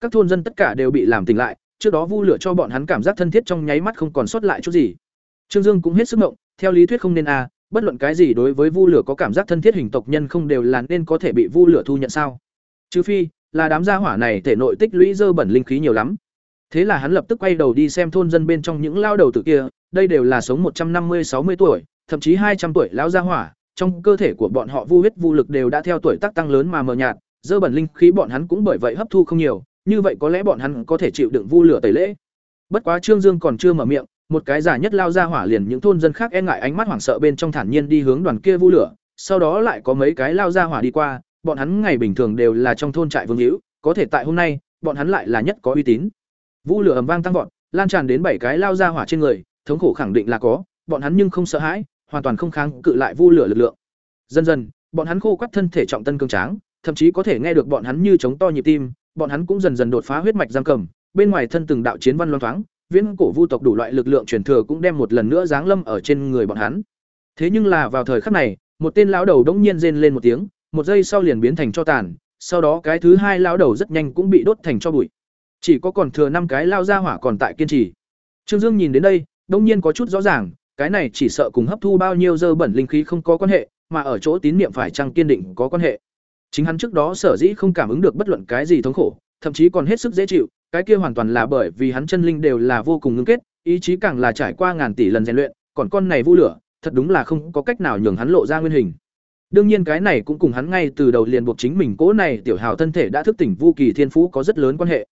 các thôn dân tất cả đều bị làm tỉnh lại, trước đó vu lửa cho bọn hắn cảm giác thân thiết trong nháy mắt không còn sót lại chút gì. Trương Dương cũng hết sức mộng theo lý thuyết không nên a, à, bất luận cái gì đối với vu lửa có cảm giác thân thiết hình tộc nhân không đều là nên có thể bị vu lửa thu nhận sao? Trừ phi là đám gia hỏa này thể nội tích lũy dơ bẩn linh khí nhiều lắm. Thế là hắn lập tức quay đầu đi xem thôn dân bên trong những lao đầu tử kia, đây đều là sống một trăm năm mươi sáu mươi tuổi, thậm chí hai trăm tuổi lão gia hỏa, trong cơ thể của bọn họ vu huyết vu lực đều đã theo tuổi tác tăng lớn mà mờ nhạt, dơ bẩn linh khí bọn hắn cũng bởi vậy hấp thu không nhiều, như vậy có lẽ bọn hắn có thể chịu đựng vu lửa tẩy lễ. Bất quá Trương Dương còn chưa mở miệng, một cái giả nhất lao ra hỏa liền những thôn dân khác e ngại ánh mắt hoảng sợ bên trong thản nhiên đi hướng đoàn kia vu lửa, sau đó lại có mấy cái lao ra hỏa đi qua, bọn hắn ngày bình thường đều là trong thôn trại vương hữu, có thể tại hôm nay, bọn hắn lại là nhất có uy tín. Vu lửa ầm vang tăng vọt, lan tràn đến bảy cái lao ra hỏa trên người, thống khổ khẳng định là có, bọn hắn nhưng không sợ hãi, hoàn toàn không kháng cự lại vu lửa lực lượng. Dần dần, bọn hắn khô quắt thân thể trọng tân cường tráng, thậm chí có thể nghe được bọn hắn như chống to nhịp tim, bọn hắn cũng dần dần đột phá huyết mạch giam cầm, bên ngoài thân từng đạo chiến văn loan thoáng, viễn cổ vu tộc đủ loại lực lượng truyền thừa cũng đem một lần nữa giáng lâm ở trên người bọn hắn. Thế nhưng là vào thời khắc này, một tên lão đầu đống nhiên rên lên một tiếng, một giây sau liền biến thành cho tàn, sau đó cái thứ hai lão đầu rất nhanh cũng bị đốt thành cho bụi. Chỉ có còn thừa năm cái lao ra hỏa còn tại kiên trì. Trương Dương nhìn đến đây, đống nhiên có chút rõ ràng, cái này chỉ sợ cùng hấp thu bao nhiêu dơ bẩn linh khí không có quan hệ, mà ở chỗ tín niệm phải chăng kiên định có quan hệ. Chính hắn trước đó sở dĩ không cảm ứng được bất luận cái gì thống khổ, thậm chí còn hết sức dễ chịu, cái kia hoàn toàn là bởi vì hắn chân linh đều là vô cùng ngưng kết, ý chí càng là trải qua ngàn tỷ lần rèn luyện, còn con này vu lửa, thật đúng là không có cách nào nhường hắn lộ ra nguyên hình. Đương nhiên cái này cũng cùng hắn ngay từ đầu liền buộc chính mình cố này tiểu hào thân thể đã thức tỉnh vu kỳ thiên phú có rất lớn quan hệ.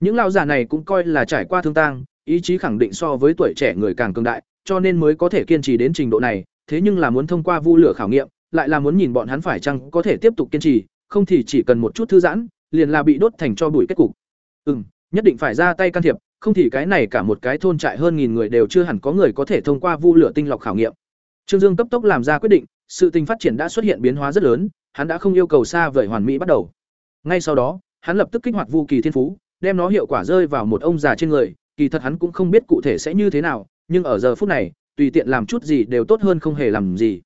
Những lão già này cũng coi là trải qua thương tang, ý chí khẳng định so với tuổi trẻ người càng cường đại, cho nên mới có thể kiên trì đến trình độ này, thế nhưng là muốn thông qua vu lửa khảo nghiệm, lại là muốn nhìn bọn hắn phải chăng có thể tiếp tục kiên trì, không thì chỉ cần một chút thư giãn, liền là bị đốt thành cho bụi kết cục. Ừm, nhất định phải ra tay can thiệp, không thì cái này cả một cái thôn trại hơn nghìn người đều chưa hẳn có người có thể thông qua vu lửa tinh lọc khảo nghiệm. Trương Dương cấp tốc làm ra quyết định, sự tình phát triển đã xuất hiện biến hóa rất lớn, hắn đã không yêu cầu xa vời hoàn mỹ bắt đầu. Ngay sau đó, hắn lập tức kích hoạt vu kỳ thiên phú, đem nó hiệu quả rơi vào một ông già trên người, kỳ thật hắn cũng không biết cụ thể sẽ như thế nào, nhưng ở giờ phút này, tùy tiện làm chút gì đều tốt hơn không hề làm gì.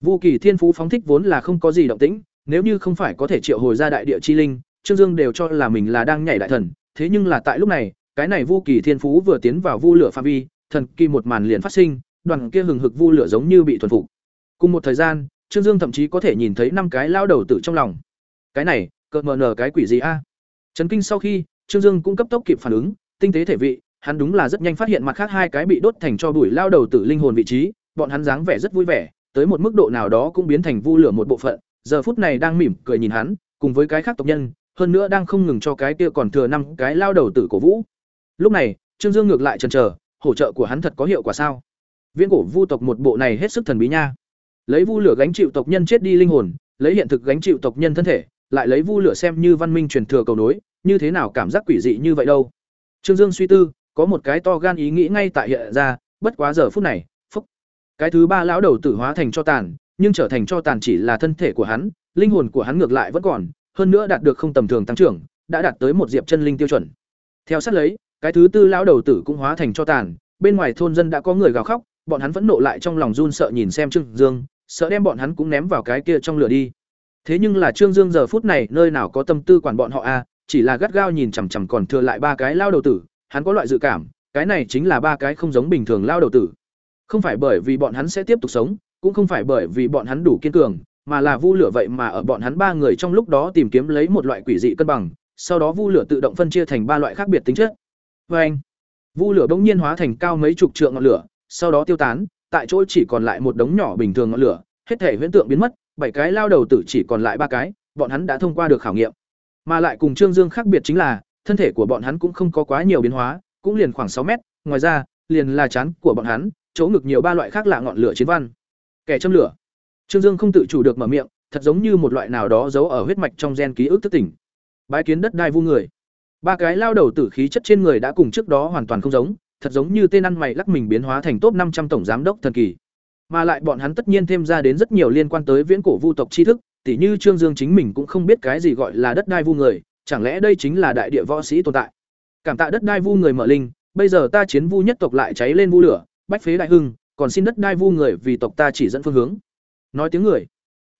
Vu Kỳ Thiên Phú phóng thích vốn là không có gì động tĩnh, nếu như không phải có thể triệu hồi ra đại địa chi linh, Trương Dương đều cho là mình là đang nhảy đại thần, thế nhưng là tại lúc này, cái này Vu Kỳ Thiên Phú vừa tiến vào vu lửa phạm vi, thần kỳ một màn liền phát sinh, đoàn kia hừng hực vu lửa giống như bị thuần phục. Cùng một thời gian, Trương Dương thậm chí có thể nhìn thấy năm cái lao đầu tử trong lòng. Cái này, cợt mờ nở cái quỷ gì a? Chấn kinh sau khi, Trương Dương cũng cấp tốc kịp phản ứng, tinh tế thể vị, hắn đúng là rất nhanh phát hiện mặt khác hai cái bị đốt thành cho bụi lao đầu tử linh hồn vị trí, bọn hắn dáng vẻ rất vui vẻ, tới một mức độ nào đó cũng biến thành vu lửa một bộ phận, giờ phút này đang mỉm cười nhìn hắn, cùng với cái khác tộc nhân, hơn nữa đang không ngừng cho cái kia còn thừa năm cái lao đầu tử cổ vũ. Lúc này, Trương Dương ngược lại chần chờ, hỗ trợ của hắn thật có hiệu quả sao? Viễn cổ vu tộc một bộ này hết sức thần bí nha. Lấy vu lửa gánh chịu tộc nhân chết đi linh hồn, lấy hiện thực gánh chịu tộc nhân thân thể, lại lấy vu lửa xem như văn minh truyền thừa cầu nối, như thế nào cảm giác quỷ dị như vậy đâu? Trương Dương suy tư, có một cái to gan ý nghĩ ngay tại hiện ra, bất quá giờ phút này. Cái thứ ba lão đầu tử hóa thành cho tàn, nhưng trở thành cho tàn chỉ là thân thể của hắn, linh hồn của hắn ngược lại vẫn còn, hơn nữa đạt được không tầm thường tăng trưởng, đã đạt tới một diệp chân linh tiêu chuẩn. Theo sát lấy, cái thứ tư lão đầu tử cũng hóa thành cho tàn, bên ngoài thôn dân đã có người gào khóc, bọn hắn vẫn nộ lại trong lòng run sợ nhìn xem Trương Dương, sợ đem bọn hắn cũng ném vào cái kia trong lửa đi. Thế nhưng là Trương Dương giờ phút này nơi nào có tâm tư quản bọn họ a, chỉ là gắt gao nhìn chằm chằm còn thừa lại ba cái lao đầu tử, hắn có loại dự cảm, cái này chính là ba cái không giống bình thường lao đầu tử. Không phải bởi vì bọn hắn sẽ tiếp tục sống, cũng không phải bởi vì bọn hắn đủ kiên cường, mà là vu lửa vậy mà ở bọn hắn ba người trong lúc đó tìm kiếm lấy một loại quỷ dị cân bằng, sau đó vu lửa tự động phân chia thành ba loại khác biệt tính chất. Và anh, vu lửa bỗng nhiên hóa thành cao mấy chục trượng ngọn lửa, sau đó tiêu tán, tại chỗ chỉ còn lại một đống nhỏ bình thường ngọn lửa, hết thể huyễn tượng biến mất, bảy cái lao đầu tử chỉ còn lại ba cái, bọn hắn đã thông qua được khảo nghiệm. Mà lại cùng Trương Dương khác biệt chính là, thân thể của bọn hắn cũng không có quá nhiều biến hóa, cũng liền khoảng sáu mét, ngoài ra, liền là chán của bọn hắn, chỗ ngực nhiều ba loại khác lạ ngọn lửa chiến văn. Kẻ châm lửa. Trương Dương không tự chủ được mở miệng, thật giống như một loại nào đó giấu ở huyết mạch trong gen ký ức thức tỉnh. Bái kiến đất đai vu người. Ba cái lao đầu tử khí chất trên người đã cùng trước đó hoàn toàn không giống, thật giống như tên ăn mày lắc mình biến hóa thành top năm trăm tổng giám đốc thần kỳ. Mà lại bọn hắn tất nhiên thêm ra đến rất nhiều liên quan tới viễn cổ vu tộc tri thức, tỉ như Trương Dương chính mình cũng không biết cái gì gọi là đất đai vu người, chẳng lẽ đây chính là đại địa võ sĩ tồn tại. Cảm tạ đất đai vu người mở linh, bây giờ ta chiến vu nhất tộc lại cháy lên vu lửa, bách phế đại hưng, còn xin đất đai vu người vì tộc ta chỉ dẫn phương hướng. Nói tiếng người.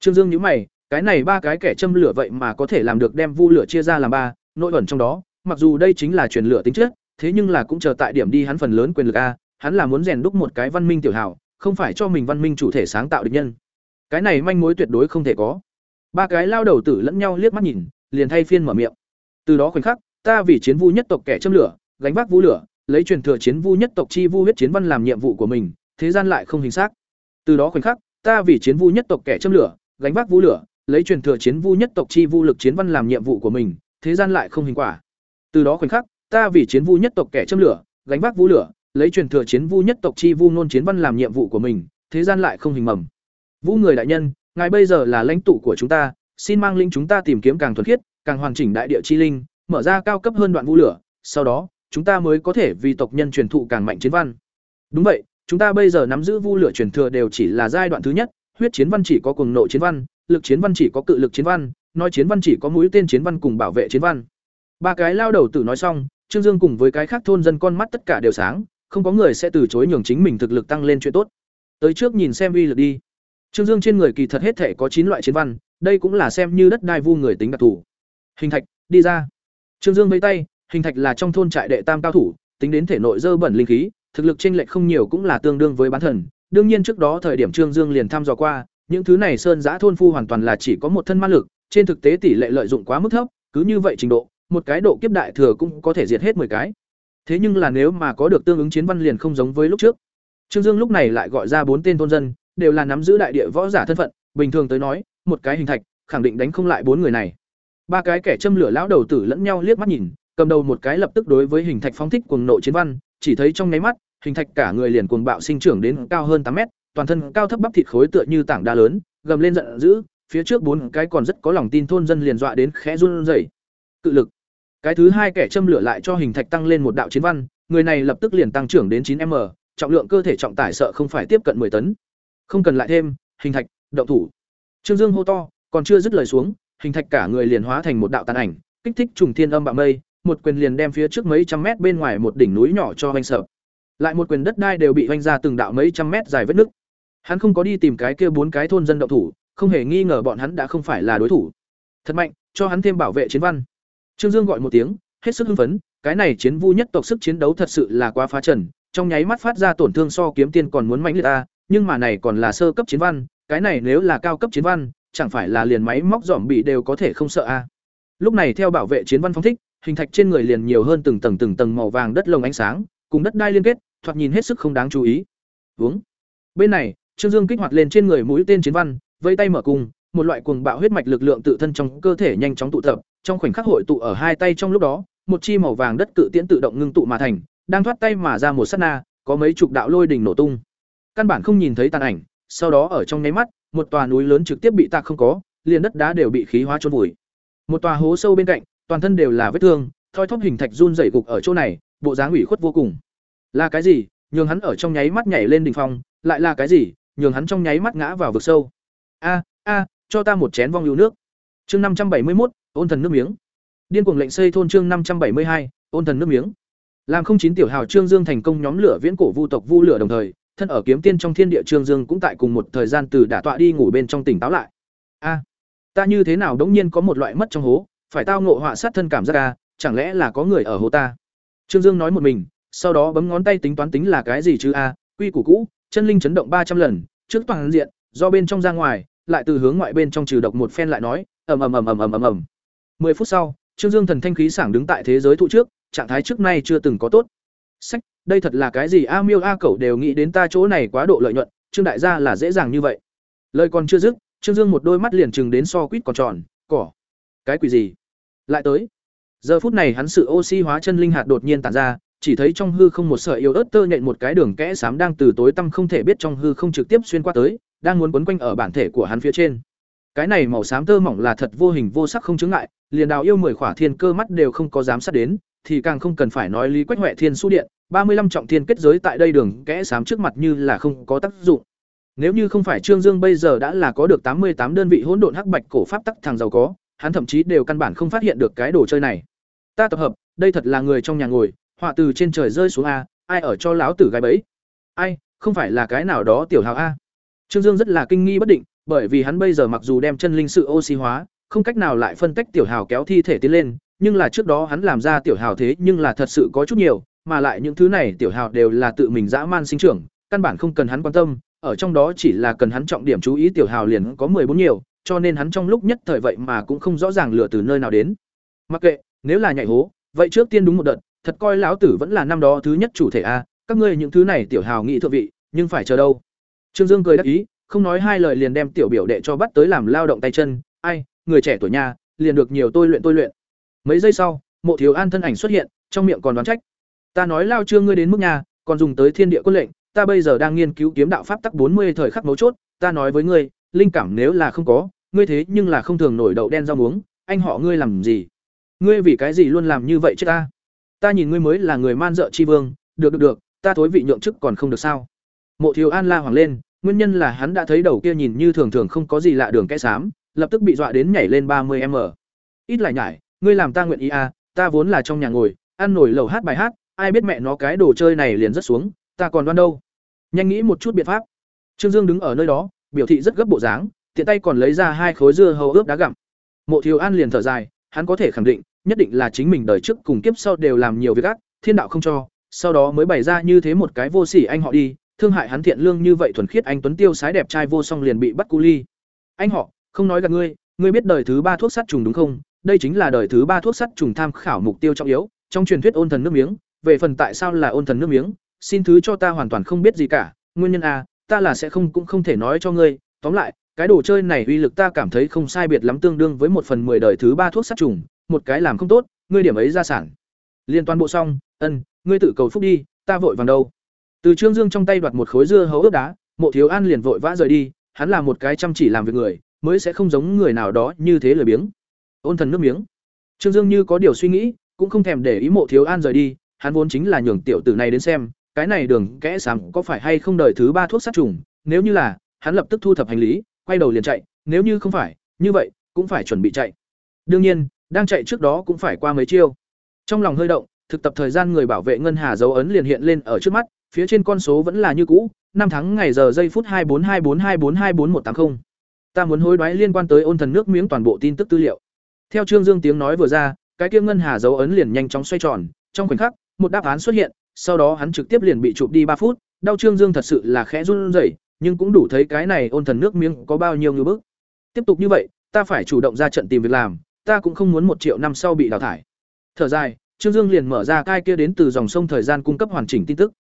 Trương Dương nhữ mày, cái này ba cái kẻ châm lửa vậy mà có thể làm được đem vu lửa chia ra làm ba, nội ẩn trong đó, mặc dù đây chính là truyền lửa tính chất, thế nhưng là cũng chờ tại điểm đi hắn phần lớn quyền lực a, hắn là muốn rèn đúc một cái văn minh tiểu hảo, không phải cho mình văn minh chủ thể sáng tạo địch nhân. Cái này manh mối tuyệt đối không thể có. Ba cái lao đầu tử lẫn nhau liếc mắt nhìn, liền thay phiên mở miệng. Từ đó khoảnh khắc, ta vì chiến vu nhất tộc kẻ châm lửa, gánh vác vũ lửa, lấy truyền thừa chiến vu nhất tộc chi vu huyết chiến văn làm nhiệm vụ của mình, thế gian lại không hình xác. Từ đó khoảnh khắc, ta vì chiến vu nhất tộc kẻ châm lửa, gánh vác vũ lửa, lấy truyền thừa chiến vu nhất tộc chi vu lực chiến văn làm nhiệm vụ của mình, thế gian lại không hình quả. Từ đó khoảnh khắc, ta vì chiến vu nhất tộc kẻ châm lửa, gánh vác vũ lửa, lấy truyền thừa chiến vu nhất tộc chi vu nôn chiến văn làm nhiệm vụ của mình, thế gian lại không hình mầm. Vũ người đại nhân, ngài bây giờ là lãnh tụ của chúng ta, xin mang linh chúng ta tìm kiếm càng thuần khiết, càng hoàn chỉnh đại địa chi linh, mở ra cao cấp hơn đoạn vũ lửa, sau đó, chúng ta mới có thể vì tộc nhân truyền thụ càng mạnh chiến văn. Đúng vậy, chúng ta bây giờ nắm giữ vu lửa truyền thừa đều chỉ là giai đoạn thứ nhất, huyết chiến văn chỉ có cuồng nộ chiến văn, lực chiến văn chỉ có cự lực chiến văn, nói chiến văn chỉ có mũi tên chiến văn cùng bảo vệ chiến văn. Ba cái lao đầu tử nói xong, Trương Dương cùng với cái khác thôn dân con mắt tất cả đều sáng, không có người sẽ từ chối nhường chính mình thực lực tăng lên chuyện tốt. Tới trước nhìn xem uy lực đi. Trương Dương trên người kỳ thật hết thể có chín loại chiến văn, đây cũng là xem như đất đai vu người tính đặc thủ. Hình thạch, đi ra. Trương Dương vẫy tay, hình thạch là trong thôn trại đệ tam cao thủ, tính đến thể nội dơ bẩn linh khí, thực lực chênh lệch không nhiều cũng là tương đương với bán thần. Đương nhiên trước đó thời điểm Trương Dương liền thăm dò qua, những thứ này sơn giã thôn phu hoàn toàn là chỉ có một thân ma lực, trên thực tế tỷ lệ lợi dụng quá mức thấp, cứ như vậy trình độ, một cái độ kiếp đại thừa cũng có thể diệt hết 10 cái. Thế nhưng là nếu mà có được tương ứng chiến văn liền không giống với lúc trước. Trương Dương lúc này lại gọi ra bốn tên thôn dân, đều là nắm giữ đại địa võ giả thân phận, bình thường tới nói, một cái hình thạch, khẳng định đánh không lại bốn người này. Ba cái kẻ châm lửa lão đầu tử lẫn nhau liếc mắt nhìn, cầm đầu một cái lập tức đối với hình thạch phóng thích cuồng nộ chiến văn, chỉ thấy trong nháy mắt, hình thạch cả người liền cuồng bạo sinh trưởng đến cao hơn tám mét, toàn thân cao thấp bắp thịt khối tựa như tảng đá lớn, gầm lên giận dữ, phía trước bốn cái còn rất có lòng tin thôn dân liền dọa đến khẽ run rẩy. Cự lực. Cái thứ hai kẻ châm lửa lại cho hình thạch tăng lên một đạo chiến văn, người này lập tức liền tăng trưởng đến 9m, trọng lượng cơ thể trọng tải sợ không phải tiếp cận 10 tấn. Không cần lại thêm, hình thạch, động thủ. Trương Dương hô to, còn chưa dứt lời xuống, hình thạch cả người liền hóa thành một đạo tàn ảnh, kích thích trùng thiên âm bạo mây, một quyền liền đem phía trước mấy trăm mét bên ngoài một đỉnh núi nhỏ cho hoành sợ. Lại một quyền đất đai đều bị hoành ra từng đạo mấy trăm mét dài vết nứt. Hắn không có đi tìm cái kia bốn cái thôn dân động thủ, không hề nghi ngờ bọn hắn đã không phải là đối thủ. Thật mạnh, cho hắn thêm bảo vệ chiến văn. Trương Dương gọi một tiếng, hết sức hưng phấn, cái này chiến vu nhất tộc sức chiến đấu thật sự là quá phá trần, trong nháy mắt phát ra tổn thương so kiếm tiên còn muốn mạnh liệt ta, nhưng mà này còn là sơ cấp chiến văn, cái này nếu là cao cấp chiến văn, chẳng phải là liền máy móc giòm bị đều có thể không sợ a. Lúc này theo bảo vệ chiến văn phong thích, hình thạch trên người liền nhiều hơn từng tầng từng tầng màu vàng đất lồng ánh sáng, cùng đất đai liên kết, thoạt nhìn hết sức không đáng chú ý. Uống. Bên này, Trương Dương kích hoạt lên trên người mũi tên chiến văn, vây tay mở cung, một loại cuồng bạo huyết mạch lực lượng tự thân trong cơ thể nhanh chóng tụ tập, trong khoảnh khắc hội tụ ở hai tay trong lúc đó, một chi màu vàng đất cự tiễn tự động ngưng tụ mà thành, đang thoát tay mà ra một sát na, có mấy chục đạo lôi đỉnh nổ tung. Căn bản không nhìn thấy tàn ảnh, sau đó ở trong nháy mắt, một tòa núi lớn trực tiếp bị tạc không có, liền đất đá đều bị khí hóa chôn vùi. Một tòa hố sâu bên cạnh, toàn thân đều là vết thương, thoi thóp hình thạch run rẩy gục ở chỗ này, bộ dáng ủy khuất vô cùng. Là cái gì? Nhường hắn ở trong nháy mắt nhảy lên đỉnh phong, lại là cái gì? Nhường hắn trong nháy mắt ngã vào vực sâu. A, a, cho ta một chén vong lưu nước. Chương năm trăm bảy mươi một, ôn thần nước miếng. Điên cuồng lệnh xây thôn chương năm trăm bảy mươi hai, ôn thần nước miếng. Làm không chín tiểu hào Trương Dương thành công nhóm lửa viễn cổ vu tộc vu lửa đồng thời, thân ở kiếm tiên trong thiên địa Trương Dương cũng tại cùng một thời gian từ đả tọa đi ngủ bên trong tỉnh táo lại. A, ta như thế nào đống nhiên có một loại mất trong hố, phải tao ngộ họa sát thân cảm giác a, chẳng lẽ là có người ở hồ ta? Trương Dương nói một mình, sau đó bấm ngón tay tính toán tính là cái gì chứ a, quy củ cũ, chân linh chấn động ba trăm lần, trước toàn diện, do bên trong ra ngoài, lại từ hướng ngoại bên trong trừ độc một phen lại nói, ầm ầm ầm ầm ầm ầm ầm. 10 phút sau, Trương Dương thần thanh khí sảng đứng tại thế giới thụ trước, trạng thái trước nay chưa từng có tốt. Sách, đây thật là cái gì A Miêu A Cẩu đều nghĩ đến ta chỗ này quá độ lợi nhuận, Trương đại gia là dễ dàng như vậy. Lời còn chưa dứt, Trương Dương một đôi mắt liền chừng đến so quýt còn tròn, cỏ. Cái quỷ gì? Lại tới. Giờ phút này hắn sự oxy hóa chân linh hạt đột nhiên tản ra, chỉ thấy trong hư không một sợi yếu ớt tơ nhện một cái đường kẽ xám đang từ tối tăm không thể biết trong hư không trực tiếp xuyên qua tới, đang muốn quấn quanh ở bản thể của hắn phía trên. Cái này màu xám tơ mỏng là thật vô hình vô sắc không chứng ngại, liền đào yêu mười khỏa thiên cơ mắt đều không có dám sát đến, thì càng không cần phải nói Lý Quách huệ Thiên su điện, ba mươi lăm trọng thiên kết giới tại đây đường kẽ xám trước mặt như là không có tác dụng. Nếu như không phải Trương Dương bây giờ đã là có được tám mươi tám đơn vị hỗn độn hắc bạch cổ pháp tắc thằng giàu có, hắn thậm chí đều căn bản không phát hiện được cái đồ chơi này. Ta tập hợp, đây thật là người trong nhà ngồi, họa từ trên trời rơi xuống a, ai ở cho lão tử gái bẫy? Ai, không phải là cái nào đó tiểu hào a. Trương Dương rất là kinh nghi bất định, bởi vì hắn bây giờ mặc dù đem chân linh sự oxy hóa, không cách nào lại phân tách tiểu hào kéo thi thể tiến lên, nhưng là trước đó hắn làm ra tiểu hào thế nhưng là thật sự có chút nhiều, mà lại những thứ này tiểu hào đều là tự mình dã man sinh trưởng, căn bản không cần hắn quan tâm, ở trong đó chỉ là cần hắn trọng điểm chú ý tiểu hào liền có bốn nhiều, cho nên hắn trong lúc nhất thời vậy mà cũng không rõ ràng lựa từ nơi nào đến. Mặc kệ, nếu là nhảy hố, vậy trước tiên đúng một đợt, thật coi lão tử vẫn là năm đó thứ nhất chủ thể a, các ngươi những thứ này tiểu hào nghị thượng vị, nhưng phải chờ đâu. Trương Dương cười đắc ý, không nói hai lời liền đem tiểu biểu đệ cho bắt tới làm lao động tay chân, ai, người trẻ tuổi nha, liền được nhiều tôi luyện tôi luyện. Mấy giây sau, Mộ Thiếu An thân ảnh xuất hiện, trong miệng còn đoán trách. Ta nói lao Trương ngươi đến mức nhà, còn dùng tới thiên địa quân lệnh, ta bây giờ đang nghiên cứu kiếm đạo pháp tắc bốn mươi thời khắc mấu chốt, ta nói với ngươi, linh cảm nếu là không có, ngươi thế nhưng là không thường nổi đậu đen rau muống, anh họ ngươi làm gì? Ngươi vì cái gì luôn làm như vậy chứ ta? Ta nhìn ngươi mới là người man dợ chi vương, được được được, ta thối vị nhượng chức còn không được sao? Mộ Thiếu An la hoàng lên, nguyên nhân là hắn đã thấy đầu kia nhìn như thường thường không có gì lạ đường kẽ xám, lập tức bị dọa đến nhảy lên ba mươi m Ít lại nhảy, ngươi làm ta nguyện ý à, ta vốn là trong nhà ngồi, ăn nổi lầu hát bài hát, ai biết mẹ nó cái đồ chơi này liền rất xuống, ta còn đoan đâu. Nhanh nghĩ một chút biện pháp. Trương Dương đứng ở nơi đó, biểu thị rất gấp bộ dáng, tiện tay còn lấy ra hai khối dưa hầu ướp đá gặm. Mộ Thiếu An liền thở dài, hắn có thể khẳng định, nhất định là chính mình đời trước cùng kiếp sau đều làm nhiều việc ác, thiên đạo không cho, sau đó mới bày ra như thế một cái vô sỉ anh họ đi, thương hại hắn thiện lương như vậy thuần khiết anh tuấn tiêu sái đẹp trai vô song liền bị bắt cu ly. Anh họ, không nói gặp ngươi, ngươi biết đời thứ ba thuốc sắt trùng đúng không? Đây chính là đời thứ ba thuốc sắt trùng tham khảo mục tiêu trọng yếu, trong truyền thuyết ôn thần nước miếng, về phần tại sao là ôn thần nước miếng, xin thứ cho ta hoàn toàn không biết gì cả, nguyên nhân a, ta là sẽ không cũng không thể nói cho ngươi, tóm lại, cái đồ chơi này uy lực ta cảm thấy không sai biệt lắm tương đương với một phần mười đời thứ ba thuốc sát trùng, một cái làm không tốt, ngươi điểm ấy ra sản. Liên toàn bộ xong, ân, ngươi tự cầu phúc đi, ta vội vàng đâu. Từ Trương Dương trong tay đoạt một khối dưa hấu ướp đá, Mộ Thiếu An liền vội vã rời đi, hắn là một cái chăm chỉ làm việc người, mới sẽ không giống người nào đó như thế lười biếng. Ôn thần nước miếng. Trương Dương như có điều suy nghĩ, cũng không thèm để ý Mộ Thiếu An rời đi, hắn vốn chính là nhường tiểu tử này đến xem, cái này đường kẽ sáng có phải hay không đợi thứ ba thuốc sát trùng, nếu như là, hắn lập tức thu thập hành lý, quay đầu liền chạy, nếu như không phải, như vậy, cũng phải chuẩn bị chạy. Đương nhiên, đang chạy trước đó cũng phải qua mấy chiêu. Trong lòng hơi động, thực tập thời gian người bảo vệ ngân hà dấu ấn liền hiện lên ở trước mắt, phía trên con số vẫn là như cũ, năm tháng ngày giờ giây phút hai bốn hai bốn hai bốn hai bốn một tám không Ta muốn hối đoái liên quan tới ôn thần nước miếng toàn bộ tin tức tư liệu. Theo Trương Dương tiếng nói vừa ra, cái kia ngân hà dấu ấn liền nhanh chóng xoay tròn, trong khoảnh khắc, một đáp án xuất hiện, sau đó hắn trực tiếp liền bị chụp đi ba phút, đau Trương Dương thật sự là khẽ run rẩy, nhưng cũng đủ thấy cái này ôn thần nước miếng có bao nhiêu như bước. Tiếp tục như vậy, ta phải chủ động ra trận tìm việc làm, ta cũng không muốn một triệu năm sau bị đào thải. Thở dài, Trương Dương liền mở ra cái kia đến từ dòng sông thời gian cung cấp hoàn chỉnh tin tức.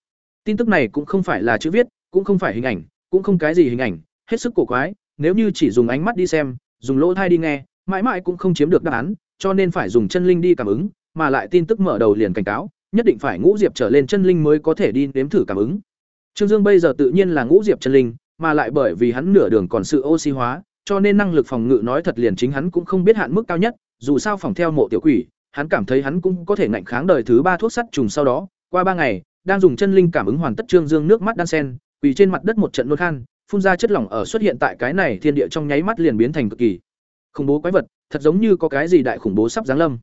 Tin tức này cũng không phải là chữ viết, cũng không phải hình ảnh, cũng không cái gì hình ảnh, hết sức cổ quái, nếu như chỉ dùng ánh mắt đi xem, dùng lỗ tai đi nghe, mãi mãi cũng không chiếm được đáp án, cho nên phải dùng chân linh đi cảm ứng, mà lại tin tức mở đầu liền cảnh cáo, nhất định phải ngũ diệp trở lên chân linh mới có thể đi nếm thử cảm ứng. Trương Dương bây giờ tự nhiên là ngũ diệp chân linh, mà lại bởi vì hắn nửa đường còn sự oxy hóa, cho nên năng lực phòng ngự nói thật liền chính hắn cũng không biết hạn mức cao nhất, dù sao phòng theo mộ tiểu quỷ, hắn cảm thấy hắn cũng có thể ngạnh kháng đời thứ ba thuốc sắt trùng sau đó, qua ba ngày, đang dùng chân linh cảm ứng hoàn tất trương dương nước mắt đan sen quỳ trên mặt đất một trận nôn khan phun ra chất lỏng ở xuất hiện tại cái này thiên địa trong nháy mắt liền biến thành cực kỳ khủng bố quái vật thật giống như có cái gì đại khủng bố sắp giáng lâm.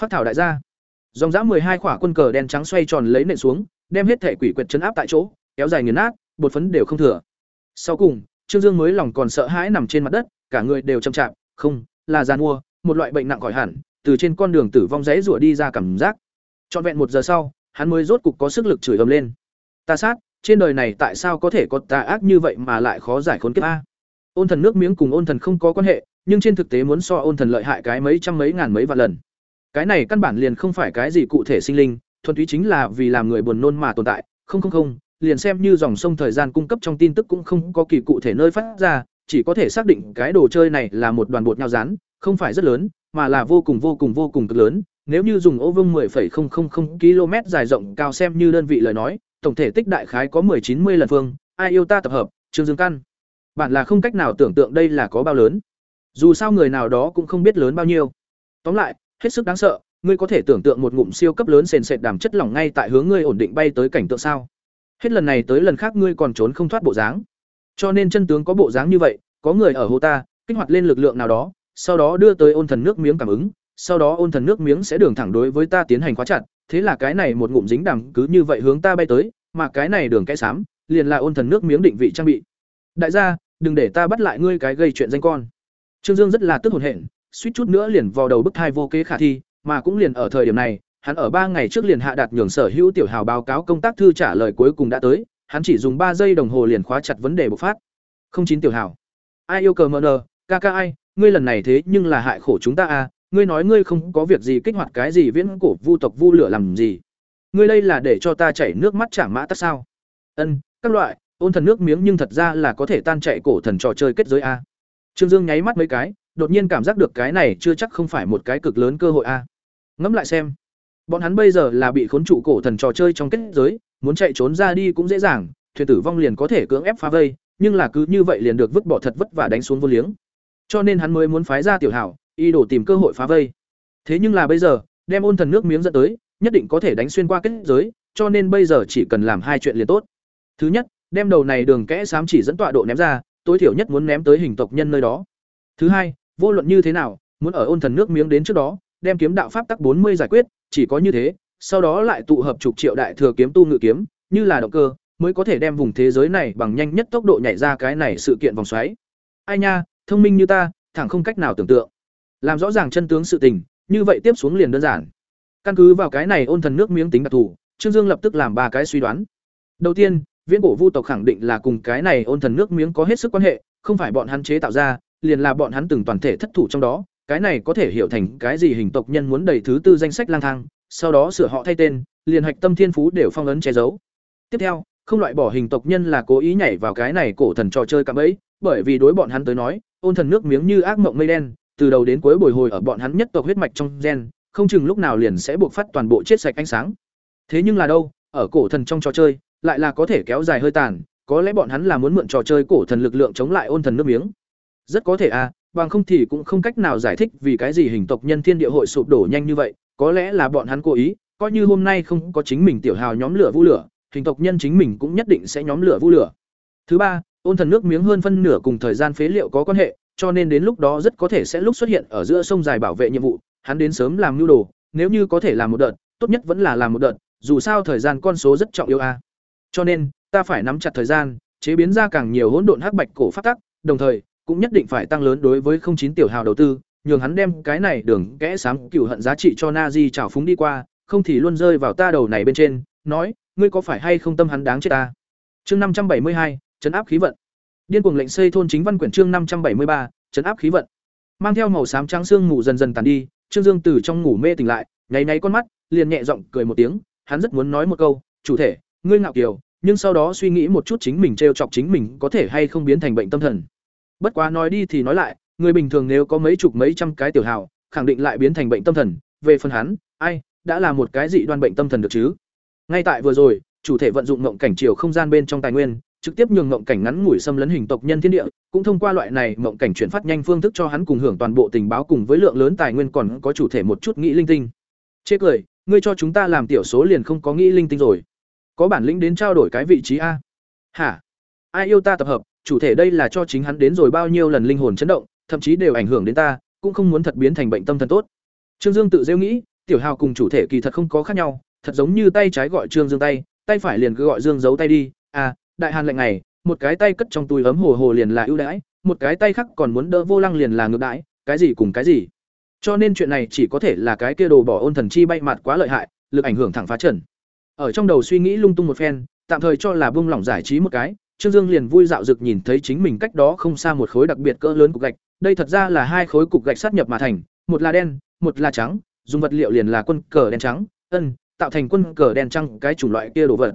Phát thảo đại gia dòng dã hai khỏa quân cờ đen trắng xoay tròn lấy nện xuống đem hết thể quỷ quyệt chấn áp tại chỗ kéo dài nghiền nát bột phấn đều không thừa sau cùng trương dương mới lòng còn sợ hãi nằm trên mặt đất cả người đều chậm chạp không là gian mua một loại bệnh nặng khỏi hẳn từ trên con đường tử vong rẽ rủa đi ra cảm giác trọn vẹn một giờ sau hắn mới rốt cục có sức lực chửi ầm lên. Ta sát, trên đời này tại sao có thể có tà ác như vậy mà lại khó giải khốn kiếp a? Ôn thần nước miếng cùng ôn thần không có quan hệ, nhưng trên thực tế muốn so ôn thần lợi hại cái mấy trăm mấy ngàn mấy vạn lần. Cái này căn bản liền không phải cái gì cụ thể sinh linh, thuần túy chính là vì làm người buồn nôn mà tồn tại, không không không, liền xem như dòng sông thời gian cung cấp trong tin tức cũng không có kỳ cụ thể nơi phát ra, chỉ có thể xác định cái đồ chơi này là một đoàn bột nhau rán, không phải rất lớn, mà là vô cùng vô cùng vô cùng cực lớn, nếu như dùng ô vương 10,000 km dài rộng cao xem như đơn vị lời nói, tổng thể tích đại khái có 10-90 lần phương, ai yêu ta tập hợp, Trương Dương Căn. Bạn là không cách nào tưởng tượng đây là có bao lớn. Dù sao người nào đó cũng không biết lớn bao nhiêu. Tóm lại, hết sức đáng sợ, ngươi có thể tưởng tượng một ngụm siêu cấp lớn sền sệt đàm chất lỏng ngay tại hướng ngươi ổn định bay tới cảnh tượng sao? Hết lần này tới lần khác ngươi còn trốn không thoát bộ dáng. Cho nên chân tướng có bộ dáng như vậy, có người ở hồ ta, kích hoạt lên lực lượng nào đó, sau đó đưa tới ôn thần nước miếng cảm ứng, sau đó ôn thần nước miếng sẽ đường thẳng đối với ta tiến hành khóa chặt, thế là cái này một ngụm dính đàm cứ như vậy hướng ta bay tới, mà cái này đường cái xám, liền là ôn thần nước miếng định vị trang bị. Đại gia, đừng để ta bắt lại ngươi cái gây chuyện danh con. Trương Dương rất là tức hồn hển suýt chút nữa liền vào đầu bức thai vô kế khả thi, mà cũng liền ở thời điểm này, hắn ở ba ngày trước liền hạ đạt nhường sở hữu tiểu hào báo cáo công tác thư trả lời cuối cùng đã tới, hắn chỉ dùng ba giây đồng hồ liền khóa chặt vấn đề bộc phát. Không chín tiểu hào. Ai yêu cờ mờ nờ, ca ca ai, ngươi lần này thế nhưng là hại khổ chúng ta à, ngươi nói ngươi không có việc gì kích hoạt cái gì viễn cổ vu tộc vu lửa làm gì? Ngươi đây là để cho ta chảy nước mắt chạm mã tất sao? Ân, các loại, ôn thần nước miếng nhưng thật ra là có thể tan chạy cổ thần trò chơi kết giới a. Trương Dương nháy mắt mấy cái, đột nhiên cảm giác được cái này chưa chắc không phải một cái cực lớn cơ hội a. Ngẫm lại xem, bọn hắn bây giờ là bị khốn trụ cổ thần trò chơi trong kết giới, muốn chạy trốn ra đi cũng dễ dàng, thuyền tử vong liền có thể cưỡng ép phá vây, nhưng là cứ như vậy liền được vứt bỏ thật vất vả đánh xuống vô liếng. Cho nên hắn mới muốn phái ra tiểu hảo, y đổ tìm cơ hội phá vây. Thế nhưng là bây giờ, đem ôn thần nước miếng dẫn tới, nhất định có thể đánh xuyên qua kết giới, cho nên bây giờ chỉ cần làm hai chuyện liền tốt. Thứ nhất, đem đầu này đường kẽ xám chỉ dẫn tọa độ ném ra, tối thiểu nhất muốn ném tới hình tộc nhân nơi đó. Thứ hai, vô luận như thế nào, muốn ở ôn thần nước miếng đến trước đó, đem kiếm đạo pháp tắc bốn mươi giải quyết, chỉ có như thế, sau đó lại tụ hợp chục triệu đại thừa kiếm tu ngự kiếm, như là động cơ, mới có thể đem vùng thế giới này bằng nhanh nhất tốc độ nhảy ra cái này sự kiện vòng xoáy. Ai nha, thông minh như ta, thẳng không cách nào tưởng tượng. Làm rõ ràng chân tướng sự tình, như vậy tiếp xuống liền đơn giản. Căn cứ vào cái này ôn thần nước miếng tính đặc thù, Trương Dương lập tức làm ba cái suy đoán. Đầu tiên, viễn cổ vu tộc khẳng định là cùng cái này ôn thần nước miếng có hết sức quan hệ, không phải bọn hắn chế tạo ra, liền là bọn hắn từng toàn thể thất thủ trong đó, cái này có thể hiểu thành cái gì hình tộc nhân muốn đầy thứ tư danh sách lang thang, sau đó sửa họ thay tên, liền hạch tâm thiên phú đều phong ấn che giấu. Tiếp theo, không loại bỏ hình tộc nhân là cố ý nhảy vào cái này cổ thần trò chơi cạm bẫy, bởi vì đối bọn hắn tới nói, ôn thần nước miếng như ác mộng mây đen, từ đầu đến cuối bồi hồi ở bọn hắn nhất tộc huyết mạch trong gen, không chừng lúc nào liền sẽ buộc phát toàn bộ chết sạch ánh sáng. Thế nhưng là đâu, ở cổ thần trong trò chơi, lại là có thể kéo dài hơi tàn, có lẽ bọn hắn là muốn mượn trò chơi cổ thần lực lượng chống lại ôn thần nước miếng. Rất có thể à, bằng không thì cũng không cách nào giải thích vì cái gì hình tộc nhân thiên địa hội sụp đổ nhanh như vậy, có lẽ là bọn hắn cố ý, coi như hôm nay không có chính mình tiểu hào nhóm lửa vu lửa, hình tộc nhân chính mình cũng nhất định sẽ nhóm lửa vu lửa. Thứ ba, ôn thần nước miếng hơn phân nửa cùng thời gian phế liệu có quan hệ, cho nên đến lúc đó rất có thể sẽ lúc xuất hiện ở giữa sông dài bảo vệ nhiệm vụ, hắn đến sớm làm nhu đồ, nếu như có thể làm một đợt, tốt nhất vẫn là làm một đợt, dù sao thời gian con số rất trọng yếu a. Cho nên, ta phải nắm chặt thời gian, chế biến ra càng nhiều hỗn độn hắc bạch cổ phát tắc, đồng thời, cũng nhất định phải tăng lớn đối với không chín tiểu hào đầu tư, nhường hắn đem cái này đường kẽ sám cửu hận giá trị cho Nazi trảo phúng đi qua, không thì luôn rơi vào ta đầu này bên trên, nói, ngươi có phải hay không tâm hắn đáng chết ta. Chương năm trăm bảy mươi hai, trấn áp khí vận. Điên cuồng lệnh xây thôn chính văn quyển chương năm trăm bảy mươi ba, trấn áp khí vận. Mang theo màu xám trắng xương ngủ dần dần tàn đi, Trương Dương từ trong ngủ mê tỉnh lại, nháy nháy con mắt, liền nhẹ giọng cười một tiếng, hắn rất muốn nói một câu, "Chủ thể, ngươi ngạo kiều, nhưng sau đó suy nghĩ một chút chính mình trêu chọc chính mình có thể hay không biến thành bệnh tâm thần. Bất quá nói đi thì nói lại, người bình thường nếu có mấy chục mấy trăm cái tiểu hào, khẳng định lại biến thành bệnh tâm thần, về phần hắn, ai, đã là một cái dị đoan bệnh tâm thần được chứ. Ngay tại vừa rồi, chủ thể vận dụng ngộng cảnh chiều không gian bên trong tài nguyên, trực tiếp nhường ngộng cảnh ngắn ngủi xâm lấn hình tộc nhân thiên địa, cũng thông qua loại này ngộng cảnh chuyển phát nhanh phương thức cho hắn cùng hưởng toàn bộ tình báo cùng với lượng lớn tài nguyên còn có chủ thể một chút nghĩ linh tinh. Chê cười, ngươi cho chúng ta làm tiểu số liền không có nghĩ linh tinh rồi. Có bản lĩnh đến trao đổi cái vị trí a? Hả? Ai yêu ta tập hợp? Chủ thể đây là cho chính hắn đến rồi bao nhiêu lần linh hồn chấn động thậm chí đều ảnh hưởng đến ta cũng không muốn thật biến thành bệnh tâm thần tốt. Trương dương tự rêu nghĩ tiểu hào cùng chủ thể kỳ thật không có khác nhau thật giống như tay trái gọi trương dương tay tay phải liền cứ gọi dương giấu tay đi. À đại hàn lệnh này một cái tay cất trong túi ấm hồ hồ liền là ưu đãi một cái tay khác còn muốn đỡ vô lăng liền là ngược đãi cái gì cùng cái gì. Cho nên chuyện này chỉ có thể là cái kia đồ bỏ ôn thần chi bay mặt quá lợi hại lực ảnh hưởng thẳng phá trần. Ở trong đầu suy nghĩ lung tung một phen, tạm thời cho là buông lỏng giải trí một cái, Trương Dương liền vui dạo dực nhìn thấy chính mình cách đó không xa một khối đặc biệt cỡ lớn cục gạch, đây thật ra là hai khối cục gạch sát nhập mà thành, một là đen, một là trắng, dùng vật liệu liền là quân cờ đen trắng, ân, tạo thành quân cờ đen trắng cái chủng loại kia đồ vật.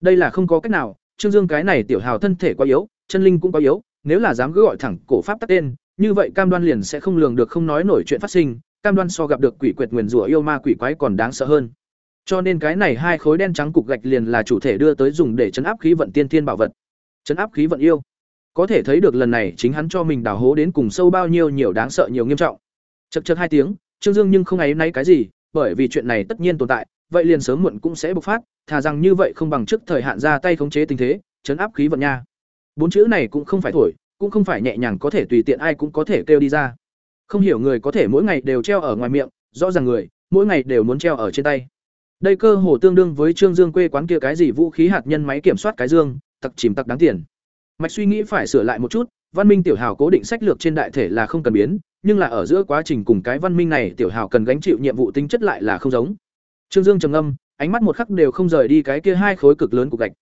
Đây là không có cách nào, Trương Dương cái này tiểu hào thân thể quá yếu, chân linh cũng quá yếu, nếu là dám cứ gọi thẳng cổ pháp tắt tên, như vậy cam đoan liền sẽ không lường được không nói nổi chuyện phát sinh, cam đoan so gặp được quỷ quyệt nguyền rủa yêu ma quỷ quái còn đáng sợ hơn. Cho nên cái này hai khối đen trắng cục gạch liền là chủ thể đưa tới dùng để chấn áp khí vận tiên thiên bảo vật. Chấn áp khí vận yêu. Có thể thấy được lần này chính hắn cho mình đào hố đến cùng sâu bao nhiêu nhiều đáng sợ nhiều nghiêm trọng. Chậc chậc hai tiếng, Trương Dương nhưng không ấy nấy cái gì, bởi vì chuyện này tất nhiên tồn tại, vậy liền sớm muộn cũng sẽ bộc phát, thà rằng như vậy không bằng trước thời hạn ra tay khống chế tình thế, chấn áp khí vận nha. Bốn chữ này cũng không phải thổi, cũng không phải nhẹ nhàng có thể tùy tiện ai cũng có thể kêu đi ra. Không hiểu người có thể mỗi ngày đều treo ở ngoài miệng, rõ ràng người, mỗi ngày đều muốn treo ở trên tay. Đây cơ hồ tương đương với Trương Dương quê quán kia cái gì vũ khí hạt nhân máy kiểm soát cái dương, tặc chìm tặc đáng tiền. Mạch suy nghĩ phải sửa lại một chút, Văn Minh tiểu hào cố định sách lược trên đại thể là không cần biến, nhưng là ở giữa quá trình cùng cái văn minh này tiểu hào cần gánh chịu nhiệm vụ tính chất lại là không giống. Trương Dương trầm ngâm, ánh mắt một khắc đều không rời đi cái kia hai khối cực lớn của gạch.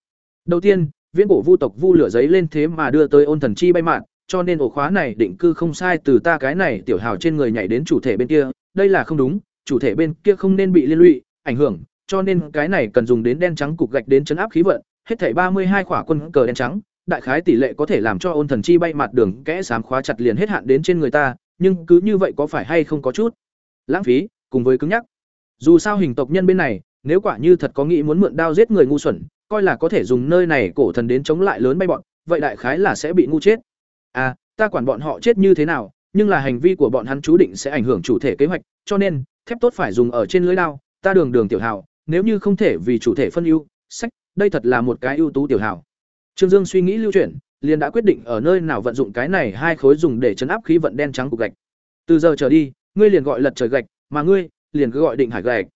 Đầu tiên, viễn cổ vu tộc vu lửa giấy lên thế mà đưa tới ôn thần chi bay mạn, cho nên ổ khóa này định cư không sai từ ta cái này tiểu hào trên người nhảy đến chủ thể bên kia, đây là không đúng, chủ thể bên kia không nên bị liên lụy, ảnh hưởng, cho nên cái này cần dùng đến đen trắng cục gạch đến chấn áp khí vận, hết thảy ba mươi hai khỏa quân cờ đen trắng, đại khái tỷ lệ có thể làm cho ôn thần chi bay mặt đường kẽ sám khóa chặt liền hết hạn đến trên người ta, nhưng cứ như vậy có phải hay không có chút lãng phí, cùng với cứng nhắc. Dù sao hình tộc nhân bên này, nếu quả như thật có nghĩ muốn mượn đao giết người ngu xuẩn, coi là có thể dùng nơi này cổ thần đến chống lại lớn bay bọn, vậy đại khái là sẽ bị ngu chết. À, ta quản bọn họ chết như thế nào, nhưng là hành vi của bọn hắn chú định sẽ ảnh hưởng chủ thể kế hoạch, cho nên, thép tốt phải dùng ở trên lưới đao, ta đường đường tiểu hào, nếu như không thể vì chủ thể phân ưu, sách, đây thật là một cái ưu tú tiểu hảo. Trương Dương suy nghĩ lưu chuyển, liền đã quyết định ở nơi nào vận dụng cái này hai khối dùng để chấn áp khí vận đen trắng cục gạch. Từ giờ trở đi, ngươi liền gọi lật trời gạch, mà ngươi liền cứ gọi định hải gạch.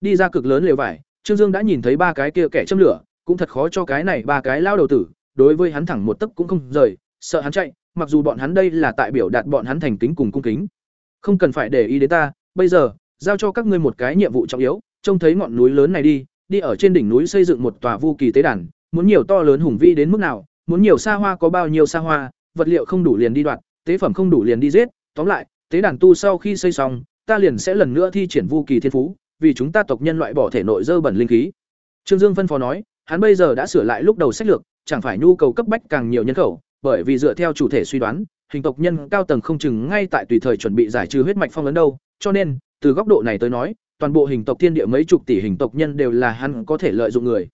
Đi ra cực lớn lều vải, Trương Dương đã nhìn thấy ba cái kia kẻ châm lửa, cũng thật khó cho cái này ba cái lao đầu tử, đối với hắn thẳng một tấc cũng không rời, sợ hắn chạy, mặc dù bọn hắn đây là tại biểu đạt bọn hắn thành kính cùng cung kính. Không cần phải để ý đến ta, bây giờ, giao cho các ngươi một cái nhiệm vụ trọng yếu, trông thấy ngọn núi lớn này đi, đi ở trên đỉnh núi xây dựng một tòa vu kỳ tế đàn, muốn nhiều to lớn hùng vĩ đến mức nào, muốn nhiều xa hoa có bao nhiêu xa hoa, vật liệu không đủ liền đi đoạt, tế phẩm không đủ liền đi giết, tóm lại, tế đàn tu sau khi xây xong, ta liền sẽ lần nữa thi triển vu kỳ thiên phú, vì chúng ta tộc nhân loại bỏ thể nội dơ bẩn linh khí. Trương Dương phân phó nói, hắn bây giờ đã sửa lại lúc đầu sách lược, chẳng phải nhu cầu cấp bách càng nhiều nhân khẩu, bởi vì dựa theo chủ thể suy đoán, hình tộc nhân cao tầng không chừng ngay tại tùy thời chuẩn bị giải trừ huyết mạch phong ấn đâu, cho nên, từ góc độ này tới nói, toàn bộ hình tộc thiên địa mấy chục tỷ hình tộc nhân đều là hắn có thể lợi dụng người.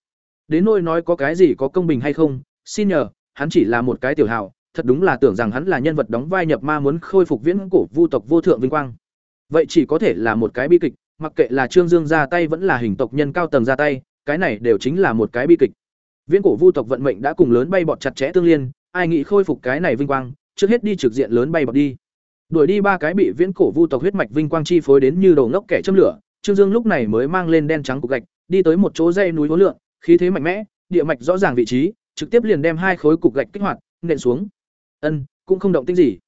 Đến nỗi nói có cái gì có công bình hay không, xin nhờ, hắn chỉ là một cái tiểu hào, thật đúng là tưởng rằng hắn là nhân vật đóng vai nhập ma muốn khôi phục viễn cổ vu tộc vô thượng vinh quang. Vậy chỉ có thể là một cái bi kịch, mặc kệ là Trương Dương ra tay vẫn là hình tộc nhân cao tầng ra tay, cái này đều chính là một cái bi kịch. Viễn cổ vu tộc vận mệnh đã cùng lớn bay bọt chặt chẽ tương liên, ai nghĩ khôi phục cái này vinh quang, trước hết đi trực diện lớn bay bọt đi. Đuổi đi ba cái bị viễn cổ vu tộc huyết mạch vinh quang chi phối đến như đầu ngốc kẻ châm lửa, Trương Dương lúc này mới mang lên đen trắng cục gạch, đi tới một chỗ dãy núi hố lượng, khí thế mạnh mẽ, địa mạch rõ ràng vị trí, trực tiếp liền đem hai khối cục gạch kích hoạt, nện xuống. Ân, cũng không động tĩnh gì.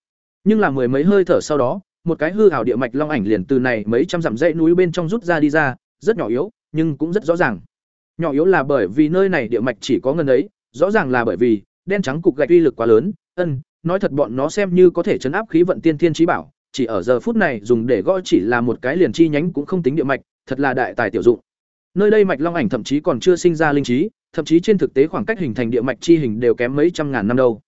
Nhưng là mười mấy hơi thở sau đó, một cái hư ảo địa mạch long ảnh liền từ này mấy trăm dặm dãy núi bên trong rút ra đi ra, rất nhỏ yếu, nhưng cũng rất rõ ràng. Nhỏ yếu là bởi vì nơi này địa mạch chỉ có ngân ấy, rõ ràng là bởi vì đen trắng cục gạch uy lực quá lớn, ân, nói thật bọn nó xem như có thể chấn áp khí vận tiên thiên trí bảo, chỉ ở giờ phút này dùng để gõ chỉ là một cái liền chi nhánh cũng không tính địa mạch, thật là đại tài tiểu dụng. Nơi đây mạch long ảnh thậm chí còn chưa sinh ra linh trí, thậm chí trên thực tế khoảng cách hình thành địa mạch chi hình đều kém mấy trăm ngàn năm đâu.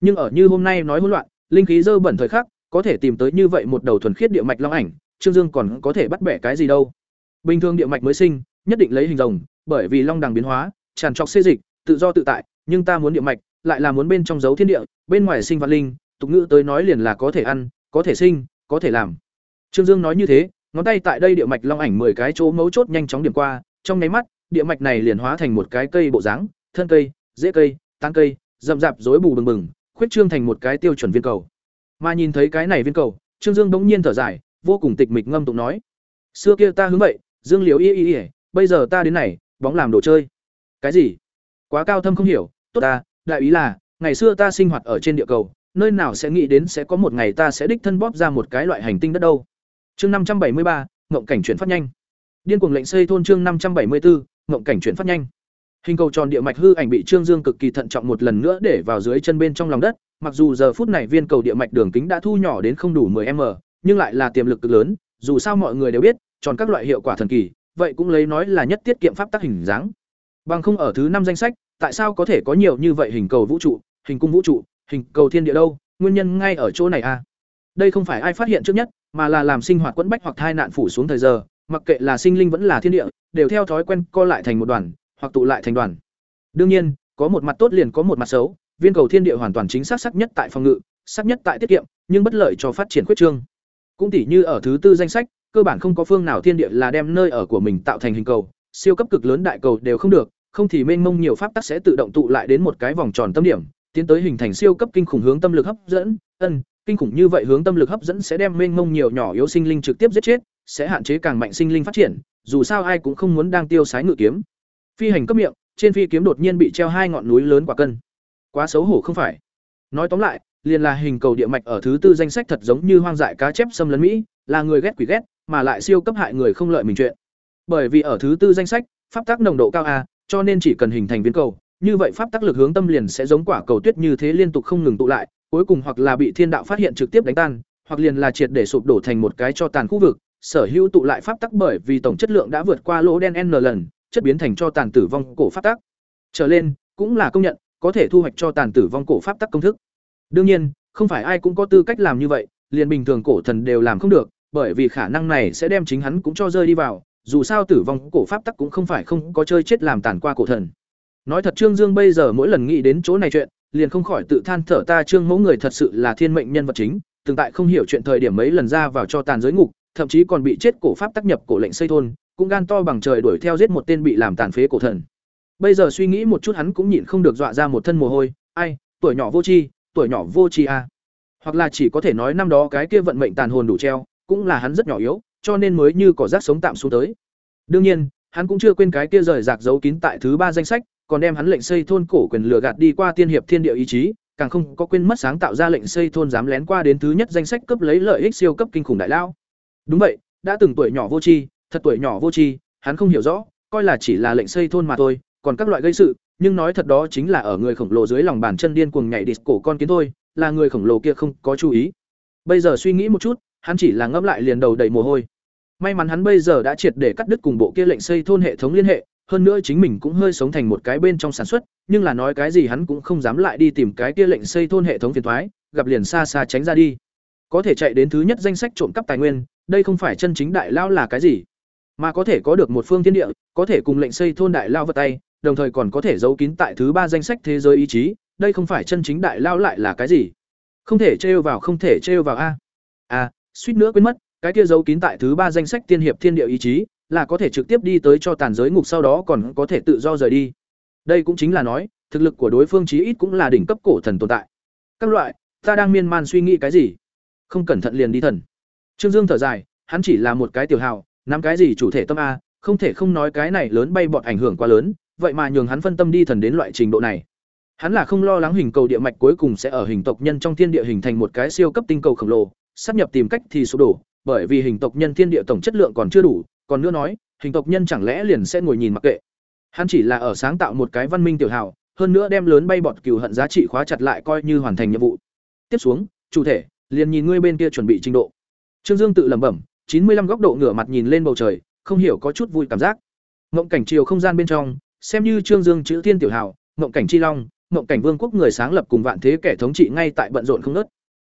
Nhưng ở như hôm nay nói hỗn loạn, linh khí dơ bẩn thời khắc, có thể tìm tới như vậy một đầu thuần khiết địa mạch long ảnh, Trương Dương còn có thể bắt bẻ cái gì đâu. Bình thường địa mạch mới sinh, nhất định lấy hình rồng, bởi vì long đằng biến hóa, tràn trọc xê dịch, tự do tự tại, nhưng ta muốn địa mạch, lại là muốn bên trong dấu thiên địa, bên ngoài sinh vật linh, tục ngữ tới nói liền là có thể ăn, có thể sinh, có thể làm. Trương Dương nói như thế, ngón tay tại đây địa mạch long ảnh 10 cái chỗ mấu chốt nhanh chóng điểm qua, trong nháy mắt, địa mạch này liền hóa thành một cái cây bộ dáng, thân cây, rễ cây, tán cây, rậm rạp rối bù bừng bừng, khuyết trương thành một cái tiêu chuẩn viên cầu. Mà nhìn thấy cái này viên cầu, Trương Dương bỗng nhiên thở dài, vô cùng tịch mịch ngâm tụng nói: "Xưa kia ta hướng vậy, Dương Liễu y y y, bây giờ ta đến này, bóng làm đồ chơi." Cái gì? Quá cao thâm không hiểu, tốt ta, đại ý là, ngày xưa ta sinh hoạt ở trên địa cầu, nơi nào sẽ nghĩ đến sẽ có một ngày ta sẽ đích thân bóp ra một cái loại hành tinh đất đâu. Chương năm trăm bảy mươi ba, ngộng cảnh chuyển phát nhanh. Điên cuồng lệnh xây thôn chương năm trăm bảy mươi 574, ngộng cảnh chuyển phát nhanh. Hình cầu tròn địa mạch hư ảnh bị Trương Dương cực kỳ thận trọng một lần nữa để vào dưới chân bên trong lòng đất, mặc dù giờ phút này viên cầu địa mạch đường kính đã thu nhỏ đến không đủ 10m, nhưng lại là tiềm lực cực lớn, dù sao mọi người đều biết, tròn các loại hiệu quả thần kỳ, vậy cũng lấy nói là nhất tiết kiệm pháp tác hình dáng. Bằng không ở thứ năm danh sách, tại sao có thể có nhiều như vậy hình cầu vũ trụ, hình cung vũ trụ, hình cầu thiên địa đâu? Nguyên nhân ngay ở chỗ này a. À. Đây không phải ai phát hiện trước nhất, mà là làm sinh hoạt quẫn bách hoặc thai nạn phủ xuống thời giờ, mặc kệ là sinh linh vẫn là thiên địa, đều theo thói quen co lại thành một đoàn, hoặc tụ lại thành đoàn. Đương nhiên, có một mặt tốt liền có một mặt xấu, viên cầu thiên địa hoàn toàn chính xác sắc nhất tại phòng ngự, sắc nhất tại tiết kiệm, nhưng bất lợi cho phát triển khuyết trương. Cũng tỉ như ở thứ tư danh sách, cơ bản không có phương nào thiên địa là đem nơi ở của mình tạo thành hình cầu, siêu cấp cực lớn đại cầu đều không được, không thì mênh mông nhiều pháp tắc sẽ tự động tụ lại đến một cái vòng tròn tâm điểm, tiến tới hình thành siêu cấp kinh khủng hướng tâm lực hấp dẫn, ân, kinh khủng như vậy hướng tâm lực hấp dẫn sẽ đem mênh mông nhiều nhỏ yếu sinh linh trực tiếp giết chết, sẽ hạn chế càng mạnh sinh linh phát triển, dù sao ai cũng không muốn đang tiêu sái ngự kiếm. Phi hành cấp miệng, trên phi kiếm đột nhiên bị treo hai ngọn núi lớn quả cân. Quá xấu hổ không phải. Nói tóm lại, liền là hình cầu địa mạch ở thứ tư danh sách thật giống như hoang dại cá chép xâm lấn Mỹ, là người ghét quỷ ghét, mà lại siêu cấp hại người không lợi mình chuyện. Bởi vì ở thứ tư danh sách, pháp tắc nồng độ cao a, cho nên chỉ cần hình thành viên cầu, như vậy pháp tắc lực hướng tâm liền sẽ giống quả cầu tuyết như thế liên tục không ngừng tụ lại, cuối cùng hoặc là bị thiên đạo phát hiện trực tiếp đánh tan, hoặc liền là triệt để sụp đổ thành một cái cho tàn khu vực, sở hữu tụ lại pháp tắc bởi vì tổng chất lượng đã vượt qua lỗ đen n lần, chất biến thành cho tàn tử vong cổ pháp tắc. Trở lên, cũng là công nhận, có thể thu hoạch cho tàn tử vong cổ pháp tắc công thức. Đương nhiên, không phải ai cũng có tư cách làm như vậy, liền bình thường cổ thần đều làm không được, bởi vì khả năng này sẽ đem chính hắn cũng cho rơi đi vào, dù sao tử vong cổ pháp tắc cũng không phải không có chơi chết làm tàn qua cổ thần. Nói thật Trương Dương bây giờ mỗi lần nghĩ đến chỗ này chuyện, liền không khỏi tự than thở ta Trương Mẫu người thật sự là thiên mệnh nhân vật chính, từng tại không hiểu chuyện thời điểm mấy lần ra vào cho tàn giới ngục, thậm chí còn bị chết cổ pháp tác nhập cổ lệnh xây thôn, cũng gan to bằng trời đuổi theo giết một tên bị làm tàn phế cổ thần. Bây giờ suy nghĩ một chút hắn cũng nhịn không được dọa ra một thân mồ hôi, ai, tuổi nhỏ vô tri, tuổi nhỏ vô tri a. À. Hoặc là chỉ có thể nói năm đó cái kia vận mệnh tàn hồn đủ treo, cũng là hắn rất nhỏ yếu, cho nên mới như cỏ rác sống tạm xuống tới. Đương nhiên, hắn cũng chưa quên cái kia rời rạc giấu kín tại thứ ba danh sách, còn đem hắn lệnh xây thôn cổ quyền lừa gạt đi qua tiên hiệp thiên địa ý chí, càng không có quên mất sáng tạo ra lệnh xây thôn dám lén qua đến thứ nhất danh sách cấp lấy lợi ích siêu cấp kinh khủng đại lao. Đúng vậy, đã từng tuổi nhỏ vô tri, thật tuổi nhỏ vô tri, hắn không hiểu rõ, coi là chỉ là lệnh xây thôn mà thôi, còn các loại gây sự, nhưng nói thật đó chính là ở người khổng lồ dưới lòng bàn chân điên cuồng nhảy disco con kiến thôi, là người khổng lồ kia không có chú ý. Bây giờ suy nghĩ một chút, hắn chỉ là ngẫm lại liền đầu đầy mồ hôi. May mắn hắn bây giờ đã triệt để cắt đứt cùng bộ kia lệnh xây thôn hệ thống liên hệ, hơn nữa chính mình cũng hơi sống thành một cái bên trong sản xuất, nhưng là nói cái gì hắn cũng không dám lại đi tìm cái kia lệnh xây thôn hệ thống phiền toái, gặp liền xa xa tránh ra đi. Có thể chạy đến thứ nhất danh sách trộm cắp tài nguyên, đây không phải chân chính đại lao là cái gì, mà có thể có được một phương thiên địa, có thể cùng lệnh xây thôn đại lao vật tay, đồng thời còn có thể giấu kín tại thứ ba danh sách thế giới ý chí, đây không phải chân chính đại lao lại là cái gì? Không thể trêu vào không thể trêu vào a. À, suýt nữa quên mất, cái kia giấu kín tại thứ ba danh sách tiên hiệp thiên địa ý chí, là có thể trực tiếp đi tới cho tàn giới ngục sau đó còn có thể tự do rời đi. Đây cũng chính là nói, thực lực của đối phương chí ít cũng là đỉnh cấp cổ thần tồn tại. Các loại, ta đang miên man suy nghĩ cái gì? Không cẩn thận liền đi thần. Trương Dương thở dài, hắn chỉ là một cái tiểu hào, nắm cái gì chủ thể tâm a, không thể không nói cái này lớn bay bọn ảnh hưởng quá lớn, vậy mà nhường hắn phân tâm đi thần đến loại trình độ này. Hắn là không lo lắng hình cầu địa mạch cuối cùng sẽ ở hình tộc nhân trong thiên địa hình thành một cái siêu cấp tinh cầu khổng lồ, sắp nhập tìm cách thì sụp đổ, bởi vì hình tộc nhân thiên địa tổng chất lượng còn chưa đủ, còn nữa nói, hình tộc nhân chẳng lẽ liền sẽ ngồi nhìn mặc kệ. Hắn chỉ là ở sáng tạo một cái văn minh tiểu hào, hơn nữa đem lớn bay bọt cừu hận giá trị khóa chặt lại coi như hoàn thành nhiệm vụ. Tiếp xuống, chủ thể, liền nhìn ngươi bên kia chuẩn bị trình độ. Trương Dương tự lẩm bẩm, chín mươi 95 góc độ ngửa mặt nhìn lên bầu trời, không hiểu có chút vui cảm giác. Ngộng cảnh chiều không gian bên trong, xem như Trương Dương chữ thiên tiểu hào, ngộng cảnh chi long, ngộng cảnh vương quốc người sáng lập cùng vạn thế kẻ thống trị ngay tại bận rộn không ngớt.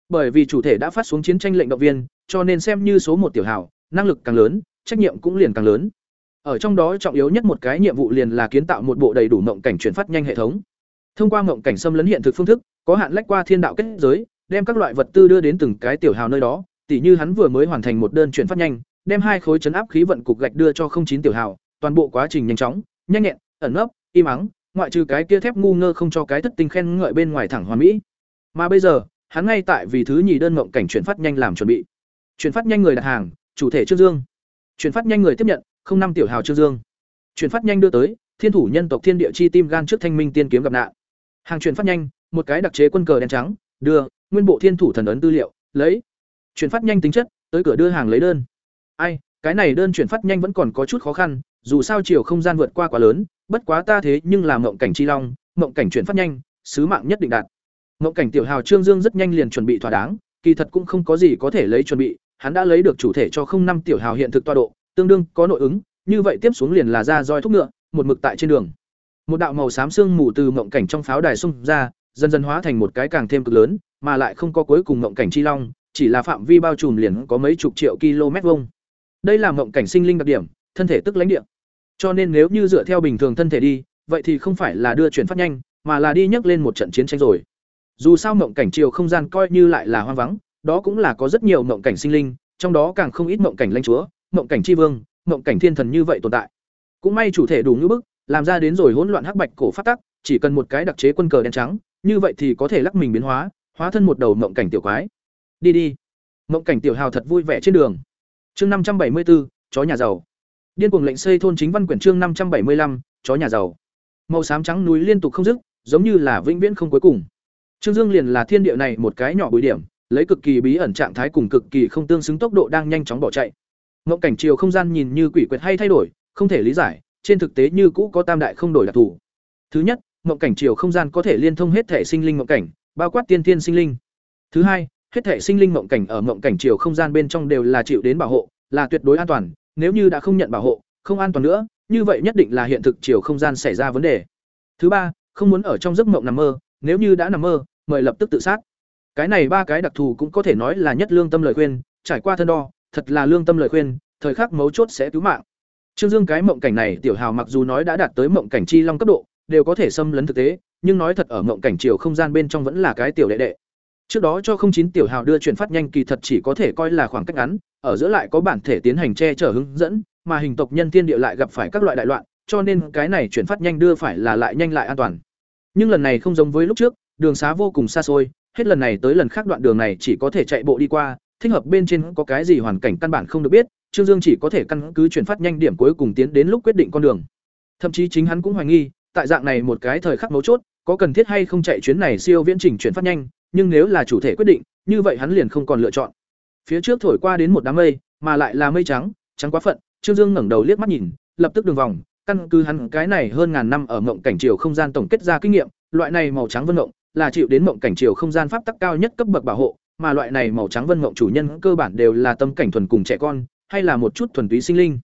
Bởi vì chủ thể đã phát xuống chiến tranh lệnh động viên, cho nên xem như số một tiểu hào, năng lực càng lớn, trách nhiệm cũng liền càng lớn. Ở trong đó trọng yếu nhất một cái nhiệm vụ liền là kiến tạo một bộ đầy đủ mộng cảnh chuyển phát nhanh hệ thống. Thông qua mộng cảnh xâm lấn hiện thực phương thức, có hạn lách qua thiên đạo kết giới, đem các loại vật tư đưa đến từng cái tiểu hào nơi đó, tỉ như hắn vừa mới hoàn thành một đơn chuyển phát nhanh, đem hai khối chấn áp khí vận cục gạch đưa cho không chín tiểu hào, toàn bộ quá trình nhanh chóng, nhanh nhẹn, ẩn nấp, im ắng, ngoại trừ cái kia thép ngu ngơ không cho cái thất tinh khen ngợi bên ngoài thẳng hoàn mỹ. Mà bây giờ, hắn ngay tại vì thứ nhì đơn mộng cảnh chuyển phát nhanh làm chuẩn bị. Chuyển phát nhanh người đặt hàng, chủ thể Trương Dương. Chuyển phát nhanh người tiếp nhận, không năm tiểu hào Trương Dương. Chuyển phát nhanh đưa tới, thiên thủ nhân tộc thiên địa chi tim gan trước thanh minh tiên kiếm gặp nạn. Hàng chuyển phát nhanh, một cái đặc chế quân cờ đen trắng, đưa, nguyên bộ thiên thủ thần ấn tư liệu, lấy. Chuyển phát nhanh tính chất, tới cửa đưa hàng lấy đơn. Ai, cái này đơn chuyển phát nhanh vẫn còn có chút khó khăn, dù sao chiều không gian vượt qua quá lớn, bất quá ta thế nhưng là mộng cảnh chi long, mộng cảnh chuyển phát nhanh, sứ mạng nhất định đạt. Mộng cảnh tiểu hào Trương Dương rất nhanh liền chuẩn bị thỏa đáng, kỳ thật cũng không có gì có thể lấy chuẩn bị, hắn đã lấy được chủ thể cho không năm tiểu hào hiện thực tọa độ, tương đương có nội ứng, như vậy tiếp xuống liền là ra roi thúc ngựa, một mực tại trên đường. Một đạo màu xám sương mù từ mộng cảnh trong pháo đài xung ra, dần dần hóa thành một cái càng thêm cực lớn, mà lại không có cuối cùng mộng cảnh chi long, chỉ là phạm vi bao trùm liền có mấy chục triệu km vuông. Đây là mộng cảnh sinh linh đặc điểm, thân thể tức lãnh địa. Cho nên nếu như dựa theo bình thường thân thể đi, vậy thì không phải là đưa chuyển phát nhanh, mà là đi nhấc lên một trận chiến tranh rồi. Dù sao mộng cảnh chiều không gian coi như lại là hoang vắng, đó cũng là có rất nhiều mộng cảnh sinh linh, trong đó càng không ít mộng cảnh lãnh chúa, mộng cảnh tri vương, mộng cảnh thiên thần như vậy tồn tại. Cũng may chủ thể đủ ngữ bức, làm ra đến rồi hỗn loạn hắc bạch cổ phát tắc, chỉ cần một cái đặc chế quân cờ đen trắng, như vậy thì có thể lắc mình biến hóa, hóa thân một đầu mộng cảnh tiểu quái. Đi đi. Mộng cảnh tiểu hào thật vui vẻ trên đường. Chương năm trăm bảy mươi bốn chó nhà giàu. Điên cuồng lệnh xây thôn chính văn quyển chương năm trăm bảy mươi lăm, chó nhà giàu. Màu xám trắng núi liên tục không dứt, giống như là vĩnh viễn không cuối cùng. Trương Dương liền là thiên địa này một cái nhỏ bụi điểm, lấy cực kỳ bí ẩn trạng thái cùng cực kỳ không tương xứng tốc độ đang nhanh chóng bỏ chạy. Ngộng cảnh chiều không gian nhìn như quỷ quyệt hay thay đổi, không thể lý giải, trên thực tế như cũ có tam đại không đổi đặc thù. Thứ nhất, ngộng cảnh chiều không gian có thể liên thông hết thể sinh linh ngộng cảnh, bao quát tiên tiên sinh linh. Thứ hai, hết thể sinh linh ngộng cảnh ở ngộng cảnh chiều không gian bên trong đều là chịu đến bảo hộ, là tuyệt đối an toàn, nếu như đã không nhận bảo hộ, không an toàn nữa, như vậy nhất định là hiện thực chiều không gian xảy ra vấn đề. Thứ ba, không muốn ở trong giấc mộng nằm mơ, nếu như đã nằm mơ, mời lập tức tự sát. Cái này ba cái đặc thù cũng có thể nói là nhất lương tâm lời khuyên, trải qua thân đo, thật là lương tâm lời khuyên, thời khắc mấu chốt sẽ cứu mạng. Trương Dương cái mộng cảnh này tiểu hào mặc dù nói đã đạt tới mộng cảnh chi long cấp độ, đều có thể xâm lấn thực tế, nhưng nói thật ở mộng cảnh chiều không gian bên trong vẫn là cái tiểu đệ đệ. Trước đó cho không chín tiểu hào đưa chuyển phát nhanh kỳ thật chỉ có thể coi là khoảng cách ngắn, ở giữa lại có bản thể tiến hành che chở hướng dẫn, mà hình tộc nhân thiên địa lại gặp phải các loại đại loạn, cho nên cái này chuyển phát nhanh đưa phải là lại nhanh lại an toàn. Nhưng lần này không giống với lúc trước, đường xá vô cùng xa xôi, hết lần này tới lần khác đoạn đường này chỉ có thể chạy bộ đi qua, thích hợp bên trên có cái gì hoàn cảnh căn bản không được biết, Trương Dương chỉ có thể căn cứ chuyển phát nhanh điểm cuối cùng tiến đến lúc quyết định con đường. Thậm chí chính hắn cũng hoài nghi, tại dạng này một cái thời khắc mấu chốt, có cần thiết hay không chạy chuyến này siêu viễn trình chuyển phát nhanh, nhưng nếu là chủ thể quyết định, như vậy hắn liền không còn lựa chọn. Phía trước thổi qua đến một đám mây, mà lại là mây trắng, trắng quá phận, Trương Dương ngẩng đầu liếc mắt nhìn, lập tức đường vòng, căn cứ hắn cái này hơn ngàn năm ở ngộng cảnh chiều không gian tổng kết ra kinh nghiệm, loại này màu trắng vân ngộng là chịu đến mộng cảnh chiều không gian pháp tắc cao nhất cấp bậc bảo hộ, mà loại này màu trắng vân mộng chủ nhân cơ bản đều là tâm cảnh thuần cùng trẻ con, hay là một chút thuần túy sinh linh.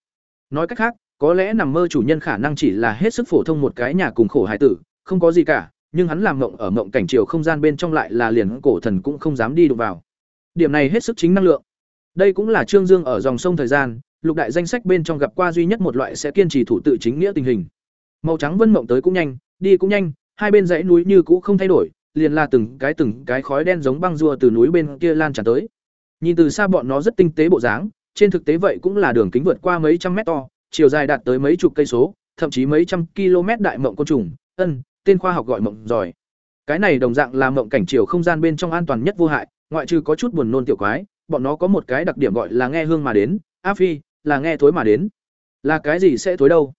Nói cách khác, có lẽ nằm mơ chủ nhân khả năng chỉ là hết sức phổ thông một cái nhà cùng khổ hải tử, không có gì cả, nhưng hắn làm mộng ở mộng cảnh chiều không gian bên trong lại là liền cổ thần cũng không dám đi đụng vào. Điểm này hết sức chính năng lượng. Đây cũng là Trương Dương ở dòng sông thời gian, lục đại danh sách bên trong gặp qua duy nhất một loại sẽ kiên trì thủ tự chính nghĩa tình hình. Màu trắng vân mộng tới cũng nhanh, đi cũng nhanh, hai bên dãy núi như cũ không thay đổi, liền là từng cái từng cái khói đen giống băng rùa từ núi bên kia lan tràn tới. Nhìn từ xa bọn nó rất tinh tế bộ dáng, trên thực tế vậy cũng là đường kính vượt qua mấy trăm mét to, chiều dài đạt tới mấy chục cây số, thậm chí mấy trăm km đại mộng côn trùng, ân, tên khoa học gọi mộng giỏi. Cái này đồng dạng là mộng cảnh chiều không gian bên trong an toàn nhất vô hại, ngoại trừ có chút buồn nôn tiểu quái, bọn nó có một cái đặc điểm gọi là nghe hương mà đến, a phi, là nghe thối mà đến. Là cái gì sẽ thối đâu?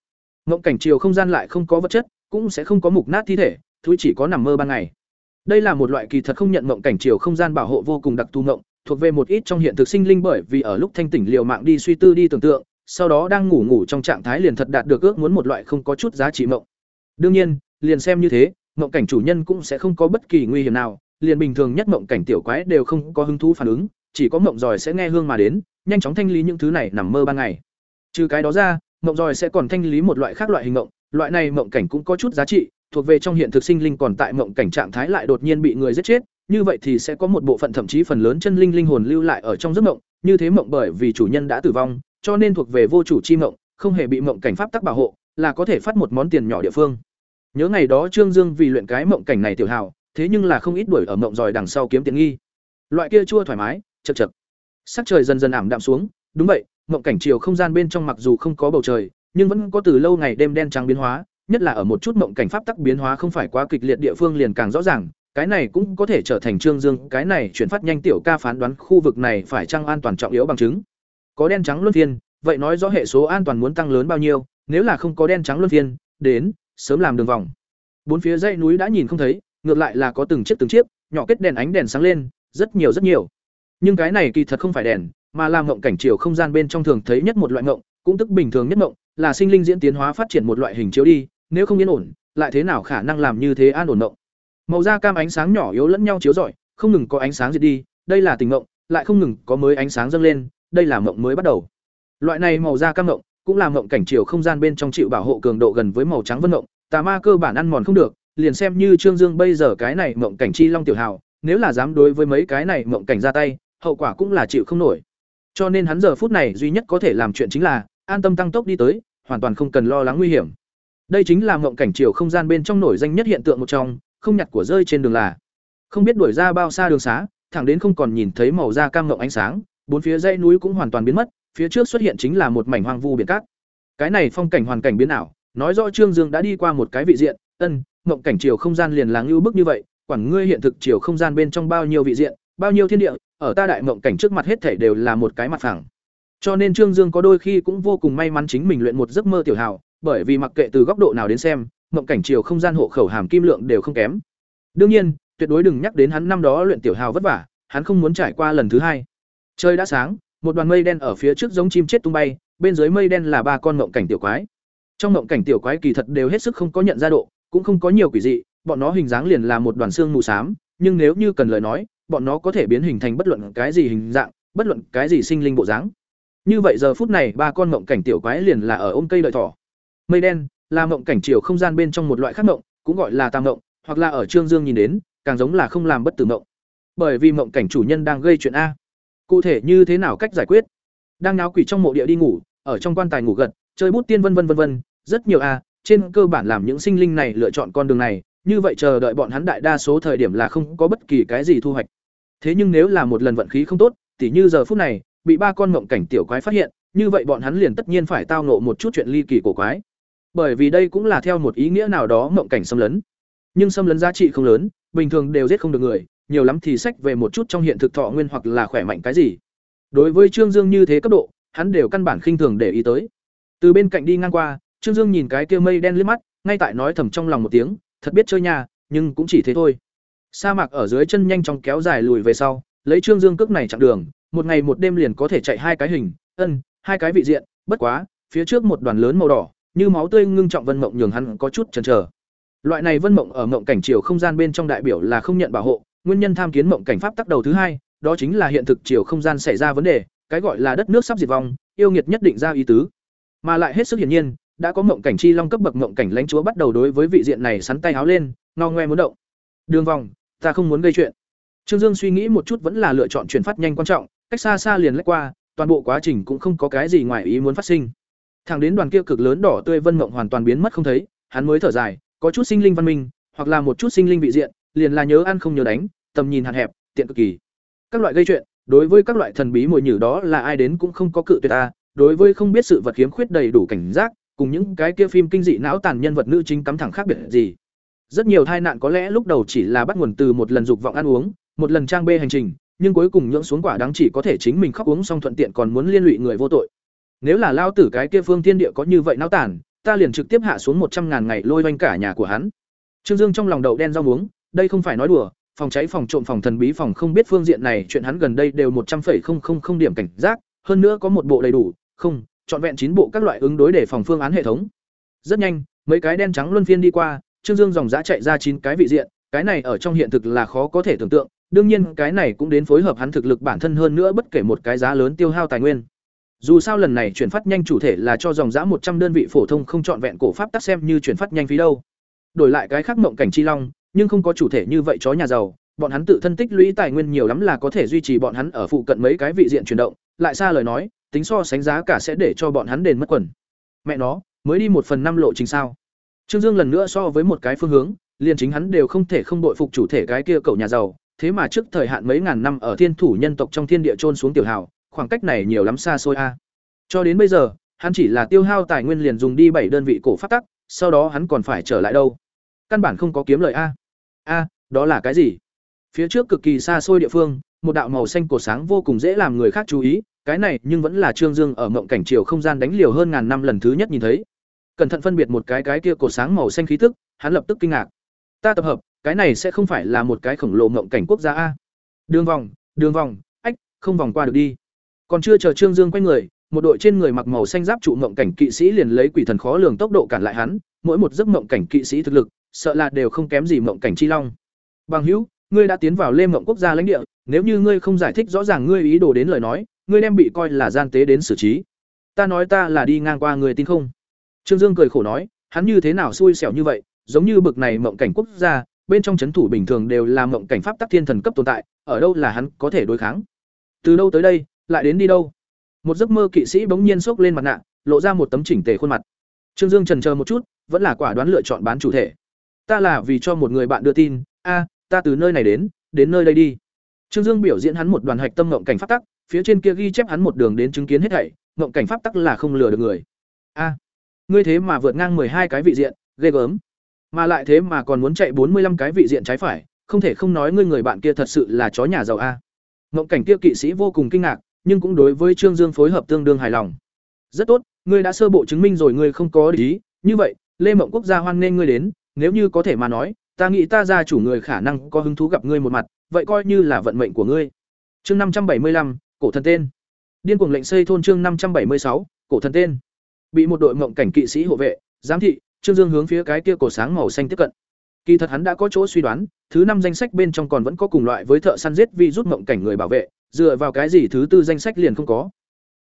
Mộng cảnh chiều không gian lại không có vật chất, cũng sẽ không có mục nát thi thể, thúi chỉ có nằm mơ ban ngày. Đây là một loại kỳ thật không nhận mộng cảnh chiều không gian bảo hộ vô cùng đặc thù mộng, thuộc về một ít trong hiện thực sinh linh bởi vì ở lúc thanh tỉnh liều mạng đi suy tư đi tưởng tượng, sau đó đang ngủ ngủ trong trạng thái liền thật đạt được ước muốn một loại không có chút giá trị mộng. Đương nhiên, liền xem như thế, mộng cảnh chủ nhân cũng sẽ không có bất kỳ nguy hiểm nào, liền bình thường nhất mộng cảnh tiểu quái đều không có hứng thú phản ứng, chỉ có mộng giỏi sẽ nghe hương mà đến, nhanh chóng thanh lý những thứ này nằm mơ ban ngày. Trừ cái đó ra, mộng giỏi sẽ còn thanh lý một loại khác loại hình mộng, loại này mộng cảnh cũng có chút giá trị, thuộc về trong hiện thực sinh linh còn tại mộng cảnh trạng thái lại đột nhiên bị người giết chết, như vậy thì sẽ có một bộ phận thậm chí phần lớn chân linh linh hồn lưu lại ở trong giấc mộng, như thế mộng bởi vì chủ nhân đã tử vong, cho nên thuộc về vô chủ chi mộng, không hề bị mộng cảnh pháp tắc bảo hộ, là có thể phát một món tiền nhỏ địa phương. Nhớ ngày đó Trương Dương vì luyện cái mộng cảnh này tiểu hào, thế nhưng là không ít đuổi ở mộng giỏi đằng sau kiếm tiền nghi. Loại kia chua thoải mái, chậc chậc. Sắc trời dần dần ảm đạm xuống, đúng vậy, mộng cảnh chiều không gian bên trong mặc dù không có bầu trời, nhưng vẫn có từ lâu ngày đêm đen trắng biến hóa, nhất là ở một chút mộng cảnh pháp tắc biến hóa không phải quá kịch liệt địa phương liền càng rõ ràng, cái này cũng có thể trở thành Trương Dương, cái này chuyển phát nhanh tiểu ca phán đoán khu vực này phải chăng an toàn trọng yếu bằng chứng. Có đen trắng luân phiên, vậy nói rõ hệ số an toàn muốn tăng lớn bao nhiêu, nếu là không có đen trắng luân phiên, đến, sớm làm đường vòng. Bốn phía dãy núi đã nhìn không thấy, ngược lại là có từng chiếc từng chiếc, nhỏ kết đèn ánh đèn sáng lên, rất nhiều rất nhiều. Nhưng cái này kỳ thật không phải đèn, mà là ngộng cảnh chiều không gian bên trong thường thấy nhất một loại ngộng, cũng tức bình thường nhất ngộng, là sinh linh diễn tiến hóa phát triển một loại hình chiếu đi, nếu không yên ổn, lại thế nào khả năng làm như thế an ổn mộng. Màu da cam ánh sáng nhỏ yếu lẫn nhau chiếu rọi, không ngừng có ánh sáng diệt đi, đây là tình mộng, lại không ngừng có mới ánh sáng dâng lên, đây là mộng mới bắt đầu. Loại này màu da cam mộng cũng là mộng cảnh chiều không gian bên trong chịu bảo hộ cường độ gần với màu trắng vân mộng tà ma cơ bản ăn mòn không được, liền xem như Trương Dương bây giờ cái này mộng cảnh chi long tiểu hào, nếu là dám đối với mấy cái này mộng cảnh ra tay, hậu quả cũng là chịu không nổi. Cho nên hắn giờ phút này duy nhất có thể làm chuyện chính là an tâm tăng tốc đi tới, hoàn toàn không cần lo lắng nguy hiểm. Đây chính là mộng cảnh chiều không gian bên trong nổi danh nhất hiện tượng một trong, không nhặt của rơi trên đường là. Không biết đuổi ra bao xa đường xá, thẳng đến không còn nhìn thấy màu da cam ngộng ánh sáng, bốn phía dãy núi cũng hoàn toàn biến mất, phía trước xuất hiện chính là một mảnh hoang vu biển cát. Cái này phong cảnh hoàn cảnh biến ảo, nói rõ Trương Dương đã đi qua một cái vị diện, ân, mộng cảnh chiều không gian liền là ưu bức như vậy, quản ngươi hiện thực chiều không gian bên trong bao nhiêu vị diện, bao nhiêu thiên địa, ở ta đại mộng cảnh trước mặt hết thảy đều là một cái mặt phẳng. Cho nên Trương Dương có đôi khi cũng vô cùng may mắn chính mình luyện một giấc mơ tiểu hào, bởi vì mặc kệ từ góc độ nào đến xem, mộng cảnh chiều không gian hộ khẩu hàm kim lượng đều không kém. Đương nhiên, tuyệt đối đừng nhắc đến hắn năm đó luyện tiểu hào vất vả, hắn không muốn trải qua lần thứ hai. Trời đã sáng, một đoàn mây đen ở phía trước giống chim chết tung bay, bên dưới mây đen là ba con mộng cảnh tiểu quái. Trong mộng cảnh tiểu quái kỳ thật đều hết sức không có nhận ra độ, cũng không có nhiều quỷ dị, bọn nó hình dáng liền là một đoàn xương mù xám, nhưng nếu như cần lời nói, bọn nó có thể biến hình thành bất luận cái gì hình dạng, bất luận cái gì sinh linh bộ dáng. Như vậy giờ phút này ba con mộng cảnh tiểu quái liền là ở ôm cây đợi thỏ. Mây đen là mộng cảnh chiều không gian bên trong một loại khác mộng, cũng gọi là tam mộng, hoặc là ở Trương Dương nhìn đến, càng giống là không làm bất tử mộng. Bởi vì mộng cảnh chủ nhân đang gây chuyện a. Cụ thể như thế nào cách giải quyết? Đang náo quỷ trong mộ địa đi ngủ, ở trong quan tài ngủ gật, chơi bút tiên vân vân vân vân, rất nhiều a, trên cơ bản làm những sinh linh này lựa chọn con đường này, như vậy chờ đợi bọn hắn đại đa số thời điểm là không có bất kỳ cái gì thu hoạch. Thế nhưng nếu là một lần vận khí không tốt, tỉ như giờ phút này, bị ba con mộng cảnh tiểu quái phát hiện, như vậy bọn hắn liền tất nhiên phải tao nộ một chút chuyện ly kỳ cổ quái. Bởi vì đây cũng là theo một ý nghĩa nào đó mộng cảnh xâm lấn. Nhưng xâm lấn giá trị không lớn, bình thường đều giết không được người, nhiều lắm thì sách về một chút trong hiện thực thọ nguyên hoặc là khỏe mạnh cái gì. Đối với Trương Dương như thế cấp độ, hắn đều căn bản khinh thường để ý tới. Từ bên cạnh đi ngang qua, Trương Dương nhìn cái kia mây đen liếc mắt, ngay tại nói thầm trong lòng một tiếng, thật biết chơi nhà, nhưng cũng chỉ thế thôi. Sa mạc ở dưới chân nhanh chóng kéo dài lùi về sau, lấy Trương Dương cước này chặn đường, một ngày một đêm liền có thể chạy hai cái hình, ân, hai cái vị diện, bất quá, phía trước một đoàn lớn màu đỏ, như máu tươi ngưng trọng vân mộng nhường hắn có chút chần chờ. Loại này vân mộng ở mộng cảnh chiều không gian bên trong đại biểu là không nhận bảo hộ, nguyên nhân tham kiến mộng cảnh pháp tắc đầu thứ hai, đó chính là hiện thực chiều không gian xảy ra vấn đề, cái gọi là đất nước sắp diệt vong, yêu nghiệt nhất định ra ý tứ. Mà lại hết sức hiển nhiên, đã có mộng cảnh chi long cấp bậc mộng cảnh lãnh chúa bắt đầu đối với vị diện này sắn tay áo lên, ngo ngoe muốn động. Đường vòng, ta không muốn gây chuyện. Trương Dương suy nghĩ một chút vẫn là lựa chọn chuyển phát nhanh quan trọng, cách xa xa liền lách qua, toàn bộ quá trình cũng không có cái gì ngoài ý muốn phát sinh. Thẳng đến đoàn kia cực lớn đỏ tươi vân mộng hoàn toàn biến mất không thấy, hắn mới thở dài, có chút sinh linh văn minh, hoặc là một chút sinh linh vị diện, liền là nhớ ăn không nhớ đánh, tầm nhìn hạn hẹp, tiện cực kỳ. Các loại gây chuyện, đối với các loại thần bí mùi nhử đó là ai đến cũng không có cự tuyệt ta, đối với không biết sự vật khiếm khuyết đầy đủ cảnh giác, cùng những cái kia phim kinh dị não tàn nhân vật nữ chính cắm thẳng khác biệt gì. Rất nhiều tai nạn có lẽ lúc đầu chỉ là bắt nguồn từ một lần dục vọng ăn uống, một lần trang bê hành trình, nhưng cuối cùng nhưỡng xuống quả đáng chỉ có thể chính mình khóc uống xong thuận tiện còn muốn liên lụy người vô tội. Nếu là lao tử cái kia phương thiên địa có như vậy não tản ta liền trực tiếp hạ xuống một trăm ngàn ngày lôi oanh cả nhà của hắn. Trương Dương trong lòng đậu đen rau muống, đây không phải nói đùa, phòng cháy phòng trộm phòng thần bí phòng không biết phương diện này chuyện hắn gần đây đều một trăm linh điểm cảnh giác, hơn nữa có một bộ đầy đủ, không, chọn vẹn chín bộ các loại ứng đối để phòng phương án hệ thống. Rất nhanh, mấy cái đen trắng luân phiên đi qua, Trương Dương dòng dã chạy ra chín cái vị diện, cái này ở trong hiện thực là khó có thể tưởng tượng, đương nhiên cái này cũng đến phối hợp hắn thực lực bản thân hơn nữa bất kể một cái giá lớn tiêu hao tài nguyên. Dù sao lần này chuyển phát nhanh chủ thể là cho dòng dã một trăm đơn vị phổ thông không chọn vẹn cổ pháp tác xem như chuyển phát nhanh phí đâu. Đổi lại cái khác mộng cảnh chi long, nhưng không có chủ thể như vậy chó nhà giàu, bọn hắn tự thân tích lũy tài nguyên nhiều lắm là có thể duy trì bọn hắn ở phụ cận mấy cái vị diện chuyển động, lại xa lời nói, tính so sánh giá cả sẽ để cho bọn hắn đền mất quần. Mẹ nó, mới đi một phần năm lộ trình sao? Trương Dương lần nữa so với một cái phương hướng, liền chính hắn đều không thể không đội phục chủ thể cái kia cậu nhà giàu, thế mà trước thời hạn mấy ngàn năm ở thiên thủ nhân tộc trong thiên địa trôn xuống tiểu hào, khoảng cách này nhiều lắm xa xôi a. Cho đến bây giờ, hắn chỉ là tiêu hao tài nguyên liền dùng đi bảy đơn vị cổ phát tắc, sau đó hắn còn phải trở lại đâu? Căn bản không có kiếm lợi a. A, đó là cái gì? Phía trước cực kỳ xa xôi địa phương, một đạo màu xanh cổ sáng vô cùng dễ làm người khác chú ý, cái này nhưng vẫn là Trương Dương ở mộng cảnh chiều không gian đánh liều hơn ngàn năm lần thứ nhất nhìn thấy. Cẩn thận phân biệt một cái cái kia cổ sáng màu xanh khí tức, hắn lập tức kinh ngạc. Ta tập hợp, cái này sẽ không phải là một cái khổng lồ mộng cảnh quốc gia a. Đường vòng, đường vòng, ách, không vòng qua được đi. Còn chưa chờ Trương Dương quay người, một đội trên người mặc màu xanh giáp trụ mộng cảnh kỵ sĩ liền lấy quỷ thần khó lường tốc độ cản lại hắn, mỗi một giấc mộng cảnh kỵ sĩ thực lực, sợ là đều không kém gì mộng cảnh chi long. Bằng hữu, ngươi đã tiến vào Lê Mộng quốc gia lãnh địa, nếu như ngươi không giải thích rõ ràng ngươi ý đồ đến lời nói, ngươi đem bị coi là gian tế đến xử trí. Ta nói ta là đi ngang qua người tin không? Trương Dương cười khổ nói, hắn như thế nào xui xẻo như vậy, giống như bực này mộng cảnh quốc gia, bên trong chấn thủ bình thường đều là mộng cảnh pháp tắc thiên thần cấp tồn tại, ở đâu là hắn có thể đối kháng? Từ đâu tới đây, lại đến đi đâu? Một giấc mơ kỵ sĩ bỗng nhiên xốc lên mặt nạ, lộ ra một tấm chỉnh tề khuôn mặt. Trương Dương chần chờ một chút, vẫn là quả đoán lựa chọn bán chủ thể. Ta là vì cho một người bạn đưa tin, a, ta từ nơi này đến, đến nơi đây đi. Trương Dương biểu diễn hắn một đoàn hạch tâm ngộng cảnh pháp tắc, phía trên kia ghi chép hắn một đường đến chứng kiến hết thảy, ngộng cảnh pháp tắc là không lừa được người. A, ngươi thế mà vượt ngang hai cái vị diện, ghê gớm. Mà lại thế mà còn muốn chạy bốn mươi 45 cái vị diện trái phải, không thể không nói ngươi người bạn kia thật sự là chó nhà giàu a. Ngộng cảnh kia kỵ sĩ vô cùng kinh ngạc, nhưng cũng đối với Trương Dương phối hợp tương đương hài lòng. Rất tốt, ngươi đã sơ bộ chứng minh rồi ngươi không có ý, như vậy, Lê Mộng Quốc gia hoan nghênh ngươi đến, nếu như có thể mà nói, ta nghĩ ta gia chủ người khả năng có hứng thú gặp ngươi một mặt, vậy coi như là vận mệnh của ngươi. Chương năm trăm bảy mươi lăm, cổ thần tên. Điên cuồng lệnh xây thôn chương năm trăm bảy mươi sáu, cổ thần tên. Bị một đội mộng cảnh kỵ sĩ hộ vệ, giám thị, Trương Dương hướng phía cái kia cổ sáng màu xanh tiếp cận. Kỳ thật hắn đã có chỗ suy đoán, thứ năm danh sách bên trong còn vẫn có cùng loại với thợ săn giết vi rút mộng cảnh người bảo vệ, dựa vào cái gì thứ tư danh sách liền không có.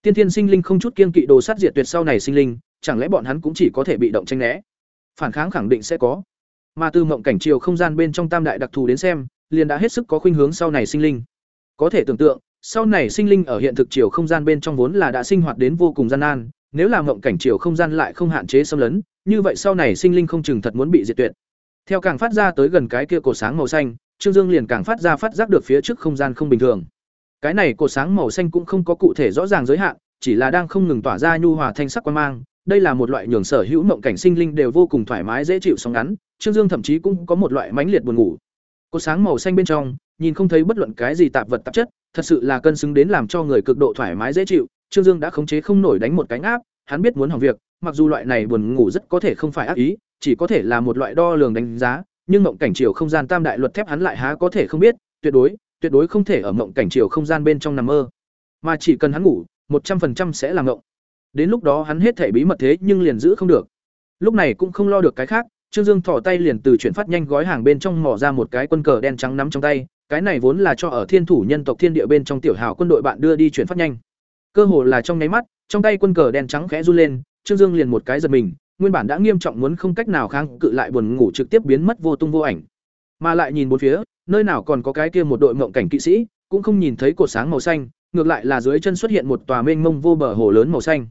Tiên thiên sinh linh không chút kiên kỵ đồ sát diệt tuyệt sau này sinh linh, chẳng lẽ bọn hắn cũng chỉ có thể bị động tranh né? Phản kháng khẳng định sẽ có. Mà từ mộng cảnh chiều không gian bên trong tam đại đặc thù đến xem, liền đã hết sức có khuynh hướng sau này sinh linh. Có thể tưởng tượng, sau này sinh linh ở hiện thực chiều không gian bên trong vốn là đã sinh hoạt đến vô cùng gian nan, nếu là mộng cảnh chiều không gian lại không hạn chế xâm lấn, như vậy sau này sinh linh không chừng thật muốn bị diệt tuyệt. Theo càng phát ra tới gần cái kia cổ sáng màu xanh, Trương Dương liền càng phát ra phát giác được phía trước không gian không bình thường. Cái này cột sáng màu xanh cũng không có cụ thể rõ ràng giới hạn, chỉ là đang không ngừng tỏa ra nhu hòa thanh sắc quan mang, đây là một loại nhường sở hữu mộng cảnh sinh linh đều vô cùng thoải mái dễ chịu sóng ngắn, Trương Dương thậm chí cũng có một loại mãnh liệt buồn ngủ. Cột sáng màu xanh bên trong, nhìn không thấy bất luận cái gì tạp vật tạp chất, thật sự là cân xứng đến làm cho người cực độ thoải mái dễ chịu, Trương Dương đã khống chế không nổi đánh một cái áp, hắn biết muốn hỏng việc, mặc dù loại này buồn ngủ rất có thể không phải ác ý, chỉ có thể là một loại đo lường đánh giá, nhưng mộng cảnh chiều không gian tam đại luật thép hắn lại há có thể không biết, tuyệt đối, tuyệt đối không thể ở mộng cảnh chiều không gian bên trong nằm mơ. Mà chỉ cần hắn ngủ, một trăm phần trăm sẽ làm mộng. Đến lúc đó hắn hết thể bí mật thế nhưng liền giữ không được. Lúc này cũng không lo được cái khác, Trương Dương thỏ tay liền từ chuyển phát nhanh gói hàng bên trong mỏ ra một cái quân cờ đen trắng nắm trong tay, cái này vốn là cho ở Thiên thủ nhân tộc Thiên địa bên trong tiểu hào quân đội bạn đưa đi chuyển phát nhanh. Cơ hồ là trong nháy mắt, trong tay quân cờ đen trắng khẽ run lên, Trương Dương liền một cái giật mình, nguyên bản đã nghiêm trọng muốn không cách nào kháng cự lại buồn ngủ trực tiếp biến mất vô tung vô ảnh. Mà lại nhìn bốn phía, nơi nào còn có cái kia một đội mộng cảnh kỵ sĩ, cũng không nhìn thấy cột sáng màu xanh, ngược lại là dưới chân xuất hiện một tòa mênh mông vô bờ hồ lớn màu xanh.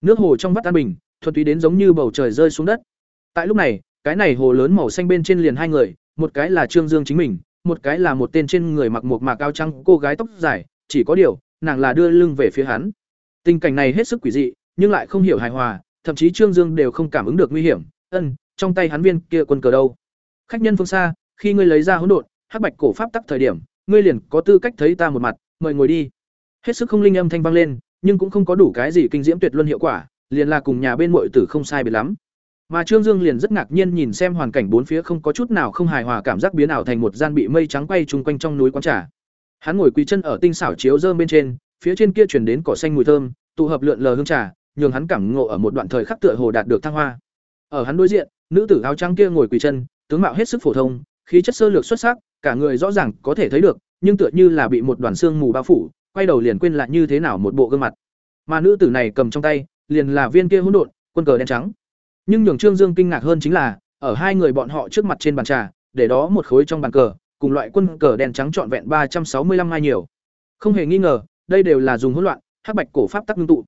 Nước hồ trong vắt an bình, thuần túy đến giống như bầu trời rơi xuống đất. Tại lúc này, cái này hồ lớn màu xanh bên trên liền hai người, một cái là Trương Dương chính mình, một cái là một tên trên người mặc một mạc áo trắng cô gái tóc dài, chỉ có điều, nàng là đưa lưng về phía hắn. Tình cảnh này hết sức quỷ dị, nhưng lại không hiểu hài hòa, thậm chí Trương Dương đều không cảm ứng được nguy hiểm. Ân, trong tay hắn viên kia quân cờ đâu? Khách nhân phương xa, khi ngươi lấy ra hỗn độn, hắc bạch cổ pháp tắc thời điểm, ngươi liền có tư cách thấy ta một mặt, mời ngồi đi. Hết sức không linh âm thanh vang lên, nhưng cũng không có đủ cái gì kinh diễm tuyệt luân hiệu quả, liền là cùng nhà bên muội tử không sai biệt lắm. Mà Trương Dương liền rất ngạc nhiên nhìn xem hoàn cảnh bốn phía không có chút nào không hài hòa cảm giác biến ảo thành một gian bị mây trắng quay chung quanh trong núi quán trà. Hắn ngồi quỳ chân ở tinh xảo chiếu rơm bên trên, phía trên kia truyền đến cỏ xanh mùi thơm, tụ hợp lượn lờ hương trà, nhường hắn cảm ngộ ở một đoạn thời khắc tựa hồ đạt được thăng hoa. Ở hắn đối diện, nữ tử áo trắng kia ngồi quỳ chân, tướng mạo hết sức phổ thông, khí chất sơ lược xuất sắc, cả người rõ ràng có thể thấy được, nhưng tựa như là bị một đoàn xương mù bao phủ, quay đầu liền quên lại như thế nào một bộ gương mặt. Mà nữ tử này cầm trong tay, liền là viên kia hỗn độn, quân cờ đen trắng. Nhưng nhường Trương Dương kinh ngạc hơn chính là, ở hai người bọn họ trước mặt trên bàn trà, để đó một khối trong bàn cờ, cùng loại quân cờ đen trắng trọn vẹn ba trăm sáu mươi lăm mai nhiều. Không hề nghi ngờ, đây đều là dùng hỗn loạn, hắc bạch cổ pháp tắc ngưng tụ.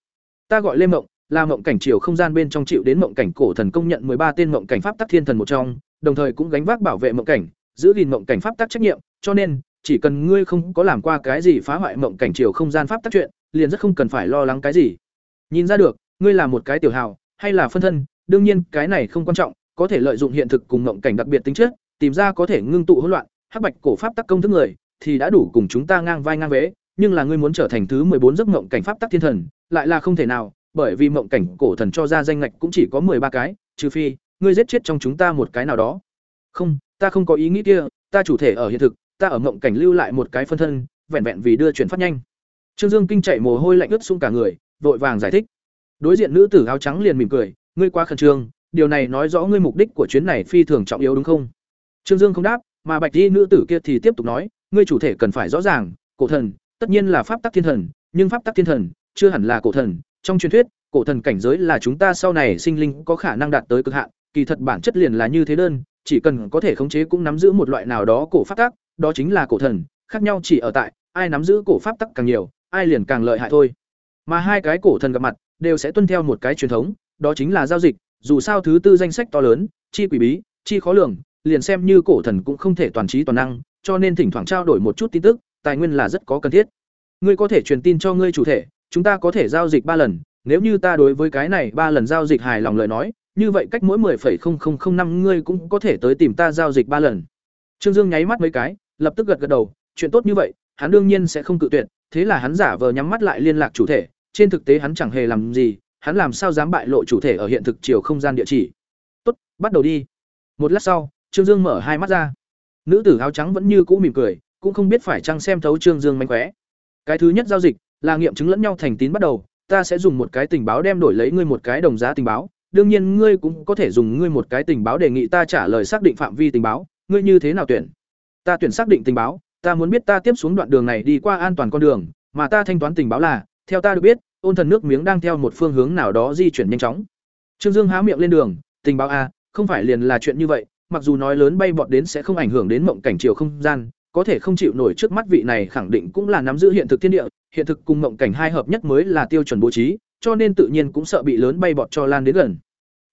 Ta gọi Lê Mộng, là mộng cảnh chiều không gian bên trong chịu đến mộng cảnh cổ thần công nhận ba tên mộng cảnh pháp tắc thiên thần một trong, đồng thời cũng gánh vác bảo vệ mộng cảnh, giữ gìn mộng cảnh pháp tắc trách nhiệm, cho nên, chỉ cần ngươi không có làm qua cái gì phá hoại mộng cảnh chiều không gian pháp tắc chuyện, liền rất không cần phải lo lắng cái gì. Nhìn ra được, ngươi là một cái tiểu hào, hay là phân thân, đương nhiên, cái này không quan trọng, có thể lợi dụng hiện thực cùng mộng cảnh đặc biệt tính chất, tìm ra có thể ngưng tụ hỗn loạn, hắc bạch cổ pháp tắc công thức người, thì đã đủ cùng chúng ta ngang vai ngang vế, nhưng là ngươi muốn trở thành thứ bốn giấc mộng cảnh pháp tắc thiên thần, lại là không thể nào, bởi vì mộng cảnh cổ thần cho ra danh ngạch cũng chỉ có ba cái, trừ phi ngươi giết chết trong chúng ta một cái nào đó. Không, ta không có ý nghĩ kia, ta chủ thể ở hiện thực, ta ở mộng cảnh lưu lại một cái phân thân, vẹn vẹn vì đưa chuyển phát nhanh. Trương Dương kinh chạy mồ hôi lạnh ướt sũng cả người, vội vàng giải thích. Đối diện nữ tử áo trắng liền mỉm cười, ngươi quá khẩn trương, điều này nói rõ ngươi mục đích của chuyến này phi thường trọng yếu đúng không? Trương Dương không đáp, mà Bạch Y nữ tử kia thì tiếp tục nói, ngươi chủ thể cần phải rõ ràng, cổ thần, tất nhiên là pháp tắc thiên thần, nhưng pháp tắc thiên thần chưa hẳn là cổ thần, trong truyền thuyết, cổ thần cảnh giới là chúng ta sau này sinh linh có khả năng đạt tới cực hạn, kỳ thật bản chất liền là như thế đơn, chỉ cần có thể khống chế cũng nắm giữ một loại nào đó cổ pháp tắc, đó chính là cổ thần, khác nhau chỉ ở tại ai nắm giữ cổ pháp tắc càng nhiều, ai liền càng lợi hại thôi. Mà hai cái cổ thần gặp mặt, đều sẽ tuân theo một cái truyền thống, đó chính là giao dịch, dù sao thứ tư danh sách to lớn, chi quỷ bí, chi khó lường, liền xem như cổ thần cũng không thể toàn trí toàn năng, cho nên thỉnh thoảng trao đổi một chút tin tức, tài nguyên là rất có cần thiết. Ngươi có thể truyền tin cho ngươi chủ thể, chúng ta có thể giao dịch ba lần, nếu như ta đối với cái này ba lần giao dịch hài lòng lời nói, như vậy cách mỗi 10,0005 ngươi cũng có thể tới tìm ta giao dịch ba lần. Trương Dương nháy mắt mấy cái, lập tức gật gật đầu, chuyện tốt như vậy, hắn đương nhiên sẽ không cự tuyệt, thế là hắn giả vờ nhắm mắt lại liên lạc chủ thể, trên thực tế hắn chẳng hề làm gì, hắn làm sao dám bại lộ chủ thể ở hiện thực chiều không gian địa chỉ. Tốt, bắt đầu đi. Một lát sau, Trương Dương mở hai mắt ra. Nữ tử áo trắng vẫn như cũ mỉm cười, cũng không biết phải chăng xem thấu Trương Dương mánh khóe. Cái thứ nhất giao dịch là nghiệm chứng lẫn nhau thành tín bắt đầu, ta sẽ dùng một cái tình báo đem đổi lấy ngươi một cái đồng giá tình báo, đương nhiên ngươi cũng có thể dùng ngươi một cái tình báo đề nghị ta trả lời xác định phạm vi tình báo, ngươi như thế nào tuyển? Ta tuyển xác định tình báo, ta muốn biết ta tiếp xuống đoạn đường này đi qua an toàn con đường, mà ta thanh toán tình báo là, theo ta được biết, ôn thần nước miếng đang theo một phương hướng nào đó di chuyển nhanh chóng. Trương Dương há miệng lên đường, tình báo a, không phải liền là chuyện như vậy, mặc dù nói lớn bay bọt đến sẽ không ảnh hưởng đến mộng cảnh chiều không gian, có thể không chịu nổi trước mắt vị này khẳng định cũng là nắm giữ hiện thực thiên địa, hiện thực cùng mộng cảnh hai hợp nhất mới là tiêu chuẩn bố trí, cho nên tự nhiên cũng sợ bị lớn bay bọt cho lan đến gần.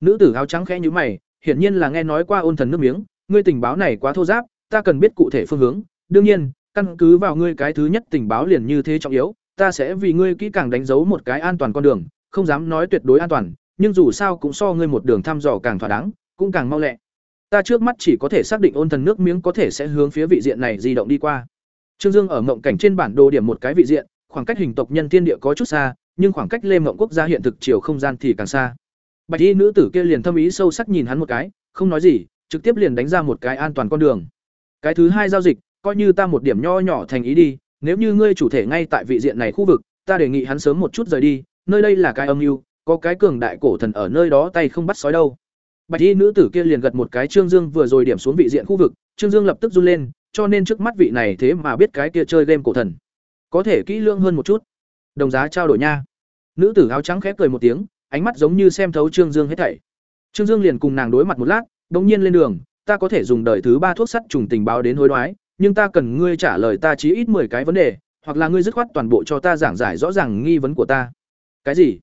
Nữ tử áo trắng khẽ nhíu mày, hiển nhiên là nghe nói qua ôn thần nước miếng, ngươi tình báo này quá thô giáp, ta cần biết cụ thể phương hướng, đương nhiên, căn cứ vào ngươi cái thứ nhất tình báo liền như thế trọng yếu, ta sẽ vì ngươi kỹ càng đánh dấu một cái an toàn con đường, không dám nói tuyệt đối an toàn, nhưng dù sao cũng so ngươi một đường thăm dò càng thỏa đáng, cũng càng mau lẹ. Ta trước mắt chỉ có thể xác định ôn thần nước miếng có thể sẽ hướng phía vị diện này di động đi qua. Trương Dương ở mộng cảnh trên bản đồ điểm một cái vị diện, khoảng cách hình tộc nhân tiên địa có chút xa, nhưng khoảng cách Lê Mộng quốc gia hiện thực chiều không gian thì càng xa. Bạch y nữ tử kia liền thâm ý sâu sắc nhìn hắn một cái, không nói gì, trực tiếp liền đánh ra một cái an toàn con đường. Cái thứ hai giao dịch, coi như ta một điểm nho nhỏ thành ý đi, nếu như ngươi chủ thể ngay tại vị diện này khu vực, ta đề nghị hắn sớm một chút rời đi, nơi đây là cái âm mưu, có cái cường đại cổ thần ở nơi đó tay không bắt sói đâu. Bạch y nữ tử kia liền gật một cái Trương Dương vừa rồi điểm xuống vị diện khu vực, Trương Dương lập tức run lên, cho nên trước mắt vị này thế mà biết cái kia chơi game cổ thần. Có thể kỹ lưỡng hơn một chút. Đồng giá trao đổi nha. Nữ tử áo trắng khép cười một tiếng, ánh mắt giống như xem thấu Trương Dương hết thảy. Trương Dương liền cùng nàng đối mặt một lát, đống nhiên lên đường, ta có thể dùng đời thứ ba thuốc sắt trùng tình báo đến hối đoái, nhưng ta cần ngươi trả lời ta chí ít 10 cái vấn đề, hoặc là ngươi dứt khoát toàn bộ cho ta giảng giải rõ ràng nghi vấn của ta. Cái gì?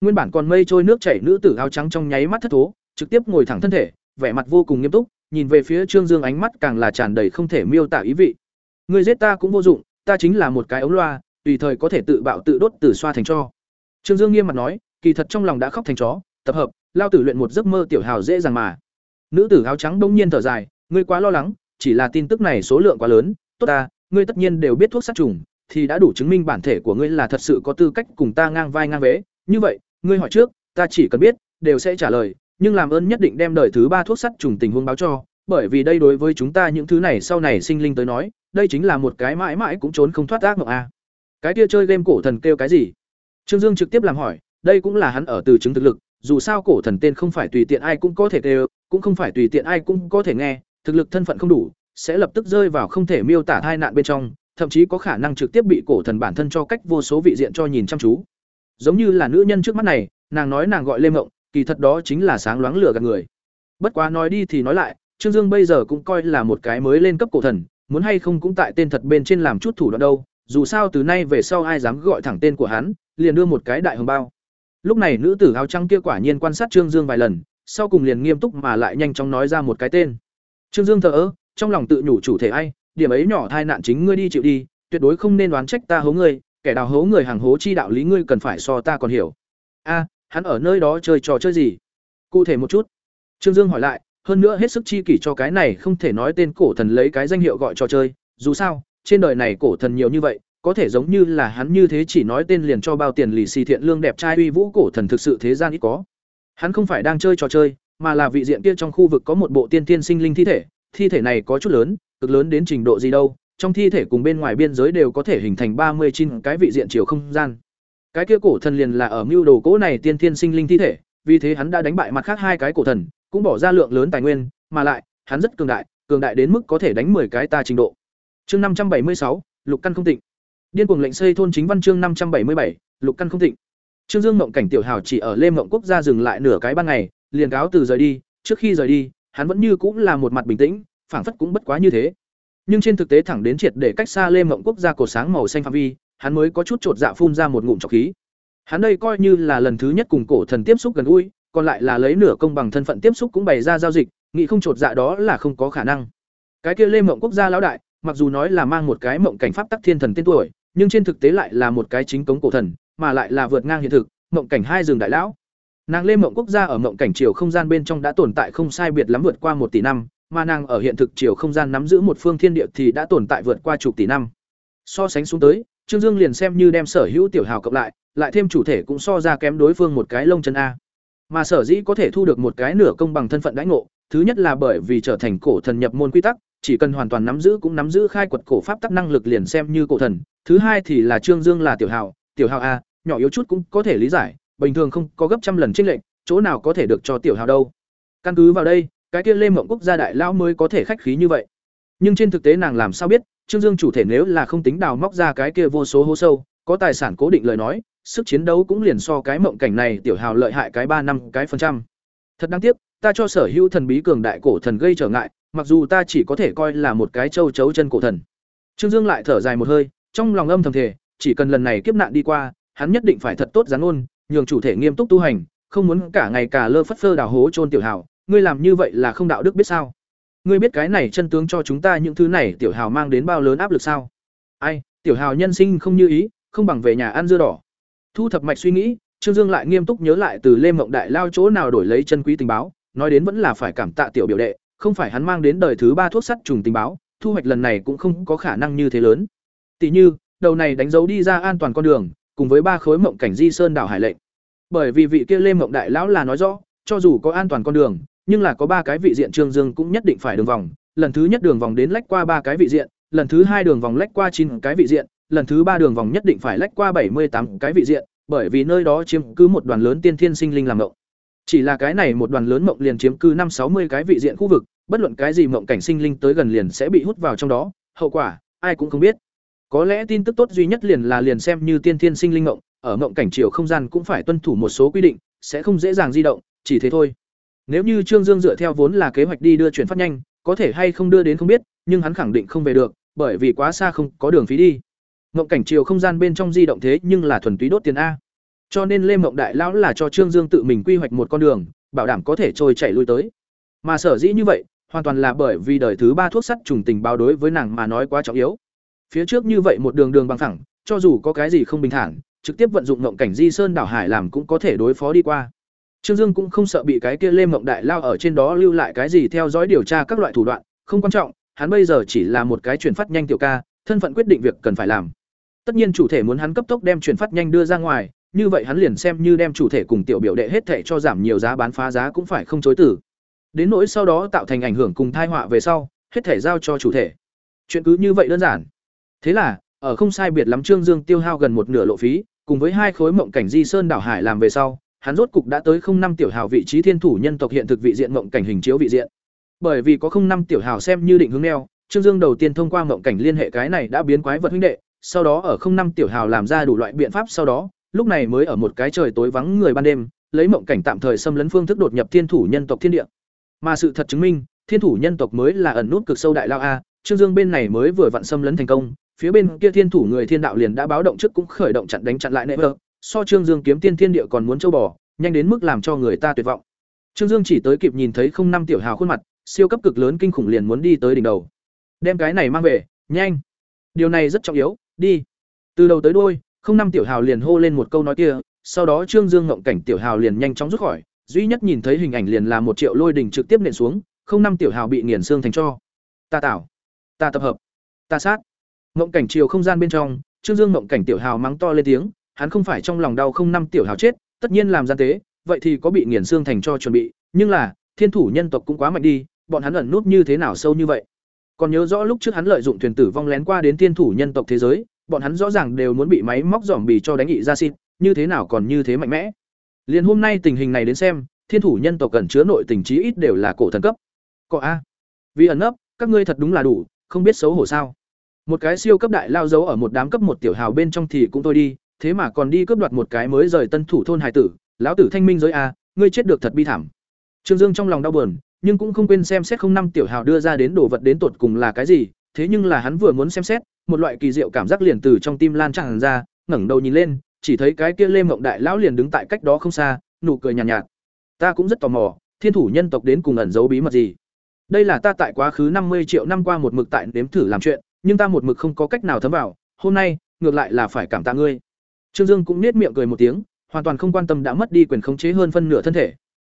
Nguyên bản còn mây trôi nước chảy nữ tử áo trắng trong nháy mắt thất thố, trực tiếp ngồi thẳng thân thể, vẻ mặt vô cùng nghiêm túc, nhìn về phía Trương Dương ánh mắt càng là tràn đầy không thể miêu tả ý vị. Ngươi giết ta cũng vô dụng, ta chính là một cái ống loa, tùy thời có thể tự bạo tự đốt tự xoa thành cho. Trương Dương nghiêm mặt nói, kỳ thật trong lòng đã khóc thành chó, tập hợp, lao tử luyện một giấc mơ tiểu hào dễ dàng mà. Nữ tử áo trắng bỗng nhiên thở dài, ngươi quá lo lắng, chỉ là tin tức này số lượng quá lớn, tốt ta, ngươi tất nhiên đều biết thuốc sát trùng, thì đã đủ chứng minh bản thể của ngươi là thật sự có tư cách cùng ta ngang vai ngang vế, như vậy, ngươi hỏi trước, ta chỉ cần biết, đều sẽ trả lời, nhưng làm ơn nhất định đem đời thứ ba thuốc sắt trùng tình huống báo cho, bởi vì đây đối với chúng ta những thứ này sau này sinh linh tới nói, đây chính là một cái mãi mãi cũng trốn không thoát ác mộng a. Cái kia chơi game cổ thần kêu cái gì? Trương Dương trực tiếp làm hỏi, đây cũng là hắn ở từ chứng thực lực, dù sao cổ thần tên không phải tùy tiện ai cũng có thể đều cũng không phải tùy tiện ai cũng có thể nghe, thực lực thân phận không đủ, sẽ lập tức rơi vào không thể miêu tả tai nạn bên trong, thậm chí có khả năng trực tiếp bị cổ thần bản thân cho cách vô số vị diện cho nhìn chăm chú. Giống như là nữ nhân trước mắt này, nàng nói nàng gọi Lê Mộng, kỳ thật đó chính là sáng loáng lửa gạt người. Bất quá nói đi thì nói lại, Trương Dương bây giờ cũng coi là một cái mới lên cấp cổ thần, muốn hay không cũng tại tên thật bên trên làm chút thủ đoạn đâu, dù sao từ nay về sau ai dám gọi thẳng tên của hắn, liền đưa một cái đại hồng bao. Lúc này nữ tử áo trắng kia quả nhiên quan sát Trương Dương vài lần, sau cùng liền nghiêm túc mà lại nhanh chóng nói ra một cái tên. Trương Dương thở ơ, trong lòng tự nhủ chủ thể ai, điểm ấy nhỏ thai nạn chính ngươi đi chịu đi, tuyệt đối không nên đoán trách ta hố ngươi, kẻ đào hố người hàng hố chi đạo lý ngươi cần phải so ta còn hiểu. A, hắn ở nơi đó chơi trò chơi gì? Cụ thể một chút. Trương Dương hỏi lại, hơn nữa hết sức chi kỷ cho cái này không thể nói tên cổ thần lấy cái danh hiệu gọi trò chơi, dù sao, trên đời này cổ thần nhiều như vậy, có thể giống như là hắn như thế chỉ nói tên liền cho bao tiền lì xì thiện lương đẹp trai uy vũ cổ thần thực sự thế gian ít có. Hắn không phải đang chơi trò chơi, mà là vị diện kia trong khu vực có một bộ tiên tiên sinh linh thi thể, thi thể này có chút lớn, cực lớn đến trình độ gì đâu, trong thi thể cùng bên ngoài biên giới đều có thể hình thành ba mươi chín cái vị diện chiều không gian. Cái kia cổ thần liền là ở mưu đồ cỗ này tiên tiên sinh linh thi thể, vì thế hắn đã đánh bại mặt khác hai cái cổ thần, cũng bỏ ra lượng lớn tài nguyên, mà lại, hắn rất cường đại, cường đại đến mức có thể đánh 10 cái ta trình độ. Chương năm trăm bảy mươi sáu, Lục căn không tịnh. Điên cuồng lệnh xây thôn chính văn chương năm trăm bảy mươi bảy, Lục căn không thịnh. Trương Dương Mộng cảnh tiểu hào chỉ ở Lê Mộng quốc gia dừng lại nửa cái ban ngày, liền cáo từ rời đi, trước khi rời đi, hắn vẫn như cũng là một mặt bình tĩnh, phảng phất cũng bất quá như thế. Nhưng trên thực tế thẳng đến triệt để cách xa Lê Mộng quốc gia cổ sáng màu xanh phạm vi, hắn mới có chút chột dạ phun ra một ngụm trọc khí. Hắn đây coi như là lần thứ nhất cùng cổ thần tiếp xúc gần gũi, còn lại là lấy nửa công bằng thân phận tiếp xúc cũng bày ra giao dịch, nghĩ không chột dạ đó là không có khả năng. Cái kia Lê Mộng quốc gia lão đại, mặc dù nói là mang một cái mộng cảnh pháp tắc thiên thần tên tuổi, nhưng trên thực tế lại là một cái chính cống cổ thần, mà lại là vượt ngang hiện thực, mộng cảnh hai rừng đại lão. Nàng Lê Mộng quốc gia ở mộng cảnh chiều không gian bên trong đã tồn tại không sai biệt lắm vượt qua một tỷ năm, mà nàng ở hiện thực chiều không gian nắm giữ một phương thiên địa thì đã tồn tại vượt qua chục tỷ năm. So sánh xuống tới, Trương Dương liền xem như đem sở hữu tiểu hào cộng lại, lại thêm chủ thể cũng so ra kém đối phương một cái lông chân a. Mà sở dĩ có thể thu được một cái nửa công bằng thân phận đãi ngộ, thứ nhất là bởi vì trở thành cổ thần nhập môn quy tắc, chỉ cần hoàn toàn nắm giữ cũng nắm giữ khai quật cổ pháp tắc năng lực liền xem như cổ thần. Thứ hai thì là Trương Dương là tiểu hào, tiểu hào a, nhỏ yếu chút cũng có thể lý giải, bình thường không có gấp trăm lần chênh lệnh, chỗ nào có thể được cho tiểu hào đâu. Căn cứ vào đây, cái kia Lê Mộng Quốc gia đại lão mới có thể khách khí như vậy. Nhưng trên thực tế nàng làm sao biết, Trương Dương chủ thể nếu là không tính đào móc ra cái kia vô số hố sâu, có tài sản cố định lời nói, sức chiến đấu cũng liền so cái mộng cảnh này tiểu hào lợi hại cái ba năm cái phần trăm. Thật đáng tiếc, ta cho sở hữu thần bí cường đại cổ thần gây trở ngại, mặc dù ta chỉ có thể coi là một cái châu chấu chân cổ thần. Trương Dương lại thở dài một hơi, trong lòng âm thầm thề, chỉ cần lần này kiếp nạn đi qua, hắn nhất định phải thật tốt gián ôn, nhường chủ thể nghiêm túc tu hành, không muốn cả ngày cả lơ phất phơ đào hố chôn tiểu hào, ngươi làm như vậy là không đạo đức biết sao? Ngươi biết cái này chân tướng cho chúng ta những thứ này tiểu hào mang đến bao lớn áp lực sao? Ai, tiểu hào nhân sinh không như ý, không bằng về nhà ăn dưa đỏ. Thu thập mạch suy nghĩ, Trương Dương lại nghiêm túc nhớ lại từ Lê Mộng Đại lao chỗ nào đổi lấy chân quý tình báo, nói đến vẫn là phải cảm tạ tiểu biểu đệ, không phải hắn mang đến đời thứ ba thuốc sắt trùng tình báo, thu hoạch lần này cũng không có khả năng như thế lớn. Tỷ như, đầu này đánh dấu đi ra an toàn con đường, cùng với ba khối mộng cảnh di sơn đảo hải lệnh. Bởi vì vị kia Lê Mộng Đại lão là nói rõ, cho dù có an toàn con đường, nhưng là có ba cái vị diện Trương Dương cũng nhất định phải đường vòng, lần thứ nhất đường vòng đến lách qua ba cái vị diện, lần thứ hai đường vòng lách qua chín cái vị diện, lần thứ ba đường vòng nhất định phải lách qua bảy mươi tám cái vị diện, bởi vì nơi đó chiếm cứ một đoàn lớn tiên thiên sinh linh làm mộng. Chỉ là cái này một đoàn lớn mộng liền chiếm cứ năm sáu mươi cái vị diện khu vực, bất luận cái gì mộng cảnh sinh linh tới gần liền sẽ bị hút vào trong đó, hậu quả ai cũng không biết. Có lẽ tin tức tốt duy nhất liền là liền xem như tiên thiên sinh linh ngộng, ở ngộng cảnh chiều không gian cũng phải tuân thủ một số quy định, sẽ không dễ dàng di động, chỉ thế thôi. Nếu như Trương Dương dựa theo vốn là kế hoạch đi đưa chuyển phát nhanh, có thể hay không đưa đến không biết, nhưng hắn khẳng định không về được, bởi vì quá xa không có đường phí đi. Ngộng cảnh chiều không gian bên trong di động thế nhưng là thuần túy đốt tiền a. Cho nên Lê Mộng Đại lão là cho Trương Dương tự mình quy hoạch một con đường, bảo đảm có thể trôi chảy lui tới. Mà sở dĩ như vậy, hoàn toàn là bởi vì đời thứ ba thuốc sắt trùng tình báo đối với nàng mà nói quá trọng yếu. Phía trước như vậy một đường đường bằng thẳng, cho dù có cái gì không bình thản, trực tiếp vận dụng ngộng cảnh di sơn đảo hải làm cũng có thể đối phó đi qua. Trương Dương cũng không sợ bị cái kia Lê Mộng Đại lao ở trên đó lưu lại cái gì theo dõi điều tra các loại thủ đoạn, không quan trọng, hắn bây giờ chỉ là một cái chuyển phát nhanh tiểu ca, thân phận quyết định việc cần phải làm. Tất nhiên chủ thể muốn hắn cấp tốc đem chuyển phát nhanh đưa ra ngoài, như vậy hắn liền xem như đem chủ thể cùng tiểu biểu đệ hết thệ cho giảm nhiều giá bán phá giá cũng phải không chối từ. Đến nỗi sau đó tạo thành ảnh hưởng cùng thai họa về sau, hết thể giao cho chủ thể. Chuyện cứ như vậy đơn giản. Thế là, ở không sai biệt lắm Trương Dương tiêu hao gần một nửa lộ phí, cùng với hai khối mộng cảnh di sơn đảo hải làm về sau, hắn rốt cục đã tới không năm tiểu hào vị trí thiên thủ nhân tộc hiện thực vị diện mộng cảnh hình chiếu vị diện. Bởi vì có không năm tiểu hào xem như định hướng neo, Trương Dương đầu tiên thông qua mộng cảnh liên hệ cái này đã biến quái vật huynh đệ, sau đó ở không năm tiểu hào làm ra đủ loại biện pháp sau đó, lúc này mới ở một cái trời tối vắng người ban đêm, lấy mộng cảnh tạm thời xâm lấn phương thức đột nhập thiên thủ nhân tộc thiên địa. Mà sự thật chứng minh, thiên thủ nhân tộc mới là ẩn nút cực sâu đại lao a, Trương Dương bên này mới vừa vặn xâm lấn thành công, phía bên kia thiên thủ người thiên đạo liền đã báo động trước cũng khởi động chặn đánh chặn lại nệ vợ, so Trương Dương kiếm tiên thiên địa còn muốn châu bò, nhanh đến mức làm cho người ta tuyệt vọng. Trương Dương chỉ tới kịp nhìn thấy không năm tiểu hào khuôn mặt, siêu cấp cực lớn kinh khủng liền muốn đi tới đỉnh đầu. Đem cái này mang về, nhanh. Điều này rất trọng yếu, đi. Từ đầu tới đuôi, không năm tiểu hào liền hô lên một câu nói kia, sau đó Trương Dương ngộng cảnh tiểu hào liền nhanh chóng rút khỏi, duy nhất nhìn thấy hình ảnh liền là một triệu lôi đỉnh trực tiếp nện xuống, không năm tiểu hào bị nghiền xương thành cho. Ta tảo ta tập hợp, ta sát. Ngộng cảnh chiều không gian bên trong, Trương Dương ngộng cảnh tiểu hào mắng to lên tiếng, hắn không phải trong lòng đau không năm tiểu hào chết, tất nhiên làm gian tế, vậy thì có bị nghiền xương thành cho chuẩn bị, nhưng là, thiên thủ nhân tộc cũng quá mạnh đi, bọn hắn ẩn nút như thế nào sâu như vậy. Còn nhớ rõ lúc trước hắn lợi dụng thuyền tử vong lén qua đến thiên thủ nhân tộc thế giới, bọn hắn rõ ràng đều muốn bị máy móc giỏm bì cho đánh nghị ra xịt, như thế nào còn như thế mạnh mẽ. Liền hôm nay tình hình này đến xem, thiên thủ nhân tộc cần chứa nội tình trí ít đều là cổ thần cấp. Có a. Vì ẩn nấp, các ngươi thật đúng là đủ, không biết xấu hổ sao? Một cái siêu cấp đại lao giấu ở một đám cấp một tiểu hào bên trong thì cũng thôi đi, thế mà còn đi cướp đoạt một cái mới rời tân thủ thôn hải tử, lão tử thanh minh giới a, ngươi chết được thật bi thảm. Trương Dương trong lòng đau buồn, nhưng cũng không quên xem xét không năm tiểu hào đưa ra đến đồ vật đến tột cùng là cái gì, thế nhưng là hắn vừa muốn xem xét, một loại kỳ diệu cảm giác liền từ trong tim lan tràn ra, ngẩng đầu nhìn lên, chỉ thấy cái kia Lê Mộng đại lão liền đứng tại cách đó không xa, nụ cười nhàn nhạt, nhạt. Ta cũng rất tò mò, thiên thủ nhân tộc đến cùng ẩn giấu bí mật gì. Đây là ta tại quá khứ năm mươi triệu năm qua một mực tại nếm thử làm chuyện, nhưng ta một mực không có cách nào thấm vào, hôm nay, ngược lại là phải cảm tạ ngươi. Trương Dương cũng nết miệng cười một tiếng, hoàn toàn không quan tâm đã mất đi quyền khống chế hơn phân nửa thân thể.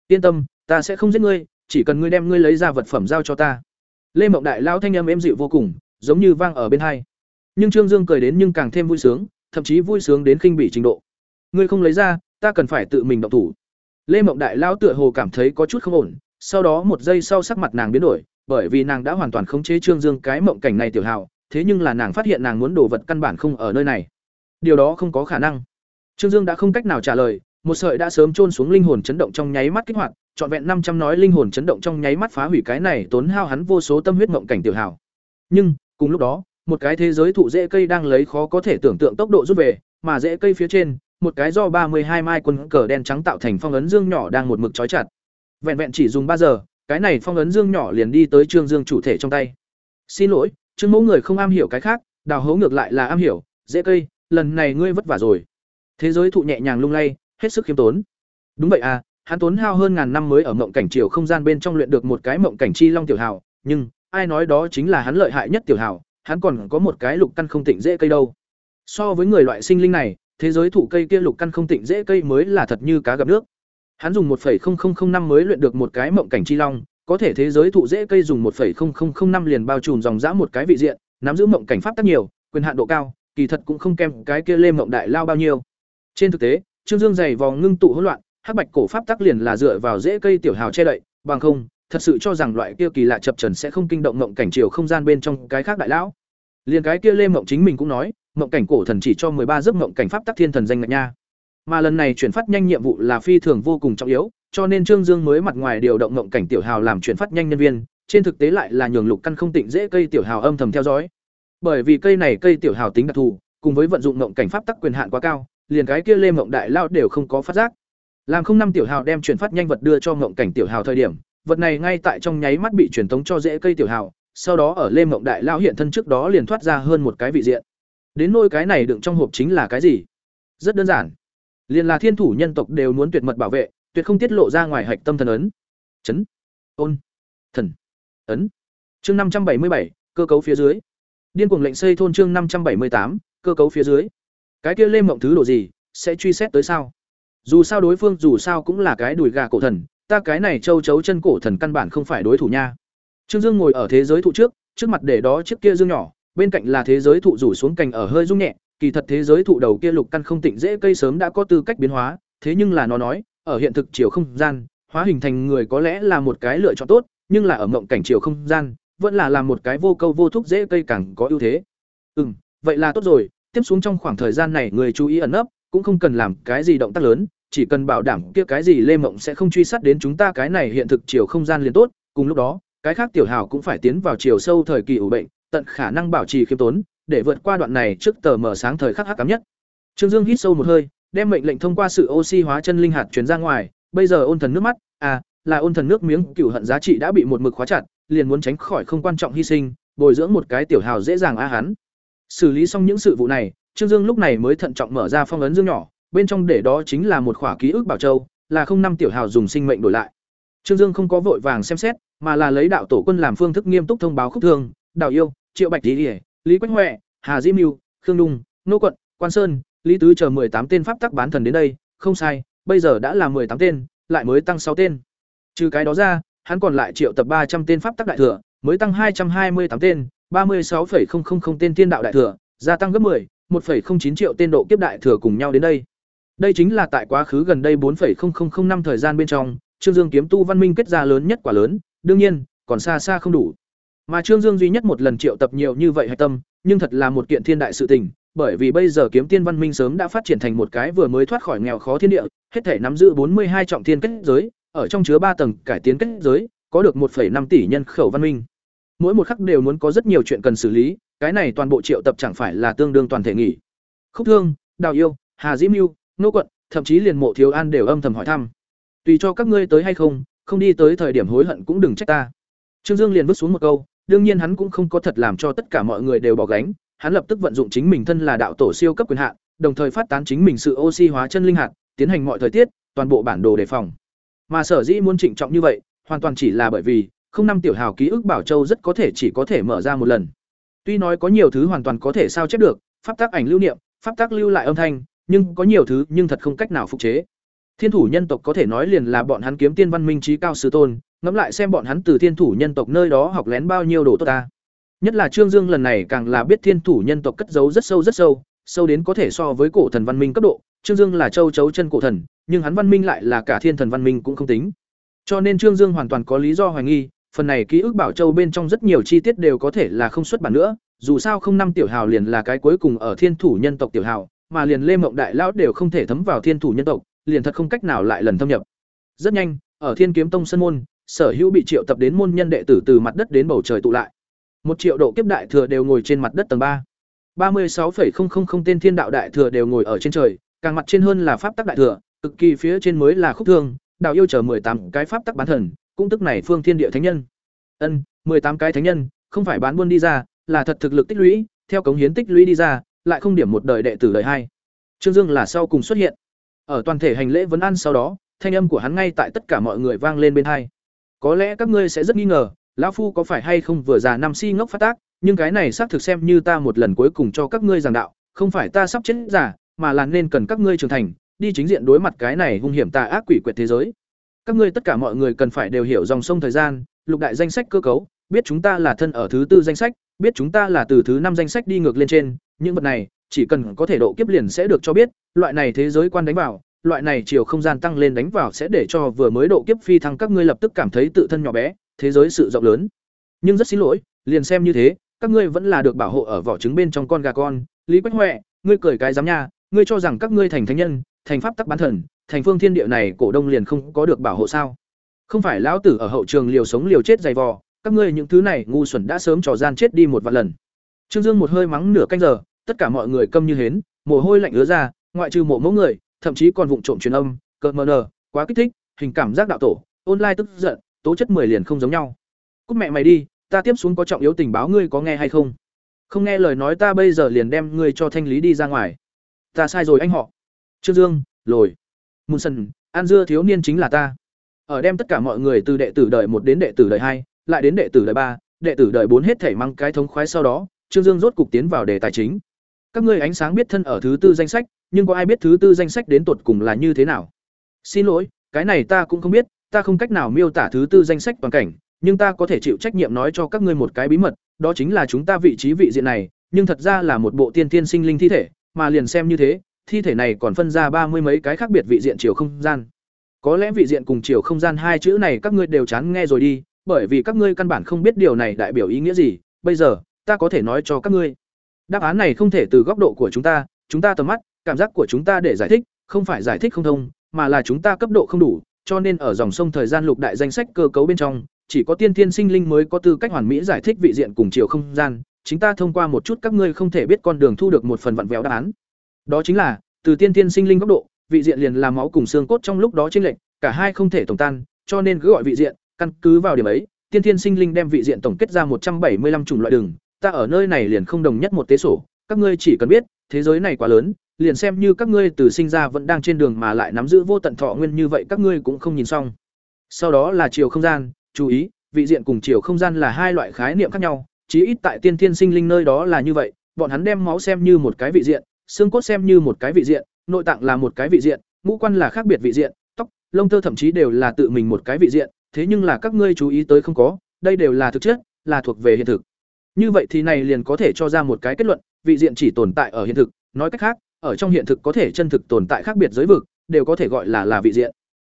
Yên tâm, ta sẽ không giết ngươi, chỉ cần ngươi đem ngươi lấy ra vật phẩm giao cho ta. Lê Mộng đại lão thanh âm êm dịu vô cùng, giống như vang ở bên hai. Nhưng Trương Dương cười đến nhưng càng thêm vui sướng, thậm chí vui sướng đến khinh bỉ trình độ. Ngươi không lấy ra, ta cần phải tự mình động thủ. Lê Mộng đại lão tựa hồ cảm thấy có chút không ổn, sau đó một giây sau sắc mặt nàng biến đổi, bởi vì nàng đã hoàn toàn khống chế Trương Dương cái mộng cảnh này tiểu hào, thế nhưng là nàng phát hiện nàng muốn đồ vật căn bản không ở nơi này. Điều đó không có khả năng. Trương Dương đã không cách nào trả lời, một sợi đã sớm chôn xuống linh hồn chấn động trong nháy mắt kích hoạt, trọn vẹn năm trăm nói linh hồn chấn động trong nháy mắt phá hủy cái này tốn hao hắn vô số tâm huyết mộng cảnh tiểu hào. Nhưng, cùng lúc đó, một cái thế giới thụ rễ cây đang lấy khó có thể tưởng tượng tốc độ rút về, mà rễ cây phía trên, một cái do ba mươi hai mai quân cờ đen trắng tạo thành phong ấn dương nhỏ đang một mực trói chặt. Vẹn vẹn chỉ dùng ba giờ, cái này phong ấn dương nhỏ liền đi tới Trương Dương chủ thể trong tay. Xin lỗi, Trương Mẫu người không am hiểu cái khác, đào hấu ngược lại là am hiểu, dễ cây, lần này ngươi vất vả rồi. Thế giới thụ nhẹ nhàng lung lay, hết sức khiêm tốn. Đúng vậy à, hắn tốn hao hơn ngàn năm mới ở mộng cảnh chiều không gian bên trong luyện được một cái mộng cảnh chi long tiểu hào, nhưng ai nói đó chính là hắn lợi hại nhất tiểu hào, hắn còn có một cái lục căn không tịnh dễ cây đâu. So với người loại sinh linh này, thế giới thụ cây kia lục căn không tịnh dễ cây mới là thật như cá gặp nước. Hắn dùng 1.0005 mới luyện được một cái mộng cảnh chi long, có thể thế giới thụ dễ cây dùng 1.0005 liền bao trùm dòng dã một cái vị diện, nắm giữ mộng cảnh pháp tác nhiều, quyền hạn độ cao, kỳ thật cũng không kém cái kia Lê mộng đại lao bao nhiêu. Trên thực tế, Trương Dương dày vòng ngưng tụ hỗn loạn, hắc bạch cổ pháp tác liền là dựa vào dễ cây tiểu hào che đậy, bằng không, thật sự cho rằng loại kia kỳ lạ chập trần sẽ không kinh động mộng cảnh chiều không gian bên trong cái khác đại lão. Liền cái kia Lê Mộng chính mình cũng nói, mộng cảnh cổ thần chỉ cho ba giấc mộng cảnh pháp tác thiên thần danh ngạch nha. Mà lần này chuyển phát nhanh nhiệm vụ là phi thường vô cùng trọng yếu, cho nên Trương Dương mới mặt ngoài điều động ngộng cảnh tiểu hào làm chuyển phát nhanh nhân viên, trên thực tế lại là nhường lục căn không tịnh dễ cây tiểu hào âm thầm theo dõi. Bởi vì cây này cây tiểu hào tính đặc thù, cùng với vận dụng ngộng cảnh pháp tắc quyền hạn quá cao, liền cái kia Lê Mộng đại lao đều không có phát giác. Làm không năm tiểu hào đem chuyển phát nhanh vật đưa cho ngộng cảnh tiểu hào thời điểm, vật này ngay tại trong nháy mắt bị truyền tống cho dễ cây tiểu hào, sau đó ở Lê Mộng đại lao hiện thân trước đó liền thoát ra hơn một cái vị diện. Đến nôi cái này đựng trong hộp chính là cái gì? Rất đơn giản. Liền là thiên thủ nhân tộc đều muốn tuyệt mật bảo vệ, tuyệt không tiết lộ ra ngoài hạch tâm thần ấn. Chấn, ôn, thần, ấn. Chương năm trăm bảy mươi bảy cơ cấu phía dưới. Điên cuồng lệnh xây thôn chương năm trăm bảy mươi tám cơ cấu phía dưới. Cái kia Lê Mộng thứ đồ gì, sẽ truy xét tới sao? Dù sao đối phương dù sao cũng là cái đùi gà cổ thần, ta cái này châu chấu chân cổ thần căn bản không phải đối thủ nha. Trương Dương ngồi ở thế giới thụ trước, trước mặt để đó chiếc kia dương nhỏ, bên cạnh là thế giới thụ rủ xuống cành ở hơi rung nhẹ, kỳ thật thế giới thụ đầu kia lục căn không tịnh dễ cây sớm đã có tư cách biến hóa, thế nhưng là nó nói, ở hiện thực chiều không gian, hóa hình thành người có lẽ là một cái lựa chọn tốt, nhưng là ở mộng cảnh chiều không gian, vẫn là làm một cái vô câu vô thúc dễ cây càng có ưu thế. Ừm, vậy là tốt rồi, tiếp xuống trong khoảng thời gian này người chú ý ẩn nấp, cũng không cần làm cái gì động tác lớn, chỉ cần bảo đảm kia cái gì Lê Mộng sẽ không truy sát đến chúng ta cái này hiện thực chiều không gian liền tốt, cùng lúc đó, cái khác tiểu hào cũng phải tiến vào chiều sâu thời kỳ ủ bệnh, tận khả năng bảo trì khiêm tốn, để vượt qua đoạn này trước tờ mở sáng thời khắc hắc ám nhất. Trương Dương hít sâu một hơi, đem mệnh lệnh thông qua sự oxy hóa chân linh hạt truyền ra ngoài, bây giờ ôn thần nước mắt, à, là ôn thần nước miếng cửu hận giá trị đã bị một mực khóa chặt, liền muốn tránh khỏi không quan trọng hy sinh, bồi dưỡng một cái tiểu hào dễ dàng a hắn. Xử lý xong những sự vụ này, Trương Dương lúc này mới thận trọng mở ra phong ấn dương nhỏ, bên trong để đó chính là một khỏa ký ức bảo châu, là không năm tiểu hào dùng sinh mệnh đổi lại. Trương Dương không có vội vàng xem xét, mà là lấy đạo tổ quân làm phương thức nghiêm túc thông báo khúc thương, Đào Yêu, Triệu Bạch Lý, Lý Quách Hoè, Hà Diễm Mưu, Khương Đung, Nô Quận, Quan Sơn, Lý Tứ chờ tám tên pháp tắc bán thần đến đây, không sai, bây giờ đã là tám tên, lại mới tăng sáu tên. Trừ cái đó ra, hắn còn lại triệu tập ba trăm tên pháp tắc đại thừa, mới tăng hai trăm hai mươi tám tên, ba mươi 36,000 tên tiên đạo đại thừa, gia tăng gấp 10, 1,09 triệu tên độ kiếp đại thừa cùng nhau đến đây. Đây chính là tại quá khứ gần đây 4,0005 năm thời gian bên trong, Trương Dương kiếm tu văn minh kết ra lớn nhất quả lớn, đương nhiên, còn xa xa không đủ. Mà Trương Dương duy nhất một lần triệu tập nhiều như vậy hạch tâm, nhưng thật là một kiện thiên đại sự tình, bởi vì bây giờ kiếm tiên văn minh sớm đã phát triển thành một cái vừa mới thoát khỏi nghèo khó thiên địa, hết thể nắm giữ 42 trọng thiên kết giới, ở trong chứa ba tầng cải tiến kết giới, có được 1,5 tỷ nhân khẩu văn minh. Mỗi một khắc đều muốn có rất nhiều chuyện cần xử lý, cái này toàn bộ triệu tập chẳng phải là tương đương toàn thể nghỉ. Khúc Thương, Đào Yêu, Hà Diễm Nưu, Nô Quận, thậm chí liền Mộ Thiếu An đều âm thầm hỏi thăm. Tùy cho các ngươi tới hay không, không đi tới thời điểm hối hận cũng đừng trách ta. Trương Dương liền vứt xuống một câu, đương nhiên hắn cũng không có thật làm cho tất cả mọi người đều bỏ gánh, hắn lập tức vận dụng chính mình thân là đạo tổ siêu cấp quyền hạn, đồng thời phát tán chính mình sự oxy hóa chân linh hạt, tiến hành mọi thời tiết, toàn bộ bản đồ đề phòng. Mà sở dĩ muốn trịnh trọng như vậy, hoàn toàn chỉ là bởi vì, không năm tiểu hào ký ức bảo châu rất có thể chỉ có thể mở ra một lần. Tuy nói có nhiều thứ hoàn toàn có thể sao chép được, pháp tác ảnh lưu niệm, pháp tác lưu lại âm thanh, nhưng có nhiều thứ nhưng thật không cách nào phục chế. Thiên thủ nhân tộc có thể nói liền là bọn hắn kiếm tiên văn minh trí cao sư tôn, ngẫm lại xem bọn hắn từ thiên thủ nhân tộc nơi đó học lén bao nhiêu đồ tốt ta. Nhất là Trương Dương lần này càng là biết thiên thủ nhân tộc cất giấu rất sâu rất sâu, sâu đến có thể so với cổ thần văn minh cấp độ, Trương Dương là châu chấu chân cổ thần, nhưng hắn văn minh lại là cả thiên thần văn minh cũng không tính. Cho nên Trương Dương hoàn toàn có lý do hoài nghi, phần này ký ức Bảo Châu bên trong rất nhiều chi tiết đều có thể là không xuất bản nữa, dù sao không năm tiểu hào liền là cái cuối cùng ở thiên thủ nhân tộc tiểu hào, mà liền Lê Mộng đại lão đều không thể thấm vào thiên thủ nhân tộc, liền thật không cách nào lại lần thâm nhập. Rất nhanh, ở Thiên Kiếm Tông sân môn, sở hữu bị triệu tập đến môn nhân đệ tử từ mặt đất đến bầu trời tụ lại. Một triệu độ kiếp đại thừa đều ngồi trên mặt đất tầng ba. ba mươi 36,000 tên thiên đạo đại thừa đều ngồi ở trên trời, càng mặt trên hơn là pháp tắc đại thừa, cực kỳ phía trên mới là khúc thương, đạo yêu chờ tám cái pháp tắc bán thần, cũng tức này phương thiên địa thánh nhân. Ân, tám cái thánh nhân, không phải bán buôn đi ra, là thật thực lực tích lũy, theo cống hiến tích lũy đi ra, lại không điểm một đời đệ tử đời hai. Trương Dương là sau cùng xuất hiện. Ở toàn thể hành lễ vấn an sau đó, thanh âm của hắn ngay tại tất cả mọi người vang lên bên hai. Có lẽ các ngươi sẽ rất nghi ngờ, lão phu có phải hay không vừa già năm si ngốc phát tác, nhưng cái này xác thực xem như ta một lần cuối cùng cho các ngươi giảng đạo, không phải ta sắp chết giả, mà là nên cần các ngươi trưởng thành, đi chính diện đối mặt cái này hung hiểm tà ác quỷ quyệt thế giới. Các ngươi tất cả mọi người cần phải đều hiểu dòng sông thời gian, lục đại danh sách cơ cấu, biết chúng ta là thân ở thứ tư danh sách, biết chúng ta là từ thứ năm danh sách đi ngược lên trên, những vật này, chỉ cần có thể độ kiếp liền sẽ được cho biết, loại này thế giới quan đánh vào, loại này chiều không gian tăng lên đánh vào sẽ để cho vừa mới độ kiếp phi thăng các ngươi lập tức cảm thấy tự thân nhỏ bé, thế giới sự rộng lớn. Nhưng rất xin lỗi, liền xem như thế, các ngươi vẫn là được bảo hộ ở vỏ trứng bên trong con gà con, Lý Quách Hoè, ngươi cười cái giám nha, ngươi cho rằng các ngươi thành thánh nhân, thành pháp tắc bán thần, thành phương thiên địa này cổ đông liền không có được bảo hộ sao? Không phải lão tử ở hậu trường liều sống liều chết dày vò, các ngươi những thứ này ngu xuẩn đã sớm trò gian chết đi một vạn lần. Trương Dương một hơi mắng nửa canh giờ, tất cả mọi người câm như hến, mồ hôi lạnh ứa ra, ngoại trừ mộ mẫu người, thậm chí còn vụng trộm truyền âm, cợt mờ nờ, quá kích thích, hình cảm giác đạo tổ, online tức giận, tố chất mười liền không giống nhau. Cút mẹ mày đi, ta tiếp xuống có trọng yếu tình báo ngươi có nghe hay không? Không nghe lời nói ta bây giờ liền đem ngươi cho thanh lý đi ra ngoài. Ta sai rồi anh họ. Trương Dương, lồi. Mùn sần, An Dưa thiếu niên chính là ta. Ở đem tất cả mọi người từ đệ tử đời một đến đệ tử đời hai, lại đến đệ tử đời ba, đệ tử đời bốn hết thảy mang cái thống khoái sau đó, Trương Dương rốt cục tiến vào đề tài chính. Các ngươi ánh sáng biết thân ở thứ tư danh sách, nhưng có ai biết thứ tư danh sách đến tột cùng là như thế nào? Xin lỗi, cái này ta cũng không biết, ta không cách nào miêu tả thứ tư danh sách toàn cảnh, nhưng ta có thể chịu trách nhiệm nói cho các ngươi một cái bí mật, đó chính là chúng ta vị trí vị diện này, nhưng thật ra là một bộ tiên tiên sinh linh thi thể, mà liền xem như thế, thi thể này còn phân ra ba mươi mấy cái khác biệt vị diện chiều không gian. Có lẽ vị diện cùng chiều không gian hai chữ này các ngươi đều chán nghe rồi đi, bởi vì các ngươi căn bản không biết điều này đại biểu ý nghĩa gì, bây giờ, ta có thể nói cho các ngươi. Đáp án này không thể từ góc độ của chúng ta, chúng ta tầm mắt, cảm giác của chúng ta để giải thích, không phải giải thích không thông, mà là chúng ta cấp độ không đủ, cho nên ở dòng sông thời gian lục đại danh sách cơ cấu bên trong, chỉ có tiên thiên sinh linh mới có tư cách hoàn mỹ giải thích vị diện cùng chiều không gian, chính ta thông qua một chút các ngươi không thể biết con đường thu được một phần vặn vẹo đáp án. Đó chính là, từ tiên thiên sinh linh góc độ, vị diện liền là máu cùng xương cốt trong lúc đó chênh lệch, cả hai không thể tổng tan, cho nên cứ gọi vị diện, căn cứ vào điểm ấy, tiên thiên sinh linh đem vị diện tổng kết ra một trăm bảy mươi 175 chủng loại đường, ta ở nơi này liền không đồng nhất một tế sổ, các ngươi chỉ cần biết, thế giới này quá lớn, liền xem như các ngươi từ sinh ra vẫn đang trên đường mà lại nắm giữ vô tận thọ nguyên như vậy các ngươi cũng không nhìn xong. Sau đó là chiều không gian, chú ý, vị diện cùng chiều không gian là hai loại khái niệm khác nhau, chí ít tại tiên thiên sinh linh nơi đó là như vậy, bọn hắn đem máu xem như một cái vị diện, xương cốt xem như một cái vị diện, nội tạng là một cái vị diện, ngũ quan là khác biệt vị diện, tóc, lông tơ thậm chí đều là tự mình một cái vị diện, thế nhưng là các ngươi chú ý tới không có, đây đều là thực chất, là thuộc về hiện thực. Như vậy thì này liền có thể cho ra một cái kết luận, vị diện chỉ tồn tại ở hiện thực, nói cách khác, ở trong hiện thực có thể chân thực tồn tại khác biệt giới vực, đều có thể gọi là là vị diện.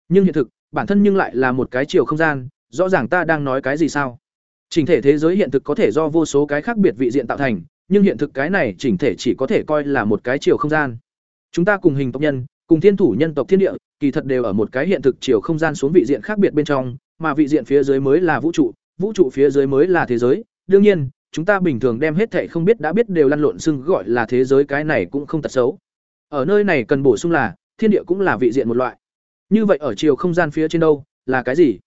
Nhưng hiện thực, bản thân nhưng lại là một cái chiều không gian, rõ ràng ta đang nói cái gì sao? Chỉnh thể thế giới hiện thực có thể do vô số cái khác biệt vị diện tạo thành, nhưng hiện thực cái này chỉnh thể chỉ có thể coi là một cái chiều không gian. Chúng ta cùng hình tộc nhân, cùng thiên thủ nhân tộc thiên địa, kỳ thật đều ở một cái hiện thực chiều không gian xuống vị diện khác biệt bên trong, mà vị diện phía dưới mới là vũ trụ, vũ trụ phía dưới mới là thế giới. Đương nhiên, chúng ta bình thường đem hết thảy không biết đã biết đều lăn lộn xưng gọi là thế giới cái này cũng không tật xấu. Ở nơi này cần bổ sung là, thiên địa cũng là vị diện một loại. Như vậy ở chiều không gian phía trên đâu, là cái gì?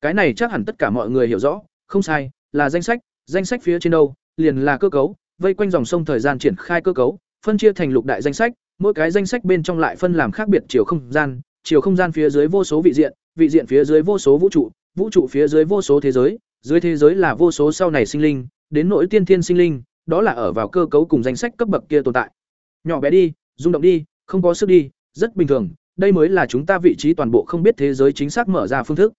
Cái này chắc hẳn tất cả mọi người hiểu rõ, không sai, là danh sách, danh sách phía trên đâu, liền là cơ cấu, vây quanh dòng sông thời gian triển khai cơ cấu, phân chia thành lục đại danh sách, mỗi cái danh sách bên trong lại phân làm khác biệt chiều không gian, chiều không gian phía dưới vô số vị diện, vị diện phía dưới vô số vũ trụ, vũ trụ phía dưới vô số thế giới, dưới thế giới là vô số sau này sinh linh, đến nỗi tiên thiên sinh linh, đó là ở vào cơ cấu cùng danh sách cấp bậc kia tồn tại. Nhỏ bé đi, rung động đi, không có sức đi, rất bình thường, đây mới là chúng ta vị trí toàn bộ không biết thế giới chính xác mở ra phương thức.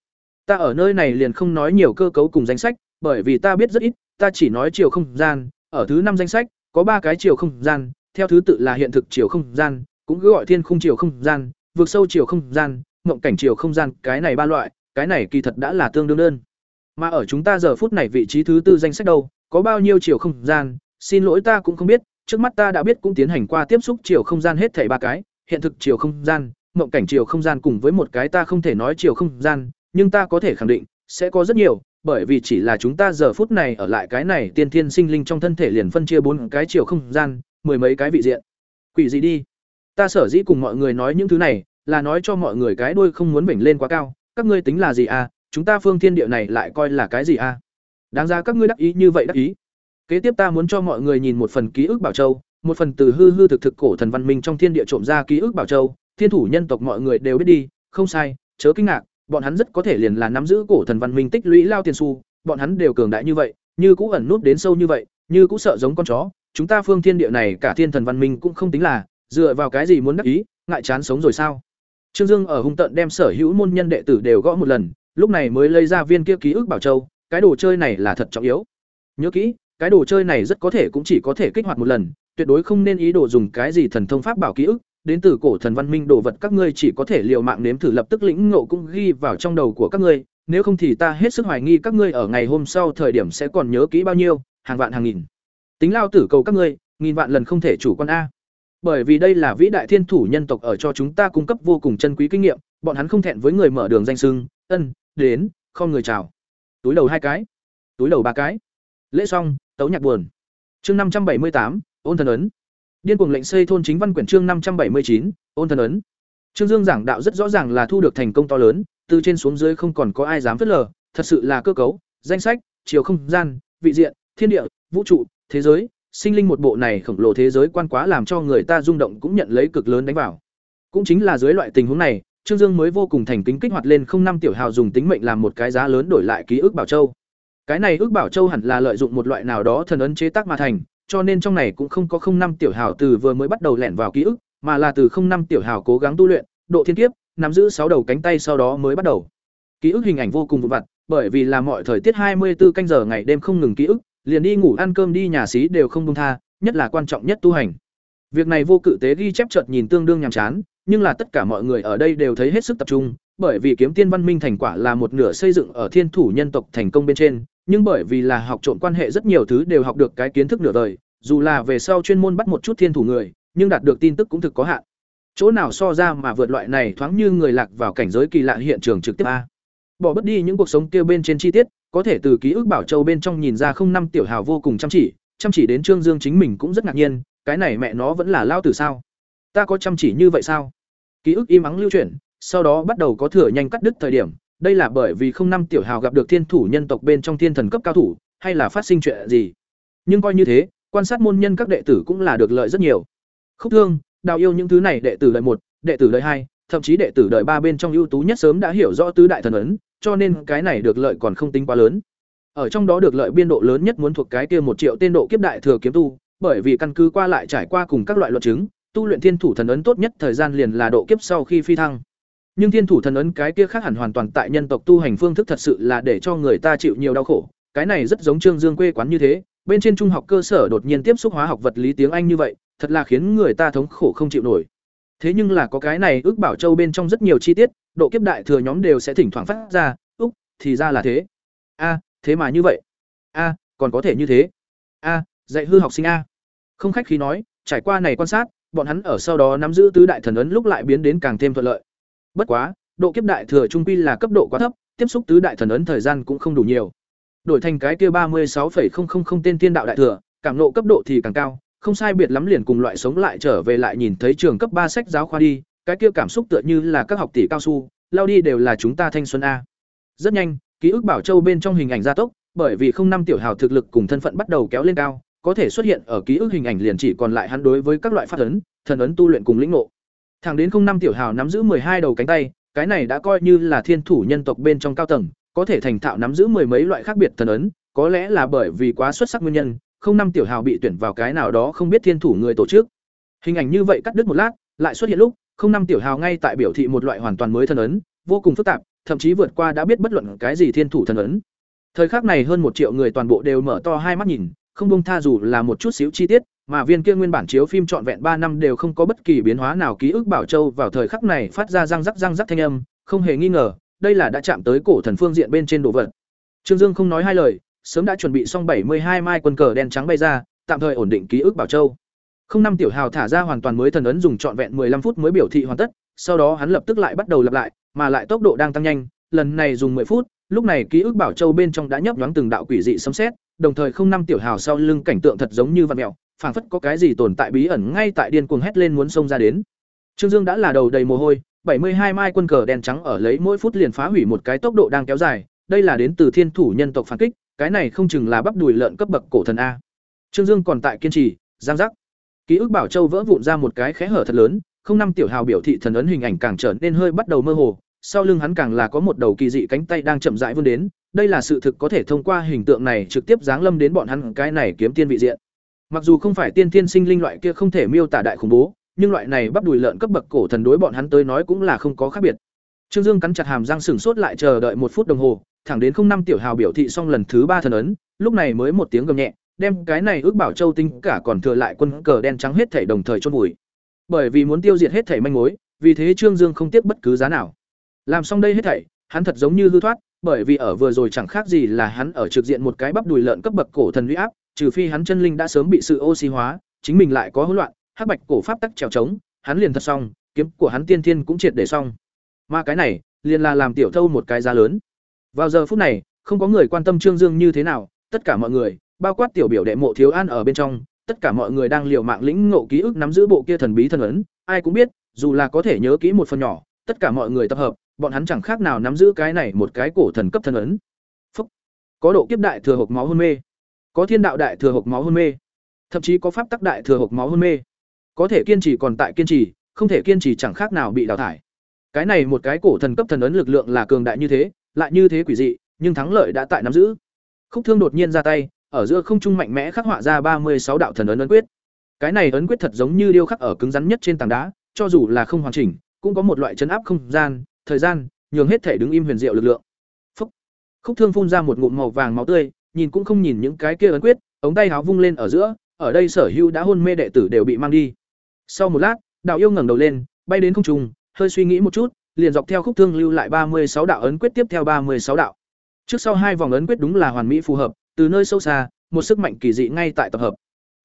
Ta ở nơi này liền không nói nhiều cơ cấu cùng danh sách, bởi vì ta biết rất ít, ta chỉ nói chiều không gian, ở thứ năm danh sách, có ba cái chiều không gian, theo thứ tự là hiện thực chiều không gian, cũng gọi thiên khung chiều không gian, vượt sâu chiều không gian, mộng cảnh chiều không gian, cái này ba loại, cái này kỳ thật đã là tương đương đơn. Mà ở chúng ta giờ phút này vị trí thứ tư danh sách đâu, có bao nhiêu chiều không gian, xin lỗi ta cũng không biết, trước mắt ta đã biết cũng tiến hành qua tiếp xúc chiều không gian hết thảy ba cái, hiện thực chiều không gian, mộng cảnh chiều không gian cùng với một cái ta không thể nói chiều không gian, nhưng ta có thể khẳng định sẽ có rất nhiều, bởi vì chỉ là chúng ta giờ phút này ở lại cái này tiên thiên sinh linh trong thân thể liền phân chia bốn cái chiều không gian, mười mấy cái vị diện. Quỷ gì đi? Ta sở dĩ cùng mọi người nói những thứ này, là nói cho mọi người cái đuôi không muốn vểnh lên quá cao, các ngươi tính là gì à? Chúng ta phương thiên địa này lại coi là cái gì à? Đáng ra các ngươi đắc ý như vậy đắc ý. Kế tiếp ta muốn cho mọi người nhìn một phần ký ức Bảo Châu, một phần từ hư hư thực thực cổ thần văn minh trong thiên địa trộm ra ký ức Bảo Châu, thiên thủ nhân tộc mọi người đều biết đi, không sai, chớ kinh ngạc, bọn hắn rất có thể liền là nắm giữ cổ thần văn minh tích lũy lao tiền xu, bọn hắn đều cường đại như vậy, như cũ ẩn nút đến sâu như vậy, như cũ sợ giống con chó, chúng ta phương thiên địa này cả thiên thần văn minh cũng không tính là, dựa vào cái gì muốn đắc ý, ngại chán sống rồi sao? Trương Dương ở hung tận đem sở hữu môn nhân đệ tử đều gõ một lần, lúc này mới lấy ra viên kia ký ức bảo châu, cái đồ chơi này là thật trọng yếu. Nhớ kỹ, cái đồ chơi này rất có thể cũng chỉ có thể kích hoạt một lần, tuyệt đối không nên ý đồ dùng cái gì thần thông pháp bảo ký ức, đến từ cổ thần văn minh đồ vật các ngươi chỉ có thể liều mạng nếm thử lập tức lĩnh ngộ cũng ghi vào trong đầu của các ngươi, nếu không thì ta hết sức hoài nghi các ngươi ở ngày hôm sau thời điểm sẽ còn nhớ kỹ bao nhiêu, hàng vạn hàng nghìn. Tính lao tử cầu các ngươi, nghìn vạn lần không thể chủ quan a. Bởi vì đây là vĩ đại thiên thủ nhân tộc ở cho chúng ta cung cấp vô cùng chân quý kinh nghiệm, bọn hắn không thẹn với người mở đường danh sưng, ân, đến, không người chào. Túi đầu hai cái, túi đầu ba cái. Lễ xong, tấu nhạc buồn. Chương năm trăm bảy mươi tám, ôn thần ấn. Điên cuồng lệnh xây thôn chính văn quyển chương năm trăm bảy mươi chín, ôn thần ấn. Trương Dương giảng đạo rất rõ ràng là thu được thành công to lớn, từ trên xuống dưới không còn có ai dám phớt lờ, thật sự là cơ cấu, danh sách, chiều không gian, vị diện, thiên địa, vũ trụ, thế giới, sinh linh một bộ này khổng lồ thế giới quan quá làm cho người ta rung động cũng nhận lấy cực lớn đánh vào. Cũng chính là dưới loại tình huống này, Trương Dương mới vô cùng thành kính kích hoạt lên không năm tiểu hào dùng tính mệnh làm một cái giá lớn đổi lại ký ức Bảo Châu. Cái này ước Bảo Châu hẳn là lợi dụng một loại nào đó thần ấn chế tác mà thành, cho nên trong này cũng không có không năm tiểu hào từ vừa mới bắt đầu lẻn vào ký ức, mà là từ không năm tiểu hào cố gắng tu luyện, độ thiên kiếp, nắm giữ sáu đầu cánh tay sau đó mới bắt đầu. Ký ức hình ảnh vô cùng vụn vặt, bởi vì là mọi thời tiết 24 canh giờ ngày đêm không ngừng ký ức, liền đi ngủ ăn cơm đi nhà xí đều không buông tha, nhất là quan trọng nhất tu hành. Việc này vô cự tế ghi chép chợt nhìn tương đương nhàm chán, nhưng là tất cả mọi người ở đây đều thấy hết sức tập trung, bởi vì kiếm tiên văn minh thành quả là một nửa xây dựng ở thiên thủ nhân tộc thành công bên trên, nhưng bởi vì là học trộn quan hệ rất nhiều thứ đều học được cái kiến thức nửa đời, dù là về sau chuyên môn bắt một chút thiên thủ người, nhưng đạt được tin tức cũng thực có hạn. Chỗ nào so ra mà vượt loại này thoáng như người lạc vào cảnh giới kỳ lạ hiện trường trực tiếp a. Bỏ bất đi những cuộc sống kia bên trên chi tiết, có thể từ ký ức bảo châu bên trong nhìn ra không năm tiểu hào vô cùng chăm chỉ, chăm chỉ đến Trương Dương chính mình cũng rất ngạc nhiên, cái này mẹ nó vẫn là lao tử sao? Ta có chăm chỉ như vậy sao? Ký ức im ắng lưu chuyển, sau đó bắt đầu có thừa nhanh cắt đứt thời điểm, đây là bởi vì không năm tiểu hào gặp được thiên thủ nhân tộc bên trong thiên thần cấp cao thủ, hay là phát sinh chuyện gì? Nhưng coi như thế, quan sát môn nhân các đệ tử cũng là được lợi rất nhiều. Khúc thương, đào yêu những thứ này đệ tử đời một, đệ tử đời hai, thậm chí đệ tử đời ba bên trong ưu tú nhất sớm đã hiểu rõ tứ đại thần ấn, cho nên cái này được lợi còn không tính quá lớn. Ở trong đó được lợi biên độ lớn nhất muốn thuộc cái kia một triệu tên độ kiếp đại thừa kiếm tu, bởi vì căn cứ qua lại trải qua cùng các loại luật chứng, tu luyện thiên thủ thần ấn tốt nhất thời gian liền là độ kiếp sau khi phi thăng. Nhưng thiên thủ thần ấn cái kia khác hẳn hoàn toàn tại nhân tộc tu hành phương thức thật sự là để cho người ta chịu nhiều đau khổ. Cái này rất giống Trương Dương quê quán như thế, bên trên trung học cơ sở đột nhiên tiếp xúc hóa học vật lý tiếng Anh như vậy, thật là khiến người ta thống khổ không chịu nổi. Thế nhưng là có cái này ước bảo châu bên trong rất nhiều chi tiết, độ kiếp đại thừa nhóm đều sẽ thỉnh thoảng phát ra, úc, thì ra là thế. A, thế mà như vậy. A, còn có thể như thế. A, dạy hư học sinh a. Không khách khí nói, trải qua này quan sát, bọn hắn ở sau đó nắm giữ tứ đại thần ấn lúc lại biến đến càng thêm thuận lợi. Bất quá, độ kiếp đại thừa trung quy là cấp độ quá thấp, tiếp xúc tứ đại thần ấn thời gian cũng không đủ nhiều. Đổi thành cái kia ba mươi 36,000 tên tiên đạo đại thừa, cảm nộ cấp độ thì càng cao, không sai biệt lắm liền cùng loại sống lại trở về lại nhìn thấy trường cấp ba sách giáo khoa đi, cái kia cảm xúc tựa như là các học tỷ cao su, lao đi đều là chúng ta thanh xuân a. Rất nhanh, ký ức bảo châu bên trong hình ảnh gia tốc, bởi vì không năm tiểu hào thực lực cùng thân phận bắt đầu kéo lên cao, có thể xuất hiện ở ký ức hình ảnh liền chỉ còn lại hắn đối với các loại pháp ấn, thần ấn tu luyện cùng lĩnh ngộ. Thẳng đến không năm tiểu hào nắm giữ hai đầu cánh tay, cái này đã coi như là thiên thủ nhân tộc bên trong cao tầng, có thể thành thạo nắm giữ mười mấy loại khác biệt thần ấn, có lẽ là bởi vì quá xuất sắc nguyên nhân, không năm tiểu hào bị tuyển vào cái nào đó không biết thiên thủ người tổ chức. Hình ảnh như vậy cắt đứt một lát, lại xuất hiện lúc, không năm tiểu hào ngay tại biểu thị một loại hoàn toàn mới thần ấn, vô cùng phức tạp, thậm chí vượt qua đã biết bất luận cái gì thiên thủ thần ấn. Thời khắc này hơn một triệu người toàn bộ đều mở to hai mắt nhìn, không buông tha dù là một chút xíu chi tiết, mà viên kia nguyên bản chiếu phim trọn vẹn ba năm đều không có bất kỳ biến hóa nào ký ức Bảo Châu vào thời khắc này phát ra răng rắc răng rắc thanh âm, không hề nghi ngờ, đây là đã chạm tới cổ thần phương diện bên trên đồ vật. Trương Dương không nói hai lời, sớm đã chuẩn bị xong bảy mươi hai mai quân cờ đen trắng bay ra, tạm thời ổn định ký ức Bảo Châu. Không năm tiểu hào thả ra hoàn toàn mới thần ấn dùng trọn vẹn 15 phút mới biểu thị hoàn tất, sau đó hắn lập tức lại bắt đầu lặp lại, mà lại tốc độ đang tăng nhanh, lần này dùng 10 phút, lúc này ký ức Bảo Châu bên trong đã nhấp nhoáng từng đạo quỷ dị sấm sét, đồng thời không năm tiểu hào sau lưng cảnh tượng thật giống như vật mèo, phảng phất có cái gì tồn tại bí ẩn ngay tại điên cuồng hét lên muốn xông ra đến. Trương Dương đã là đầu đầy mồ hôi, 72 mai quân cờ đen trắng ở lấy mỗi phút liền phá hủy một cái tốc độ đang kéo dài, đây là đến từ thiên thủ nhân tộc phản kích, cái này không chừng là bắp đùi lợn cấp bậc cổ thần a. Trương Dương còn tại kiên trì, giang giác. Ký ức Bảo Châu vỡ vụn ra một cái khẽ hở thật lớn, không năm tiểu hào biểu thị thần ấn hình ảnh càng trở nên hơi bắt đầu mơ hồ, sau lưng hắn càng là có một đầu kỳ dị cánh tay đang chậm rãi vươn đến, đây là sự thực có thể thông qua hình tượng này trực tiếp giáng lâm đến bọn hắn cái này kiếm tiên vị diện. Mặc dù không phải tiên tiên sinh linh loại kia không thể miêu tả đại khủng bố, nhưng loại này bắp đùi lợn cấp bậc cổ thần đối bọn hắn tới nói cũng là không có khác biệt. Trương Dương cắn chặt hàm răng sửng sốt lại chờ đợi một phút đồng hồ, thẳng đến không năm tiểu hào biểu thị xong lần thứ ba thần ấn, lúc này mới một tiếng gầm nhẹ, đem cái này ước bảo châu tinh cả còn thừa lại quân cờ đen trắng hết thảy đồng thời chôn vùi. Bởi vì muốn tiêu diệt hết thảy manh mối, vì thế Trương Dương không tiếc bất cứ giá nào. Làm xong đây hết thảy, hắn thật giống như hư thoát, bởi vì ở vừa rồi chẳng khác gì là hắn ở trực diện một cái bắp đùi lợn cấp bậc cổ thần uy áp, trừ phi hắn chân linh đã sớm bị sự oxy hóa, chính mình lại có hỗn loạn, hắc bạch cổ pháp tắc trèo trống, hắn liền thật xong, kiếm của hắn tiên thiên cũng triệt để xong. Mà cái này, liền là làm tiểu thâu một cái giá lớn. Vào giờ phút này, không có người quan tâm Trương Dương như thế nào, tất cả mọi người, bao quát tiểu biểu đệ mộ thiếu an ở bên trong, tất cả mọi người đang liều mạng lĩnh ngộ ký ức nắm giữ bộ kia thần bí thần ấn, ai cũng biết, dù là có thể nhớ kỹ một phần nhỏ, tất cả mọi người tập hợp, bọn hắn chẳng khác nào nắm giữ cái này một cái cổ thần cấp thần ấn. Phúc. Có độ kiếp đại thừa hộc máu hôn mê, có thiên đạo đại thừa hộc máu hôn mê, thậm chí có pháp tắc đại thừa hộc máu hôn mê. Có thể kiên trì còn tại kiên trì, không thể kiên trì chẳng khác nào bị đào thải. Cái này một cái cổ thần cấp thần ấn lực lượng là cường đại như thế, lại như thế quỷ dị, nhưng thắng lợi đã tại nắm giữ. Khúc Thương đột nhiên ra tay, ở giữa không trung mạnh mẽ khắc họa ra ba mươi sáu đạo thần ấn ấn quyết. Cái này ấn quyết thật giống như điêu khắc ở cứng rắn nhất trên tảng đá, cho dù là không hoàn chỉnh, cũng có một loại chấn áp không gian, thời gian, nhường hết thể đứng im huyền diệu lực lượng. Phúc. Khúc Thương phun ra một ngụm màu vàng máu tươi, nhìn cũng không nhìn những cái kia ấn quyết, ống tay áo vung lên ở giữa, ở đây sở hữu đã hôn mê đệ tử đều bị mang đi. Sau một lát, Đạo Yêu ngẩng đầu lên, bay đến không trung, hơi suy nghĩ một chút, liền dọc theo khúc thương lưu lại ba mươi sáu đạo ấn quyết tiếp theo ba mươi sáu đạo. Trước sau hai vòng ấn quyết đúng là hoàn mỹ phù hợp, từ nơi sâu xa, một sức mạnh kỳ dị ngay tại tập hợp.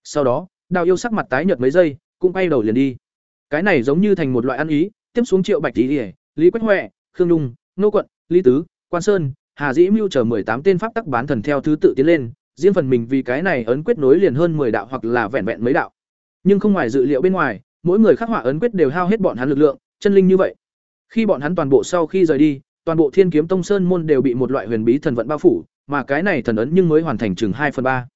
Sau đó, Đạo Yêu sắc mặt tái nhợt mấy giây, cũng bay đầu liền đi. Cái này giống như thành một loại ăn ý, tiếp xuống Triệu Bạch Lý, Lý Quách Hoè, Khương Dung, Nô Quận, Lý Tứ, Quan Sơn, Hà Dĩ Mưu chờ tám tên pháp tắc bán thần theo thứ tự tiến lên, riêng phần mình vì cái này ấn quyết nối liền hơn 10 đạo hoặc là vẹn vẹn mấy đạo. Nhưng không ngoài dự liệu bên ngoài, mỗi người khắc họa ấn quyết đều hao hết bọn hắn lực lượng, chân linh như vậy. Khi bọn hắn toàn bộ sau khi rời đi, toàn bộ Thiên Kiếm Tông Sơn môn đều bị một loại huyền bí thần vận bao phủ, mà cái này thần ấn nhưng mới hoàn thành chừng hai phần ba.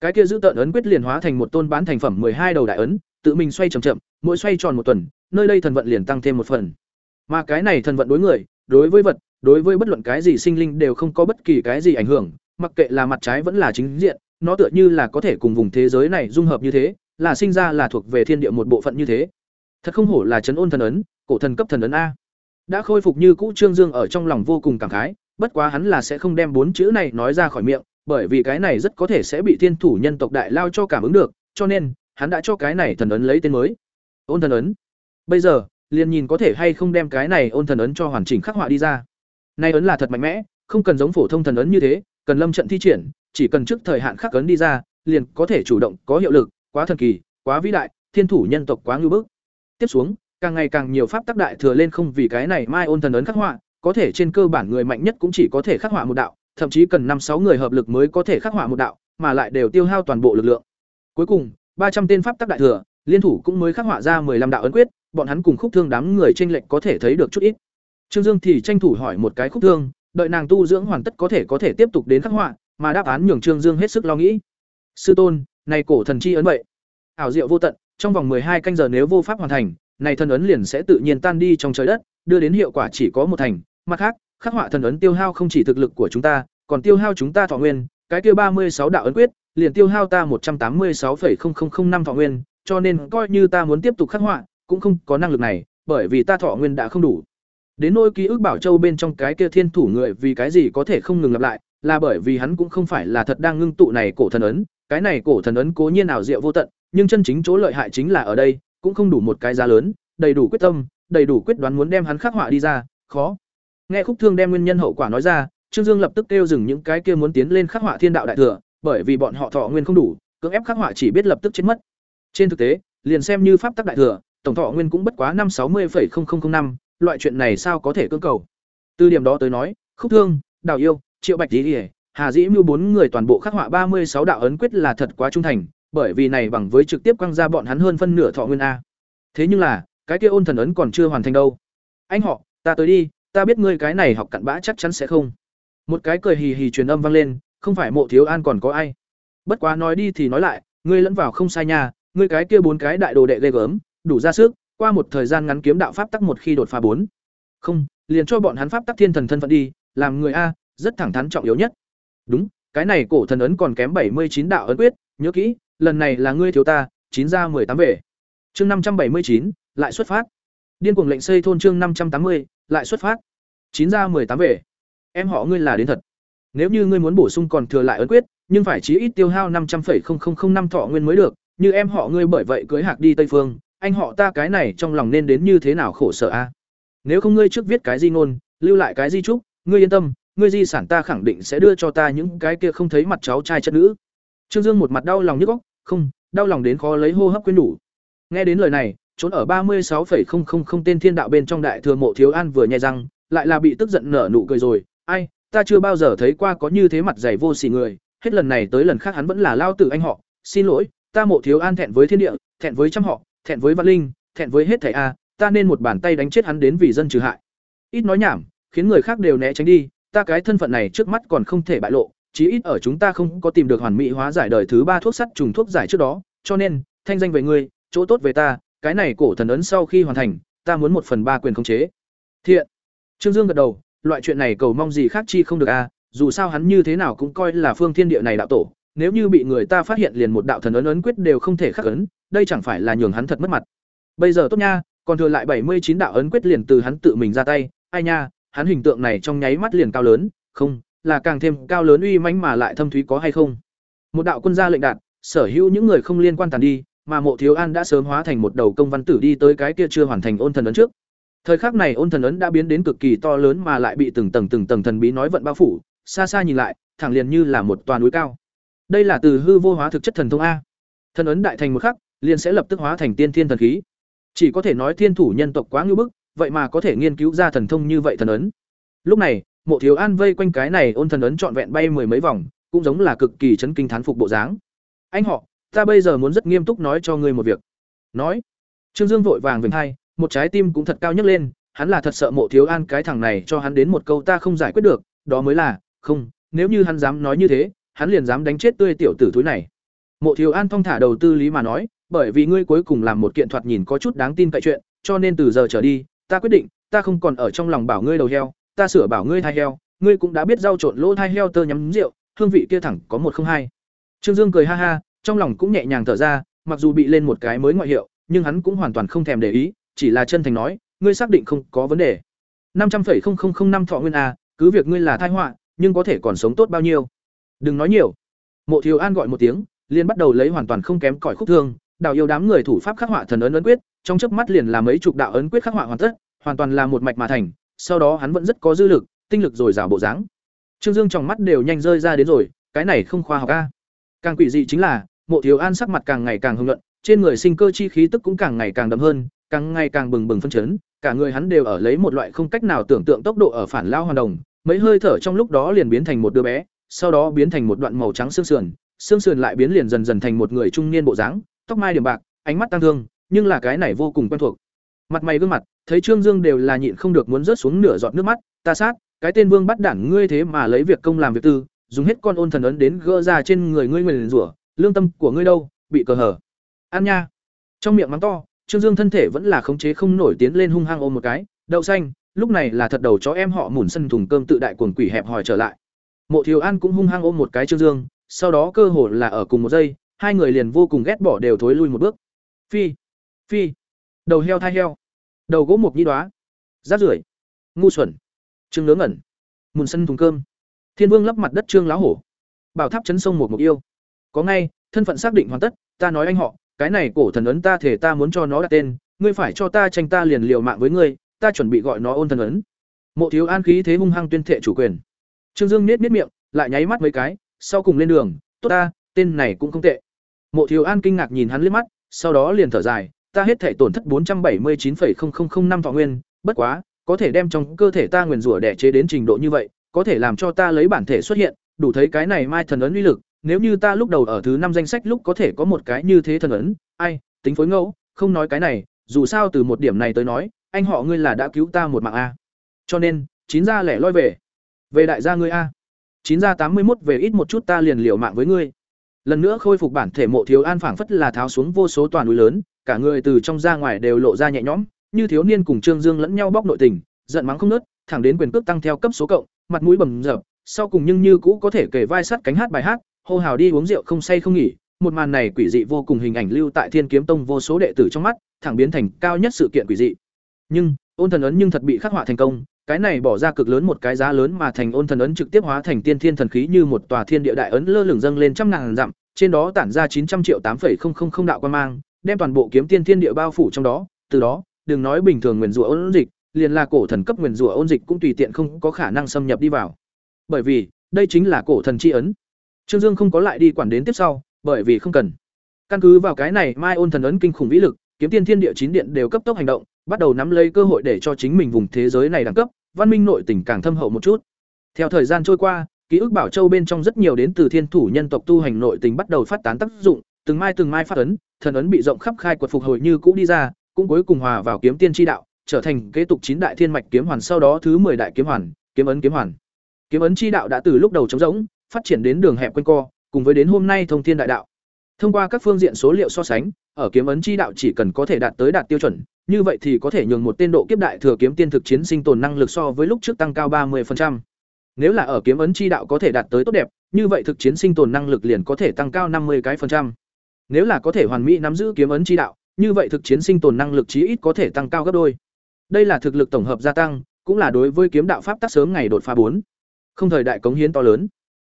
Cái kia giữ tợn ấn quyết liền hóa thành một tôn bán thành phẩm hai đầu đại ấn, tự mình xoay chậm chậm, mỗi xoay tròn một tuần, nơi đây thần vận liền tăng thêm một phần. Mà cái này thần vận đối người, đối với vật, đối với bất luận cái gì sinh linh đều không có bất kỳ cái gì ảnh hưởng, mặc kệ là mặt trái vẫn là chính diện, nó tựa như là có thể cùng vùng thế giới này dung hợp như thế, là sinh ra là thuộc về thiên địa một bộ phận như thế. Thật không hổ là trấn ôn thần ấn, cổ thần cấp thần ấn a. Đã khôi phục như cũ Trương Dương ở trong lòng vô cùng cảm khái, bất quá hắn là sẽ không đem bốn chữ này nói ra khỏi miệng, bởi vì cái này rất có thể sẽ bị thiên thủ nhân tộc đại lao cho cảm ứng được, cho nên, hắn đã cho cái này thần ấn lấy tên mới. Ôn thần ấn. Bây giờ, liền nhìn có thể hay không đem cái này ôn thần ấn cho hoàn chỉnh khắc họa đi ra. Nay ấn là thật mạnh mẽ, không cần giống phổ thông thần ấn như thế, cần lâm trận thi triển, chỉ cần trước thời hạn khắc ấn đi ra, liền có thể chủ động, có hiệu lực, quá thần kỳ, quá vĩ đại, thiên thủ nhân tộc quá ngưu bức. Tiếp xuống, càng ngày càng nhiều pháp tác đại thừa lên không vì cái này mai ôn thần ấn khắc họa, có thể trên cơ bản người mạnh nhất cũng chỉ có thể khắc họa một đạo, thậm chí cần năm sáu người hợp lực mới có thể khắc họa một đạo, mà lại đều tiêu hao toàn bộ lực lượng. Cuối cùng, ba trăm tên pháp tác đại thừa, liên thủ cũng mới khắc họa ra 15 đạo ấn quyết, bọn hắn cùng khúc thương đám người trên lệnh có thể thấy được chút ít. Trương Dương thì tranh thủ hỏi một cái khúc thương, đợi nàng tu dưỡng hoàn tất có thể có thể tiếp tục đến khắc họa, mà đáp án nhường Trương Dương hết sức lo nghĩ. Sư tôn, này cổ thần chi ấn vậy, ảo diệu vô tận, trong vòng hai canh giờ nếu vô pháp hoàn thành, này thần ấn liền sẽ tự nhiên tan đi trong trời đất, đưa đến hiệu quả chỉ có một thành, mặt khác, khắc họa thần ấn tiêu hao không chỉ thực lực của chúng ta, còn tiêu hao chúng ta thọ nguyên, cái kia ba mươi sáu đạo ấn quyết, liền tiêu hao ta một trăm tám mươi 186,0005 năm thọ nguyên, cho nên coi như ta muốn tiếp tục khắc họa, cũng không có năng lực này, bởi vì ta thọ nguyên đã không đủ. Đến nỗi ký ức bảo châu bên trong cái kia thiên thủ người vì cái gì có thể không ngừng lặp lại, là bởi vì hắn cũng không phải là thật đang ngưng tụ này cổ thần ấn, cái này cổ thần ấn cố nhiên ảo diệu vô tận, nhưng chân chính chỗ lợi hại chính là ở đây, cũng không đủ một cái giá lớn, đầy đủ quyết tâm, đầy đủ quyết đoán muốn đem hắn khắc họa đi ra, khó. nghe khúc thương đem nguyên nhân hậu quả nói ra trương dương lập tức kêu dừng những cái kia muốn tiến lên khắc họa thiên đạo đại thừa bởi vì bọn họ thọ nguyên không đủ cưỡng ép khắc họa chỉ biết lập tức chết mất trên thực tế liền xem như pháp tắc đại thừa tổng thọ nguyên cũng bất quá năm sáu mươi năm, loại chuyện này sao có thể cưỡng cầu? Từ điểm đó tới nói, khúc thương đào yêu, triệu bạch lý hà dĩ mưu bốn người toàn bộ khắc họa ba mươi sáu đạo ấn quyết là thật quá trung thành, bởi vì này bằng với trực tiếp quăng ra bọn hắn hơn phân nửa thọ nguyên a. Thế nhưng là, cái kia ôn thần ấn còn chưa hoàn thành đâu. Anh họ, ta tới đi, ta biết ngươi cái này học cặn bã chắc chắn sẽ không. Một cái cười hì hì truyền âm vang lên, không phải mộ thiếu an còn có ai. Bất quá nói đi thì nói lại, ngươi lẫn vào không sai nha, ngươi cái kia bốn cái đại đồ đệ ghê gớm đủ ra sức, qua một thời gian ngắn kiếm đạo pháp tắc một khi đột phá bốn. Không, liền cho bọn hắn pháp tắc thiên thần thân phận đi, làm người a, rất thẳng thắn trọng yếu nhất. Đúng, cái này cổ thần ấn còn kém bảy mươi chín đạo ấn quyết, nhớ kỹ, lần này là ngươi thiếu ta, chín ra mười tám về. Chương năm trăm bảy mươi chín, lại xuất phát. Điên cuồng lệnh xây thôn chương năm trăm tám mươi, lại xuất phát. Chín ra mười tám về. Em họ ngươi là đến thật. Nếu như ngươi muốn bổ sung còn thừa lại ấn quyết, nhưng phải chí ít tiêu hao năm trăm linh năm thọ nguyên mới được, như em họ ngươi bởi vậy cưới hạc đi tây phương anh họ ta cái này trong lòng nên đến như thế nào khổ sở a? Nếu không ngươi trước viết cái di ngôn, lưu lại cái di trúc, ngươi yên tâm, ngươi di sản ta khẳng định sẽ đưa cho ta những cái kia không thấy mặt cháu trai chất nữ. Trương dương một mặt đau lòng nhức góc không, đau lòng đến khó lấy hô hấp quên đủ. Nghe đến lời này, trốn ở ba mươi sáu phẩy không không không tên thiên đạo bên trong đại thừa mộ thiếu an vừa nhai răng, lại là bị tức giận nở nụ cười rồi. Ai, ta chưa bao giờ thấy qua có như thế mặt dày vô sỉ người. Hết lần này tới lần khác hắn vẫn là lao tử anh họ. Xin lỗi, ta mộ thiếu an thẹn với thiên địa, thẹn với trăm họ thẹn với văn linh, thẹn với hết thảy a, ta nên một bàn tay đánh chết hắn đến vì dân trừ hại. Ít nói nhảm, khiến người khác đều né tránh đi, ta cái thân phận này trước mắt còn không thể bại lộ, chí ít ở chúng ta không có tìm được hoàn mỹ hóa giải đời thứ ba thuốc sắt trùng thuốc giải trước đó, cho nên, thanh danh về ngươi, chỗ tốt về ta, cái này cổ thần ấn sau khi hoàn thành, ta muốn một phần ba quyền khống chế. Thiện. Trương dương gật đầu, loại chuyện này cầu mong gì khác chi không được a, dù sao hắn như thế nào cũng coi là phương thiên địa này đạo tổ, nếu như bị người ta phát hiện liền một đạo thần ấn ấn quyết đều không thể khắc ấn đây chẳng phải là nhường hắn thật mất mặt. Bây giờ tốt nha, còn thừa lại bảy mươi chín đạo ấn quyết liền từ hắn tự mình ra tay. Ai nha, hắn hình tượng này trong nháy mắt liền cao lớn. Không, là càng thêm cao lớn uy mãnh mà lại thâm thúy có hay không? Một đạo quân gia lệnh đạt, sở hữu những người không liên quan tàn đi, mà mộ thiếu an đã sớm hóa thành một đầu công văn tử đi tới cái kia chưa hoàn thành ôn thần ấn trước. Thời khắc này ôn thần ấn đã biến đến cực kỳ to lớn mà lại bị từng tầng từng tầng thần bí nói vận bao phủ. Xa xa nhìn lại, thẳng liền như là một toàn núi cao. Đây là từ hư vô hóa thực chất thần thông a. Thần ấn đại thành một khắc liền sẽ lập tức hóa thành tiên thiên thần khí. Chỉ có thể nói thiên thủ nhân tộc quá ngưỡng bức, vậy mà có thể nghiên cứu ra thần thông như vậy thần ấn. Lúc này, mộ thiếu an vây quanh cái này ôn thần ấn trọn vẹn bay mười mấy vòng, cũng giống là cực kỳ chấn kinh thán phục bộ dáng. Anh họ, ta bây giờ muốn rất nghiêm túc nói cho ngươi một việc. Nói, trương dương vội vàng vểnh hai, một trái tim cũng thật cao nhấc lên, hắn là thật sợ mộ thiếu an cái thằng này cho hắn đến một câu ta không giải quyết được, đó mới là, không, nếu như hắn dám nói như thế, hắn liền dám đánh chết tươi tiểu tử thúi này. Mộ thiếu an thong thả đầu tư lý mà nói bởi vì ngươi cuối cùng làm một kiện thoạt nhìn có chút đáng tin cậy chuyện, cho nên từ giờ trở đi, ta quyết định, ta không còn ở trong lòng bảo ngươi đầu heo, ta sửa bảo ngươi thai heo, ngươi cũng đã biết rau trộn lỗ thai heo tơ nhắm rượu, hương vị kia thẳng có một không hai. Trương dương cười ha ha, trong lòng cũng nhẹ nhàng thở ra, mặc dù bị lên một cái mới ngoại hiệu, nhưng hắn cũng hoàn toàn không thèm để ý, chỉ là chân thành nói, ngươi xác định không có vấn đề. năm trăm linh năm thọ nguyên a, cứ việc ngươi là thai họa, nhưng có thể còn sống tốt bao nhiêu? Đừng nói nhiều. Mộ thiếu an gọi một tiếng, liền bắt đầu lấy hoàn toàn không kém cỏi khúc thương đào yêu đám người thủ pháp khắc họa thần ấn ấn quyết, trong chớp mắt liền là mấy chục đạo ấn quyết khắc họa hoàn tất, hoàn toàn là một mạch mà thành, sau đó hắn vẫn rất có dư lực, tinh lực rồi rào bộ dáng. Trương dương trong mắt đều nhanh rơi ra đến rồi, cái này không khoa học a. Càng quỷ dị chính là, mộ thiếu an sắc mặt càng ngày càng hưng luận trên người sinh cơ chi khí tức cũng càng ngày càng đậm hơn, càng ngày càng bừng bừng phân chấn, cả người hắn đều ở lấy một loại không cách nào tưởng tượng tốc độ ở phản lao hoàn đồng, mấy hơi thở trong lúc đó liền biến thành một đứa bé, sau đó biến thành một đoạn màu trắng xương sườn xương sườn lại biến liền dần dần thành một người trung niên bộ dáng tóc mai điểm bạc, ánh mắt tăng thương, nhưng là cái này vô cùng quen thuộc. Mặt mày gương mặt, thấy trương dương đều là nhịn không được muốn rớt xuống nửa giọt nước mắt, ta sát, cái tên vương bắt đản ngươi thế mà lấy việc công làm việc tư, dùng hết con ôn thần ấn đến gỡ ra trên người ngươi nguyền rủa, lương tâm của ngươi đâu, bị cờ hở. An nha. Trong miệng mắng to, trương dương thân thể vẫn là khống chế không nổi tiến lên hung hăng ôm một cái, đậu xanh, lúc này là thật đầu chó em họ mủn sân thùng cơm tự đại cuồng quỷ hẹp hòi trở lại. Mộ thiếu an cũng hung hăng ôm một cái trương dương, sau đó cơ hồ là ở cùng một giây hai người liền vô cùng ghét bỏ đều thối lui một bước phi phi đầu heo thai heo đầu gỗ mục nhi đoá rát rưởi ngu xuẩn trương ngớ ngẩn mùn sân thùng cơm thiên vương lấp mặt đất trương lá hổ bảo tháp chấn sông một mục yêu có ngay thân phận xác định hoàn tất ta nói anh họ cái này cổ thần ấn ta thể ta muốn cho nó đặt tên ngươi phải cho ta tranh ta liền liều mạng với ngươi ta chuẩn bị gọi nó ôn thần ấn Mộ Thiếu An khí thế hung hăng tuyên thệ chủ quyền. Trương Dương nết nết miệng, lại nháy mắt mấy cái, sau cùng lên đường, tốt ta, tên này cũng không tệ. Mộ Thiếu An kinh ngạc nhìn hắn liếc mắt, sau đó liền thở dài, ta hết thể tổn thất 479,0005 thọ nguyên, bất quá, có thể đem trong cơ thể ta nguyên rủa đẻ chế đến trình độ như vậy, có thể làm cho ta lấy bản thể xuất hiện, đủ thấy cái này mai thần ấn uy lực, nếu như ta lúc đầu ở thứ năm danh sách lúc có thể có một cái như thế thần ấn, ai, tính phối ngẫu, không nói cái này, dù sao từ một điểm này tới nói, anh họ ngươi là đã cứu ta một mạng a. Cho nên, chín gia lẻ loi về. Về đại gia ngươi a. Chín gia tám mươi một về ít một chút ta liền liều mạng với ngươi. Lần nữa khôi phục bản thể mộ thiếu an phảng phất là tháo xuống vô số toàn núi lớn, cả người từ trong ra ngoài đều lộ ra nhẹ nhõm, như thiếu niên cùng Trương Dương lẫn nhau bóc nội tình, giận mắng không nớt, thẳng đến quyền cước tăng theo cấp số cộng, mặt mũi bầm dập, sau cùng nhưng như cũ có thể kể vai sát cánh hát bài hát, hô hào đi uống rượu không say không nghỉ, một màn này quỷ dị vô cùng hình ảnh lưu tại Thiên Kiếm Tông vô số đệ tử trong mắt, thẳng biến thành cao nhất sự kiện quỷ dị. Nhưng, ôn thần ấn nhưng thật bị khắc họa thành công, cái này bỏ ra cực lớn một cái giá lớn mà thành ôn thần ấn trực tiếp hóa thành tiên thiên thần khí như một tòa thiên địa đại ấn lơ lửng dâng lên trăm ngàn dặm, trên đó tản ra chín trăm triệu tám phẩy không không không đạo quan mang, đem toàn bộ kiếm tiên thiên địa bao phủ trong đó, từ đó, đừng nói bình thường nguyền rủa ôn dịch, liền là cổ thần cấp nguyền rủa ôn dịch cũng tùy tiện không có khả năng xâm nhập đi vào. Bởi vì, đây chính là cổ thần chi ấn. Trương Dương không có lại đi quản đến tiếp sau, bởi vì không cần. Căn cứ vào cái này, Mai ôn thần ấn kinh khủng vĩ lực, kiếm tiên thiên địa chín điện đều cấp tốc hành động, bắt đầu nắm lấy cơ hội để cho chính mình vùng thế giới này đẳng cấp, văn minh nội tình càng thâm hậu một chút. Theo thời gian trôi qua, ký ức bảo châu bên trong rất nhiều đến từ thiên thủ nhân tộc tu hành nội tình bắt đầu phát tán tác dụng, từng mai từng mai phát ấn, thần ấn bị rộng khắp khai quật phục hồi như cũ đi ra, cũng cuối cùng hòa vào kiếm tiên chi đạo, trở thành kế tục chín đại thiên mạch kiếm hoàn sau đó thứ 10 đại kiếm hoàn, kiếm ấn kiếm hoàn. Kiếm ấn chi đạo đã từ lúc đầu trống rỗng, phát triển đến đường hẹp quanh co, cùng với đến hôm nay thông thiên đại đạo. Thông qua các phương diện số liệu so sánh, ở kiếm ấn chi đạo chỉ cần có thể đạt tới đạt tiêu chuẩn, như vậy thì có thể nhường một tên độ kiếp đại thừa kiếm tiên thực chiến sinh tồn năng lực so với lúc trước tăng cao 30%. Nếu là ở kiếm ấn chi đạo có thể đạt tới tốt đẹp, như vậy thực chiến sinh tồn năng lực liền có thể tăng cao 50 cái phần trăm. Nếu là có thể hoàn mỹ nắm giữ kiếm ấn chi đạo, như vậy thực chiến sinh tồn năng lực chí ít có thể tăng cao gấp đôi. Đây là thực lực tổng hợp gia tăng, cũng là đối với kiếm đạo pháp tác sớm ngày đột phá bốn, Không thời đại cống hiến to lớn.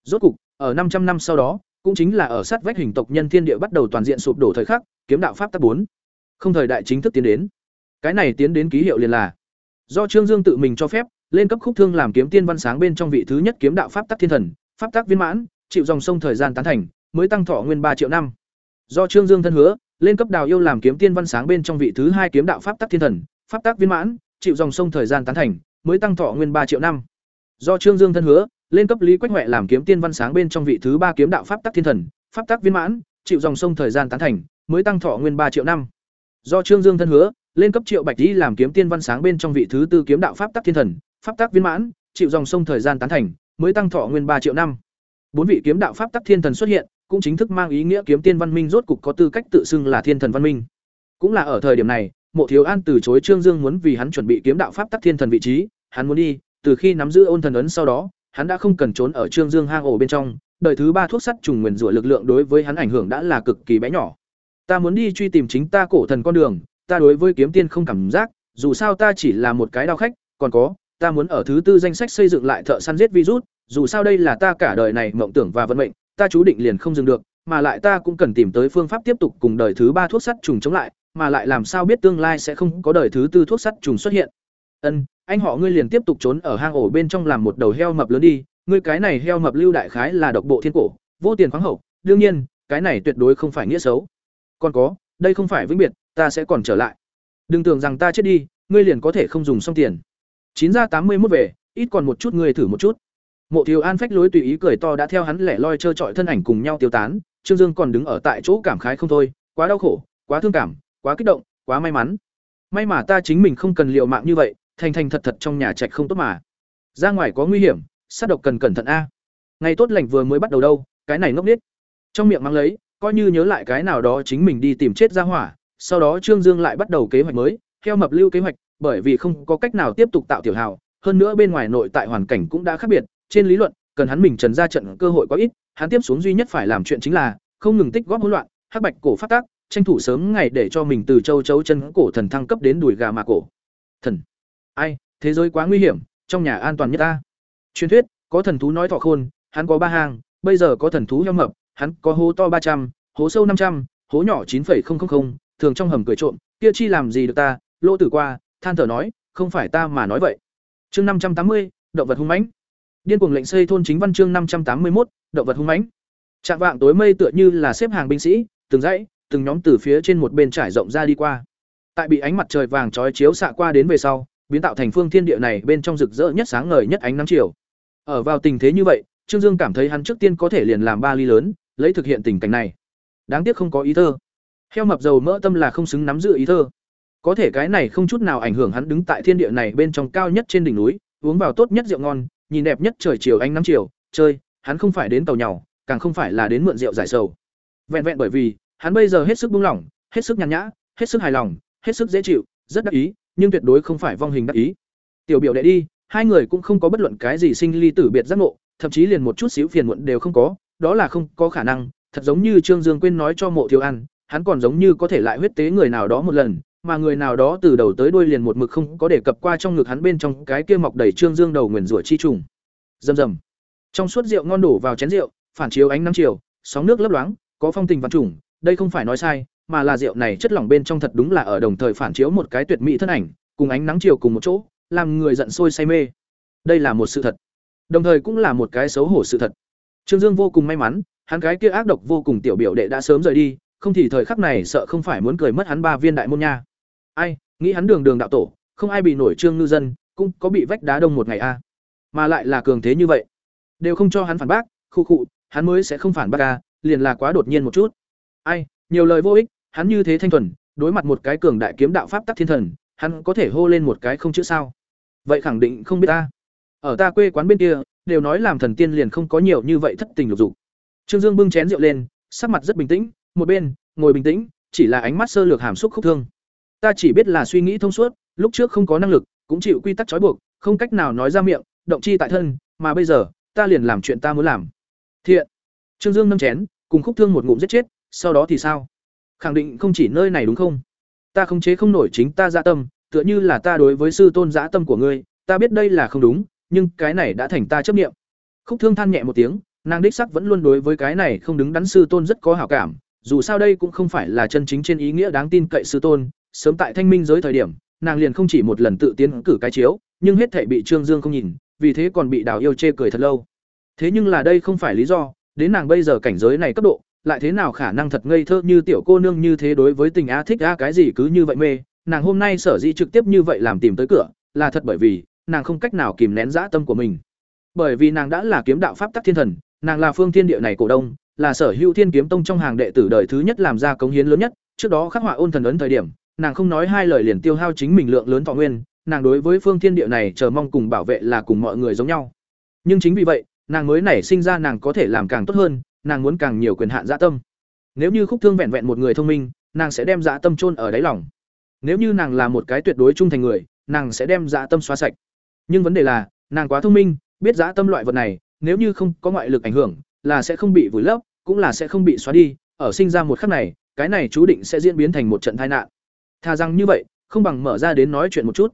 Rốt cục, ở 500 năm sau đó, cũng chính là ở sát vách hình tộc nhân thiên địa bắt đầu toàn diện sụp đổ thời khắc, kiếm đạo pháp tác bốn Không thời đại chính thức tiến đến. Cái này tiến đến ký hiệu liền là do Trương Dương tự mình cho phép, lên cấp khúc thương làm kiếm tiên văn sáng bên trong vị thứ nhất kiếm đạo pháp tắc thiên thần, pháp tắc viên mãn, chịu dòng sông thời gian tán thành, mới tăng thọ nguyên ba triệu năm. Do Trương Dương thân hứa, lên cấp đào yêu làm kiếm tiên văn sáng bên trong vị thứ hai kiếm đạo pháp tắc thiên thần, pháp tắc viên mãn, chịu dòng sông thời gian tán thành, mới tăng thọ nguyên ba triệu năm. Do Trương Dương thân hứa, lên cấp Lý Quách huệ làm kiếm tiên văn sáng bên trong vị thứ ba kiếm đạo pháp tắc thiên thần, pháp tắc viên mãn, chịu dòng sông thời gian tán thành, mới tăng thọ nguyên ba triệu năm. Do Trương Dương thân hứa, lên cấp Triệu Bạch lý làm kiếm tiên văn sáng bên trong vị thứ tư kiếm đạo pháp tắc thiên thần, pháp tắc viên mãn, chịu dòng sông thời gian tán thành, mới tăng thọ nguyên ba triệu năm. Bốn vị kiếm đạo pháp tắc thiên thần xuất hiện, cũng chính thức mang ý nghĩa kiếm tiên văn minh rốt cục có tư cách tự xưng là thiên thần văn minh. Cũng là ở thời điểm này, Mộ Thiếu An từ chối Trương Dương muốn vì hắn chuẩn bị kiếm đạo pháp tắc thiên thần vị trí, hắn muốn đi, từ khi nắm giữ ôn thần ấn sau đó, hắn đã không cần trốn ở Trương Dương hang ổ bên trong, đời thứ ba thuốc sắt trùng nguyền rủa lực lượng đối với hắn ảnh hưởng đã là cực kỳ bé nhỏ. Ta muốn đi truy tìm chính ta cổ thần con đường, ta đối với kiếm tiên không cảm giác, dù sao ta chỉ là một cái đao khách, còn có, ta muốn ở thứ tư danh sách xây dựng lại thợ săn giết virus, dù sao đây là ta cả đời này mộng tưởng và vận mệnh, ta chú định liền không dừng được, mà lại ta cũng cần tìm tới phương pháp tiếp tục cùng đời thứ ba thuốc sắt trùng chống lại, mà lại làm sao biết tương lai sẽ không có đời thứ tư thuốc sắt trùng xuất hiện. Ân, anh họ ngươi liền tiếp tục trốn ở hang ổ bên trong làm một đầu heo mập lớn đi, ngươi cái này heo mập lưu đại khái là độc bộ thiên cổ, vô tiền khoáng hậu, đương nhiên, cái này tuyệt đối không phải nghĩa xấu. Còn có, đây không phải vĩnh biệt, ta sẽ còn trở lại. Đừng tưởng rằng ta chết đi, ngươi liền có thể không dùng xong tiền. Chín ra tám mươi mốt về, ít còn một chút ngươi thử một chút. Mộ Thiếu An phách lối tùy ý cười to đã theo hắn lẻ loi chơi trọi thân ảnh cùng nhau tiêu tán, Trương Dương còn đứng ở tại chỗ cảm khái không thôi, quá đau khổ, quá thương cảm, quá kích động, quá may mắn. May mà ta chính mình không cần liều mạng như vậy, thành thành thật thật trong nhà trạch không tốt mà. Ra ngoài có nguy hiểm, sát độc cần cẩn thận a. Ngày tốt lành vừa mới bắt đầu đâu, cái này ngốc nghếch. Trong miệng mang lấy, coi như nhớ lại cái nào đó chính mình đi tìm chết ra hỏa, sau đó Trương Dương lại bắt đầu kế hoạch mới, theo mập lưu kế hoạch, bởi vì không có cách nào tiếp tục tạo tiểu hào, hơn nữa bên ngoài nội tại hoàn cảnh cũng đã khác biệt, trên lý luận, cần hắn mình trần ra trận cơ hội quá ít, hắn tiếp xuống duy nhất phải làm chuyện chính là không ngừng tích góp hỗn loạn, hắc bạch cổ phát tác, tranh thủ sớm ngày để cho mình từ châu chấu chân cổ thần thăng cấp đến đùi gà mà cổ. Thần. Ai, thế giới quá nguy hiểm, trong nhà an toàn nhất ta. Truyền thuyết, có thần thú nói thọ khôn, hắn có ba hàng, bây giờ có thần thú heo mập, hắn có hố to ba trăm, hố sâu năm trăm, hố nhỏ 9,000, thường trong hầm cười trộm, kia chi làm gì được ta, lỗ tử qua, than thở nói, không phải ta mà nói vậy. Chương năm trăm tám mươi, động vật hung mãnh. Điên cuồng lệnh xây thôn chính văn chương năm trăm tám mươi một, động vật hung mãnh. Trạng vạng tối mây tựa như là xếp hàng binh sĩ, từng dãy, từng nhóm từ phía trên một bên trải rộng ra đi qua. Tại bị ánh mặt trời vàng chói chiếu xạ qua đến về sau, biến tạo thành phương thiên địa này bên trong rực rỡ nhất sáng ngời nhất ánh nắng chiều. Ở vào tình thế như vậy, Trương Dương cảm thấy hắn trước tiên có thể liền làm ba ly lớn, lấy thực hiện tình cảnh này. Đáng tiếc không có ý thơ. Heo mập dầu mỡ tâm là không xứng nắm giữ ý thơ. Có thể cái này không chút nào ảnh hưởng hắn đứng tại thiên địa này bên trong cao nhất trên đỉnh núi, uống vào tốt nhất rượu ngon, nhìn đẹp nhất trời chiều ánh nắng chiều, chơi, hắn không phải đến tàu nhàu, càng không phải là đến mượn rượu giải sầu. Vẹn vẹn bởi vì, hắn bây giờ hết sức buông lỏng, hết sức nhàn nhã, hết sức hài lòng, hết sức dễ chịu, rất đắc ý, nhưng tuyệt đối không phải vong hình đắc ý. Tiểu biểu đệ đi, hai người cũng không có bất luận cái gì sinh ly tử biệt giác ngộ, thậm chí liền một chút xíu phiền muộn đều không có, đó là không có khả năng, thật giống như Trương Dương quên nói cho Mộ Thiếu An, hắn còn giống như có thể lại huyết tế người nào đó một lần, mà người nào đó từ đầu tới đuôi liền một mực không có đề cập qua trong ngực hắn bên trong cái kia mọc đầy Trương Dương đầu nguyền rủa chi trùng. Rầm rầm. Trong suốt rượu ngon đổ vào chén rượu, phản chiếu ánh nắng chiều, sóng nước lấp loáng, có phong tình văn trùng, đây không phải nói sai, mà là rượu này chất lỏng bên trong thật đúng là ở đồng thời phản chiếu một cái tuyệt mỹ thân ảnh, cùng ánh nắng chiều cùng một chỗ, làm người giận sôi say mê. Đây là một sự thật, đồng thời cũng là một cái xấu hổ sự thật. Trương Dương vô cùng may mắn, hắn cái kia ác độc vô cùng tiểu biểu đệ đã sớm rời đi, không thì thời khắc này sợ không phải muốn cười mất hắn ba viên đại môn nha. Ai, nghĩ hắn đường đường đạo tổ, không ai bị nổi Trương ngư dân, cũng có bị vách đá đông một ngày a. Mà lại là cường thế như vậy, đều không cho hắn phản bác, khu khụ, hắn mới sẽ không phản bác a, liền là quá đột nhiên một chút. Ai, nhiều lời vô ích, hắn như thế thanh thuần, đối mặt một cái cường đại kiếm đạo pháp tắc thiên thần, hắn có thể hô lên một cái không chữ sao? Vậy khẳng định không biết ta. Ở ta quê quán bên kia, đều nói làm thần tiên liền không có nhiều như vậy thất tình lục dục. Trương Dương bưng chén rượu lên, sắc mặt rất bình tĩnh, một bên, ngồi bình tĩnh, chỉ là ánh mắt sơ lược hàm xúc khúc thương. Ta chỉ biết là suy nghĩ thông suốt, lúc trước không có năng lực, cũng chịu quy tắc trói buộc, không cách nào nói ra miệng, động chi tại thân, mà bây giờ, ta liền làm chuyện ta muốn làm. Thiện. Trương Dương nâng chén, cùng khúc thương một ngụm giết chết, sau đó thì sao? Khẳng định không chỉ nơi này đúng không? Ta không chế không nổi chính ta dạ tâm, tựa như là ta đối với sư tôn dã tâm của ngươi, ta biết đây là không đúng, nhưng cái này đã thành ta chấp niệm. Khúc Thương than nhẹ một tiếng, nàng đích sắc vẫn luôn đối với cái này không đứng đắn sư tôn rất có hảo cảm, dù sao đây cũng không phải là chân chính trên ý nghĩa đáng tin cậy sư tôn, sớm tại Thanh Minh giới thời điểm, nàng liền không chỉ một lần tự tiến cử cái chiếu, nhưng hết thảy bị Trương Dương không nhìn, vì thế còn bị Đào Yêu chê cười thật lâu. Thế nhưng là đây không phải lý do, đến nàng bây giờ cảnh giới này cấp độ, lại thế nào khả năng thật ngây thơ như tiểu cô nương như thế đối với tình á thích á cái gì cứ như vậy mê, nàng hôm nay sở dĩ trực tiếp như vậy làm tìm tới cửa, là thật bởi vì nàng không cách nào kìm nén dã tâm của mình. Bởi vì nàng đã là kiếm đạo pháp tắc thiên thần, nàng là phương thiên địa này cổ đông, là sở hữu thiên kiếm tông trong hàng đệ tử đời thứ nhất làm ra cống hiến lớn nhất, trước đó khắc họa ôn thần ấn thời điểm, nàng không nói hai lời liền tiêu hao chính mình lượng lớn thọ nguyên, nàng đối với phương thiên địa này chờ mong cùng bảo vệ là cùng mọi người giống nhau. Nhưng chính vì vậy, nàng mới nảy sinh ra nàng có thể làm càng tốt hơn, nàng muốn càng nhiều quyền hạn dã tâm. Nếu như Khúc Thương vẹn vẹn một người thông minh, nàng sẽ đem dã tâm chôn ở đáy lòng. Nếu như nàng là một cái tuyệt đối trung thành người, nàng sẽ đem dã tâm xóa sạch. Nhưng vấn đề là, nàng quá thông minh, biết dã tâm loại vật này, nếu như không có ngoại lực ảnh hưởng, là sẽ không bị vùi lấp, cũng là sẽ không bị xóa đi, ở sinh ra một khắc này, cái này chú định sẽ diễn biến thành một trận tai nạn. Tha rằng như vậy, không bằng mở ra đến nói chuyện một chút.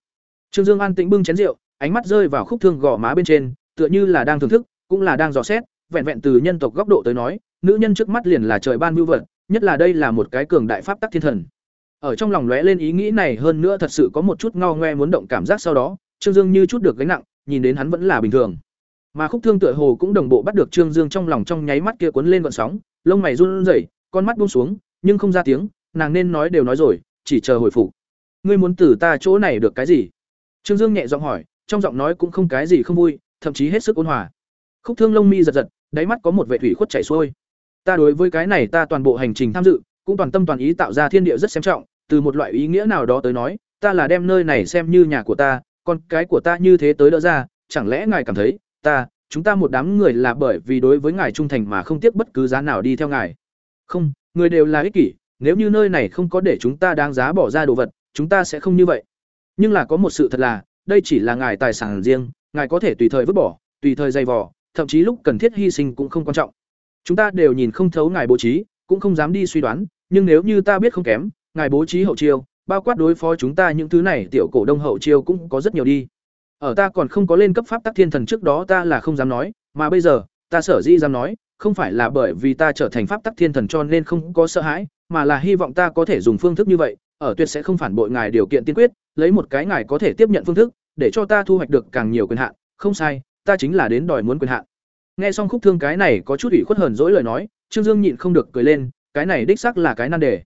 Trương Dương an tĩnh bưng chén rượu, ánh mắt rơi vào khúc thương gò má bên trên, tựa như là đang thưởng thức, cũng là đang dò xét, vẹn vẹn từ nhân tộc góc độ tới nói, nữ nhân trước mắt liền là trời ban mưu vật, nhất là đây là một cái cường đại pháp tắc thiên thần. Ở trong lòng lóe lên ý nghĩ này hơn nữa thật sự có một chút ngao ngoe muốn động cảm giác sau đó, Trương Dương như chút được gánh nặng, nhìn đến hắn vẫn là bình thường. Mà Khúc Thương tựa hồ cũng đồng bộ bắt được Trương Dương trong lòng trong nháy mắt kia cuốn lên gợn sóng, lông mày run rẩy, con mắt buông xuống, nhưng không ra tiếng, nàng nên nói đều nói rồi, chỉ chờ hồi phục. Ngươi muốn từ ta chỗ này được cái gì? Trương Dương nhẹ giọng hỏi, trong giọng nói cũng không cái gì không vui, thậm chí hết sức ôn hòa. Khúc Thương lông mi giật giật, đáy mắt có một vệ thủy khuất chảy xuôi. Ta đối với cái này ta toàn bộ hành trình tham dự, cũng toàn tâm toàn ý tạo ra thiên địa rất xem trọng, từ một loại ý nghĩa nào đó tới nói, ta là đem nơi này xem như nhà của ta, con cái của ta như thế tới đỡ ra, chẳng lẽ ngài cảm thấy, ta, chúng ta một đám người là bởi vì đối với ngài trung thành mà không tiếc bất cứ giá nào đi theo ngài. Không, người đều là ích kỷ, nếu như nơi này không có để chúng ta đáng giá bỏ ra đồ vật, chúng ta sẽ không như vậy. Nhưng là có một sự thật là, đây chỉ là ngài tài sản riêng, ngài có thể tùy thời vứt bỏ, tùy thời dày vò, thậm chí lúc cần thiết hy sinh cũng không quan trọng. Chúng ta đều nhìn không thấu ngài bố trí, cũng không dám đi suy đoán, nhưng nếu như ta biết không kém, ngài bố trí hậu chiêu, bao quát đối phó chúng ta những thứ này tiểu cổ đông hậu chiêu cũng có rất nhiều đi. Ở ta còn không có lên cấp pháp tắc thiên thần trước đó ta là không dám nói, mà bây giờ, ta sở dĩ dám nói, không phải là bởi vì ta trở thành pháp tắc thiên thần cho nên không có sợ hãi, mà là hy vọng ta có thể dùng phương thức như vậy, ở tuyệt sẽ không phản bội ngài điều kiện tiên quyết, lấy một cái ngài có thể tiếp nhận phương thức, để cho ta thu hoạch được càng nhiều quyền hạn, không sai, ta chính là đến đòi muốn quyền hạn. Nghe xong khúc thương cái này có chút ủy khuất hờn dỗi lời nói, Trương Dương nhịn không được cười lên, cái này đích xác là cái nan đề.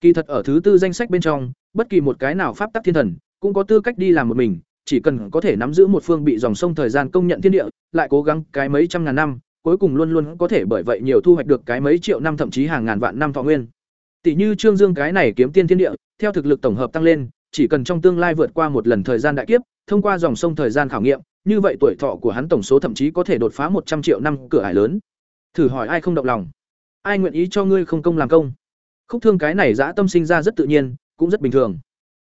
Kỳ thật ở thứ tư danh sách bên trong, bất kỳ một cái nào pháp tắc thiên thần cũng có tư cách đi làm một mình, chỉ cần có thể nắm giữ một phương bị dòng sông thời gian công nhận thiên địa, lại cố gắng cái mấy trăm ngàn năm, cuối cùng luôn luôn có thể bởi vậy nhiều thu hoạch được cái mấy triệu năm thậm chí hàng ngàn vạn năm thọ nguyên. Tỷ như Trương Dương cái này kiếm tiên thiên địa, theo thực lực tổng hợp tăng lên, chỉ cần trong tương lai vượt qua một lần thời gian đại kiếp, thông qua dòng sông thời gian khảo nghiệm, như vậy tuổi thọ của hắn tổng số thậm chí có thể đột phá một trăm triệu năm cửa ải lớn. Thử hỏi ai không động lòng? Ai nguyện ý cho ngươi không công làm công? Khúc Thương cái này dã tâm sinh ra rất tự nhiên, cũng rất bình thường.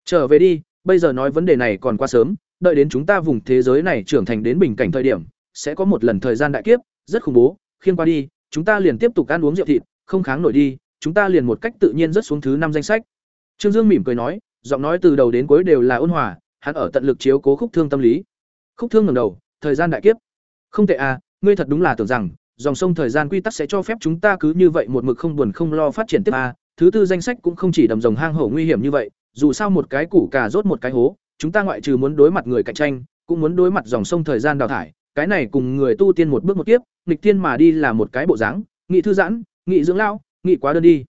Trở về đi, bây giờ nói vấn đề này còn quá sớm, đợi đến chúng ta vùng thế giới này trưởng thành đến bình cảnh thời điểm, sẽ có một lần thời gian đại kiếp, rất khủng bố, khiêng qua đi, chúng ta liền tiếp tục ăn uống rượu thịt, không kháng nổi đi, chúng ta liền một cách tự nhiên rất xuống thứ năm danh sách. Trương Dương mỉm cười nói, giọng nói từ đầu đến cuối đều là ôn hòa, hắn ở tận lực chiếu cố khúc thương tâm lý. Khúc thương ngẩng đầu, thời gian đại kiếp. Không tệ à, ngươi thật đúng là tưởng rằng dòng sông thời gian quy tắc sẽ cho phép chúng ta cứ như vậy một mực không buồn không lo phát triển tiếp à, thứ tư danh sách cũng không chỉ đầm rồng hang hổ nguy hiểm như vậy, dù sao một cái củ cà rốt một cái hố, chúng ta ngoại trừ muốn đối mặt người cạnh tranh, cũng muốn đối mặt dòng sông thời gian đào thải, cái này cùng người tu tiên một bước một kiếp, nghịch tiên mà đi là một cái bộ dáng, nghị thư giãn, nghị dưỡng lão nghị quá đơn đi.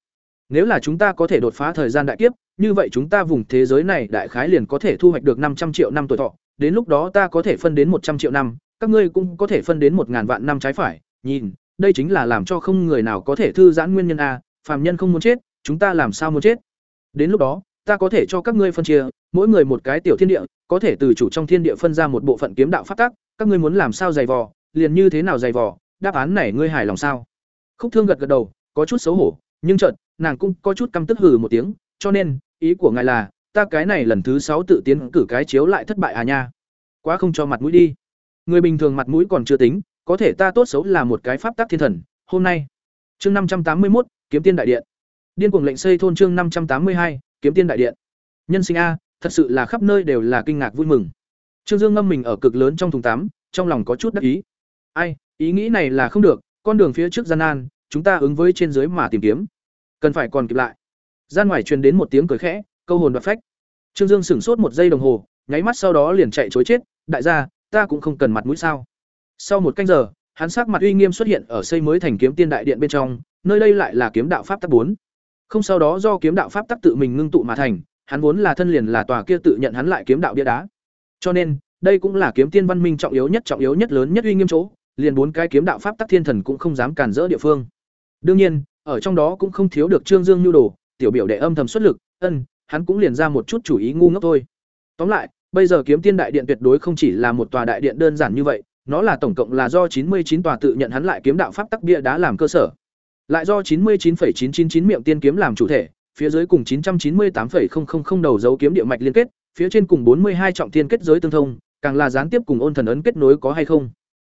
Nếu là chúng ta có thể đột phá thời gian đại kiếp, như vậy chúng ta vùng thế giới này đại khái liền có thể thu hoạch được năm trăm triệu năm tuổi thọ, đến lúc đó ta có thể phân đến một trăm triệu năm, các ngươi cũng có thể phân đến một ngàn vạn năm trái phải, nhìn, đây chính là làm cho không người nào có thể thư giãn nguyên nhân a, phàm nhân không muốn chết, chúng ta làm sao muốn chết? Đến lúc đó, ta có thể cho các ngươi phân chia, mỗi người một cái tiểu thiên địa, có thể từ chủ trong thiên địa phân ra một bộ phận kiếm đạo pháp tắc, các ngươi muốn làm sao dày vò, liền như thế nào dày vò, đáp án này ngươi hài lòng sao? Khúc Thương gật gật đầu, có chút xấu hổ, nhưng chợt, nàng cũng có chút căm tức hừ một tiếng, cho nên, ý của ngài là, ta cái này lần thứ sáu tự tiến cử cái chiếu lại thất bại à nha. Quá không cho mặt mũi đi. Người bình thường mặt mũi còn chưa tính, có thể ta tốt xấu là một cái pháp tắc thiên thần, hôm nay. Chương năm trăm tám mươi một Kiếm Tiên đại điện. Điên cuồng lệnh xây thôn chương năm trăm tám mươi hai Kiếm Tiên đại điện. Nhân sinh a, thật sự là khắp nơi đều là kinh ngạc vui mừng. Trương Dương ngâm mình ở cực lớn trong thùng tắm, trong lòng có chút đắc ý. Ai, ý nghĩ này là không được, con đường phía trước gian nan, chúng ta ứng với trên dưới mà tìm kiếm. Cần phải còn kịp lại. Gian ngoài truyền đến một tiếng cười khẽ, câu hồn đoạt phách. Trương Dương sửng sốt một giây đồng hồ, nháy mắt sau đó liền chạy chối chết, đại gia, ta cũng không cần mặt mũi sao? Sau một canh giờ, hắn sắc mặt uy nghiêm xuất hiện ở xây mới thành kiếm tiên đại điện bên trong, nơi đây lại là kiếm đạo pháp tắc bốn. Không sau đó do kiếm đạo pháp tắc tự mình ngưng tụ mà thành, hắn vốn là thân liền là tòa kia tự nhận hắn lại kiếm đạo bia đá. Cho nên, đây cũng là kiếm tiên văn minh trọng yếu nhất trọng yếu nhất lớn nhất uy nghiêm chỗ, liền bốn cái kiếm đạo pháp tắc thiên thần cũng không dám cản rỡ địa phương. Đương nhiên, ở trong đó cũng không thiếu được Trương Dương nhu đồ, tiểu biểu đệ âm thầm xuất lực, ân, hắn cũng liền ra một chút chủ ý ngu ngốc thôi. Tóm lại, bây giờ Kiếm Tiên đại điện tuyệt đối không chỉ là một tòa đại điện đơn giản như vậy, nó là tổng cộng là do chín mươi chín tòa tự nhận hắn lại kiếm đạo pháp tắc bia đá làm cơ sở. Lại do chín mươi chín chín chín chín chín miệng tiên kiếm làm chủ thể, phía dưới cùng chín chín mươi tám 998,000 đầu dấu kiếm địa mạch liên kết, phía trên cùng bốn mươi hai trọng tiên kết giới tương thông, càng là gián tiếp cùng ôn thần ấn kết nối có hay không.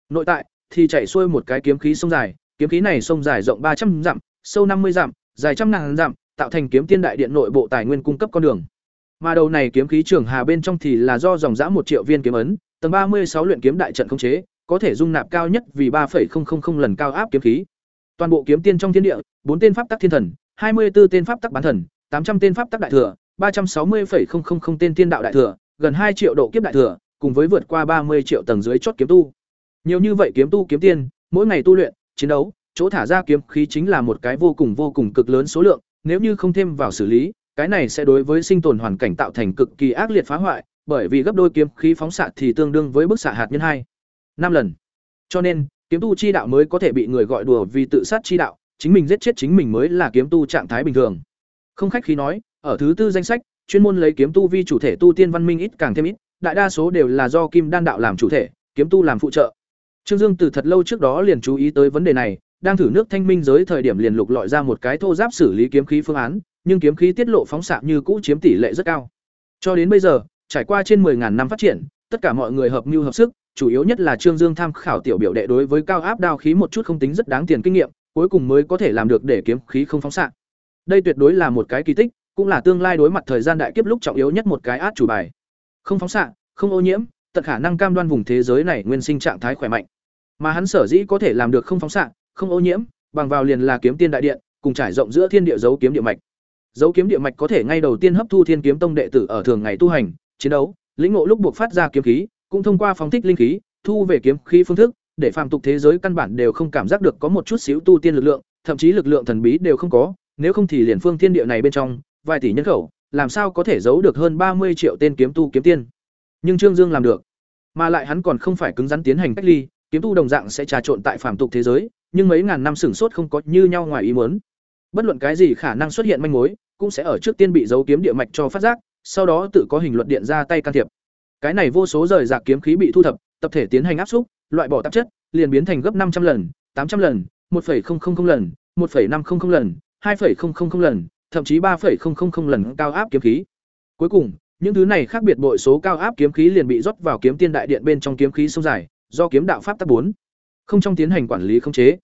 Nội tại thì chạy xuôi một cái kiếm khí sông dài, kiếm khí này sông dài rộng ba trăm dặm, sâu năm mươi dặm, dài trăm ngàn dặm, tạo thành kiếm tiên đại điện nội bộ tài nguyên cung cấp con đường. Mà đầu này kiếm khí trường hà bên trong thì là do dòng dã một triệu viên kiếm ấn, tầng ba mươi sáu luyện kiếm đại trận khống chế, có thể dung nạp cao nhất vì 3.000 lần cao áp kiếm khí. Toàn bộ kiếm tiên trong thiên địa, bốn tên pháp tắc thiên thần, hai mươi 24 tên pháp tắc bán thần, tám trăm tên pháp tắc đại thừa, ba trăm sáu 360,000 tên tiên đạo đại thừa, gần hai triệu độ kiếp đại thừa, cùng với vượt qua ba mươi triệu tầng dưới chốt kiếm tu. Nhiều như vậy kiếm tu kiếm tiên, mỗi ngày tu luyện, chiến đấu, chỗ thả ra kiếm khí chính là một cái vô cùng vô cùng cực lớn số lượng, nếu như không thêm vào xử lý, cái này sẽ đối với sinh tồn hoàn cảnh tạo thành cực kỳ ác liệt phá hoại, bởi vì gấp đôi kiếm khí phóng xạ thì tương đương với bức xạ hạt nhân hai năm lần. Cho nên, kiếm tu chi đạo mới có thể bị người gọi đùa vì tự sát chi đạo, chính mình giết chết chính mình mới là kiếm tu trạng thái bình thường. Không khách khí nói, ở thứ tư danh sách, chuyên môn lấy kiếm tu vi chủ thể tu tiên văn minh ít càng thêm ít, đại đa số đều là do kim đan đạo làm chủ thể, kiếm tu làm phụ trợ. Trương Dương từ thật lâu trước đó liền chú ý tới vấn đề này, đang thử nước thanh minh giới thời điểm liền lục lọi ra một cái thô giáp xử lý kiếm khí phương án, nhưng kiếm khí tiết lộ phóng xạ như cũ chiếm tỷ lệ rất cao. Cho đến bây giờ, trải qua trên 10000 năm phát triển, tất cả mọi người hợp mưu hợp sức, chủ yếu nhất là Trương Dương tham khảo tiểu biểu đệ đối với cao áp đao khí một chút không tính rất đáng tiền kinh nghiệm, cuối cùng mới có thể làm được để kiếm khí không phóng xạ. Đây tuyệt đối là một cái kỳ tích, cũng là tương lai đối mặt thời gian đại kiếp lúc trọng yếu nhất một cái át chủ bài. Không phóng xạ, không ô nhiễm, tận khả năng cam đoan vùng thế giới này nguyên sinh trạng thái khỏe mạnh. Mà hắn sở dĩ có thể làm được không phóng xạ, không ô nhiễm, bằng vào liền là kiếm tiên đại điện, cùng trải rộng giữa thiên địa dấu kiếm địa mạch. Dấu kiếm địa mạch có thể ngay đầu tiên hấp thu thiên kiếm tông đệ tử ở thường ngày tu hành, chiến đấu, lĩnh ngộ lúc buộc phát ra kiếm khí cũng thông qua phóng thích linh khí thu về kiếm khí phương thức để phàm tục thế giới căn bản đều không cảm giác được có một chút xíu tu tiên lực lượng thậm chí lực lượng thần bí đều không có nếu không thì liền phương thiên địa này bên trong vài tỷ nhân khẩu làm sao có thể giấu được hơn ba mươi triệu tên kiếm tu kiếm tiên nhưng trương dương làm được mà lại hắn còn không phải cứng rắn tiến hành cách ly kiếm tu đồng dạng sẽ trà trộn tại phàm tục thế giới nhưng mấy ngàn năm sửng sốt không có như nhau ngoài ý muốn. Bất luận cái gì khả năng xuất hiện manh mối, cũng sẽ ở trước tiên bị giấu kiếm địa mạch cho phát giác, sau đó tự có hình luật điện ra tay can thiệp. Cái này vô số rời rạc kiếm khí bị thu thập, tập thể tiến hành áp xúc, loại bỏ tạp chất, liền biến thành gấp năm trăm lần, tám trăm lần, một lần, một năm trăm linh lần, hai lần, thậm chí ba lần cao áp kiếm khí. Cuối cùng, những thứ này khác biệt bội số cao áp kiếm khí liền bị rót vào kiếm tiên đại điện bên trong kiếm khí sông dài, do kiếm đạo pháp tác bốn không trong tiến hành quản lý khống chế.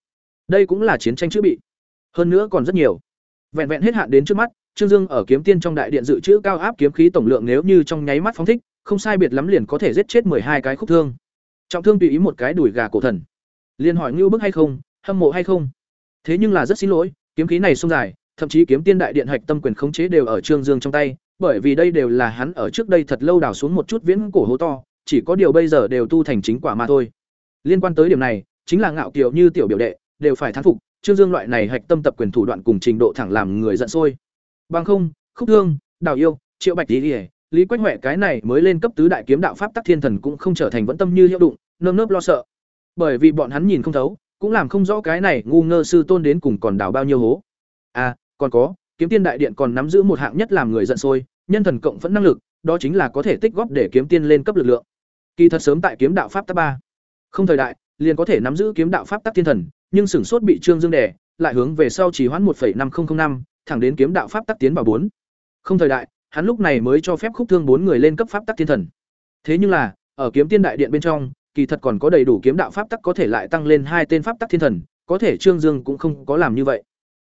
Đây cũng là chiến tranh chữ bị. Hơn nữa còn rất nhiều. Vẹn vẹn hết hạn đến trước mắt, trương dương ở kiếm tiên trong đại điện dự trữ cao áp kiếm khí tổng lượng nếu như trong nháy mắt phóng thích, không sai biệt lắm liền có thể giết chết hai cái khúc thương. Trọng thương tùy ý một cái đùi gà cổ thần. Liên hỏi ngưu bức hay không, hâm mộ hay không? Thế nhưng là rất xin lỗi, kiếm khí này sông dài, thậm chí kiếm tiên đại điện hạch tâm quyền khống chế đều ở trương dương trong tay, bởi vì đây đều là hắn ở trước đây thật lâu đào xuống một chút viễn cổ hố to, chỉ có điều bây giờ đều tu thành chính quả mà thôi. Liên quan tới điểm này chính là ngạo kiều như tiểu biểu đệ, đều phải thán phục, trương dương loại này hạch tâm tập quyền thủ đoạn cùng trình độ thẳng làm người giận sôi. Bằng không, khúc thương đào yêu, triệu bạch lý ỉa lý quách huệ cái này mới lên cấp tứ đại kiếm đạo pháp tắc thiên thần cũng không trở thành vẫn tâm như hiệu đụng, nơm nớp lo sợ. Bởi vì bọn hắn nhìn không thấu, cũng làm không rõ cái này ngu ngơ sư tôn đến cùng còn đào bao nhiêu hố. À còn có, kiếm tiên đại điện còn nắm giữ một hạng nhất làm người giận sôi, nhân thần cộng phẫn năng lực, đó chính là có thể tích góp để kiếm tiên lên cấp lực lượng. Kỳ thật sớm tại kiếm đạo pháp tắc ba. Không thời đại liền có thể nắm giữ kiếm đạo pháp tắc thiên thần, nhưng sửng sốt bị trương dương đè, lại hướng về sau chỉ hoãn một năm nghìn năm, thẳng đến kiếm đạo pháp tắc tiến vào bốn. Không thời đại, hắn lúc này mới cho phép khúc thương bốn người lên cấp pháp tắc thiên thần. Thế nhưng là, ở kiếm tiên đại điện bên trong, kỳ thật còn có đầy đủ kiếm đạo pháp tắc có thể lại tăng lên hai tên pháp tắc thiên thần, có thể trương dương cũng không có làm như vậy.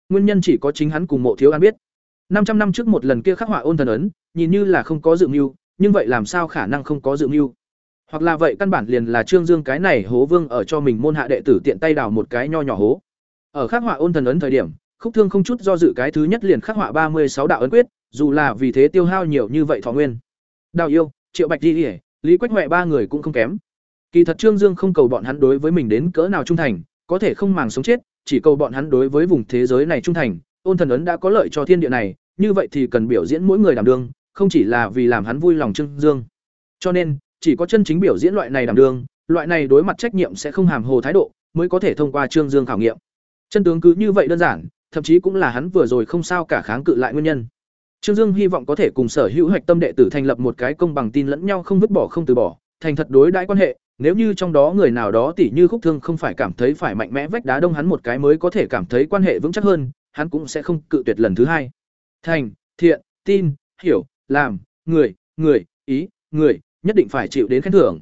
Nguyên nhân chỉ có chính hắn cùng mộ thiếu an biết. năm trăm năm trước một lần kia khắc họa ôn thần ấn, nhìn như là không có dự mưu, nhưng vậy làm sao khả năng không có dự mưu? Hoặc là vậy căn bản liền là trương dương cái này hố vương ở cho mình môn hạ đệ tử tiện tay đào một cái nho nhỏ hố. Ở khắc họa ôn thần ấn thời điểm, khúc thương không chút do dự cái thứ nhất liền khắc họa ba mươi sáu đạo ấn quyết, dù là vì thế tiêu hao nhiều như vậy thọ nguyên. Đào yêu, triệu bạch di lý quách huệ ba người cũng không kém. Kỳ thật trương dương không cầu bọn hắn đối với mình đến cỡ nào trung thành, có thể không màng sống chết, chỉ cầu bọn hắn đối với vùng thế giới này trung thành, ôn thần ấn đã có lợi cho thiên địa này, như vậy thì cần biểu diễn mỗi người đảm đương, không chỉ là vì làm hắn vui lòng trương dương. Cho nên chỉ có chân chính biểu diễn loại này đảm đương, loại này đối mặt trách nhiệm sẽ không hàm hồ thái độ mới có thể thông qua trương dương khảo nghiệm. Chân tướng cứ như vậy đơn giản, thậm chí cũng là hắn vừa rồi không sao cả kháng cự lại nguyên nhân. Trương dương hy vọng có thể cùng sở hữu hoạch tâm đệ tử thành lập một cái công bằng tin lẫn nhau không vứt bỏ không từ bỏ, thành thật đối đãi quan hệ, nếu như trong đó người nào đó tỉ như khúc thương không phải cảm thấy phải mạnh mẽ vách đá đông hắn một cái mới có thể cảm thấy quan hệ vững chắc hơn, hắn cũng sẽ không cự tuyệt lần thứ hai. Thành, thiện, tin, hiểu, làm, người người, ý, người nhất định phải chịu đến khen thưởng.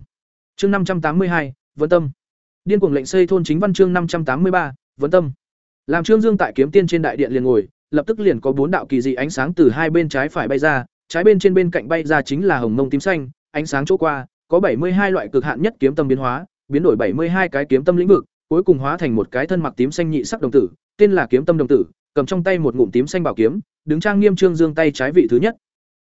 Chương năm trăm tám mươi hai vấn tâm. Điên cuồng lệnh xây thôn chính văn chương năm trăm tám mươi ba vấn tâm. Làm trương dương tại kiếm tiên trên đại điện liền ngồi, lập tức liền có bốn đạo kỳ dị ánh sáng từ hai bên trái phải bay ra, trái bên trên bên cạnh bay ra chính là hồng mông tím xanh, ánh sáng chỗ qua, có bảy mươi hai loại cực hạn nhất kiếm tâm biến hóa, biến đổi bảy mươi hai cái kiếm tâm lĩnh vực, cuối cùng hóa thành một cái thân mặc tím xanh nhị sắc đồng tử, tên là kiếm tâm đồng tử, cầm trong tay một ngụm tím xanh bảo kiếm, đứng trang nghiêm trương dương tay trái vị thứ nhất.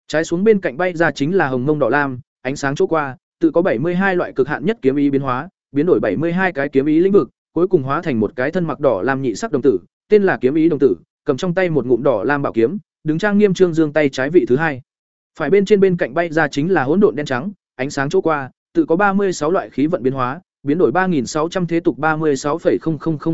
Trái xuống bên cạnh bay ra chính là hồng mông đỏ lam ánh sáng chỗ qua, tự có bảy mươi hai loại cực hạn nhất kiếm ý biến hóa, biến đổi bảy mươi hai cái kiếm ý lĩnh vực, cuối cùng hóa thành một cái thân mặc đỏ lam nhị sắc đồng tử, tên là kiếm ý đồng tử, cầm trong tay một ngụm đỏ lam bảo kiếm, đứng trang nghiêm trương dương tay trái vị thứ hai. Phải bên trên bên cạnh bay ra chính là hỗn độn đen trắng, ánh sáng chỗ qua, tự có ba mươi sáu loại khí vận biến hóa, biến đổi ba nghìn sáu trăm thế tục ba mươi sáu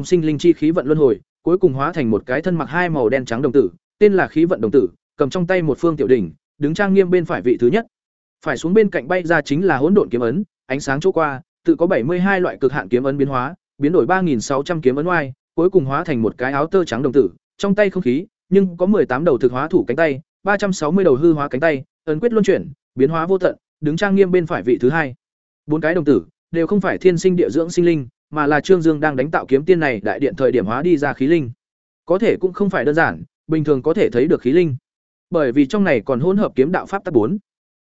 sinh linh chi khí vận luân hồi, cuối cùng hóa thành một cái thân mặc hai màu đen trắng đồng tử, tên là khí vận đồng tử, cầm trong tay một phương tiểu đỉnh, đứng trang nghiêm bên phải vị thứ nhất phải xuống bên cạnh bay ra chính là hỗn độn kiếm ấn, ánh sáng chỗ qua, tự có bảy mươi hai loại cực hạn kiếm ấn biến hóa, biến đổi ba nghìn sáu trăm kiếm ấn oai, cuối cùng hóa thành một cái áo tơ trắng đồng tử, trong tay không khí, nhưng có tám đầu thực hóa thủ cánh tay, ba trăm sáu mươi đầu hư hóa cánh tay, ấn quyết luân chuyển, biến hóa vô tận, đứng trang nghiêm bên phải vị thứ hai. Bốn cái đồng tử, đều không phải thiên sinh địa dưỡng sinh linh, mà là trương dương đang đánh tạo kiếm tiên này đại điện thời điểm hóa đi ra khí linh. Có thể cũng không phải đơn giản, bình thường có thể thấy được khí linh. Bởi vì trong này còn hỗn hợp kiếm đạo pháp tắc bốn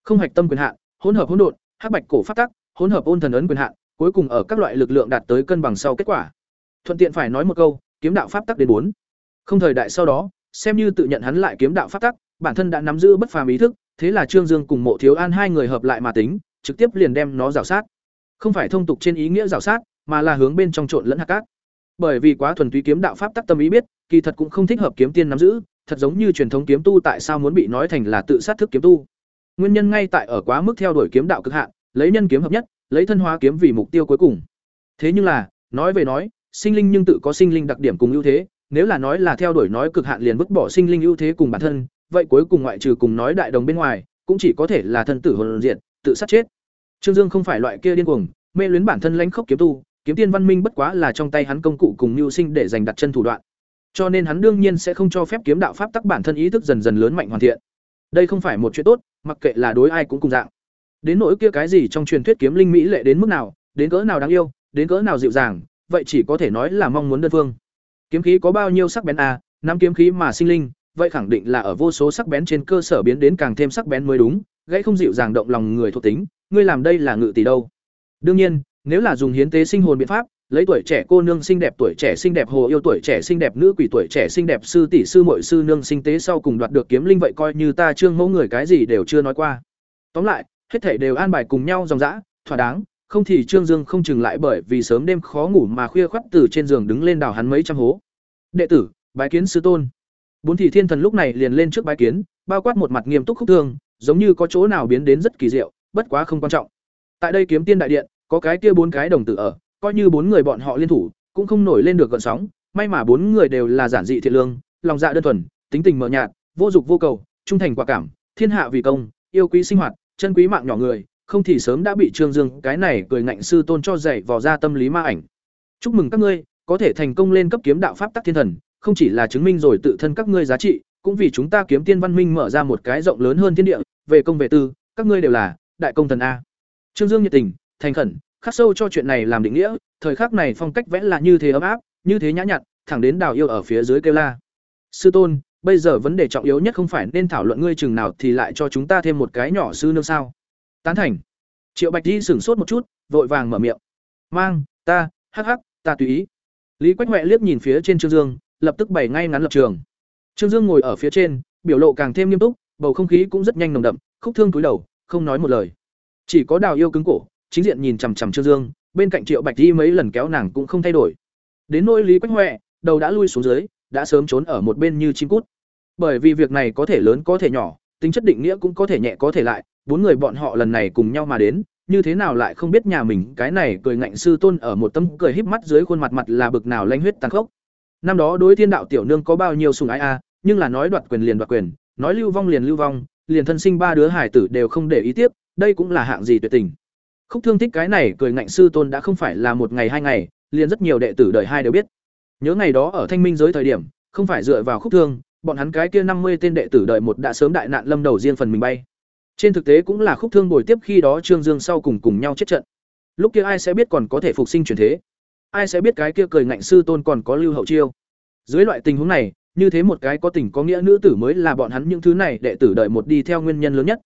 không hạch tâm quyền hạn hỗn hợp hỗn độn hắc bạch cổ pháp tắc hỗn hợp ôn thần ấn quyền hạn cuối cùng ở các loại lực lượng đạt tới cân bằng sau kết quả thuận tiện phải nói một câu kiếm đạo pháp tắc đến bốn không thời đại sau đó xem như tự nhận hắn lại kiếm đạo pháp tắc bản thân đã nắm giữ bất phàm ý thức thế là Trương Dương cùng Mộ Thiếu An hai người hợp lại mà tính, trực tiếp liền đem nó rào sát. Không phải thông tục trên ý nghĩa rào sát, mà là hướng bên trong trộn lẫn hạt cát. Bởi vì quá thuần túy kiếm đạo pháp tắc tâm ý biết, kỳ thật cũng không thích hợp kiếm tiên nắm giữ, thật giống như truyền thống kiếm tu tại sao muốn bị nói thành là tự sát thức kiếm tu. Nguyên nhân ngay tại ở quá mức theo đuổi kiếm đạo cực hạn, lấy nhân kiếm hợp nhất, lấy thân hóa kiếm vì mục tiêu cuối cùng. Thế nhưng là, nói về nói, sinh linh nhưng tự có sinh linh đặc điểm cùng ưu thế, nếu là nói là theo đuổi nói cực hạn liền vứt bỏ sinh linh ưu thế cùng bản thân, vậy cuối cùng ngoại trừ cùng nói đại đồng bên ngoài, cũng chỉ có thể là thân tử hồn diện, tự sát chết. Trương Dương không phải loại kia điên cuồng, mê luyến bản thân lãnh khốc kiếm tu, kiếm tiên văn minh bất quá là trong tay hắn công cụ cùng nhu sinh để giành đặt chân thủ đoạn. Cho nên hắn đương nhiên sẽ không cho phép kiếm đạo pháp tắc bản thân ý thức dần dần lớn mạnh hoàn thiện. Đây không phải một chuyện tốt, mặc kệ là đối ai cũng cùng dạng. Đến nỗi kia cái gì trong truyền thuyết kiếm linh mỹ lệ đến mức nào, đến cỡ nào đáng yêu, đến cỡ nào dịu dàng, vậy chỉ có thể nói là mong muốn đơn phương. Kiếm khí có bao nhiêu sắc bén à, năm kiếm khí mà sinh linh, vậy khẳng định là ở vô số sắc bén trên cơ sở biến đến càng thêm sắc bén mới đúng, gãy không dịu dàng động lòng người thuộc tính, ngươi làm đây là ngự tỷ đâu. Đương nhiên, nếu là dùng hiến tế sinh hồn biện pháp, lấy tuổi trẻ cô nương xinh đẹp tuổi trẻ xinh đẹp hồ yêu tuổi trẻ xinh đẹp nữ quỷ tuổi trẻ xinh đẹp sư tỷ sư muội sư nương sinh tế sau cùng đoạt được kiếm linh vậy coi như ta trương mẫu người cái gì đều chưa nói qua. Tóm lại, hết thảy đều an bài cùng nhau dòng dã, thỏa đáng, không thì Trương Dương không chừng lại bởi vì sớm đêm khó ngủ mà khuya khoắt từ trên giường đứng lên đào hắn mấy trăm hố. Đệ tử, bái kiến sư tôn. Bốn thì thiên thần lúc này liền lên trước bái kiến, bao quát một mặt nghiêm túc khúc thương, giống như có chỗ nào biến đến rất kỳ diệu, bất quá không quan trọng. Tại đây kiếm tiên đại điện, có cái kia bốn cái đồng tử ở, coi như bốn người bọn họ liên thủ, cũng không nổi lên được gợn sóng, may mà bốn người đều là giản dị thiện lương, lòng dạ đơn thuần, tính tình mờ nhạt, vô dục vô cầu, trung thành quả cảm, thiên hạ vì công, yêu quý sinh hoạt, chân quý mạng nhỏ người, không thì sớm đã bị Trương Dương cái này cười ngạnh sư tôn cho dạy vò ra tâm lý ma ảnh. Chúc mừng các ngươi, có thể thành công lên cấp kiếm đạo pháp tắc thiên thần, không chỉ là chứng minh rồi tự thân các ngươi giá trị, cũng vì chúng ta kiếm tiên văn minh mở ra một cái rộng lớn hơn thiên địa, về công về tư, các ngươi đều là đại công thần a. Trương Dương nhiệt tình, thành khẩn, khắc sâu cho chuyện này làm định nghĩa, thời khắc này phong cách vẽ là như thế ấm áp, như thế nhã nhặn, thẳng đến Đào Yêu ở phía dưới kêu la. Sư tôn, bây giờ vấn đề trọng yếu nhất không phải nên thảo luận ngươi chừng nào thì lại cho chúng ta thêm một cái nhỏ sư nương sao? Tán thành. Triệu Bạch Di sửng sốt một chút, vội vàng mở miệng. Mang, ta, hắc hắc, ta tùy ý. Lý Quách huệ liếc nhìn phía trên Trương Dương, lập tức bày ngay ngắn lập trường. Trương Dương ngồi ở phía trên, biểu lộ càng thêm nghiêm túc, bầu không khí cũng rất nhanh nồng đậm, khúc thương cúi đầu, không nói một lời. Chỉ có Đào Yêu cứng cổ, chính diện nhìn chằm chằm Trương Dương, bên cạnh Triệu Bạch y mấy lần kéo nàng cũng không thay đổi. Đến nỗi Lý Quách Hoè, đầu đã lui xuống dưới, đã sớm trốn ở một bên như chim cút. Bởi vì việc này có thể lớn có thể nhỏ, tính chất định nghĩa cũng có thể nhẹ có thể lại, bốn người bọn họ lần này cùng nhau mà đến, như thế nào lại không biết nhà mình cái này cười ngạnh sư tôn ở một tấm cười híp mắt dưới khuôn mặt mặt là bực nào lanh huyết tàn khốc. Năm đó đối thiên đạo tiểu nương có bao nhiêu sùng ái a, nhưng là nói đoạt quyền liền đoạt quyền, nói lưu vong liền lưu vong, liền thân sinh ba đứa hải tử đều không để ý tiếp, đây cũng là hạng gì tuyệt tình. Khúc Thương thích cái này cười ngạnh sư tôn đã không phải là một ngày hai ngày, liền rất nhiều đệ tử đời hai đều biết. Nhớ ngày đó ở Thanh Minh giới thời điểm, không phải dựa vào Khúc Thương, bọn hắn cái kia năm mươi tên đệ tử đời một đã sớm đại nạn lâm đầu riêng phần mình bay. Trên thực tế cũng là khúc thương bồi tiếp khi đó Trương Dương sau cùng cùng nhau chết trận. Lúc kia ai sẽ biết còn có thể phục sinh truyền thế? Ai sẽ biết cái kia cười ngạnh sư tôn còn có lưu hậu chiêu? Dưới loại tình huống này, như thế một cái có tình có nghĩa nữ tử mới là bọn hắn những thứ này đệ tử đợi một đi theo nguyên nhân lớn nhất.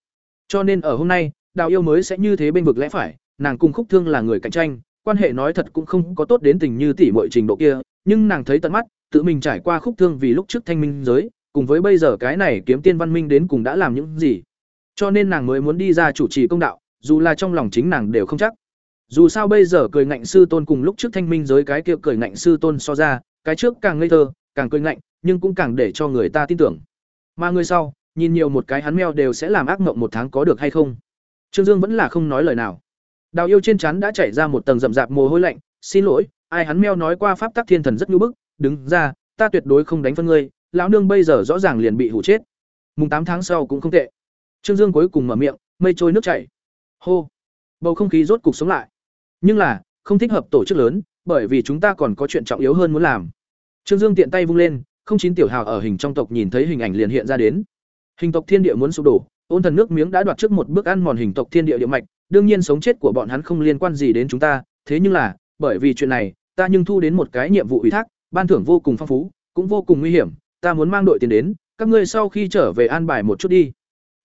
Cho nên ở hôm nay, Đào Yêu mới sẽ như thế bên vực lẽ phải, nàng cùng Khúc Thương là người cạnh tranh, quan hệ nói thật cũng không có tốt đến tình như tỷ muội trình độ kia, nhưng nàng thấy tận mắt, tự mình trải qua Khúc Thương vì lúc trước thanh minh giới, cùng với bây giờ cái này kiếm tiên văn minh đến cùng đã làm những gì. Cho nên nàng mới muốn đi ra chủ trì công đạo dù là trong lòng chính nàng đều không chắc. Dù sao bây giờ cười ngạnh sư tôn cùng lúc trước thanh minh giới cái kia cười ngạnh sư tôn so ra cái trước càng ngây thơ càng cười ngạnh nhưng cũng càng để cho người ta tin tưởng. Mà người sau nhìn nhiều một cái hắn meo đều sẽ làm ác mộng một tháng có được hay không? Trương dương vẫn là không nói lời nào đào yêu trên chắn đã chảy ra một tầng rậm rạp mồ hôi lạnh xin lỗi ai hắn meo nói qua pháp tắc thiên thần rất nhu bức đứng ra ta tuyệt đối không đánh phân ngươi lão nương bây giờ rõ ràng liền bị hủ chết mùng tám tháng sau cũng không tệ Trương Dương cuối cùng mở miệng, mây trôi nước chảy. Hô. Bầu không khí rốt cục sống lại. Nhưng là, không thích hợp tổ chức lớn, bởi vì chúng ta còn có chuyện trọng yếu hơn muốn làm. Trương Dương tiện tay vung lên, không chín tiểu hào ở hình trong tộc nhìn thấy hình ảnh liền hiện ra đến. Hình tộc thiên địa muốn sụp đổ, ôn thần nước miếng đã đoạt trước một bước ăn mòn hình tộc thiên địa địa mạch, đương nhiên sống chết của bọn hắn không liên quan gì đến chúng ta, thế nhưng là, bởi vì chuyện này, ta nhưng thu đến một cái nhiệm vụ ủy thác, ban thưởng vô cùng phong phú, cũng vô cùng nguy hiểm, ta muốn mang đội tiền đến, các ngươi sau khi trở về an bài một chút đi.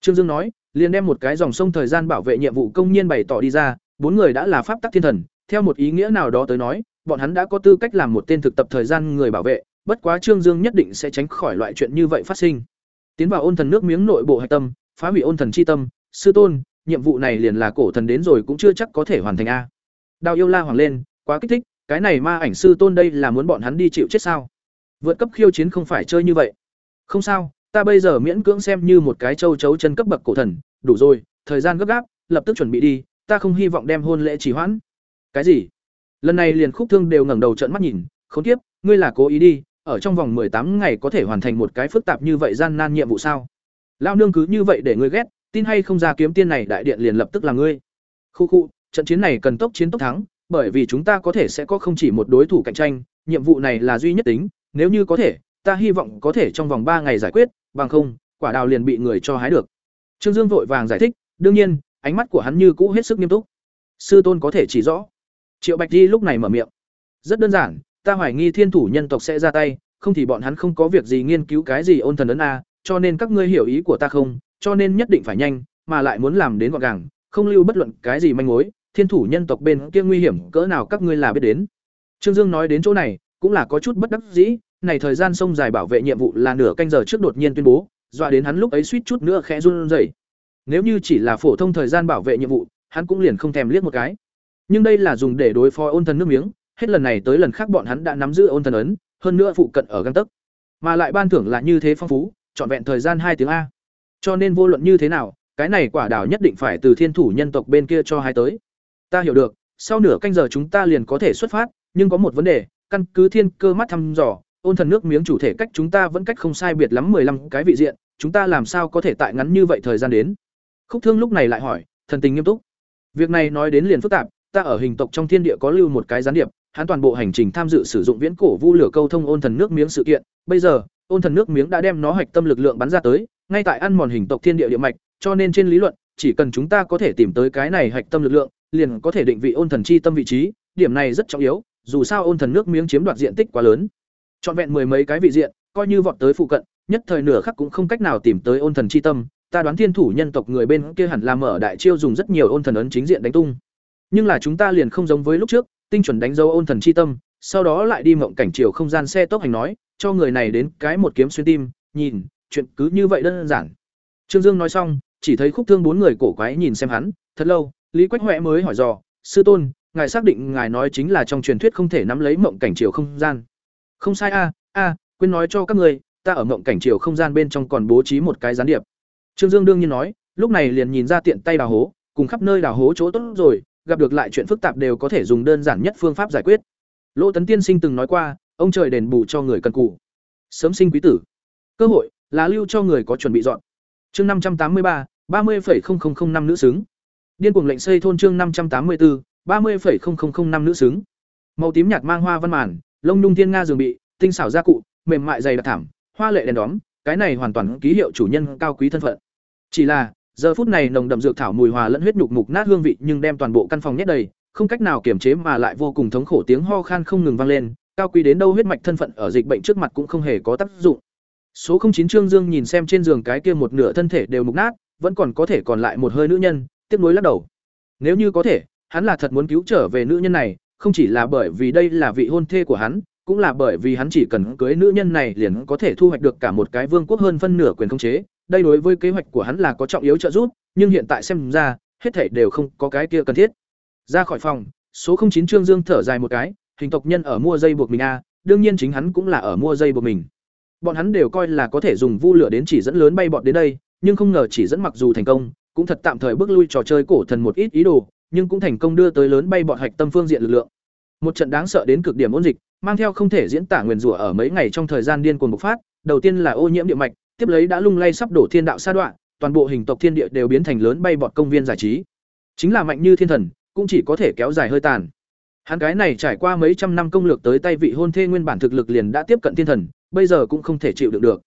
Trương Dương nói, liền đem một cái dòng sông thời gian bảo vệ nhiệm vụ công nhiên bày tỏ đi ra, bốn người đã là pháp tắc thiên thần, theo một ý nghĩa nào đó tới nói, bọn hắn đã có tư cách làm một tên thực tập thời gian người bảo vệ, bất quá Trương Dương nhất định sẽ tránh khỏi loại chuyện như vậy phát sinh. Tiến vào ôn thần nước miếng nội bộ hạch tâm, phá hủy ôn thần chi tâm, sư tôn, nhiệm vụ này liền là cổ thần đến rồi cũng chưa chắc có thể hoàn thành a. Đào yêu la hoàng lên, quá kích thích, cái này ma ảnh sư tôn đây là muốn bọn hắn đi chịu chết sao? Vượt cấp khiêu chiến không phải chơi như vậy. Không sao, ta bây giờ miễn cưỡng xem như một cái châu chấu chân cấp bậc cổ thần, đủ rồi, thời gian gấp gáp, lập tức chuẩn bị đi, ta không hy vọng đem hôn lễ trì hoãn. Cái gì? Lần này liền khúc thương đều ngẩng đầu trợn mắt nhìn, khốn kiếp, ngươi là cố ý đi, ở trong vòng tám ngày có thể hoàn thành một cái phức tạp như vậy gian nan nhiệm vụ sao? Lao nương cứ như vậy để ngươi ghét, tin hay không ra kiếm tiên này đại điện liền lập tức là ngươi. Khu khu, trận chiến này cần tốc chiến tốc thắng, bởi vì chúng ta có thể sẽ có không chỉ một đối thủ cạnh tranh, nhiệm vụ này là duy nhất tính, nếu như có thể, ta hy vọng có thể trong vòng ba ngày giải quyết, bằng không, quả đào liền bị người cho hái được. Trương dương vội vàng giải thích, đương nhiên, ánh mắt của hắn như cũ hết sức nghiêm túc. Sư tôn có thể chỉ rõ. Triệu bạch di lúc này mở miệng. Rất đơn giản, ta hoài nghi thiên thủ nhân tộc sẽ ra tay, không thì bọn hắn không có việc gì nghiên cứu cái gì ôn thần ấn a cho nên các ngươi hiểu ý của ta không, cho nên nhất định phải nhanh, mà lại muốn làm đến gọn gàng, không lưu bất luận cái gì manh mối, thiên thủ nhân tộc bên kia nguy hiểm cỡ nào các ngươi là biết đến. Trương dương nói đến chỗ này, cũng là có chút bất đắc dĩ, này thời gian sông dài bảo vệ nhiệm vụ là nửa canh giờ trước đột nhiên tuyên bố, dọa đến hắn lúc ấy suýt chút nữa khẽ run rẩy. Nếu như chỉ là phổ thông thời gian bảo vệ nhiệm vụ, hắn cũng liền không thèm liếc một cái. Nhưng đây là dùng để đối phó ôn thần nước miếng, hết lần này tới lần khác bọn hắn đã nắm giữ ôn thần ấn, hơn nữa phụ cận ở gần tấc. Mà lại ban thưởng là như thế phong phú trọn vẹn thời gian hai tiếng a cho nên vô luận như thế nào cái này quả đảo nhất định phải từ thiên thủ nhân tộc bên kia cho hai tới ta hiểu được sau nửa canh giờ chúng ta liền có thể xuất phát nhưng có một vấn đề căn cứ thiên cơ mắt thăm dò ôn thần nước miếng chủ thể cách chúng ta vẫn cách không sai biệt lắm 15 cái vị diện, chúng ta làm sao có thể tại ngắn như vậy thời gian đến? Khúc Thương lúc này lại hỏi, thần tình nghiêm túc. Việc này nói đến liền phức tạp, ta ở hình tộc trong thiên địa có lưu một cái gián điệp, hắn toàn bộ hành trình tham dự sử dụng viễn cổ vu lửa câu thông ôn thần nước miếng sự kiện, bây giờ, ôn thần nước miếng đã đem nó hạch tâm lực lượng bắn ra tới, ngay tại ăn mòn hình tộc thiên địa địa mạch, cho nên trên lý luận, chỉ cần chúng ta có thể tìm tới cái này hạch tâm lực lượng, liền có thể định vị ôn thần chi tâm vị trí, điểm này rất trọng yếu, dù sao ôn thần nước miếng chiếm đoạt diện tích quá lớn. Trọn vẹn mười mấy cái vị diện, coi như vọt tới phụ cận, nhất thời nửa khắc cũng không cách nào tìm tới ôn thần chi tâm, ta đoán thiên thủ nhân tộc người bên kia hẳn là mở đại chiêu dùng rất nhiều ôn thần ấn chính diện đánh tung. Nhưng là chúng ta liền không giống với lúc trước, tinh chuẩn đánh dấu ôn thần chi tâm, sau đó lại đi mộng cảnh chiều không gian xe tốc hành nói, cho người này đến cái một kiếm xuyên tim, nhìn, chuyện cứ như vậy đơn giản. Trương Dương nói xong, chỉ thấy khúc thương bốn người cổ quái nhìn xem hắn, thật lâu, Lý Quách Hoè mới hỏi dò, "Sư tôn, ngài xác định ngài nói chính là trong truyền thuyết không thể nắm lấy mộng cảnh chiều không gian?" không sai a a quên nói cho các người ta ở mộng cảnh chiều không gian bên trong còn bố trí một cái gián điệp trương dương đương nhiên nói lúc này liền nhìn ra tiện tay đào hố cùng khắp nơi đào hố chỗ tốt rồi gặp được lại chuyện phức tạp đều có thể dùng đơn giản nhất phương pháp giải quyết lỗ tấn tiên sinh từng nói qua, ông trời đền bù cho người cần cù. Sớm sinh quý tử. Cơ hội là lưu cho người có chuẩn bị dọn. Chương năm trăm tám mươi ba ba mươi năm nữ xứng. Điên cuồng lệnh xây thôn chương năm trăm tám mươi bốn ba mươi năm nữ xứng. Màu tím nhạt mang hoa văn màn, lông nhung thiên nga giường bị, tinh xảo gia cụ, mềm mại dày đặc thảm, hoa lệ đèn đóm, cái này hoàn toàn ký hiệu chủ nhân cao quý thân phận. Chỉ là, giờ phút này nồng đậm dược thảo mùi hòa lẫn huyết nhục mục nát hương vị nhưng đem toàn bộ căn phòng nhét đầy không cách nào kiềm chế mà lại vô cùng thống khổ tiếng ho khan không ngừng vang lên cao quý đến đâu huyết mạch thân phận ở dịch bệnh trước mặt cũng không hề có tác dụng số chín trương dương nhìn xem trên giường cái kia một nửa thân thể đều mục nát vẫn còn có thể còn lại một hơi nữ nhân tiếp nối lắc đầu nếu như có thể hắn là thật muốn cứu trở về nữ nhân này không chỉ là bởi vì đây là vị hôn thê của hắn, cũng là bởi vì hắn chỉ cần cưới nữ nhân này liền có thể thu hoạch được cả một cái vương quốc hơn phân nửa quyền khống chế. Đây đối với kế hoạch của hắn là có trọng yếu trợ giúp, nhưng hiện tại xem ra, hết thảy đều không có cái kia cần thiết. Ra khỏi phòng, số không chín Trương Dương thở dài một cái, hình tộc nhân ở mua dây buộc mình a, đương nhiên chính hắn cũng là ở mua dây buộc mình. Bọn hắn đều coi là có thể dùng vu lửa đến chỉ dẫn lớn bay bọn đến đây, nhưng không ngờ chỉ dẫn mặc dù thành công, cũng thật tạm thời bước lui trò chơi cổ thần một ít ý đồ, nhưng cũng thành công đưa tới lớn bay bọn hạch tâm phương diện lực lượng. Một trận đáng sợ đến cực điểm ôn dịch, mang theo không thể diễn tả nguyền rủa ở mấy ngày trong thời gian điên cuồng bộc phát, đầu tiên là ô nhiễm địa mạch, tiếp lấy đã lung lay sắp đổ thiên đạo sa đoạn, toàn bộ hình tộc thiên địa đều biến thành lớn bay bọt công viên giải trí. Chính là mạnh như thiên thần, cũng chỉ có thể kéo dài hơi tàn. Hắn cái này trải qua mấy trăm năm công lược tới tay vị hôn thê nguyên bản thực lực liền đã tiếp cận thiên thần, bây giờ cũng không thể chịu đựng được.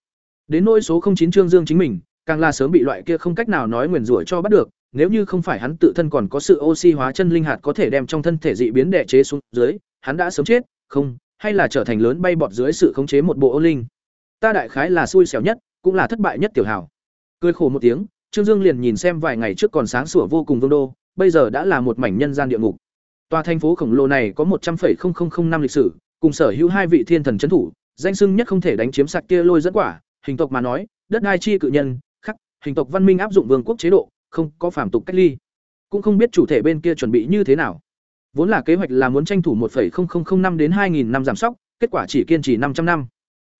Đến nỗi số chín Trương Dương chính mình, càng là sớm bị loại kia không cách nào nói nguyền rủa cho bắt được, nếu như không phải hắn tự thân còn có sự oxy hóa chân linh hạt có thể đem trong thân thể dị biến đè chế xuống dưới, hắn đã sớm chết, không, hay là trở thành lớn bay bọt dưới sự khống chế một bộ ô linh. Ta đại khái là xui xẻo nhất, cũng là thất bại nhất tiểu hảo. Cười khổ một tiếng, Trương Dương liền nhìn xem vài ngày trước còn sáng sủa vô cùng vương đô, bây giờ đã là một mảnh nhân gian địa ngục. Tòa thành phố khổng lồ này có một trăm 100,0005 năm lịch sử, cùng sở hữu hai vị thiên thần trấn thủ, danh xưng nhất không thể đánh chiếm sạc kia lôi dẫn quả, hình tộc mà nói, đất đai chi cự nhân, khắc, hình tộc văn minh áp dụng vương quốc chế độ, không có phản tục cách ly. Cũng không biết chủ thể bên kia chuẩn bị như thế nào. Vốn là kế hoạch là muốn tranh thủ 1.0005 đến 2000 năm giảm sóc, kết quả chỉ kiên trì 500 năm.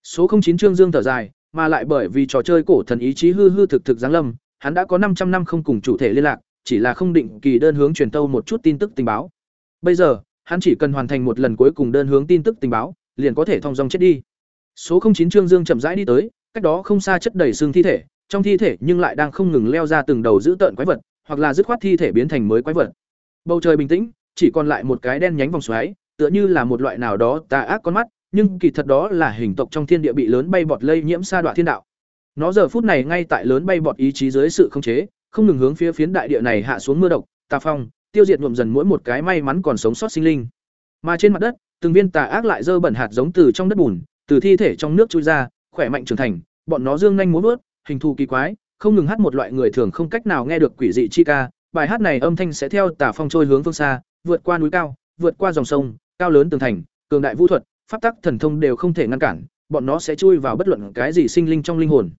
Số 09 Trương Dương thở dài, mà lại bởi vì trò chơi cổ thần ý chí hư hư thực thực giáng lâm, hắn đã có 500 năm không cùng chủ thể liên lạc, chỉ là không định kỳ đơn hướng truyền tâu một chút tin tức tình báo. Bây giờ, hắn chỉ cần hoàn thành một lần cuối cùng đơn hướng tin tức tình báo, liền có thể thông dong chết đi. Số 09 Trương Dương chậm rãi đi tới, cách đó không xa chất đầy xương thi thể, trong thi thể nhưng lại đang không ngừng leo ra từng đầu dữ tợn quái vật, hoặc là dứt khoát thi thể biến thành mới quái vật. Bầu trời bình tĩnh, chỉ còn lại một cái đen nhánh vòng xoáy, tựa như là một loại nào đó tà ác con mắt, nhưng kỳ thật đó là hình tộc trong thiên địa bị lớn bay bọt lây nhiễm sa đoạn thiên đạo. Nó giờ phút này ngay tại lớn bay bọt ý chí dưới sự khống chế, không ngừng hướng phía phiến đại địa này hạ xuống mưa độc, tà phong, tiêu diệt nhuộm dần mỗi một cái may mắn còn sống sót sinh linh. Mà trên mặt đất, từng viên tà ác lại dơ bẩn hạt giống từ trong đất bùn, từ thi thể trong nước trôi ra, khỏe mạnh trưởng thành, bọn nó dương nhanh múa vớt, hình thù kỳ quái, không ngừng hát một loại người thường không cách nào nghe được quỷ dị chi ca, bài hát này âm thanh sẽ theo tà phong trôi hướng phương xa, vượt qua núi cao, vượt qua dòng sông, cao lớn tường thành, cường đại vũ thuật, pháp tắc thần thông đều không thể ngăn cản, bọn nó sẽ chui vào bất luận cái gì sinh linh trong linh hồn.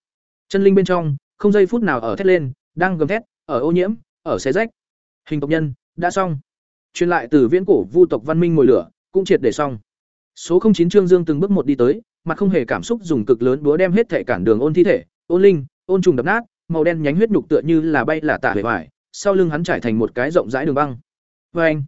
Chân linh bên trong, không giây phút nào ở thét lên, đang gầm thét, ở ô nhiễm, ở xé rách. Hình tộc nhân, đã xong. Truyền lại từ viễn cổ vu tộc văn minh ngồi lửa, cũng triệt để xong. Số chín Trương Dương từng bước một đi tới, mặt không hề cảm xúc dùng cực lớn búa đem hết thể cản đường ôn thi thể, ôn linh, ôn trùng đập nát, màu đen nhánh huyết nhục tựa như là bay là tả hề vải, sau lưng hắn trải thành một cái rộng rãi đường băng. Và anh,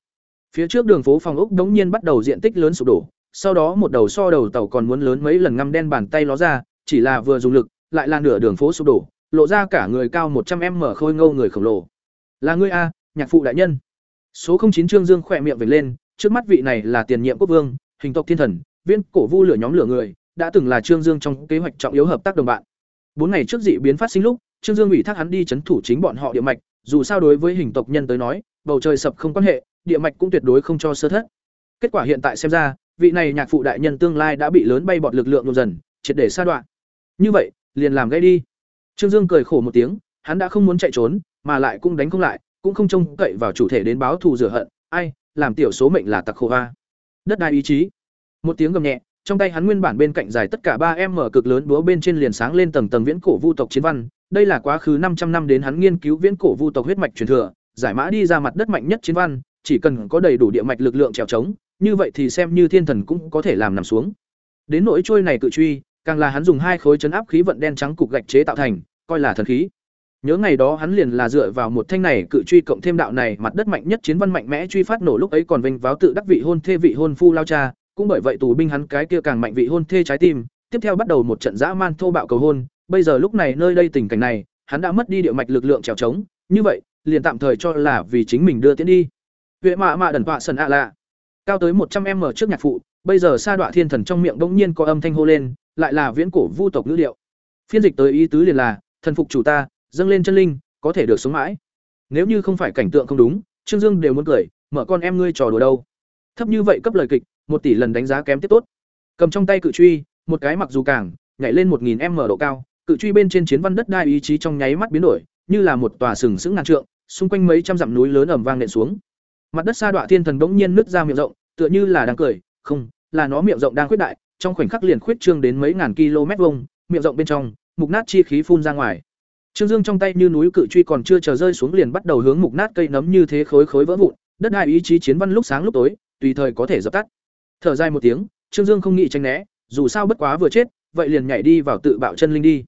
phía trước đường phố phòng ốc đống nhiên bắt đầu diện tích lớn sụp đổ, sau đó một đầu so đầu tàu còn muốn lớn mấy lần ngăm đen bàn tay ló ra, chỉ là vừa dùng lực, lại là nửa đường phố sụp đổ, lộ ra cả người cao một trăm m khôi ngâu người khổng lồ. Là ngươi a, nhạc phụ đại nhân. Số chín Trương Dương khỏe miệng vểnh lên, trước mắt vị này là tiền nhiệm quốc vương, hình tộc thiên thần, viên cổ vu lửa nhóm lửa người, đã từng là Trương Dương trong kế hoạch trọng yếu hợp tác đồng bạn. Bốn ngày trước dị biến phát sinh lúc, Trương Dương ủy thác hắn đi chấn thủ chính bọn họ địa mạch, dù sao đối với hình tộc nhân tới nói, bầu trời sập không quan hệ, địa mạch cũng tuyệt đối không cho sơ thất. Kết quả hiện tại xem ra, vị này nhạc phụ đại nhân tương lai đã bị lớn bay bọt lực lượng dần dần, triệt để sa đoạn. Như vậy, liền làm gây đi. Trương Dương cười khổ một tiếng, hắn đã không muốn chạy trốn, mà lại cũng đánh không lại, cũng không trông cậy vào chủ thể đến báo thù rửa hận, ai, làm tiểu số mệnh là tặc khô va. Đất đai ý chí. Một tiếng gầm nhẹ, trong tay hắn nguyên bản bên cạnh dài tất cả ba em mở cực lớn búa bên trên liền sáng lên tầng tầng viễn cổ vu tộc chiến văn, đây là quá khứ 500 năm đến hắn nghiên cứu viễn cổ vu tộc huyết mạch truyền thừa, giải mã đi ra mặt đất mạnh nhất chiến văn, chỉ cần có đầy đủ địa mạch lực lượng trèo trống, như vậy thì xem như thiên thần cũng có thể làm nằm xuống. Đến nỗi trôi này cự truy, càng là hắn dùng hai khối chấn áp khí vận đen trắng cục gạch chế tạo thành, coi là thần khí. Nhớ ngày đó hắn liền là dựa vào một thanh này cự truy cộng thêm đạo này mặt đất mạnh nhất chiến văn mạnh mẽ truy phát nổ lúc ấy còn vinh váo tự đắc vị hôn thê vị hôn phu lao cha, cũng bởi vậy tù binh hắn cái kia càng mạnh vị hôn thê trái tim, tiếp theo bắt đầu một trận dã man thô bạo cầu hôn, bây giờ lúc này nơi đây tình cảnh này, hắn đã mất đi địa mạch lực lượng trèo trống, như vậy, liền tạm thời cho là vì chính mình đưa tiến đi. huệ mạ mạ đần tọa sần ạ lạ, cao tới một trăm m trước nhạc phụ, bây giờ sa đọa thiên thần trong miệng bỗng nhiên có âm thanh hô lên, lại là viễn cổ vu tộc ngữ điệu. Phiên dịch tới ý tứ liền là, thần phục chủ ta, dâng lên chân linh, có thể được sống mãi. Nếu như không phải cảnh tượng không đúng, Trương Dương đều muốn cười, mở con em ngươi trò đùa đâu. Thấp như vậy cấp lời kịch, một tỷ lần đánh giá kém tiếp tốt. Cầm trong tay cự truy, một cái mặc dù càng, nhảy lên một nghìn m độ cao, cự truy bên trên chiến văn đất đai ý chí trong nháy mắt biến đổi, như là một tòa sừng sững ngàn trượng, xung quanh mấy trăm dặm núi lớn ầm vang nện xuống. Mặt đất sa đọa thiên thần bỗng nhiên nứt ra miệng rộng, tựa như là đang cười, không, là nó miệng rộng đang khuyết đại, trong khoảnh khắc liền khuyết trương đến mấy ngàn km vuông, miệng rộng bên trong, mục nát chi khí phun ra ngoài. Trương Dương trong tay như núi cự truy còn chưa chờ rơi xuống liền bắt đầu hướng mục nát cây nấm như thế khối khối vỡ vụn, đất đai ý chí chiến văn lúc sáng lúc tối, tùy thời có thể dập tắt. Thở dài một tiếng, Trương Dương không nghĩ tránh né, dù sao bất quá vừa chết, vậy liền nhảy đi vào tự bạo chân linh đi.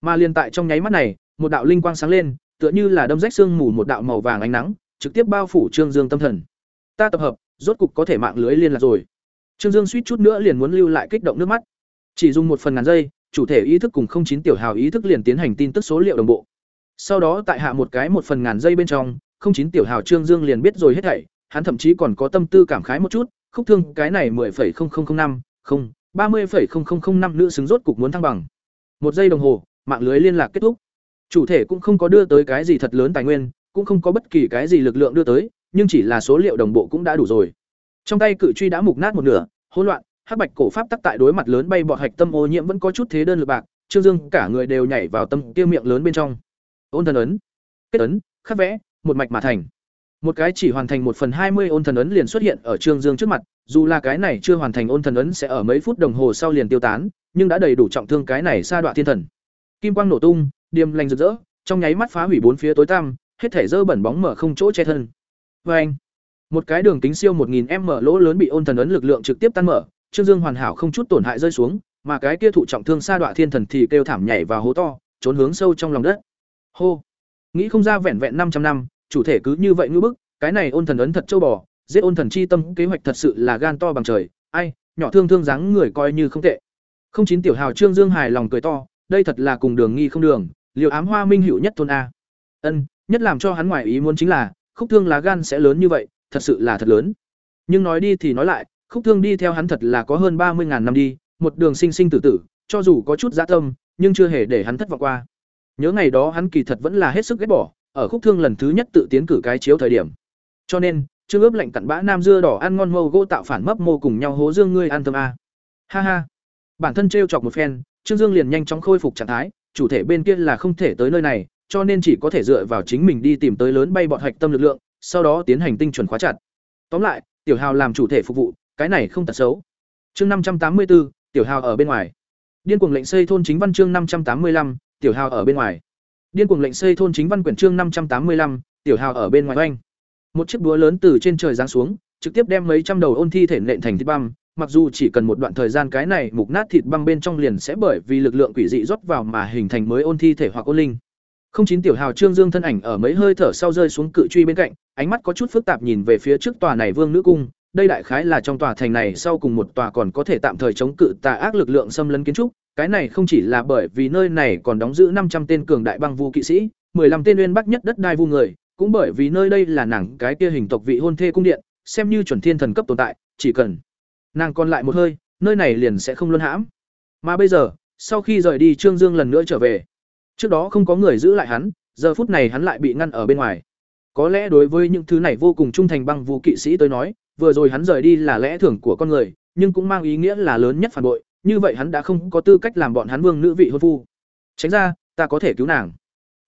Mà liền tại trong nháy mắt này, một đạo linh quang sáng lên, tựa như là đâm rách xương mù một đạo màu vàng ánh nắng, trực tiếp bao phủ Trương Dương tâm thần. Ta tập hợp, rốt cục có thể mạng lưới liên lạc rồi. Trương Dương suýt chút nữa liền muốn lưu lại kích động nước mắt. Chỉ dùng một phần ngàn giây, chủ thể ý thức cùng không chín tiểu hào ý thức liền tiến hành tin tức số liệu đồng bộ. Sau đó tại hạ một cái một phần ngàn giây bên trong, không chín tiểu hào Trương Dương liền biết rồi hết thảy, hắn thậm chí còn có tâm tư cảm khái một chút, khúc thương cái này 10,0005, không, 30,0005 nữ xứng rốt cục muốn thăng bằng. Một giây đồng hồ, mạng lưới liên lạc kết thúc. Chủ thể cũng không có đưa tới cái gì thật lớn tài nguyên, cũng không có bất kỳ cái gì lực lượng đưa tới, nhưng chỉ là số liệu đồng bộ cũng đã đủ rồi. Trong tay cự truy đã mục nát một nửa, hỗn loạn, hắc bạch cổ pháp tắc tại đối mặt lớn bay bọt hạch tâm ô nhiễm vẫn có chút thế đơn lực bạc, Trương Dương cả người đều nhảy vào tâm kia miệng lớn bên trong. Ôn thần ấn, kết ấn, khắc vẽ, một mạch mà thành. Một cái chỉ hoàn thành một phần hai mươi ôn thần ấn liền xuất hiện ở Trương Dương trước mặt, dù là cái này chưa hoàn thành ôn thần ấn sẽ ở mấy phút đồng hồ sau liền tiêu tán, nhưng đã đầy đủ trọng thương cái này sa đoạn thiên thần. Kim quang nổ tung, điềm lành rực rỡ, trong nháy mắt phá hủy bốn phía tối tăm, hết thể dơ bẩn bóng mở không chỗ che thân. vê anh, một cái đường kính siêu 1000m lỗ lớn bị ôn thần ấn lực lượng trực tiếp tan mở, Trương Dương hoàn hảo không chút tổn hại rơi xuống, mà cái kia thụ trọng thương sa đoạ thiên thần thì kêu thảm nhảy vào hố to, trốn hướng sâu trong lòng đất. Hô. Nghĩ không ra vẹn vẹn 500 năm, chủ thể cứ như vậy ngư bức, cái này ôn thần ấn thật châu bò, giết ôn thần chi tâm kế hoạch thật sự là gan to bằng trời, ai, nhỏ thương thương dáng người coi như không tệ. Không chín tiểu hào Trương Dương hài lòng cười to, đây thật là cùng đường nghi không đường, liều ám hoa minh hữu nhất thôn a. Ân, nhất làm cho hắn ngoài ý muốn chính là, khúc thương lá gan sẽ lớn như vậy, thật sự là thật lớn. Nhưng nói đi thì nói lại, khúc thương đi theo hắn thật là có hơn ba mươi ngàn năm đi, một đường sinh sinh tử tử, cho dù có chút dã tâm, nhưng chưa hề để hắn thất vọng qua. Nhớ ngày đó hắn kỳ thật vẫn là hết sức ghét bỏ, ở khúc thương lần thứ nhất tự tiến cử cái chiếu thời điểm. Cho nên, trương ướp lạnh cặn bã nam dưa đỏ ăn ngon mâu gỗ tạo phản mấp mô cùng nhau hố dương ngươi ăn thơm a. Ha ha. Bản thân trêu chọc một phen, Trương Dương liền nhanh chóng khôi phục trạng thái, chủ thể bên kia là không thể tới nơi này, cho nên chỉ có thể dựa vào chính mình đi tìm tới lớn bay bọn hạch tâm lực lượng, sau đó tiến hành tinh chuẩn khóa chặt. Tóm lại, Tiểu Hào làm chủ thể phục vụ, cái này không tật xấu. Chương năm trăm tám mươi 584, Tiểu Hào ở bên ngoài. Điên cuồng lệnh xây thôn chính văn chương năm trăm tám mươi 585, Tiểu Hào ở bên ngoài. Điên cuồng lệnh xây thôn chính văn quyển chương năm trăm tám mươi 585, Tiểu Hào ở bên ngoài oanh. Một chiếc búa lớn từ trên trời giáng xuống, trực tiếp đem mấy trăm đầu ôn thi thể nện thành thịt băm, mặc dù chỉ cần một đoạn thời gian cái này mục nát thịt băm bên trong liền sẽ bởi vì lực lượng quỷ dị rót vào mà hình thành mới ôn thi thể hoặc ôn linh. Không chín tiểu hào Trương Dương thân ảnh ở mấy hơi thở sau rơi xuống cự truy bên cạnh, ánh mắt có chút phức tạp nhìn về phía trước tòa này Vương nữ cung, đây đại khái là trong tòa thành này sau cùng một tòa còn có thể tạm thời chống cự tà ác lực lượng xâm lấn kiến trúc, cái này không chỉ là bởi vì nơi này còn đóng giữ năm trăm tên cường đại băng vu kỵ sĩ, 15 tên uyên bắc nhất đất đai vu người, cũng bởi vì nơi đây là nàng cái kia hình tộc vị hôn thê cung điện, xem như chuẩn thiên thần cấp tồn tại, chỉ cần nàng còn lại một hơi, nơi này liền sẽ không luân hãm. Mà bây giờ, sau khi rời đi Trương Dương lần nữa trở về, trước đó không có người giữ lại hắn, giờ phút này hắn lại bị ngăn ở bên ngoài. Có lẽ đối với những thứ này vô cùng trung thành băng vũ kỵ sĩ tới nói, vừa rồi hắn rời đi là lẽ thường của con người, nhưng cũng mang ý nghĩa là lớn nhất phản bội, như vậy hắn đã không có tư cách làm bọn hắn vương nữ vị hôn phu. Tránh ra, ta có thể cứu nàng.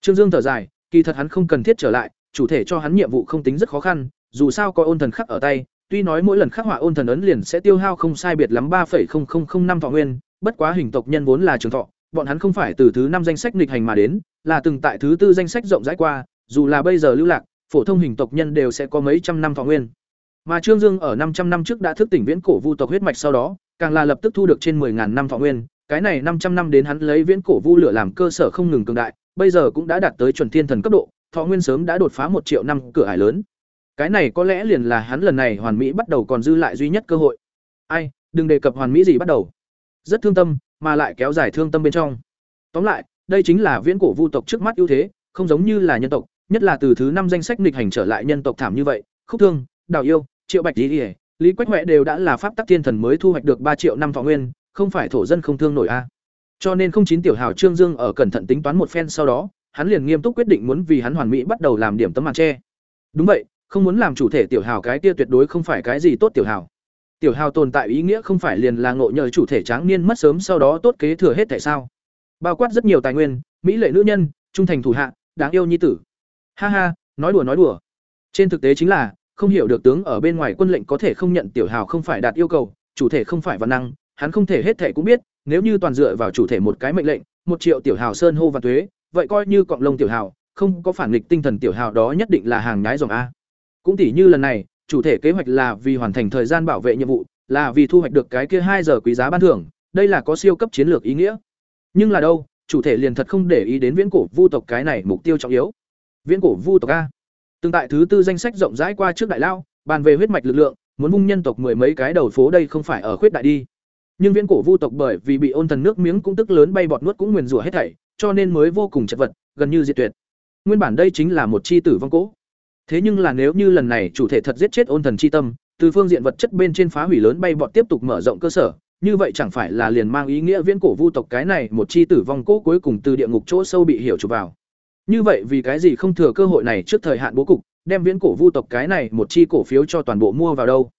Trương Dương thở dài, kỳ thật hắn không cần thiết trở lại, chủ thể cho hắn nhiệm vụ không tính rất khó khăn, dù sao có ôn thần khắc ở tay, tuy nói mỗi lần khắc họa ôn thần ấn liền sẽ tiêu hao không sai biệt lắm 3.0005 thọ nguyên, bất quá hình tộc nhân vốn là trường thọ, bọn hắn không phải từ thứ năm danh sách nghịch hành mà đến, là từng tại thứ tư danh sách rộng rãi qua, dù là bây giờ lưu lạc, phổ thông hình tộc nhân đều sẽ có mấy trăm năm thọ nguyên. Mà Trương Dương ở 500 năm trước đã thức tỉnh viễn cổ vu tộc huyết mạch sau đó, càng là lập tức thu được trên 10000 năm thọ nguyên, cái này 500 năm đến hắn lấy viễn cổ vu lửa làm cơ sở không ngừng cường đại, bây giờ cũng đã đạt tới chuẩn thiên thần cấp độ, thọ nguyên sớm đã đột phá một triệu năm cửa ải lớn. Cái này có lẽ liền là hắn lần này hoàn mỹ bắt đầu còn dư lại duy nhất cơ hội. Ai, đừng đề cập hoàn mỹ gì bắt đầu. Rất thương tâm, mà lại kéo dài thương tâm bên trong. Tóm lại, đây chính là viễn cổ vu tộc trước mắt ưu thế, không giống như là nhân tộc, nhất là từ thứ năm danh sách nghịch hành trở lại nhân tộc thảm như vậy, Khúc Thương, Đào Yêu, Triệu Bạch Lý, Lý Quách Hoè đều đã là pháp tắc thiên thần mới thu hoạch được ba triệu năm thọ nguyên, không phải thổ dân không thương nổi a. Cho nên không chín tiểu hào Trương Dương ở cẩn thận tính toán một phen sau đó, hắn liền nghiêm túc quyết định muốn vì hắn hoàn mỹ bắt đầu làm điểm tấm màn che. Đúng vậy, không muốn làm chủ thể tiểu hào cái kia tuyệt đối không phải cái gì tốt tiểu hào. Tiểu hào tồn tại ý nghĩa không phải liền là ngộ nhờ chủ thể tráng niên mất sớm sau đó tốt kế thừa hết tại sao? Bao quát rất nhiều tài nguyên, mỹ lệ nữ nhân, trung thành thủ hạ, đáng yêu nhi tử. Ha ha, nói đùa nói đùa. Trên thực tế chính là, không hiểu được tướng ở bên ngoài quân lệnh có thể không nhận tiểu hào không phải đạt yêu cầu, chủ thể không phải văn năng, hắn không thể hết thể cũng biết, nếu như toàn dựa vào chủ thể một cái mệnh lệnh, một triệu tiểu hào sơn hô và tuế, vậy coi như cọng lông tiểu hào, không có phản nghịch tinh thần tiểu hào đó nhất định là hàng nhái dòng a. Cũng tỉ như lần này, chủ thể kế hoạch là vì hoàn thành thời gian bảo vệ nhiệm vụ, là vì thu hoạch được cái kia hai giờ quý giá ban thưởng, đây là có siêu cấp chiến lược ý nghĩa. Nhưng là đâu, chủ thể liền thật không để ý đến viễn cổ vu tộc cái này mục tiêu trọng yếu. Viễn cổ vu tộc a. Từng tại thứ tư danh sách rộng rãi qua trước đại lao, bàn về huyết mạch lực lượng, muốn vung nhân tộc mười mấy cái đầu phố đây không phải ở khuyết đại đi. Nhưng viễn cổ vu tộc bởi vì bị ôn thần nước miếng cũng tức lớn bay bọt nuốt cũng nguyền rủa hết thảy, cho nên mới vô cùng chật vật, gần như diệt tuyệt. Nguyên bản đây chính là một chi tử vong cỗ. Thế nhưng là nếu như lần này chủ thể thật giết chết ôn thần chi tâm, từ phương diện vật chất bên trên phá hủy lớn bay bọt tiếp tục mở rộng cơ sở, như vậy chẳng phải là liền mang ý nghĩa viễn cổ vu tộc cái này một chi tử vong cỗ cuối cùng từ địa ngục chỗ sâu bị hiểu chụp vào. Như vậy vì cái gì không thừa cơ hội này trước thời hạn bố cục, đem viễn cổ vu tộc cái này một chi cổ phiếu cho toàn bộ mua vào đâu?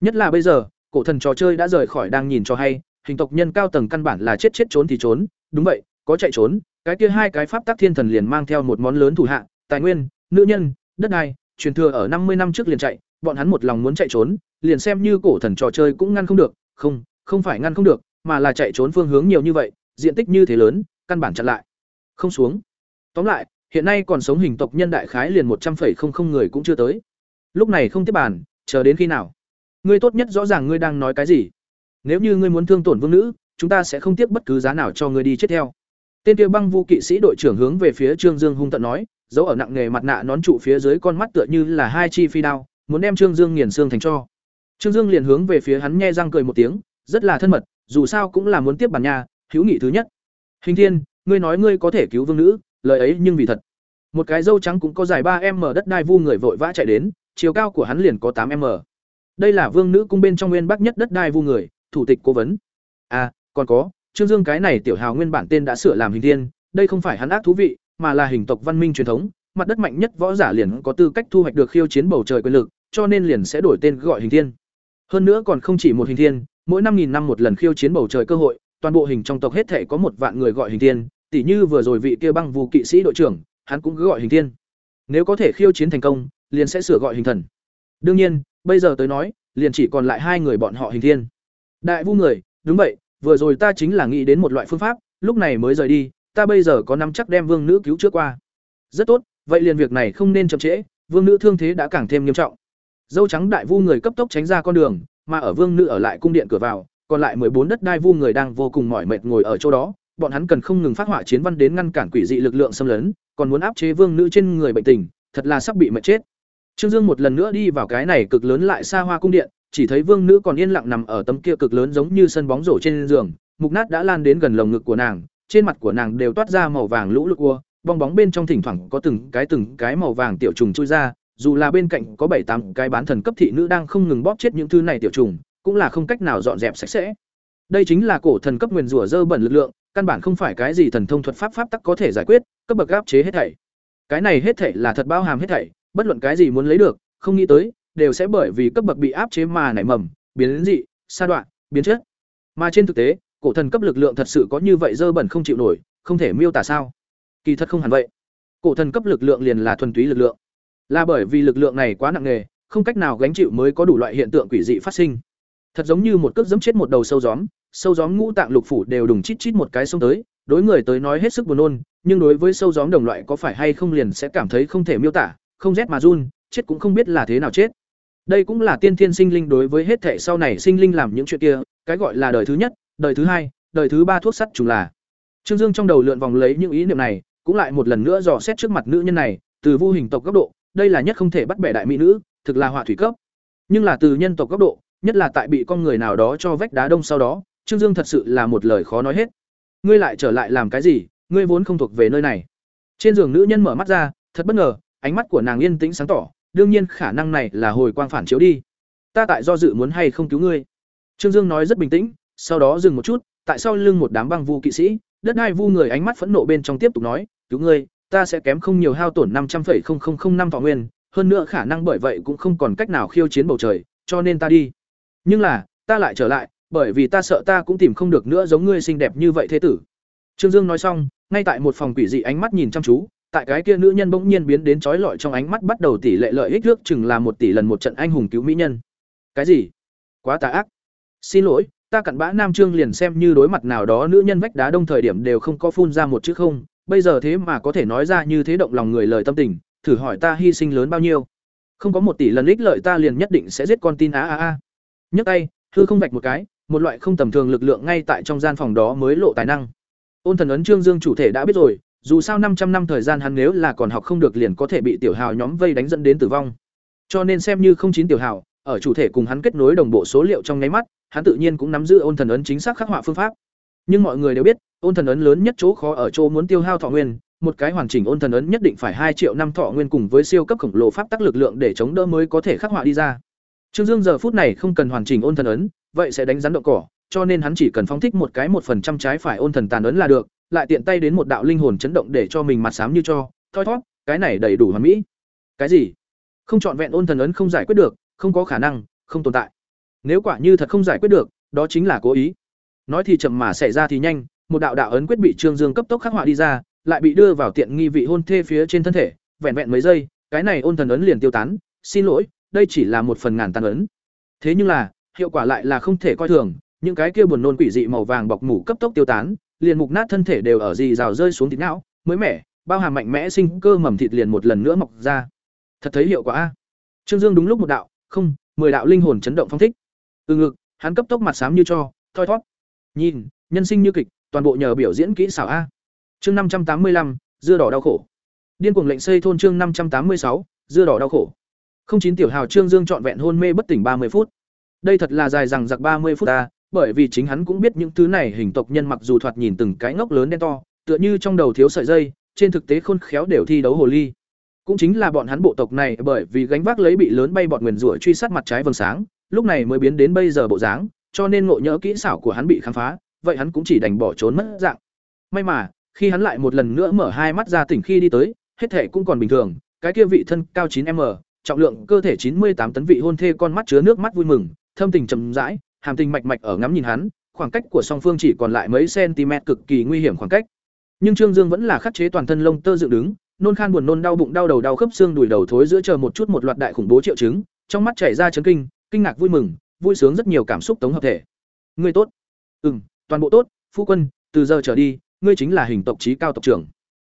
Nhất là bây giờ, cổ thần trò chơi đã rời khỏi đang nhìn cho hay, hình tộc nhân cao tầng căn bản là chết chết trốn thì trốn, đúng vậy, có chạy trốn, cái kia hai cái pháp tắc thiên thần liền mang theo một món lớn thủ hạ, tài nguyên, nữ nhân, đất đai, truyền thừa ở năm mươi năm trước liền chạy, bọn hắn một lòng muốn chạy trốn, liền xem như cổ thần trò chơi cũng ngăn không được, không, không phải ngăn không được, mà là chạy trốn phương hướng nhiều như vậy, diện tích như thế lớn, căn bản chặn lại. Không xuống. Tóm lại, hiện nay còn sống hình tộc nhân đại khái liền một trăm linh người cũng chưa tới. Lúc này không tiếp bàn, chờ đến khi nào? Ngươi tốt nhất rõ ràng ngươi đang nói cái gì. Nếu như ngươi muốn thương tổn vương nữ, chúng ta sẽ không tiếc bất cứ giá nào cho ngươi đi chết theo. Tên kia băng vu kỵ sĩ đội trưởng hướng về phía Trương Dương hung tận nói, dấu ở nặng nghề mặt nạ nón trụ phía dưới con mắt tựa như là hai chi phi đao, muốn đem Trương Dương nghiền xương thành cho. Trương Dương liền hướng về phía hắn nhe răng cười một tiếng, rất là thân mật, dù sao cũng là muốn tiếp bản nhà, hữu nghị thứ nhất. Hình Thiên, ngươi nói ngươi có thể cứu vương nữ, lời ấy nhưng vì thật. Một cái dâu trắng cũng có dài ba m đất đai vu người vội vã chạy đến, chiều cao của hắn liền có tám m Đây là vương nữ cung bên trong nguyên bắc nhất đất đai vu người, thủ tịch cố vấn. À, còn có, Trương Dương cái này tiểu hào nguyên bản tên đã sửa làm Hình Thiên, đây không phải hắn ác thú vị, mà là hình tộc văn minh truyền thống, mặt đất mạnh nhất võ giả liền có tư cách thu hoạch được khiêu chiến bầu trời quyền lực, cho nên liền sẽ đổi tên gọi Hình Thiên. Hơn nữa còn không chỉ một Hình Thiên, mỗi năm nghìn năm một lần khiêu chiến bầu trời cơ hội, toàn bộ hình trong tộc hết thể có một vạn người gọi Hình Thiên, tỉ như vừa rồi vị kia băng vũ kỵ sĩ đội trưởng, hắn cũng cứ gọi Hình Thiên. Nếu có thể khiêu chiến thành công, liền sẽ sửa gọi Hình Thần. Đương nhiên, bây giờ tới nói, liền chỉ còn lại hai người bọn họ Hình Thiên. Đại vu người, đúng vậy, vừa rồi ta chính là nghĩ đến một loại phương pháp, lúc này mới rời đi, ta bây giờ có nắm chắc đem vương nữ cứu trước qua. Rất tốt, vậy liền việc này không nên chậm trễ, vương nữ thương thế đã càng thêm nghiêm trọng. Dâu trắng đại vu người cấp tốc tránh ra con đường, mà ở vương nữ ở lại cung điện cửa vào, còn lại bốn đất đai vu người đang vô cùng mỏi mệt ngồi ở chỗ đó, bọn hắn cần không ngừng phát hỏa chiến văn đến ngăn cản quỷ dị lực lượng xâm lấn, còn muốn áp chế vương nữ trên người bệnh tình, thật là sắp bị mệt chết. Trương dương một lần nữa đi vào cái này cực lớn lại xa hoa cung điện, chỉ thấy vương nữ còn yên lặng nằm ở tấm kia cực lớn giống như sân bóng rổ trên giường, mục nát đã lan đến gần lồng ngực của nàng trên mặt của nàng đều toát ra màu vàng lũ lụt cua, bong bóng bên trong thỉnh thoảng có từng cái từng cái màu vàng tiểu trùng chui ra, dù là bên cạnh có bảy tám cái bán thần cấp thị nữ đang không ngừng bóp chết những thứ này tiểu trùng, cũng là không cách nào dọn dẹp sạch sẽ. Đây chính là cổ thần cấp nguyên rủa dơ bẩn lực lượng, căn bản không phải cái gì thần thông thuật pháp pháp tắc có thể giải quyết, cấp bậc áp chế hết thảy. Cái này hết thảy là thật bao hàm hết thảy, bất luận cái gì muốn lấy được, không nghĩ tới, đều sẽ bởi vì cấp bậc bị áp chế mà nảy mầm, biến dị, sa đoạn, biến chất. Mà trên thực tế, cổ thần cấp lực lượng thật sự có như vậy dơ bẩn không chịu nổi, không thể miêu tả sao? Kỳ thật không hẳn vậy. Cổ thần cấp lực lượng liền là thuần túy lực lượng. Là bởi vì lực lượng này quá nặng nề, không cách nào gánh chịu mới có đủ loại hiện tượng quỷ dị phát sinh. Thật giống như một cước dẫm chết một đầu sâu gióm sâu gióm ngũ tạng lục phủ đều đùng chít chít một cái sông tới, đối người tới nói hết sức buồn nôn, nhưng đối với sâu gióm đồng loại có phải hay không liền sẽ cảm thấy không thể miêu tả, không rét mà run, chết cũng không biết là thế nào chết. Đây cũng là tiên thiên sinh linh đối với hết thể sau này sinh linh làm những chuyện kia, cái gọi là đời thứ nhất đời thứ hai, đời thứ ba thuốc sắt trùng là. Trương dương trong đầu lượn vòng lấy những ý niệm này, cũng lại một lần nữa dò xét trước mặt nữ nhân này, từ vô hình tộc góc độ, đây là nhất không thể bắt bẻ đại mỹ nữ, thực là họa thủy cấp. Nhưng là từ nhân tộc góc độ, nhất là tại bị con người nào đó cho vách đá đông sau đó, trương dương thật sự là một lời khó nói hết. Ngươi lại trở lại làm cái gì, ngươi vốn không thuộc về nơi này. Trên giường nữ nhân mở mắt ra, thật bất ngờ, ánh mắt của nàng yên tĩnh sáng tỏ, đương nhiên khả năng này là hồi quang phản chiếu đi. Ta tại do dự muốn hay không cứu ngươi? Trương dương nói rất bình tĩnh sau đó dừng một chút, tại sau lưng một đám băng vu kỵ sĩ, đất hai vu người ánh mắt phẫn nộ bên trong tiếp tục nói, cứu ngươi, ta sẽ kém không nhiều hao tổn năm trăm linh năm thọ nguyên, hơn nữa khả năng bởi vậy cũng không còn cách nào khiêu chiến bầu trời, cho nên ta đi. Nhưng là, ta lại trở lại, bởi vì ta sợ ta cũng tìm không được nữa giống ngươi xinh đẹp như vậy thế tử. Trương dương nói xong, ngay tại một phòng quỷ dị ánh mắt nhìn chăm chú, tại cái kia nữ nhân bỗng nhiên biến đến trói lọi trong ánh mắt bắt đầu tỷ lệ lợi ích thước chừng là một tỷ lần một trận anh hùng cứu mỹ nhân. Cái gì? Quá tà ác. Xin lỗi ta cặn bã nam trương liền xem như đối mặt nào đó nữ nhân vách đá đông thời điểm đều không có phun ra một chữ không, bây giờ thế mà có thể nói ra như thế động lòng người lời tâm tình, thử hỏi ta hy sinh lớn bao nhiêu? Không có một tỷ lần ích lợi ta liền nhất định sẽ giết con tin á a a nhấc tay, hư không vạch một cái, một loại không tầm thường lực lượng ngay tại trong gian phòng đó mới lộ tài năng. Ôn thần ấn trương dương chủ thể đã biết rồi, dù sao năm trăm năm thời gian hắn nếu là còn học không được liền có thể bị tiểu hào nhóm vây đánh dẫn đến tử vong. Cho nên xem như không chín tiểu hào, ở chủ thể cùng hắn kết nối đồng bộ số liệu trong nháy mắt hắn tự nhiên cũng nắm giữ ôn thần ấn chính xác khắc họa phương pháp. Nhưng mọi người đều biết, ôn thần ấn lớn nhất chỗ khó ở chỗ muốn tiêu hao thọ nguyên, một cái hoàn chỉnh ôn thần ấn nhất định phải hai triệu năm thọ nguyên cùng với siêu cấp khổng lồ pháp tắc lực lượng để chống đỡ mới có thể khắc họa đi ra. Trương dương giờ phút này không cần hoàn chỉnh ôn thần ấn, vậy sẽ đánh rắn động cỏ, cho nên hắn chỉ cần phóng thích một cái một phần trăm trái phải ôn thần tàn ấn là được, lại tiện tay đến một đạo linh hồn chấn động để cho mình mặt xám như cho, thoi thót cái này đầy đủ hoàn mỹ. Cái gì? Không chọn vẹn ôn thần ấn không giải quyết được, không có khả năng, không tồn tại nếu quả như thật không giải quyết được, đó chính là cố ý. Nói thì chậm mà xảy ra thì nhanh, một đạo đạo ấn quyết bị Trương Dương cấp tốc khắc họa đi ra, lại bị đưa vào tiện nghi vị hôn thê phía trên thân thể, vẹn vẹn mấy giây, cái này ôn thần ấn liền tiêu tán, xin lỗi, đây chỉ là một phần ngàn tàn ấn. Thế nhưng là, hiệu quả lại là không thể coi thường, những cái kia buồn nôn quỷ dị màu vàng bọc mủ cấp tốc tiêu tán, liền mục nát thân thể đều ở gì rào rơi xuống thịt não, mới mẻ, bao hàm mạnh mẽ sinh cơ mầm thịt liền một lần nữa mọc ra. Thật thấy hiệu quả a. Trương Dương đúng lúc một đạo, không, mười đạo linh hồn chấn động phong thích. Từ ngực, hắn cấp tốc mặt xám như cho, thoi thoát. Nhìn, nhân sinh như kịch, toàn bộ nhờ biểu diễn kỹ xảo a. Chương năm trăm tám mươi lăm, dưa đỏ đau khổ. Điên cuồng lệnh xây thôn chương năm trăm tám mươi sáu, dưa đỏ đau khổ. Không chín tiểu hào Trương Dương trọn vẹn hôn mê bất tỉnh ba mươi phút. Đây thật là dài rằng giặc ba mươi phút ta, bởi vì chính hắn cũng biết những thứ này hình tộc nhân mặc dù thoạt nhìn từng cái ngốc lớn đen to, tựa như trong đầu thiếu sợi dây, trên thực tế khôn khéo đều thi đấu hồ ly. Cũng chính là bọn hắn bộ tộc này bởi vì gánh vác lấy bị lớn bay bọn nguyền rủa truy sát mặt trái vầng sáng, lúc này mới biến đến bây giờ bộ dáng, cho nên ngộ nhỡ kỹ xảo của hắn bị khám phá, vậy hắn cũng chỉ đành bỏ trốn mất dạng. May mà, khi hắn lại một lần nữa mở hai mắt ra tỉnh khi đi tới, hết thể cũng còn bình thường, cái kia vị thân cao 9m, trọng lượng cơ thể 98 tấn vị hôn thê con mắt chứa nước mắt vui mừng, thâm tình trầm rãi, hàm tình mạch mạch ở ngắm nhìn hắn, khoảng cách của song phương chỉ còn lại mấy cm cực kỳ nguy hiểm khoảng cách. Nhưng Trương Dương vẫn là khắc chế toàn thân lông tơ dựng đứng, nôn khan buồn nôn đau bụng đau đầu đau khớp xương đùi đầu thối giữa chờ một chút một loạt đại khủng bố triệu chứng, trong mắt chảy ra chấn kinh, kinh ngạc vui mừng, vui sướng rất nhiều cảm xúc tống hợp thể. Ngươi tốt. Ừm, toàn bộ tốt, phu quân, từ giờ trở đi, ngươi chính là hình tộc trí cao tộc trưởng.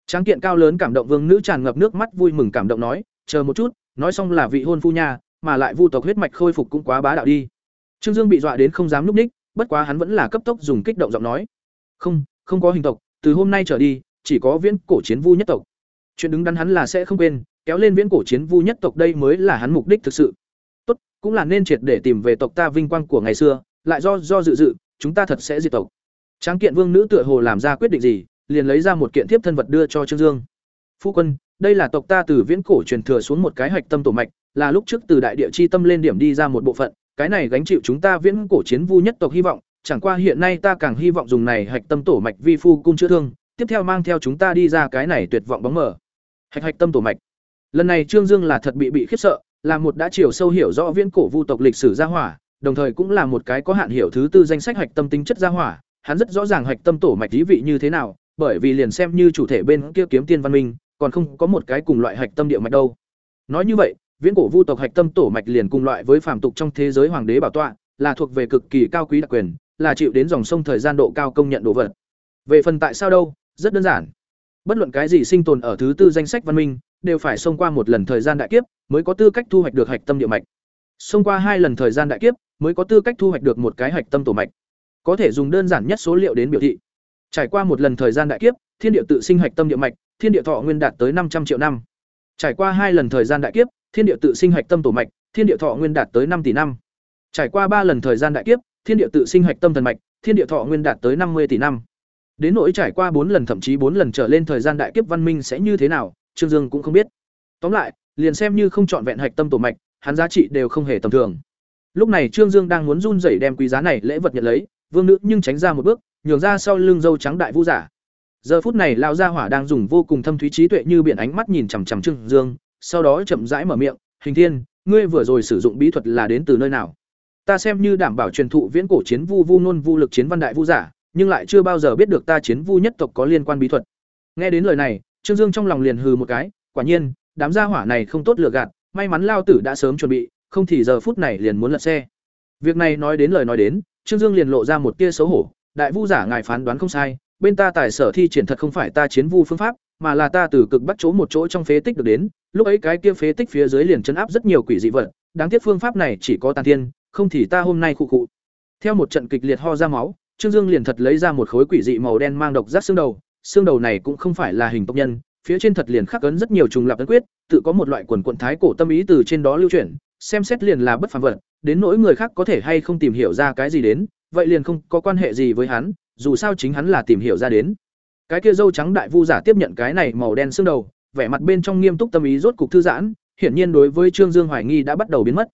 Tráng kiện cao lớn cảm động vương nữ tràn ngập nước mắt vui mừng cảm động nói, chờ một chút, nói xong là vị hôn phu nha, mà lại vu tộc huyết mạch khôi phục cũng quá bá đạo đi. Trương Dương bị dọa đến không dám núp ních, bất quá hắn vẫn là cấp tốc dùng kích động giọng nói. "Không, không có hình tộc, từ hôm nay trở đi, chỉ có viễn cổ chiến vu nhất tộc." Chuyện đứng đắn hắn là sẽ không quên, kéo lên viễn cổ chiến vu nhất tộc đây mới là hắn mục đích thực sự. Cũng là nên triệt để tìm về tộc ta vinh quang của ngày xưa, lại do do dự dự, chúng ta thật sẽ diệt tộc. Tráng kiện vương nữ tựa hồ làm ra quyết định gì, liền lấy ra một kiện thiếp thân vật đưa cho Trương Dương. "Phu quân, đây là tộc ta từ viễn cổ truyền thừa xuống một cái hạch tâm tổ mạch, là lúc trước từ đại địa chi tâm lên điểm đi ra một bộ phận, cái này gánh chịu chúng ta viễn cổ chiến vu nhất tộc hy vọng, chẳng qua hiện nay ta càng hy vọng dùng này hạch tâm tổ mạch vi phu cung chữa thương, tiếp theo mang theo chúng ta đi ra cái này tuyệt vọng bóng mờ. Hạch hạch tâm tổ mạch. Lần này Trương Dương là thật bị bị khiếp sợ, là một đã chiều sâu hiểu rõ viễn cổ vu tộc lịch sử gia hỏa, đồng thời cũng là một cái có hạn hiểu thứ tư danh sách hạch tâm tính chất gia hỏa, hắn rất rõ ràng hạch tâm tổ mạch ý vị như thế nào, bởi vì liền xem như chủ thể bên kia kiếm tiên văn minh, còn không có một cái cùng loại hạch tâm địa mạch đâu. Nói như vậy, viễn cổ vu tộc hạch tâm tổ mạch liền cùng loại với phàm tục trong thế giới hoàng đế bảo tọa, là thuộc về cực kỳ cao quý đặc quyền, là chịu đến dòng sông thời gian độ cao công nhận đồ vật. Về phần tại sao đâu, rất đơn giản. Bất luận cái gì sinh tồn ở thứ tư danh sách văn minh, đều phải xông qua một lần thời gian đại kiếp, mới có tư cách thu hoạch được hạch tâm địa mạch. Xông qua hai lần thời gian đại kiếp, mới có tư cách thu hoạch được một cái hạch tâm tổ mạch. Có thể dùng đơn giản nhất số liệu đến biểu thị. Trải qua một lần thời gian đại kiếp, thiên địa tự sinh hạch tâm địa mạch, thiên địa thọ nguyên đạt tới năm trăm triệu năm. Trải qua hai lần thời gian đại kiếp, thiên địa tự sinh hạch tâm tổ mạch, thiên địa thọ nguyên đạt tới năm tỷ năm. Trải qua ba lần thời gian đại kiếp, thiên địa tự sinh hạch tâm thần mạch, thiên địa thọ nguyên đạt tới năm mươi tỷ năm. Đến nỗi trải qua bốn lần thậm chí bốn lần trở lên thời gian đại kiếp văn minh sẽ như thế nào, Trương Dương cũng không biết. Tóm lại, liền xem như không chọn vẹn hạch tâm tổ mạch, hắn giá trị đều không hề tầm thường. Lúc này Trương Dương đang muốn run rẩy đem quý giá này lễ vật nhận lấy, vương nữ nhưng tránh ra một bước, nhường ra sau lưng dâu trắng đại vũ giả. Giờ phút này lão gia hỏa đang dùng vô cùng thâm thúy trí tuệ như biển ánh mắt nhìn chằm chằm Trương Dương, sau đó chậm rãi mở miệng, "Hình Thiên, ngươi vừa rồi sử dụng bí thuật là đến từ nơi nào?" Ta xem như đảm bảo truyền thụ viễn cổ chiến vu vu nôn vu lực chiến văn đại vũ giả, nhưng lại chưa bao giờ biết được ta chiến vu nhất tộc có liên quan bí thuật. Nghe đến lời này, Trương Dương trong lòng liền hừ một cái, quả nhiên, đám gia hỏa này không tốt lừa gạt, may mắn lao tử đã sớm chuẩn bị, không thì giờ phút này liền muốn lật xe. Việc này nói đến lời nói đến, Trương Dương liền lộ ra một tia xấu hổ, đại vu giả ngài phán đoán không sai, bên ta tài sở thi triển thật không phải ta chiến vu phương pháp, mà là ta từ cực bắt chỗ một chỗ trong phế tích được đến, lúc ấy cái kia phế tích phía dưới liền chấn áp rất nhiều quỷ dị vật, đáng tiếc phương pháp này chỉ có tàn thiên, không thì ta hôm nay khụ khụ. Theo một trận kịch liệt ho ra máu, Trương Dương liền thật lấy ra một khối quỷ dị màu đen mang độc giác xương đầu, xương đầu này cũng không phải là hình tộc nhân, phía trên thật liền khắc ấn rất nhiều trùng lập ấn quyết, tự có một loại quần quần thái cổ tâm ý từ trên đó lưu chuyển, xem xét liền là bất phàm vật, đến nỗi người khác có thể hay không tìm hiểu ra cái gì đến, vậy liền không có quan hệ gì với hắn, dù sao chính hắn là tìm hiểu ra đến. Cái kia dâu trắng đại vu giả tiếp nhận cái này màu đen xương đầu, vẻ mặt bên trong nghiêm túc tâm ý rốt cục thư giãn, hiển nhiên đối với Trương Dương hoài nghi đã bắt đầu biến mất.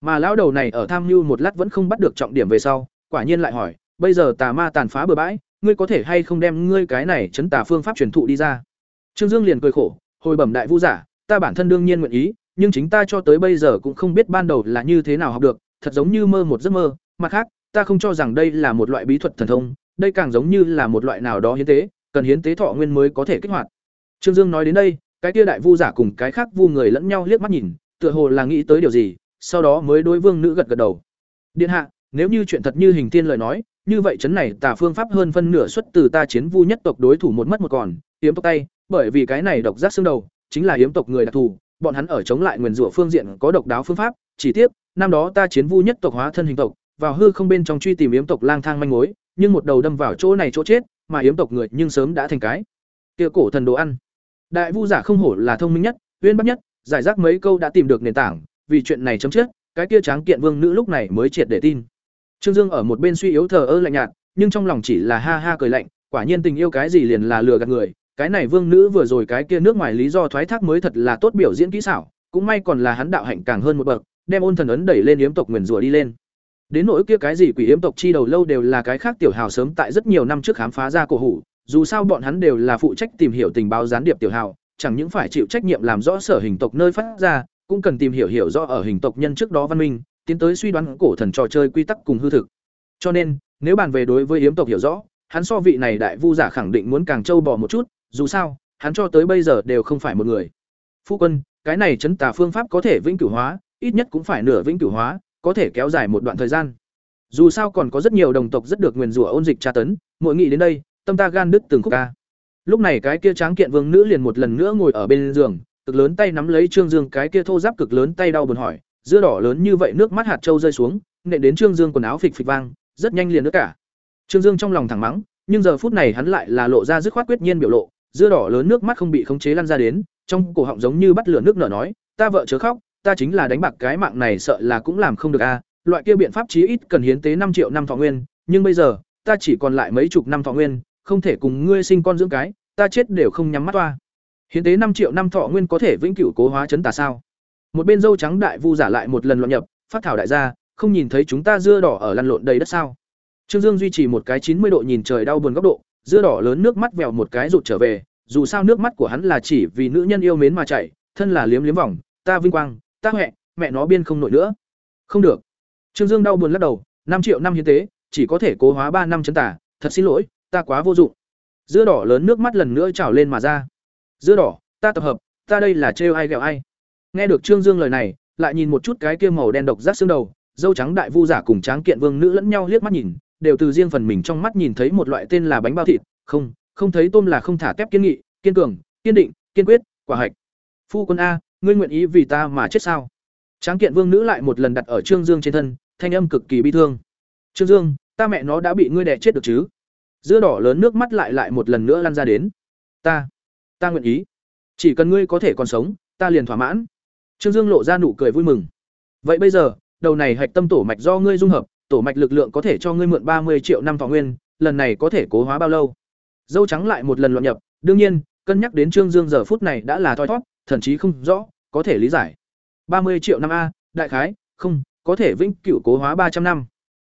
Mà lão đầu này ở tham nhu một lát vẫn không bắt được trọng điểm về sau, quả nhiên lại hỏi, bây giờ tà ma tàn phá bừa bãi, ngươi có thể hay không đem ngươi cái này chấn tà phương pháp truyền thụ đi ra? Trương Dương liền cười khổ, hồi bẩm đại vu giả, ta bản thân đương nhiên nguyện ý, nhưng chính ta cho tới bây giờ cũng không biết ban đầu là như thế nào học được, thật giống như mơ một giấc mơ, mặt khác, ta không cho rằng đây là một loại bí thuật thần thông, đây càng giống như là một loại nào đó hiến tế, cần hiến tế thọ nguyên mới có thể kích hoạt. Trương Dương nói đến đây, cái kia đại vu giả cùng cái khác vu người lẫn nhau liếc mắt nhìn, tựa hồ là nghĩ tới điều gì, sau đó mới đối vương nữ gật gật đầu. Điện hạ, nếu như chuyện thật như hình tiên lời nói, như vậy chấn này tà phương pháp hơn phân nửa xuất từ ta chiến vu nhất tộc đối thủ một mất một còn, hiếm tộc tay, bởi vì cái này độc giác xương đầu chính là hiếm tộc người đặc thù, bọn hắn ở chống lại nguyền rủa phương diện có độc đáo phương pháp, chỉ tiếc, năm đó ta chiến vu nhất tộc hóa thân hình tộc, vào hư không bên trong truy tìm yếm tộc lang thang manh mối, nhưng một đầu đâm vào chỗ này chỗ chết, mà yếm tộc người nhưng sớm đã thành cái kia cổ thần đồ ăn. Đại vu giả không hổ là thông minh nhất, uyên bác nhất, giải rác mấy câu đã tìm được nền tảng, vì chuyện này chấm chết, cái kia tráng kiện vương nữ lúc này mới triệt để tin. Trương Dương ở một bên suy yếu thờ ơ lạnh nhạt, nhưng trong lòng chỉ là ha ha cười lạnh, quả nhiên tình yêu cái gì liền là lừa gạt người, cái này vương nữ vừa rồi cái kia nước ngoài lý do thoái thác mới thật là tốt biểu diễn kỹ xảo, cũng may còn là hắn đạo hạnh càng hơn một bậc, đem ôn thần ấn đẩy lên yếm tộc nguyền rủa đi lên. Đến nỗi kia cái gì quỷ yếm tộc chi đầu lâu đều là cái khác tiểu hào sớm tại rất nhiều năm trước khám phá ra cổ hủ, dù sao bọn hắn đều là phụ trách tìm hiểu tình báo gián điệp tiểu hào, chẳng những phải chịu trách nhiệm làm rõ sở hình tộc nơi phát ra, cũng cần tìm hiểu hiểu rõ ở hình tộc nhân trước đó văn minh, tiến tới suy đoán cổ thần trò chơi quy tắc cùng hư thực. Cho nên, nếu bàn về đối với yếm tộc hiểu rõ, hắn so vị này đại vu giả khẳng định muốn càng trâu bò một chút, dù sao, hắn cho tới bây giờ đều không phải một người. Phu quân, cái này chấn tà phương pháp có thể vĩnh cửu hóa, ít nhất cũng phải nửa vĩnh cửu hóa, có thể kéo dài một đoạn thời gian. Dù sao còn có rất nhiều đồng tộc rất được nguyền rủa ôn dịch tra tấn, mỗi nghị đến đây, tâm ta gan đứt từng khúc ca. Lúc này cái kia tráng kiện vương nữ liền một lần nữa ngồi ở bên giường, cực lớn tay nắm lấy Trương Dương cái kia thô giáp cực lớn tay đau buồn hỏi, dưa đỏ lớn như vậy nước mắt hạt châu rơi xuống, nện đến Trương Dương quần áo phịch phịch vang, rất nhanh liền nước cả. Trương Dương trong lòng thẳng mắng, nhưng giờ phút này hắn lại là lộ ra dứt khoát quyết nhiên biểu lộ, dưa đỏ lớn nước mắt không bị khống chế lăn ra đến, trong cổ họng giống như bắt lửa nước nở nói, ta vợ chớ khóc, ta chính là đánh bạc cái mạng này sợ là cũng làm không được a, loại kia biện pháp chí ít cần hiến tế năm triệu năm thọ nguyên, nhưng bây giờ, ta chỉ còn lại mấy chục năm thọ nguyên, không thể cùng ngươi sinh con dưỡng cái, ta chết đều không nhắm mắt toa. Hiến tế năm triệu năm thọ nguyên có thể vĩnh cửu cố hóa chấn tà sao? Một bên dâu trắng đại vu giả lại một lần loạn nhập, phát thảo đại gia, không nhìn thấy chúng ta dưa đỏ ở lăn lộn đầy đất sao? Trương Dương duy trì một cái chín mươi độ nhìn trời đau buồn góc độ, dưa đỏ lớn nước mắt vèo một cái rụt trở về, dù sao nước mắt của hắn là chỉ vì nữ nhân yêu mến mà chảy, thân là liếm liếm vòng, ta vinh quang, ta huệ, mẹ nó biên không nổi nữa. Không được. Trương Dương đau buồn lắc đầu, năm triệu năm hiến tế, chỉ có thể cố hóa ba năm chân tả, thật xin lỗi, ta quá vô dụng. Dưa đỏ lớn nước mắt lần nữa trào lên mà ra. Dưa đỏ, ta tập hợp, ta đây là trêu ai ghẹo ai. Nghe được Trương Dương lời này, lại nhìn một chút cái kia màu đen độc giác xương đầu, dâu trắng đại vu giả cùng tráng kiện vương nữ lẫn nhau liếc mắt nhìn, đều từ riêng phần mình trong mắt nhìn thấy một loại tên là bánh bao thịt, không, không thấy tôm là không thả tép kiên nghị, kiên cường, kiên định, kiên quyết, quả hạch. Phu quân a, ngươi nguyện ý vì ta mà chết sao? Tráng kiện vương nữ lại một lần đặt ở Trương Dương trên thân, thanh âm cực kỳ bi thương. Trương Dương, ta mẹ nó đã bị ngươi đè chết được chứ? Dưa đỏ lớn nước mắt lại lại một lần nữa lăn ra đến. Ta, ta nguyện ý. Chỉ cần ngươi có thể còn sống, ta liền thỏa mãn. Trương Dương lộ ra nụ cười vui mừng. Vậy bây giờ, đầu này hạch tâm tổ mạch do ngươi dung hợp, tổ mạch lực lượng có thể cho ngươi mượn ba mươi triệu năm thọ nguyên, lần này có thể cố hóa bao lâu? Dâu trắng lại một lần loạn nhập, đương nhiên, cân nhắc đến Trương Dương giờ phút này đã là thoi thoát, thậm chí không rõ, có thể lý giải. ba mươi triệu năm a, đại khái, không, có thể vĩnh cửu cố hóa ba trăm năm.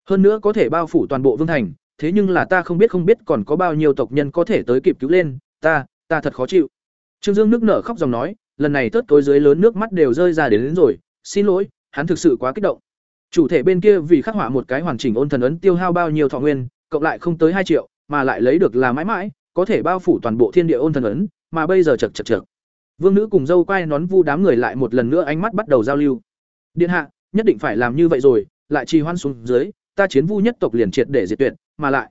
Hơn nữa có thể bao phủ toàn bộ vương thành, thế nhưng là ta không biết không biết còn có bao nhiêu tộc nhân có thể tới kịp cứu lên, ta, ta thật khó chịu. Trương Dương nước nở khóc dòng nói, lần này tớt tối dưới lớn nước mắt đều rơi ra đến, đến rồi, xin lỗi, hắn thực sự quá kích động. Chủ thể bên kia vì khắc họa một cái hoàn chỉnh ôn thần ấn tiêu hao bao nhiêu thọ nguyên, cộng lại không tới hai triệu, mà lại lấy được là mãi mãi, có thể bao phủ toàn bộ thiên địa ôn thần ấn, mà bây giờ chật chật chật. Vương nữ cùng dâu quay nón vu đám người lại một lần nữa ánh mắt bắt đầu giao lưu. Điện hạ, nhất định phải làm như vậy rồi, lại trì hoan xuống dưới, ta chiến vu nhất tộc liền triệt để diệt tuyệt, mà lại.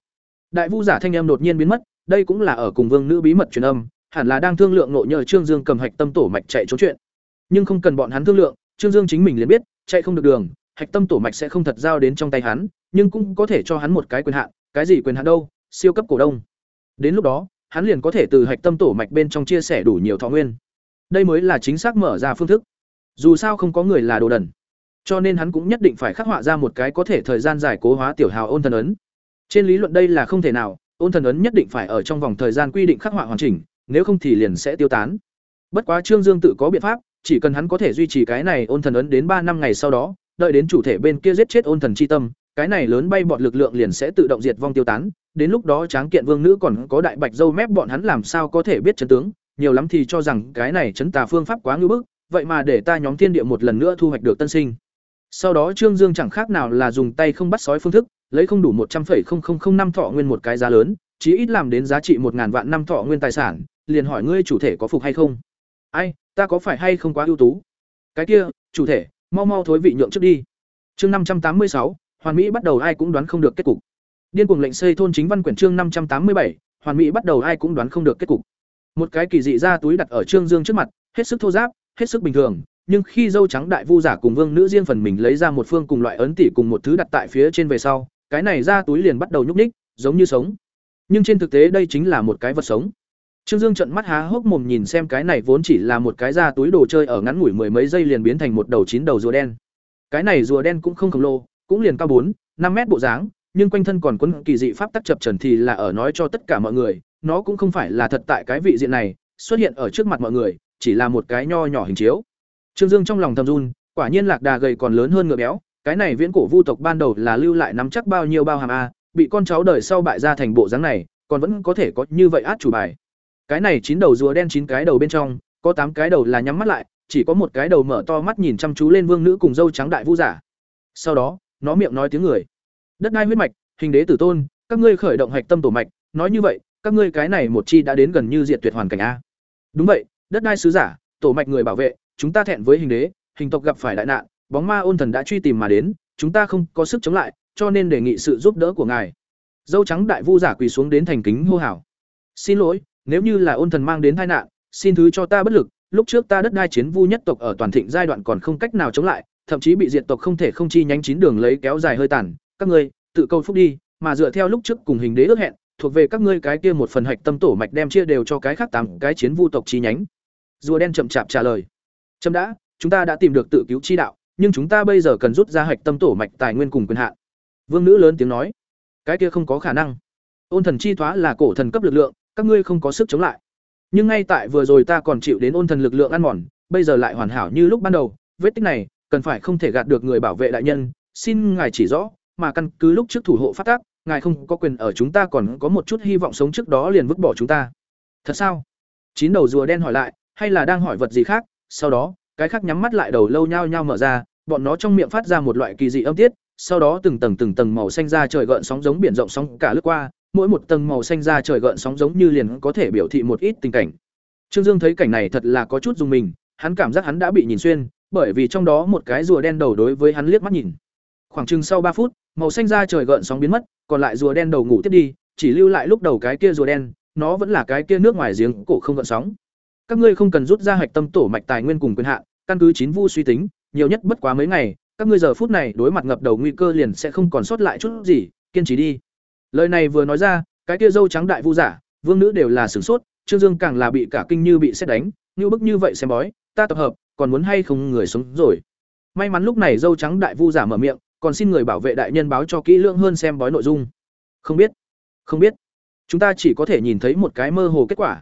Đại vu giả thanh âm đột nhiên biến mất, đây cũng là ở cùng vương nữ bí mật truyền âm, hẳn là đang thương lượng nội nhờ Trương Dương cầm hạch tâm tổ mạch chạy trốn chuyện. Nhưng không cần bọn hắn thương lượng, Trương Dương chính mình liền biết, chạy không được đường, hạch tâm tổ mạch sẽ không thật giao đến trong tay hắn, nhưng cũng có thể cho hắn một cái quyền hạn, cái gì quyền hạn đâu, siêu cấp cổ đông. Đến lúc đó, hắn liền có thể từ hạch tâm tổ mạch bên trong chia sẻ đủ nhiều thọ nguyên. Đây mới là chính xác mở ra phương thức. Dù sao không có người là đồ đần, cho nên hắn cũng nhất định phải khắc họa ra một cái có thể thời gian giải cố hóa tiểu hào ôn thần ấn. Trên lý luận đây là không thể nào, ôn thần ấn nhất định phải ở trong vòng thời gian quy định khắc họa hoàn chỉnh, nếu không thì liền sẽ tiêu tán. Bất quá Trương Dương tự có biện pháp, chỉ cần hắn có thể duy trì cái này ôn thần ấn đến ba năm ngày sau đó, đợi đến chủ thể bên kia giết chết ôn thần chi tâm, cái này lớn bay bọt lực lượng liền sẽ tự động diệt vong tiêu tán, đến lúc đó Tráng Kiện Vương nữ còn có đại bạch dâu mép bọn hắn làm sao có thể biết chân tướng, nhiều lắm thì cho rằng cái này chấn tà phương pháp quá nguy bức, vậy mà để ta nhóm thiên địa một lần nữa thu hoạch được tân sinh. Sau đó Trương Dương chẳng khác nào là dùng tay không bắt sói phương thức, lấy không đủ một trăm năm thọ nguyên một cái giá lớn, chí ít làm đến giá trị một ngàn vạn năm thọ nguyên tài sản, liền hỏi ngươi chủ thể có phục hay không? Ai, ta có phải hay không quá ưu tú? Cái kia, chủ thể, mau mau thối vị nhượng trước đi. Chương năm trăm tám mươi sáu, Hoàn Mỹ bắt đầu ai cũng đoán không được kết cục. Điên cuồng lệnh xây thôn chính văn quyển chương năm trăm tám mươi bảy, Hoàn Mỹ bắt đầu ai cũng đoán không được kết cục. một cái kỳ dị ra túi đặt ở trương dương trước mặt hết sức thô giáp hết sức bình thường nhưng khi dâu trắng đại vu giả cùng vương nữ riêng phần mình lấy ra một phương cùng loại ấn tỷ cùng một thứ đặt tại phía trên về sau cái này ra túi liền bắt đầu nhúc ních giống như sống nhưng trên thực tế đây chính là một cái vật sống trương dương trận mắt há hốc mồm nhìn xem cái này vốn chỉ là một cái ra túi đồ chơi ở ngắn ngủi mười mấy giây liền biến thành một đầu chín đầu rùa đen. Cái này rùa đen cũng không khổng lồ, cũng liền cao bốn, năm mét bộ dáng, nhưng quanh thân còn quấn kỳ dị pháp tắc chập trần thì là ở nói cho tất cả mọi người, nó cũng không phải là thật tại cái vị diện này, xuất hiện ở trước mặt mọi người, chỉ là một cái nho nhỏ hình chiếu. Trương dương trong lòng thầm run, quả nhiên lạc đà gầy còn lớn hơn ngựa béo, cái này viễn cổ vu tộc ban đầu là lưu lại nắm chắc bao nhiêu bao hàm a, bị con cháu đời sau bại ra thành bộ dáng này, còn vẫn có thể có như vậy át chủ bài cái này chín đầu rùa đen chín cái đầu bên trong, có tám cái đầu là nhắm mắt lại, chỉ có một cái đầu mở to mắt nhìn chăm chú lên vương nữ cùng dâu trắng đại vũ giả. Sau đó, nó miệng nói tiếng người. Đất đai huyết mạch, hình đế tử tôn, các ngươi khởi động hạch tâm tổ mạch, nói như vậy, các ngươi cái này một chi đã đến gần như diệt tuyệt hoàn cảnh a. Đúng vậy, đất đai sứ giả, tổ mạch người bảo vệ, chúng ta thẹn với hình đế, hình tộc gặp phải đại nạn, bóng ma ôn thần đã truy tìm mà đến, chúng ta không có sức chống lại, cho nên đề nghị sự giúp đỡ của ngài. Dâu trắng đại vu giả quỳ xuống đến thành kính hô hào. Xin lỗi nếu như là ôn thần mang đến tai nạn, xin thứ cho ta bất lực, lúc trước ta đất đai chiến vu nhất tộc ở toàn thịnh giai đoạn còn không cách nào chống lại, thậm chí bị diệt tộc không thể không chi nhánh chín đường lấy kéo dài hơi tàn. Các ngươi, tự câu phúc đi, mà dựa theo lúc trước cùng hình đế ước hẹn, thuộc về các ngươi cái kia một phần hạch tâm tổ mạch đem chia đều cho cái khác tám cái chiến vu tộc chi nhánh. Rùa đen chậm chạp trả lời. Chấm đã, chúng ta đã tìm được tự cứu chi đạo, nhưng chúng ta bây giờ cần rút ra hạch tâm tổ mạch tài nguyên cùng quyền hạn. Vương nữ lớn tiếng nói. Cái kia không có khả năng. Ôn thần chi thoá là cổ thần cấp lực lượng các ngươi không có sức chống lại. Nhưng ngay tại vừa rồi ta còn chịu đến ôn thần lực lượng ăn mòn, bây giờ lại hoàn hảo như lúc ban đầu, vết tích này, cần phải không thể gạt được người bảo vệ đại nhân, xin ngài chỉ rõ, mà căn cứ lúc trước thủ hộ phát tác, ngài không có quyền ở chúng ta còn có một chút hy vọng sống trước đó liền vứt bỏ chúng ta. Thật sao? Chín đầu rùa đen hỏi lại, hay là đang hỏi vật gì khác? Sau đó, cái khác nhắm mắt lại đầu lâu nhao nhao mở ra, bọn nó trong miệng phát ra một loại kỳ dị âm tiết, sau đó từng tầng từng tầng màu xanh ra trời gợn sóng giống biển rộng sóng cả lướt qua mỗi một tầng màu xanh ra trời gợn sóng giống như liền có thể biểu thị một ít tình cảnh. Trương dương thấy cảnh này thật là có chút dùng mình, hắn cảm giác hắn đã bị nhìn xuyên, bởi vì trong đó một cái rùa đen đầu đối với hắn liếc mắt nhìn. Khoảng chừng sau ba phút, màu xanh ra trời gợn sóng biến mất, còn lại rùa đen đầu ngủ tiếp đi, chỉ lưu lại lúc đầu cái kia rùa đen, nó vẫn là cái kia nước ngoài giếng cổ không gợn sóng. Các ngươi không cần rút ra hạch tâm tổ mạch tài nguyên cùng quyền hạn, căn cứ chín vu suy tính, nhiều nhất bất quá mấy ngày, các ngươi giờ phút này đối mặt ngập đầu nguy cơ liền sẽ không còn sót lại chút gì, kiên trì đi lời này vừa nói ra, cái kia dâu trắng đại vu giả, vương nữ đều là sửng sốt, trương dương càng là bị cả kinh như bị xét đánh, như bức như vậy xem bói, ta tập hợp, còn muốn hay không người sống rồi. May mắn lúc này dâu trắng đại vu giả mở miệng, còn xin người bảo vệ đại nhân báo cho kỹ lưỡng hơn xem bói nội dung. Không biết không biết. Chúng ta chỉ có thể nhìn thấy một cái mơ hồ kết quả.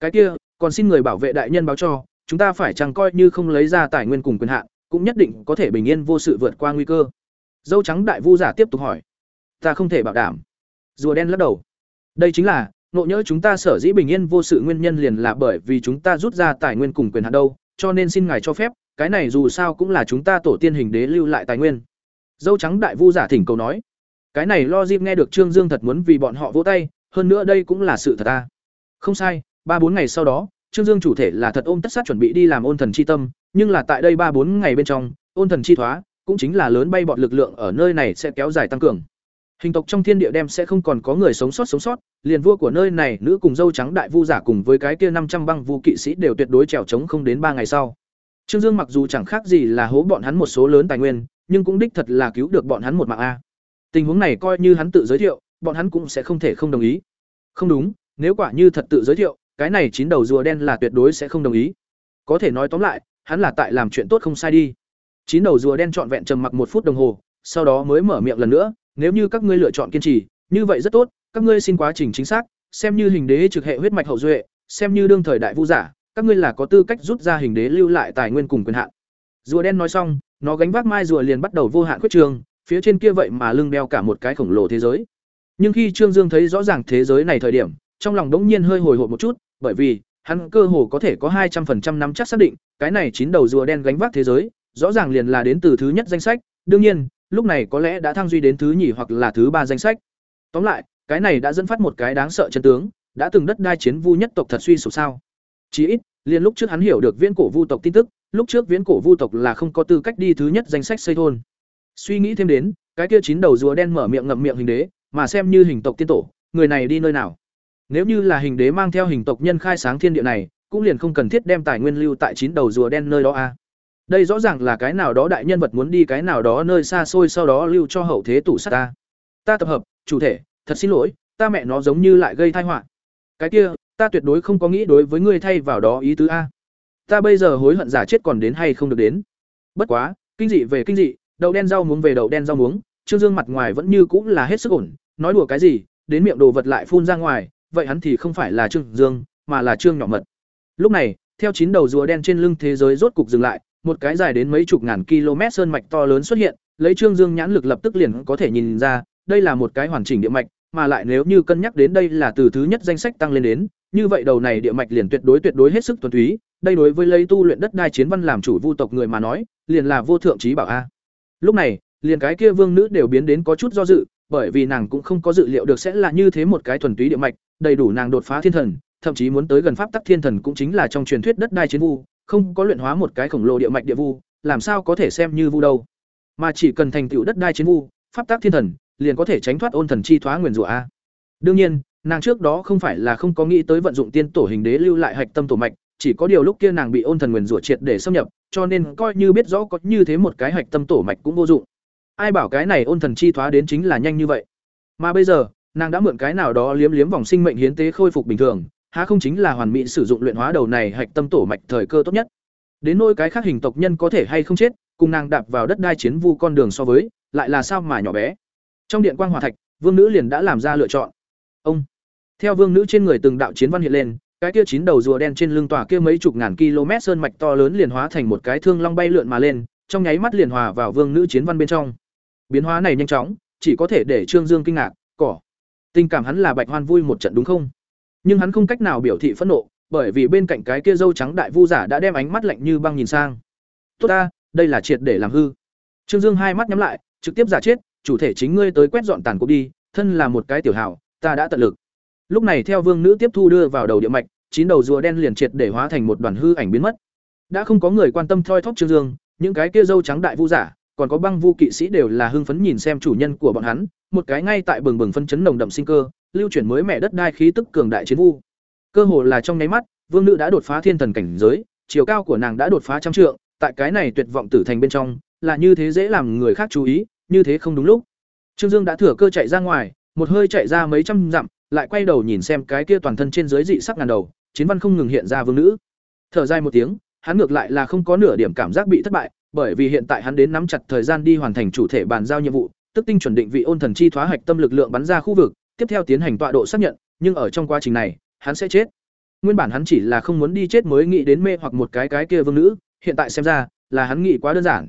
Cái kia, còn xin người bảo vệ đại nhân báo cho, chúng ta phải chẳng coi như không lấy ra tài nguyên cùng quyền hạn, cũng nhất định có thể bình yên vô sự vượt qua nguy cơ. Dâu trắng đại vu giả tiếp tục hỏi. Ta không thể bảo đảm rùa đen lắc đầu. Đây chính là nộ nhỡ chúng ta sở dĩ bình yên vô sự nguyên nhân liền là bởi vì chúng ta rút ra tài nguyên cùng quyền hạn đâu, cho nên xin ngài cho phép, cái này dù sao cũng là chúng ta tổ tiên hình đế lưu lại tài nguyên. Dâu trắng đại vu giả thỉnh cầu nói. Cái này lo dịp nghe được trương dương thật muốn vì bọn họ vỗ tay, hơn nữa đây cũng là sự thật ta. Không sai, ba bốn ngày sau đó, trương dương chủ thể là thật ôm tất sát chuẩn bị đi làm ôn thần chi tâm, nhưng là tại đây ba bốn ngày bên trong, ôn thần chi thoá, cũng chính là lớn bay bọn lực lượng ở nơi này sẽ kéo dài tăng cường hình tộc trong thiên địa đem sẽ không còn có người sống sót sống sót, liền vua của nơi này, nữ cùng dâu trắng đại vu giả cùng với cái kia năm trăm băng vu kỵ sĩ đều tuyệt đối trèo trống không đến ba ngày sau. Trương dương mặc dù chẳng khác gì là hố bọn hắn một số lớn tài nguyên, nhưng cũng đích thật là cứu được bọn hắn một mạng a. Tình huống này coi như hắn tự giới thiệu, bọn hắn cũng sẽ không thể không đồng ý. Không đúng, nếu quả như thật tự giới thiệu, cái này chín đầu rùa đen là tuyệt đối sẽ không đồng ý. Có thể nói tóm lại, hắn là tại làm chuyện tốt không sai đi. Chín đầu rùa đen trọn vẹn trầm mặc một phút đồng hồ, sau đó mới mở miệng lần nữa nếu như các ngươi lựa chọn kiên trì, như vậy rất tốt, các ngươi xin quá trình chính xác, xem như hình đế trực hệ huyết mạch hậu duệ, xem như đương thời đại vũ giả, các ngươi là có tư cách rút ra hình đế lưu lại tài nguyên cùng quyền hạn. Rùa đen nói xong, nó gánh vác mai rùa liền bắt đầu vô hạn khuyết trường, phía trên kia vậy mà lưng đeo cả một cái khổng lồ thế giới. Nhưng khi trương dương thấy rõ ràng thế giới này thời điểm, trong lòng đống nhiên hơi hồi hộp một chút, bởi vì, hắn cơ hồ có thể có hai trăm phần trăm nắm chắc xác định, cái này chín đầu rùa đen gánh vác thế giới, rõ ràng liền là đến từ thứ nhất danh sách, đương nhiên lúc này có lẽ đã thăng duy đến thứ nhì hoặc là thứ ba danh sách. Tóm lại cái này đã dẫn phát một cái đáng sợ chân tướng đã từng đất đai chiến vu nhất tộc thật suy sụp sao? Chí ít liền lúc trước hắn hiểu được viễn cổ vu tộc tin tức lúc trước viễn cổ vu tộc là không có tư cách đi thứ nhất danh sách xây thôn. Suy nghĩ thêm đến cái kia chín đầu rùa đen mở miệng ngậm miệng hình đế mà xem như hình tộc tiên tổ người này đi nơi nào? Nếu như là hình đế mang theo hình tộc nhân khai sáng thiên địa này, cũng liền không cần thiết đem tài nguyên lưu tại chín đầu rùa đen nơi đó a. Đây rõ ràng là cái nào đó đại nhân vật muốn đi cái nào đó nơi xa xôi sau đó lưu cho hậu thế tủ sát ta. Ta tập hợp, chủ thể, thật xin lỗi, ta mẹ nó giống như lại gây tai họa. Cái kia, ta tuyệt đối không có nghĩ đối với ngươi thay vào đó ý tứ a. Ta bây giờ hối hận giả chết còn đến hay không được đến. Bất quá, kinh dị về kinh dị, đậu đen rau muống về đậu đen rau muống, Trương Dương mặt ngoài vẫn như cũng là hết sức ổn, nói đùa cái gì, đến miệng đồ vật lại phun ra ngoài, vậy hắn thì không phải là Trương Dương, mà là Trương nhỏ mật. Lúc này, theo chín đầu rùa đen trên lưng thế giới rốt cục dừng lại, một cái dài đến mấy chục ngàn km sơn mạch to lớn xuất hiện, lấy Trương Dương nhãn lực lập tức liền có thể nhìn ra, đây là một cái hoàn chỉnh địa mạch, mà lại nếu như cân nhắc đến đây là từ thứ nhất danh sách tăng lên đến, như vậy đầu này địa mạch liền tuyệt đối tuyệt đối hết sức thuần túy, đây đối với lấy tu luyện đất đai chiến văn làm chủ vu tộc người mà nói, liền là vô thượng trí bảo a. Lúc này, liền cái kia vương nữ đều biến đến có chút do dự, bởi vì nàng cũng không có dự liệu được sẽ là như thế một cái thuần túy địa mạch, đầy đủ nàng đột phá thiên thần, thậm chí muốn tới gần pháp tắc thiên thần cũng chính là trong truyền thuyết đất đai chiến vu, không có luyện hóa một cái khổng lồ địa mạch địa vu, làm sao có thể xem như vu đâu. Mà chỉ cần thành tựu đất đai chiến vu, pháp tắc thiên thần, liền có thể tránh thoát ôn thần chi thoá nguyền rủa a. Đương nhiên, nàng trước đó không phải là không có nghĩ tới vận dụng tiên tổ hình đế lưu lại hạch tâm tổ mạch, chỉ có điều lúc kia nàng bị ôn thần nguyền rủa triệt để xâm nhập, cho nên coi như biết rõ có như thế một cái hạch tâm tổ mạch cũng vô dụng. Ai bảo cái này ôn thần chi thoá đến chính là nhanh như vậy. Mà bây giờ, nàng đã mượn cái nào đó liếm liếm vòng sinh mệnh hiến tế khôi phục bình thường, há không chính là hoàn mỹ sử dụng luyện hóa đầu này hạch tâm tổ mạch thời cơ tốt nhất. Đến nỗi cái khác hình tộc nhân có thể hay không chết, cùng nàng đạp vào đất đai chiến vu con đường so với, lại là sao mà nhỏ bé. Trong điện quang hòa thạch, vương nữ liền đã làm ra lựa chọn. Ông theo vương nữ trên người từng đạo chiến văn hiện lên, cái kia chín đầu rùa đen trên lưng tòa kia mấy chục ngàn km sơn mạch to lớn liền hóa thành một cái thương long bay lượn mà lên, trong nháy mắt liền hòa vào vương nữ chiến văn bên trong. Biến hóa này nhanh chóng, chỉ có thể để Trương Dương kinh ngạc, cỏ. Tình cảm hắn là Bạch Hoan vui một trận đúng không? Nhưng hắn không cách nào biểu thị phẫn nộ, bởi vì bên cạnh cái kia dâu trắng đại vu giả đã đem ánh mắt lạnh như băng nhìn sang. Tốt ta, đây là triệt để làm hư. Trương Dương hai mắt nhắm lại, trực tiếp giả chết, chủ thể chính ngươi tới quét dọn tàn cuộc đi, thân là một cái tiểu hảo, ta đã tận lực. Lúc này theo vương nữ tiếp thu đưa vào đầu địa mạch, chín đầu rùa đen liền triệt để hóa thành một đoàn hư ảnh biến mất. Đã không có người quan tâm thoi thóp Trương Dương, những cái kia dâu trắng đại vu giả, còn có băng vu kỵ sĩ đều là hưng phấn nhìn xem chủ nhân của bọn hắn, một cái ngay tại bừng bừng phân chấn nồng đậm sinh cơ, lưu chuyển mới mẹ đất đai khí tức cường đại chiến vu. Cơ hồ là trong nháy mắt, vương nữ đã đột phá thiên thần cảnh giới, chiều cao của nàng đã đột phá trăm trượng, tại cái này tuyệt vọng tử thành bên trong, là như thế dễ làm người khác chú ý, như thế không đúng lúc. Trương Dương đã thừa cơ chạy ra ngoài, một hơi chạy ra mấy trăm dặm, lại quay đầu nhìn xem cái kia toàn thân trên dưới dị sắc ngàn đầu, chiến văn không ngừng hiện ra vương nữ. Thở dài một tiếng, hắn ngược lại là không có nửa điểm cảm giác bị thất bại, bởi vì hiện tại hắn đến nắm chặt thời gian đi hoàn thành chủ thể bàn giao nhiệm vụ, tức tinh chuẩn định vị ôn thần chi thoá hạch tâm lực lượng bắn ra khu vực, tiếp theo tiến hành tọa độ xác nhận, nhưng ở trong quá trình này, hắn sẽ chết. Nguyên bản hắn chỉ là không muốn đi chết mới nghĩ đến mê hoặc một cái cái kia vương nữ, hiện tại xem ra, là hắn nghĩ quá đơn giản.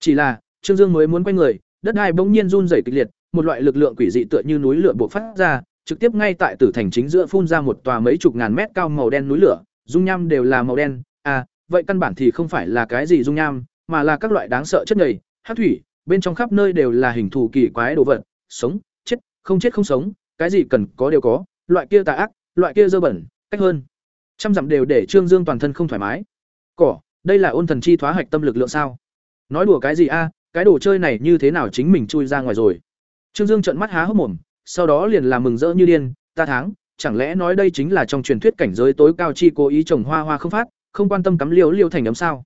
Chỉ là, Trương Dương mới muốn quay người, đất đai bỗng nhiên run rẩy kịch liệt, một loại lực lượng quỷ dị tựa như núi lửa bộc phát ra, trực tiếp ngay tại tử thành chính giữa phun ra một tòa mấy chục ngàn mét cao màu đen núi lửa, dung nham đều là màu đen, à, vậy căn bản thì không phải là cái gì dung nham, mà là các loại đáng sợ chất nhầy, hắc thủy, bên trong khắp nơi đều là hình thù kỳ quái đồ vật, sống, chết, không chết không sống, cái gì cần có đều có, loại kia tà ác, loại kia dơ bẩn, cách hơn. Trăm dặm đều để Trương Dương toàn thân không thoải mái. Cỏ, đây là ôn thần chi thoá hạch tâm lực lượng sao? Nói đùa cái gì a, cái đồ chơi này như thế nào chính mình chui ra ngoài rồi. Trương Dương trợn mắt há hốc mồm, sau đó liền làm mừng rỡ như điên, ta tháng, chẳng lẽ nói đây chính là trong truyền thuyết cảnh giới tối cao chi cố ý trồng hoa hoa không phát, không quan tâm cắm liêu liêu thành ấm sao?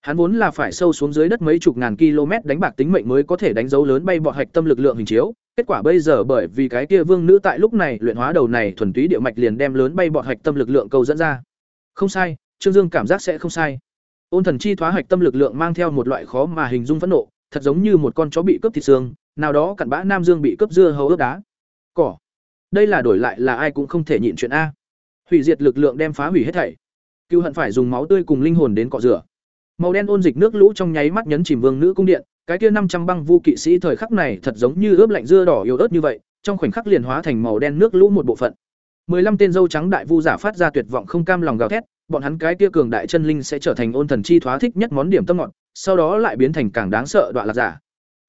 Hắn vốn là phải sâu xuống dưới đất mấy chục ngàn km đánh bạc tính mệnh mới có thể đánh dấu lớn bay bọt hạch tâm lực lượng hình chiếu, kết quả bây giờ bởi vì cái kia vương nữ tại lúc này luyện hóa đầu này thuần túy địa mạch liền đem lớn bay bọt hạch tâm lực lượng cầu dẫn ra. Không sai, Trương Dương cảm giác sẽ không sai. Ôn thần chi thoá hạch tâm lực lượng mang theo một loại khó mà hình dung phẫn nộ, thật giống như một con chó bị cướp thịt xương, nào đó cặn bã nam dương bị cướp dưa hấu ướp đá. Cỏ. Đây là đổi lại là ai cũng không thể nhịn chuyện a. Hủy diệt lực lượng đem phá hủy hết thảy. Cưu hận phải dùng máu tươi cùng linh hồn đến cọ rửa. Màu đen ôn dịch nước lũ trong nháy mắt nhấn chìm vương nữ cung điện, cái kia năm trăm băng vu kỵ sĩ thời khắc này thật giống như ướp lạnh dưa đỏ yếu ớt như vậy, trong khoảnh khắc liền hóa thành màu đen nước lũ một bộ phận. Mười lăm tên dâu trắng đại vu giả phát ra tuyệt vọng không cam lòng gào thét, bọn hắn cái kia cường đại chân linh sẽ trở thành ôn thần chi thoá thích nhất món điểm tâm ngọt, sau đó lại biến thành càng đáng sợ đoạn lạc giả.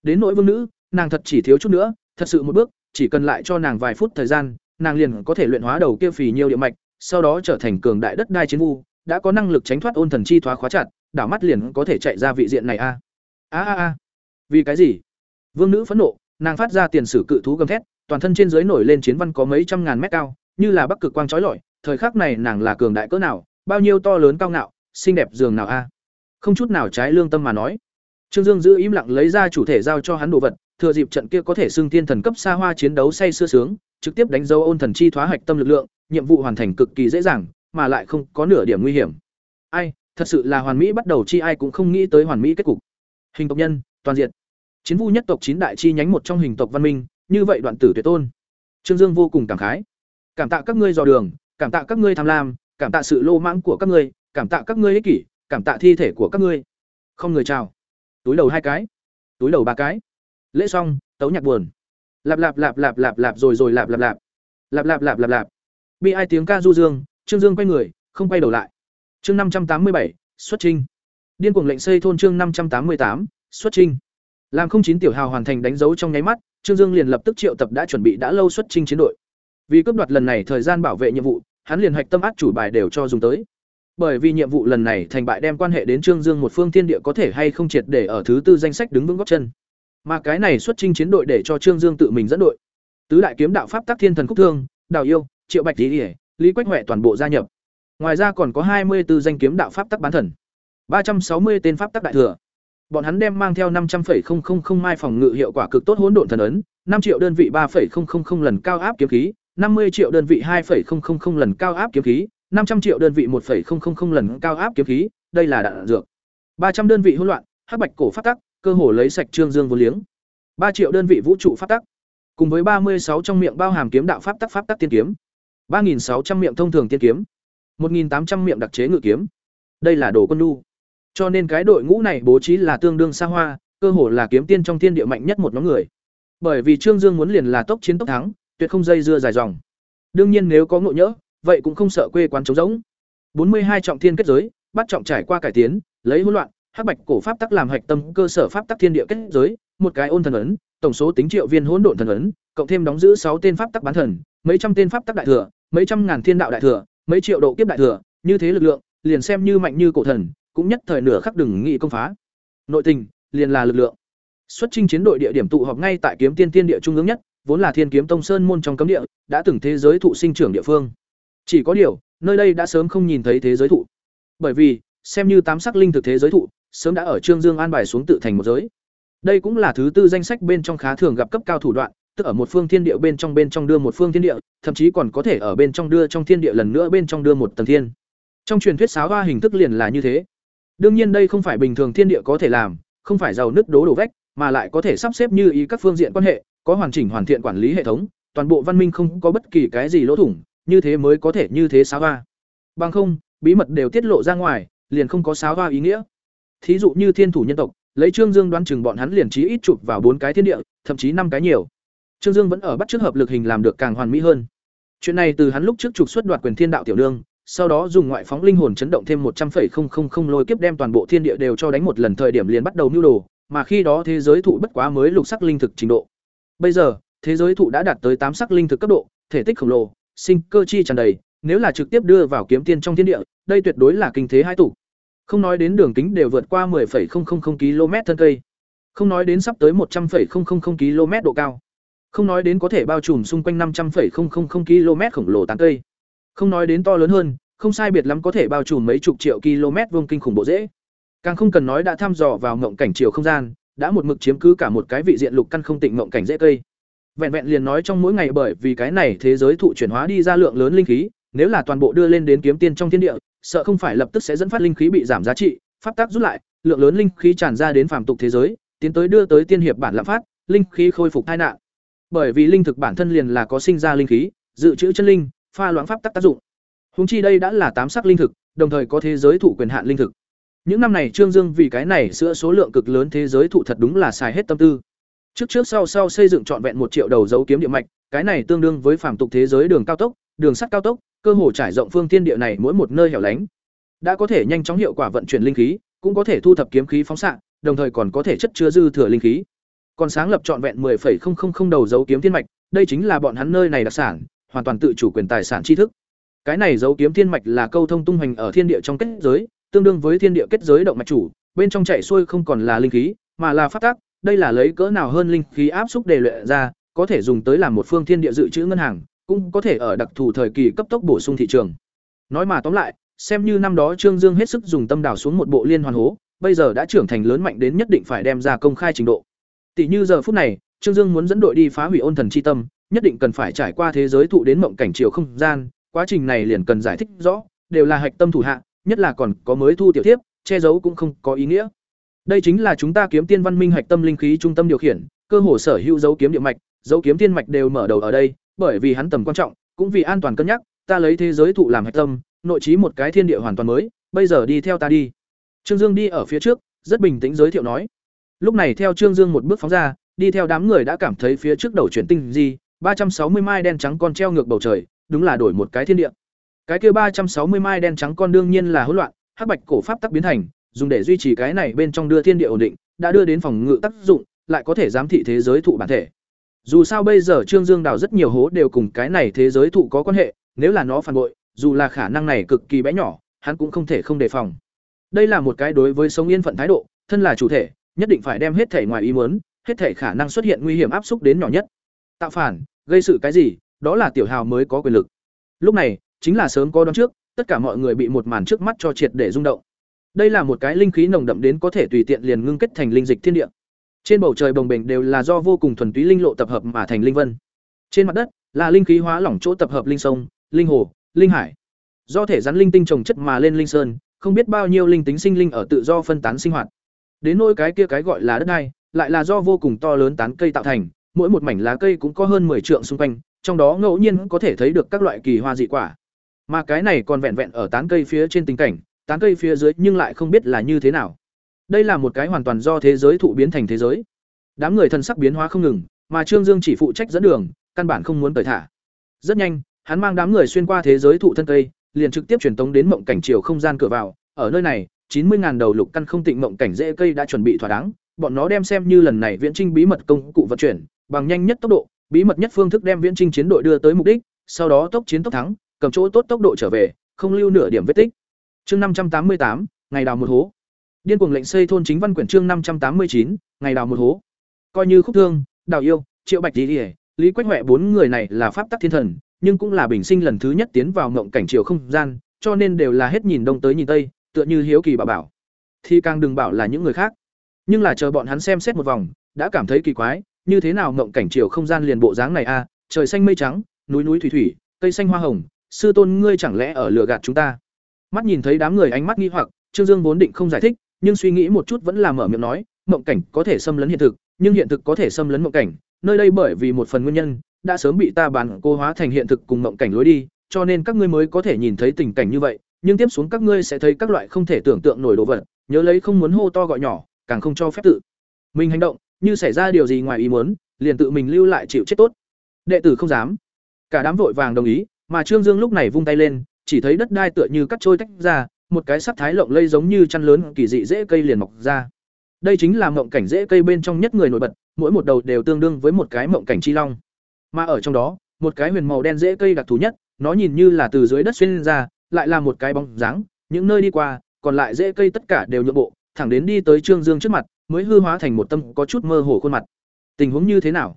Đến nỗi vương nữ, nàng thật chỉ thiếu chút nữa, thật sự một bước, chỉ cần lại cho nàng vài phút thời gian, nàng liền có thể luyện hóa đầu kia phì nhiêu địa mạch, sau đó trở thành cường đại đất đai chiến vu, đã có năng lực tránh thoát ôn thần chi thoá khóa chặt, đảo mắt liền có thể chạy ra vị diện này a. A a a. Vì cái gì? Vương nữ phẫn nộ, nàng phát ra tiền sử cự thú gầm thét, toàn thân trên dưới nổi lên chiến văn có mấy trăm ngàn mét cao, như là bắc cực quang trói lọi, thời khắc này nàng là cường đại cỡ nào, bao nhiêu to lớn cao ngạo, xinh đẹp giường nào a. À? Không chút nào trái lương tâm mà nói. Trương Dương giữ im lặng lấy ra chủ thể giao cho hắn đồ vật, thừa dịp trận kia có thể xưng tiên thần cấp xa hoa chiến đấu say sưa sướng, trực tiếp đánh dấu ôn thần chi thoá hạch tâm lực lượng, nhiệm vụ hoàn thành cực kỳ dễ dàng, mà lại không có nửa điểm nguy hiểm. Ai, thật sự là hoàn mỹ bắt đầu chi ai cũng không nghĩ tới hoàn mỹ kết cục. Hình tộc nhân, toàn diện. Chiến vu nhất tộc chín đại chi nhánh một trong hình tộc văn minh, như vậy đoạn tử tuyệt tôn. Trương Dương vô cùng cảm khái. Cảm tạ các ngươi dò đường, cảm tạ các ngươi tham lam, cảm tạ sự lô mãng của các ngươi, cảm tạ các ngươi ích kỷ, cảm tạ thi thể của các ngươi. Không người chào. Túi đầu hai cái, túi đầu ba cái. Lễ xong, tấu nhạc buồn. Lạp lạp lạp lạp lạp lạp rồi rồi lạp lạp lạp. Lạp lạp lạp lạp lạp. bị ai tiếng ca du dương, Trương Dương quay người, không quay đầu lại. Chương năm trăm tám mươi bảy, xuất trình. Điên cuồng lệnh xây thôn chương năm trăm tám mươi tám, xuất trinh Làm không chín tiểu hào hoàn thành đánh dấu trong nháy mắt, Trương Dương liền lập tức triệu tập đã chuẩn bị đã lâu xuất trinh chiến đội. Vì cướp đoạt lần này thời gian bảo vệ nhiệm vụ, hắn liền hạch tâm át chủ bài đều cho dùng tới. Bởi vì nhiệm vụ lần này thành bại đem quan hệ đến Trương Dương một phương thiên địa có thể hay không triệt để ở thứ tư danh sách đứng vững góc chân. Mà cái này xuất trinh chiến đội để cho Trương Dương tự mình dẫn đội. Tứ đại kiếm đạo pháp tác thiên thần khúc thương, Đào Yêu, Triệu Bạch Lý, Lý Quách huệ toàn bộ gia nhập. Ngoài ra còn có hai mươi 24 danh kiếm đạo pháp tắc bán thần, ba trăm sáu mươi tên pháp tắc đại thừa. Bọn hắn đem mang theo 500,000 mai phòng ngự hiệu quả cực tốt hỗn độn thần ấn, 5 triệu đơn vị 3,000 lần cao áp kiếm khí, 50 triệu đơn vị 2,000 lần cao áp kiếm khí, 500 triệu đơn vị 1,000 lần cao áp kiếm khí, đây là đạn dược. 300 đơn vị hỗn loạn, hắc bạch cổ phát tắc, cơ hồ lấy sạch trương dương vô liếng. 3 triệu đơn vị vũ trụ phát tắc, cùng với 36 trong miệng bao hàm kiếm đạo pháp tắc pháp tắc tiên kiếm. 3600 miệng thông thường tiên kiếm, 1800 miệng đặc chế ngự kiếm. Đây là đồ quân nhu. Cho nên cái đội ngũ này bố trí là tương đương xa hoa, cơ hồ là kiếm tiên trong thiên địa mạnh nhất một nhóm người. Bởi vì Trương Dương muốn liền là tốc chiến tốc thắng, tuyệt không dây dưa dài dòng. Đương nhiên nếu có ngộ nhỡ, vậy cũng không sợ quê quán trống rỗng. bốn mươi hai trọng thiên kết giới, bắt trọng trải qua cải tiến, lấy hỗn loạn, hắc bạch cổ pháp tắc làm hạch tâm cơ sở pháp tắc thiên địa kết giới, một cái ôn thần ấn, tổng số tính triệu viên hỗn độn thần ấn, cộng thêm đóng giữ sáu tên pháp tắc bán thần, mấy trăm tên pháp tắc đại thừa, mấy trăm ngàn thiên đạo đại thừa, mấy triệu độ kiếp đại thừa, như thế lực lượng, liền xem như mạnh như cổ thần, cũng nhất thời nửa khắc đừng nghĩ công phá. Nội tình, liền là lực lượng. Xuất chinh chiến đội địa điểm tụ họp ngay tại Kiếm Tiên Tiên địa trung ương nhất, vốn là Thiên Kiếm Tông Sơn môn trong cấm địa, đã từng thế giới thụ sinh trưởng địa phương. Chỉ có điều, nơi đây đã sớm không nhìn thấy thế giới thụ. Bởi vì, xem như tám sắc linh thực thế giới thụ, sớm đã ở Trương Dương an bài xuống tự thành một giới. Đây cũng là thứ tư danh sách bên trong khá thường gặp cấp cao thủ đoạn, tức ở một phương thiên địa bên trong bên trong đưa một phương thiên địa, thậm chí còn có thể ở bên trong đưa trong thiên địa lần nữa bên trong đưa một tầng thiên. Trong truyền thuyết sáo hoa hình thức liền là như thế. Đương nhiên đây không phải bình thường thiên địa có thể làm, không phải giàu nứt đố đổ vách, mà lại có thể sắp xếp như ý các phương diện quan hệ, có hoàn chỉnh hoàn thiện quản lý hệ thống, toàn bộ văn minh không có bất kỳ cái gì lỗ thủng, như thế mới có thể như thế sáo hoa. Bằng không, bí mật đều tiết lộ ra ngoài, liền không có sáo hoa ý nghĩa. Thí dụ như thiên thủ nhân tộc, lấy Trương Dương đoán chừng bọn hắn liền chí ít chụp vào bốn cái thiên địa, thậm chí năm cái nhiều. Trương Dương vẫn ở bắt trước hợp lực hình làm được càng hoàn mỹ hơn. Chuyện này từ hắn lúc trước trục xuất đoạt quyền thiên đạo tiểu nương, sau đó dùng ngoại phóng linh hồn chấn động thêm một trăm 100,000 lôi kiếp đem toàn bộ thiên địa đều cho đánh một lần thời điểm liền bắt đầu nưu đồ, mà khi đó thế giới thụ bất quá mới lục sắc linh thực trình độ. Bây giờ, thế giới thụ đã đạt tới tám sắc linh thực cấp độ, thể tích khổng lồ, sinh cơ chi tràn đầy, nếu là trực tiếp đưa vào kiếm tiên trong thiên địa, đây tuyệt đối là kinh thế hai tụ. Không nói đến đường kính đều vượt qua 10,000 km thân cây. Không nói đến sắp tới 100,000 km độ cao. Không nói đến có thể bao trùm xung quanh 500,000 km khổng lồ tán cây. Không nói đến to lớn hơn, không sai biệt lắm có thể bao trùm mấy chục triệu km vuông kinh khủng bộ dễ. Càng không cần nói đã thăm dò vào ngộng cảnh chiều không gian, đã một mực chiếm cứ cả một cái vị diện lục căn không tịnh ngộng cảnh dễ cây. Vẹn vẹn liền nói trong mỗi ngày bởi vì cái này thế giới thụ chuyển hóa đi ra lượng lớn linh khí, nếu là toàn bộ đưa lên đến kiếm tiên trong thiên địa, sợ không phải lập tức sẽ dẫn phát linh khí bị giảm giá trị, pháp tắc rút lại, lượng lớn linh khí tràn ra đến phàm tục thế giới, tiến tới đưa tới tiên hiệp bản lạm phát, linh khí khôi phục tai nạn. Bởi vì linh thực bản thân liền là có sinh ra linh khí, dự trữ chân linh, pha loãng pháp tắc tác dụng. Huống chi đây đã là tám sắc linh thực, đồng thời có thế giới thụ quyền hạn linh thực. Những năm này Trương Dương vì cái này sữa số lượng cực lớn thế giới thụ thật đúng là xài hết tâm tư. Trước trước sau sau xây dựng trọn vẹn một triệu đầu dấu kiếm địa mạch, cái này tương đương với phàm tục thế giới đường cao tốc, đường sắt cao tốc, cơ hồ trải rộng phương thiên địa này mỗi một nơi hẻo lánh. Đã có thể nhanh chóng hiệu quả vận chuyển linh khí, cũng có thể thu thập kiếm khí phóng xạ, đồng thời còn có thể chất chứa dư thừa linh khí. Còn sáng lập trọn vẹn 10,000 đầu dấu kiếm thiên mạch, đây chính là bọn hắn nơi này đặc sản, hoàn toàn tự chủ quyền tài sản tri thức. Cái này dấu kiếm thiên mạch là câu thông tung hành ở thiên địa trong kết giới, tương đương với thiên địa kết giới động mạch chủ, bên trong chảy xuôi không còn là linh khí, mà là pháp tắc, đây là lấy cỡ nào hơn linh khí áp xúc để luyện ra, có thể dùng tới làm một phương thiên địa dự trữ ngân hàng, cũng có thể ở đặc thù thời kỳ cấp tốc bổ sung thị trường. Nói mà tóm lại, xem như năm đó Trương Dương hết sức dùng tâm đào xuống một bộ liên hoàn hố, bây giờ đã trưởng thành lớn mạnh đến nhất định phải đem ra công khai trình độ. Tỷ như giờ phút này, Trương Dương muốn dẫn đội đi phá hủy ôn thần chi tâm, nhất định cần phải trải qua thế giới thụ đến mộng cảnh chiều không gian, quá trình này liền cần giải thích rõ, đều là hạch tâm thủ hạ, nhất là còn có mới thu tiểu thiếp, che giấu cũng không có ý nghĩa. Đây chính là chúng ta kiếm tiên văn minh hạch tâm linh khí trung tâm điều khiển, cơ hồ sở hữu dấu kiếm địa mạch, dấu kiếm tiên mạch đều mở đầu ở đây, bởi vì hắn tầm quan trọng, cũng vì an toàn cân nhắc, ta lấy thế giới thụ làm hạch tâm, nội trí một cái thiên địa hoàn toàn mới, bây giờ đi theo ta đi. Trương Dương đi ở phía trước, rất bình tĩnh giới thiệu nói. Lúc này theo Trương Dương một bước phóng ra, đi theo đám người đã cảm thấy phía trước đầu chuyển tinh gì, ba trăm sáu mươi mai đen trắng con treo ngược bầu trời, đúng là đổi một cái thiên địa. Cái kia ba trăm sáu mươi mai đen trắng con đương nhiên là hỗn loạn, hắc bạch cổ pháp tắc biến thành, dùng để duy trì cái này bên trong đưa thiên địa ổn định, đã đưa đến phòng ngự tác dụng, lại có thể giám thị thế giới thụ bản thể. Dù sao bây giờ Trương Dương đào rất nhiều hố đều cùng cái này thế giới thụ có quan hệ, nếu là nó phản bội, dù là khả năng này cực kỳ bé nhỏ, hắn cũng không thể không đề phòng. Đây là một cái đối với sống yên phận thái độ, thân là chủ thể, nhất định phải đem hết thể ngoài ý muốn, hết thể khả năng xuất hiện nguy hiểm áp xúc đến nhỏ nhất. Tạo phản, gây sự cái gì, đó là tiểu hào mới có quyền lực. Lúc này, chính là sớm có đón trước, tất cả mọi người bị một màn trước mắt cho triệt để rung động. Đây là một cái linh khí nồng đậm đến có thể tùy tiện liền ngưng kết thành linh dịch thiên địa. Trên bầu trời bồng bềnh đều là do vô cùng thuần túy linh lộ tập hợp mà thành linh vân. Trên mặt đất là linh khí hóa lỏng chỗ tập hợp linh sông, linh hồ, linh hải. Do thể rắn linh tinh trồng chất mà lên linh sơn, không biết bao nhiêu linh tính sinh linh ở tự do phân tán sinh hoạt. Đến nỗi cái kia cái gọi là đất đai, lại là do vô cùng to lớn tán cây tạo thành, mỗi một mảnh lá cây cũng có hơn 10 trượng xung quanh, trong đó ngẫu nhiên có thể thấy được các loại kỳ hoa dị quả. Mà cái này còn vẹn vẹn ở tán cây phía trên tình cảnh, tán cây phía dưới nhưng lại không biết là như thế nào. Đây là một cái hoàn toàn do thế giới thụ biến thành thế giới. Đám người thần sắc biến hóa không ngừng, mà Trương Dương chỉ phụ trách dẫn đường, căn bản không muốn cởi thả. Rất nhanh, hắn mang đám người xuyên qua thế giới thụ thân cây, liền trực tiếp truyền tống đến mộng cảnh chiều không gian cửa vào. Ở nơi này, chín mươi ngàn đầu lục căn không tịnh mộng cảnh dễ cây đã chuẩn bị thỏa đáng, bọn nó đem xem như lần này viễn trinh bí mật công cụ vận chuyển, bằng nhanh nhất tốc độ, bí mật nhất phương thức đem viễn trinh chiến đội đưa tới mục đích, sau đó tốc chiến tốc thắng, cầm chỗ tốt tốc độ trở về, không lưu nửa điểm vết tích. Chương năm trăm tám mươi tám, ngày đào một hố. Điên cuồng lệnh xây thôn chính văn quyển chương năm trăm tám mươi chín, ngày đào một hố. Coi như khúc thương, đào yêu, triệu bạch đi Lý Quách Hoạ bốn người này là pháp tắc thiên thần, nhưng cũng là bình sinh lần thứ nhất tiến vào ngộng cảnh chiều không gian, cho nên đều là hết nhìn đông tới nhìn tây, tựa như hiếu kỳ bảo bảo. Thì càng đừng bảo là những người khác. Nhưng là chờ bọn hắn xem xét một vòng, đã cảm thấy kỳ quái, như thế nào mộng cảnh chiều không gian liền bộ dáng này a, trời xanh mây trắng, núi núi thủy thủy, cây xanh hoa hồng, sư tôn ngươi chẳng lẽ ở lừa gạt chúng ta? Mắt nhìn thấy đám người ánh mắt nghi hoặc, Trương Dương vốn định không giải thích, nhưng suy nghĩ một chút vẫn là mở miệng nói, mộng cảnh có thể xâm lấn hiện thực, nhưng hiện thực có thể xâm lấn mộng cảnh, nơi đây bởi vì một phần nguyên nhân, đã sớm bị ta bàn cô hóa thành hiện thực cùng mộng cảnh lối đi, cho nên các ngươi mới có thể nhìn thấy tình cảnh như vậy, nhưng tiếp xuống các ngươi sẽ thấy các loại không thể tưởng tượng nổi đồ vật, nhớ lấy không muốn hô to gọi nhỏ, càng không cho phép tự mình hành động, như xảy ra điều gì ngoài ý muốn, liền tự mình lưu lại chịu chết tốt. Đệ tử không dám. Cả đám vội vàng đồng ý, mà Trương Dương lúc này vung tay lên, chỉ thấy đất đai tựa như cắt trôi tách ra, một cái sắc thái lộng lây giống như chăn lớn kỳ dị dễ cây liền mọc ra. Đây chính là mộng cảnh dễ cây bên trong nhất người nổi bật, mỗi một đầu đều tương đương với một cái mộng cảnh chi long. Mà ở trong đó, một cái huyền màu đen dễ cây đặc thù nhất, nó nhìn như là từ dưới đất xuyên ra, lại là một cái bóng dáng, những nơi đi qua, còn lại dễ cây tất cả đều nhượng bộ, thẳng đến đi tới Trương Dương trước mặt, mới hư hóa thành một tâm có chút mơ hồ khuôn mặt. Tình huống như thế nào?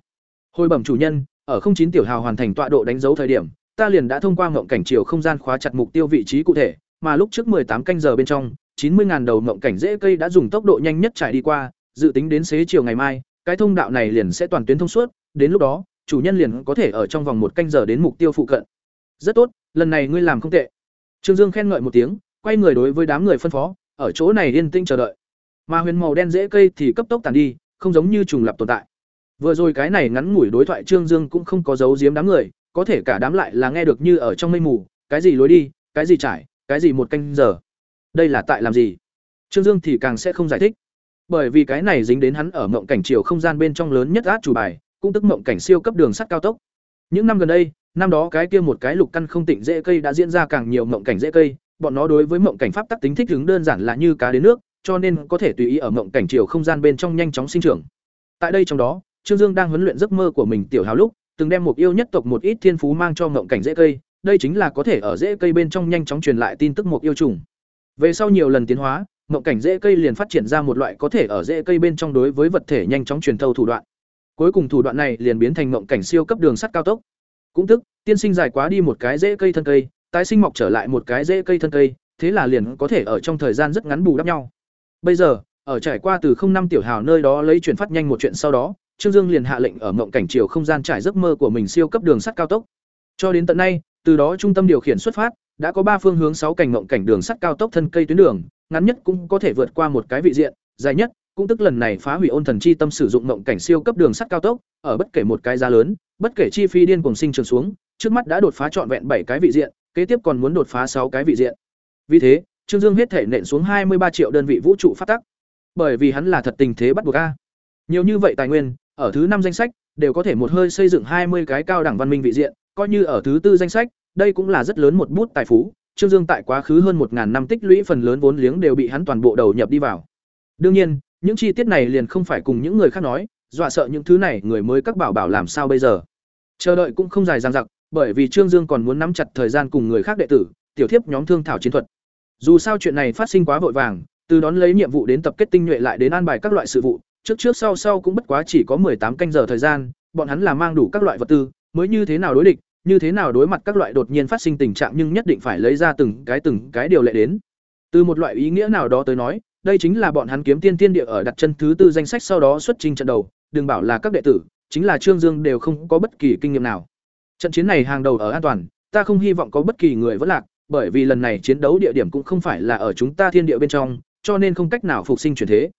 Hồi bẩm chủ nhân, ở không chín tiểu hào hoàn thành tọa độ đánh dấu thời điểm, ta liền đã thông qua ngộng cảnh chiều không gian khóa chặt mục tiêu vị trí cụ thể, mà lúc trước tám canh giờ bên trong, chín mươi ngàn đầu ngộng cảnh dễ cây đã dùng tốc độ nhanh nhất trải đi qua, dự tính đến xế chiều ngày mai, cái thông đạo này liền sẽ toàn tuyến thông suốt, đến lúc đó, chủ nhân liền có thể ở trong vòng một canh giờ đến mục tiêu phụ cận. Rất tốt, lần này ngươi làm không tệ. Trương Dương khen ngợi một tiếng, quay người đối với đám người phân phó, ở chỗ này yên tĩnh chờ đợi. Mà huyền màu đen dễ cây thì cấp tốc tàn đi, không giống như trùng lập tồn tại. Vừa rồi cái này ngắn ngủi đối thoại Trương Dương cũng không có giấu giếm đám người, có thể cả đám lại là nghe được như ở trong mây mù, cái gì lối đi, cái gì trải, cái gì một canh giờ. Đây là tại làm gì? Trương Dương thì càng sẽ không giải thích. Bởi vì cái này dính đến hắn ở mộng cảnh chiều không gian bên trong lớn nhất át chủ bài, cũng tức mộng cảnh siêu cấp đường sắt cao tốc. Những năm gần đây, năm đó cái kia một cái lục căn không tịnh dễ cây đã diễn ra càng nhiều mộng cảnh dễ cây, bọn nó đối với mộng cảnh pháp tắc tính thích ứng đơn giản là như cá đến nước, cho nên có thể tùy ý ở mộng cảnh chiều không gian bên trong nhanh chóng sinh trưởng. Tại đây trong đó, Trương Dương đang huấn luyện giấc mơ của mình tiểu hào lúc, từng đem một yêu nhất tộc một ít thiên phú mang cho mộng cảnh dễ cây, đây chính là có thể ở dễ cây bên trong nhanh chóng truyền lại tin tức một yêu trùng. Về sau nhiều lần tiến hóa, mộng cảnh dễ cây liền phát triển ra một loại có thể ở dễ cây bên trong đối với vật thể nhanh chóng truyền thâu thủ đoạn. Cuối cùng thủ đoạn này liền biến thành mộng cảnh siêu cấp đường sắt cao tốc. cũng tức tiên sinh dài quá đi một cái rễ cây thân cây tái sinh mọc trở lại một cái rễ cây thân cây thế là liền có thể ở trong thời gian rất ngắn bù đắp nhau bây giờ, ở trải qua từ không năm tiểu hào nơi đó lấy chuyển phát nhanh một chuyện sau đó, trương dương liền hạ lệnh ở mộng cảnh chiều không gian trải giấc mơ của mình siêu cấp đường sắt cao tốc. Cho đến tận nay, từ đó trung tâm điều khiển xuất phát, đã có ba phương hướng sáu cảnh mộng cảnh đường sắt cao tốc thân cây tuyến đường, ngắn nhất cũng có thể vượt qua một cái vị diện, dài nhất cũng tức lần này phá hủy ôn thần chi tâm sử dụng mộng cảnh siêu cấp đường sắt cao tốc, ở bất kể một cái giá lớn, bất kể chi phí điên cuồng sinh trường xuống, trước mắt đã đột phá trọn vẹn bảy cái vị diện, kế tiếp còn muốn đột phá sáu cái vị diện. Vì thế trương dương hết thể nện xuống hai mươi ba triệu đơn vị vũ trụ phát tắc. Bởi vì hắn là thật tình thế bắt buộc a. Nhiều như vậy tài nguyên, ở thứ năm danh sách, đều có thể một hơi xây dựng hai mươi cái cao đẳng văn minh vị diện, coi như ở thứ tư danh sách, đây cũng là rất lớn một bút tài phú. Trương dương tại quá khứ hơn một năm tích lũy phần lớn vốn liếng đều bị hắn toàn bộ đầu nhập đi vào. Đương nhiên, những chi tiết này liền không phải cùng những người khác nói, dọa sợ những thứ này người mới các bảo bảo làm sao bây giờ. Chờ đợi cũng không dài dằng dặc, bởi vì trương dương còn muốn nắm chặt thời gian cùng người khác đệ tử, tiểu thiếp nhóm thương thảo chiến thuật dù sao chuyện này phát sinh quá vội vàng, từ đón lấy nhiệm vụ đến tập kết tinh nhuệ lại đến an bài các loại sự vụ, trước trước sau sau cũng bất quá chỉ có tám canh giờ thời gian, bọn hắn là mang đủ các loại vật tư, mới như thế nào đối địch, như thế nào đối mặt các loại đột nhiên phát sinh tình trạng nhưng nhất định phải lấy ra từng cái từng cái điều lệ đến. Từ một loại ý nghĩa nào đó tới nói, đây chính là bọn hắn kiếm tiên tiên địa ở đặt chân thứ tư danh sách sau đó xuất trình trận đầu, đừng bảo là các đệ tử, chính là trương dương đều không có bất kỳ kinh nghiệm nào. Trận chiến này hàng đầu ở an toàn, ta không hy vọng có bất kỳ người vẫn lạc bởi vì lần này chiến đấu địa điểm cũng không phải là ở chúng ta thiên địa bên trong cho nên không cách nào phục sinh chuyển thế.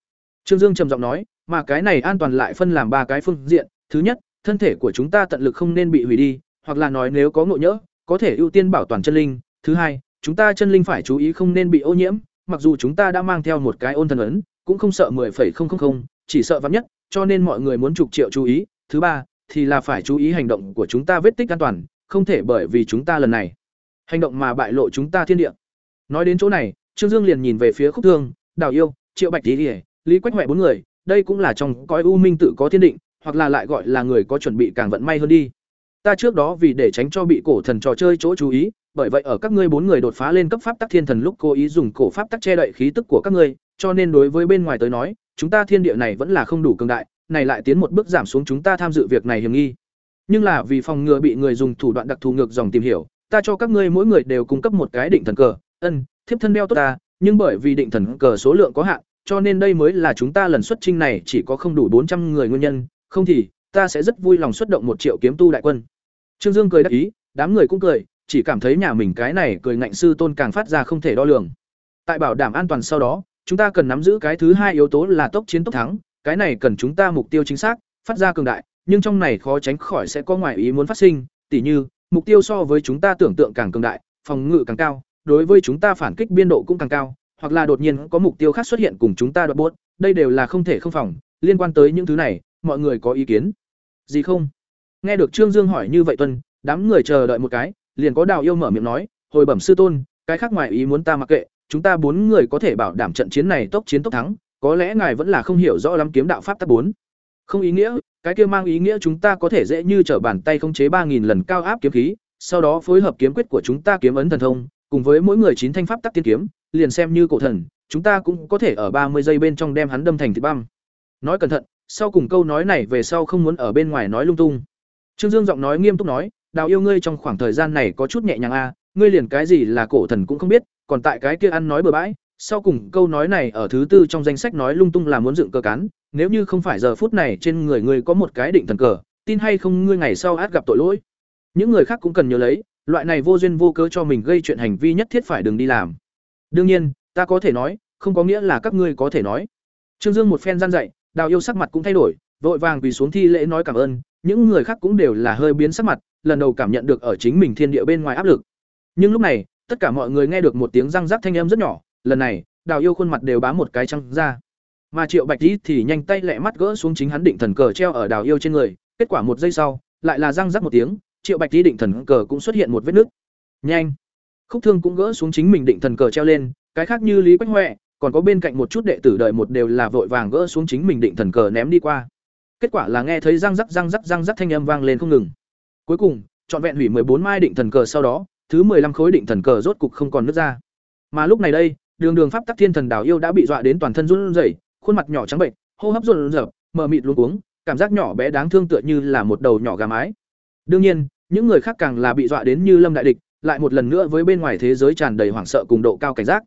Trương dương trầm giọng nói mà cái này an toàn lại phân làm ba cái phương diện. Thứ nhất thân thể của chúng ta tận lực không nên bị hủy đi hoặc là nói nếu có ngộ nhỡ có thể ưu tiên bảo toàn chân linh. Thứ hai chúng ta chân linh phải chú ý không nên bị ô nhiễm mặc dù chúng ta đã mang theo một cái ôn thần ấn cũng không sợ 10,000, chỉ sợ vạn nhất cho nên mọi người muốn trục triệu chú ý. Thứ ba thì là phải chú ý hành động của chúng ta vết tích an toàn không thể bởi vì chúng ta lần này hành động mà bại lộ chúng ta thiên địa. Nói đến chỗ này, trương dương liền nhìn về phía khúc thương đào yêu, triệu bạch lý lý quách huệ bốn người, đây cũng là trong cõi u minh tự có thiên định, hoặc là lại gọi là người có chuẩn bị càng vận may hơn đi. Ta trước đó vì để tránh cho bị cổ thần trò chơi chỗ chú ý, bởi vậy ở các ngươi bốn người đột phá lên cấp pháp tắc thiên thần lúc cố ý dùng cổ pháp tắc che đậy khí tức của các ngươi, cho nên đối với bên ngoài tới nói, chúng ta thiên địa này vẫn là không đủ cường đại, này lại tiến một bước giảm xuống chúng ta tham dự việc này hiểm nghi. Nhưng là vì phòng ngừa bị người dùng thủ đoạn đặc thù ngược dòng tìm hiểu ta cho các ngươi mỗi người đều cung cấp một cái định thần cờ. Ân, thiếp thân đeo tốt ta, nhưng bởi vì định thần cờ số lượng có hạn, cho nên đây mới là chúng ta lần xuất trinh này chỉ có không đủ bốn trăm người nguyên nhân. Không thì, ta sẽ rất vui lòng xuất động một triệu kiếm tu đại quân. Trương dương cười đắc ý, đám người cũng cười, chỉ cảm thấy nhà mình cái này cười ngạnh sư tôn càng phát ra không thể đo lường. Tại bảo đảm an toàn sau đó, chúng ta cần nắm giữ cái thứ hai yếu tố là tốc chiến tốc thắng, cái này cần chúng ta mục tiêu chính xác, phát ra cường đại, nhưng trong này khó tránh khỏi sẽ có ngoại ý muốn phát sinh, tỉ như mục tiêu so với chúng ta tưởng tượng càng cường đại, phòng ngự càng cao, đối với chúng ta phản kích biên độ cũng càng cao, hoặc là đột nhiên có mục tiêu khác xuất hiện cùng chúng ta đoạt bốt, đây đều là không thể không phòng, liên quan tới những thứ này, mọi người có ý kiến gì không? Nghe được trương dương hỏi như vậy tuân, đám người chờ đợi một cái, liền có đào yêu mở miệng nói, hồi bẩm sư tôn, cái khác ngoài ý muốn ta mặc kệ, chúng ta bốn người có thể bảo đảm trận chiến này tốc chiến tốc thắng, có lẽ ngài vẫn là không hiểu rõ lắm kiếm đạo pháp tắc bốn. Không ý nghĩa cái kia mang ý nghĩa chúng ta có thể dễ như trở bàn tay khống chế ba nghìn lần cao áp kiếm khí, sau đó phối hợp kiếm quyết của chúng ta kiếm ấn thần thông, cùng với mỗi người chín thanh pháp tắc tiên kiếm, liền xem như cổ thần, chúng ta cũng có thể ở ba mươi giây bên trong đem hắn đâm thành thịt băm. Nói cẩn thận, sau cùng câu nói này về sau không muốn ở bên ngoài nói lung tung. Trương dương giọng nói nghiêm túc nói, đào yêu ngươi trong khoảng thời gian này có chút nhẹ nhàng a ngươi liền cái gì là cổ thần cũng không biết, còn tại cái kia ăn nói bừa bãi sau cùng câu nói này ở thứ tư trong danh sách nói lung tung là muốn dựng cơ cán, nếu như không phải giờ phút này trên người ngươi có một cái định thần cờ, tin hay không ngươi ngày sau át gặp tội lỗi. Những người khác cũng cần nhớ lấy, loại này vô duyên vô cớ cho mình gây chuyện hành vi nhất thiết phải đừng đi làm. Đương nhiên, ta có thể nói, không có nghĩa là các ngươi có thể nói. Trương dương một phen gian dạy, đào yêu sắc mặt cũng thay đổi, vội vàng quỳ xuống thi lễ nói cảm ơn. Những người khác cũng đều là hơi biến sắc mặt, lần đầu cảm nhận được ở chính mình thiên địa bên ngoài áp lực. Nhưng lúc này, tất cả mọi người nghe được một tiếng răng rắc thanh âm rất nhỏ lần này, đào yêu khuôn mặt đều bám một cái trăng ra. Mà triệu bạch dĩ thì nhanh tay lẹ mắt gỡ xuống chính hắn định thần cờ treo ở đào yêu trên người, kết quả một giây sau, lại là răng rắc một tiếng, triệu bạch dĩ định thần cờ cũng xuất hiện một vết nứt. Nhanh! Khúc thương cũng gỡ xuống chính mình định thần cờ treo lên, cái khác như lý quách huệ, còn có bên cạnh một chút đệ tử đợi một đều là vội vàng gỡ xuống chính mình định thần cờ ném đi qua. Kết quả là nghe thấy răng rắc răng rắc răng rắc thanh âm vang lên không ngừng. Cuối cùng, trọn vẹn hủy bốn mai định thần cờ sau đó, thứ 15 khối định thần cờ rốt cục không còn nước ra. Mà lúc này đây đường đường pháp tắc thiên thần đào yêu đã bị dọa đến toàn thân run rẩy khuôn mặt nhỏ trắng bệnh hô hấp run rợp mờ mịt luôn cuống cảm giác nhỏ bé đáng thương tựa như là một đầu nhỏ gà mái đương nhiên những người khác càng là bị dọa đến như lâm đại địch, lại một lần nữa với bên ngoài thế giới tràn đầy hoảng sợ cùng độ cao cảnh giác.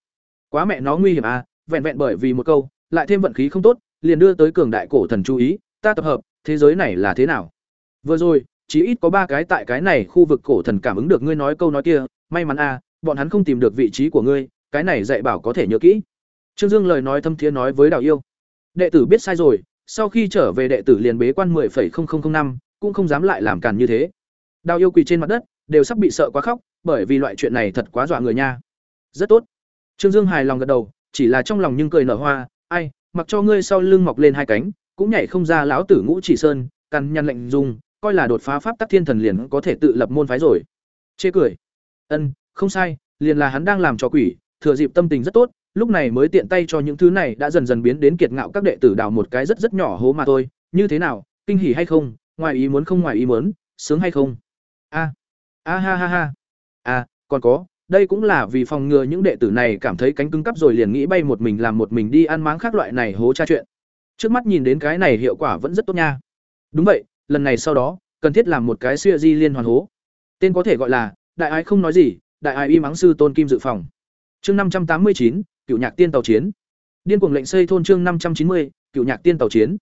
Quá mẹ nó nguy hiểm à, vẹn vẹn bởi vì một câu, lại thêm vận khí không tốt, liền đưa tới cường đại cổ thần chú ý, ta tập hợp, thế giới này là thế nào? Vừa rồi, chỉ ít có ba cái tại cái này khu vực cổ thần cảm ứng được ngươi nói câu nói kia, may mắn à, bọn hắn không tìm được vị trí của ngươi, cái này dạy bảo có thể nhớ kỹ. Trương Dương lời nói thâm thiế nói với Đào Yêu. Đệ tử biết sai rồi, sau khi trở về đệ tử liền bế quan 10.0005, cũng không dám lại làm càn như thế. Đào Yêu quỳ trên mặt đất, đều sắp bị sợ quá khóc, bởi vì loại chuyện này thật quá dọa người nha. Rất tốt. Trương Dương hài lòng gật đầu, chỉ là trong lòng nhưng cười nở hoa, ai, mặc cho ngươi sau lưng mọc lên hai cánh, cũng nhảy không ra lão tử ngũ chỉ sơn, cằn nhăn lệnh dùng, coi là đột phá pháp tắc thiên thần liền có thể tự lập môn phái rồi. Chê cười. Ân, không sai, liền là hắn đang làm trò quỷ, thừa dịp tâm tình rất tốt, lúc này mới tiện tay cho những thứ này đã dần dần biến đến kiệt ngạo các đệ tử đào một cái rất rất nhỏ hố mà thôi, như thế nào, kinh hỉ hay không, ngoài ý muốn không ngoài ý muốn, sướng hay không? A. A ha ha ha. À, còn có, đây cũng là vì phòng ngừa những đệ tử này cảm thấy cánh cứng cắp rồi liền nghĩ bay một mình làm một mình đi ăn máng khác loại này hố tra chuyện. Trước mắt nhìn đến cái này hiệu quả vẫn rất tốt nha. Đúng vậy, lần này sau đó, cần thiết làm một cái xuya di liên hoàn hố. Tên có thể gọi là đại ái không nói gì, đại ái y mắng sư tôn kim dự phòng. Chương năm trăm tám mươi chín, cựu nhạc tiên tàu chiến. Điên cuồng lệnh xây thôn chương năm trăm chín mươi, cựu nhạc tiên tàu chiến.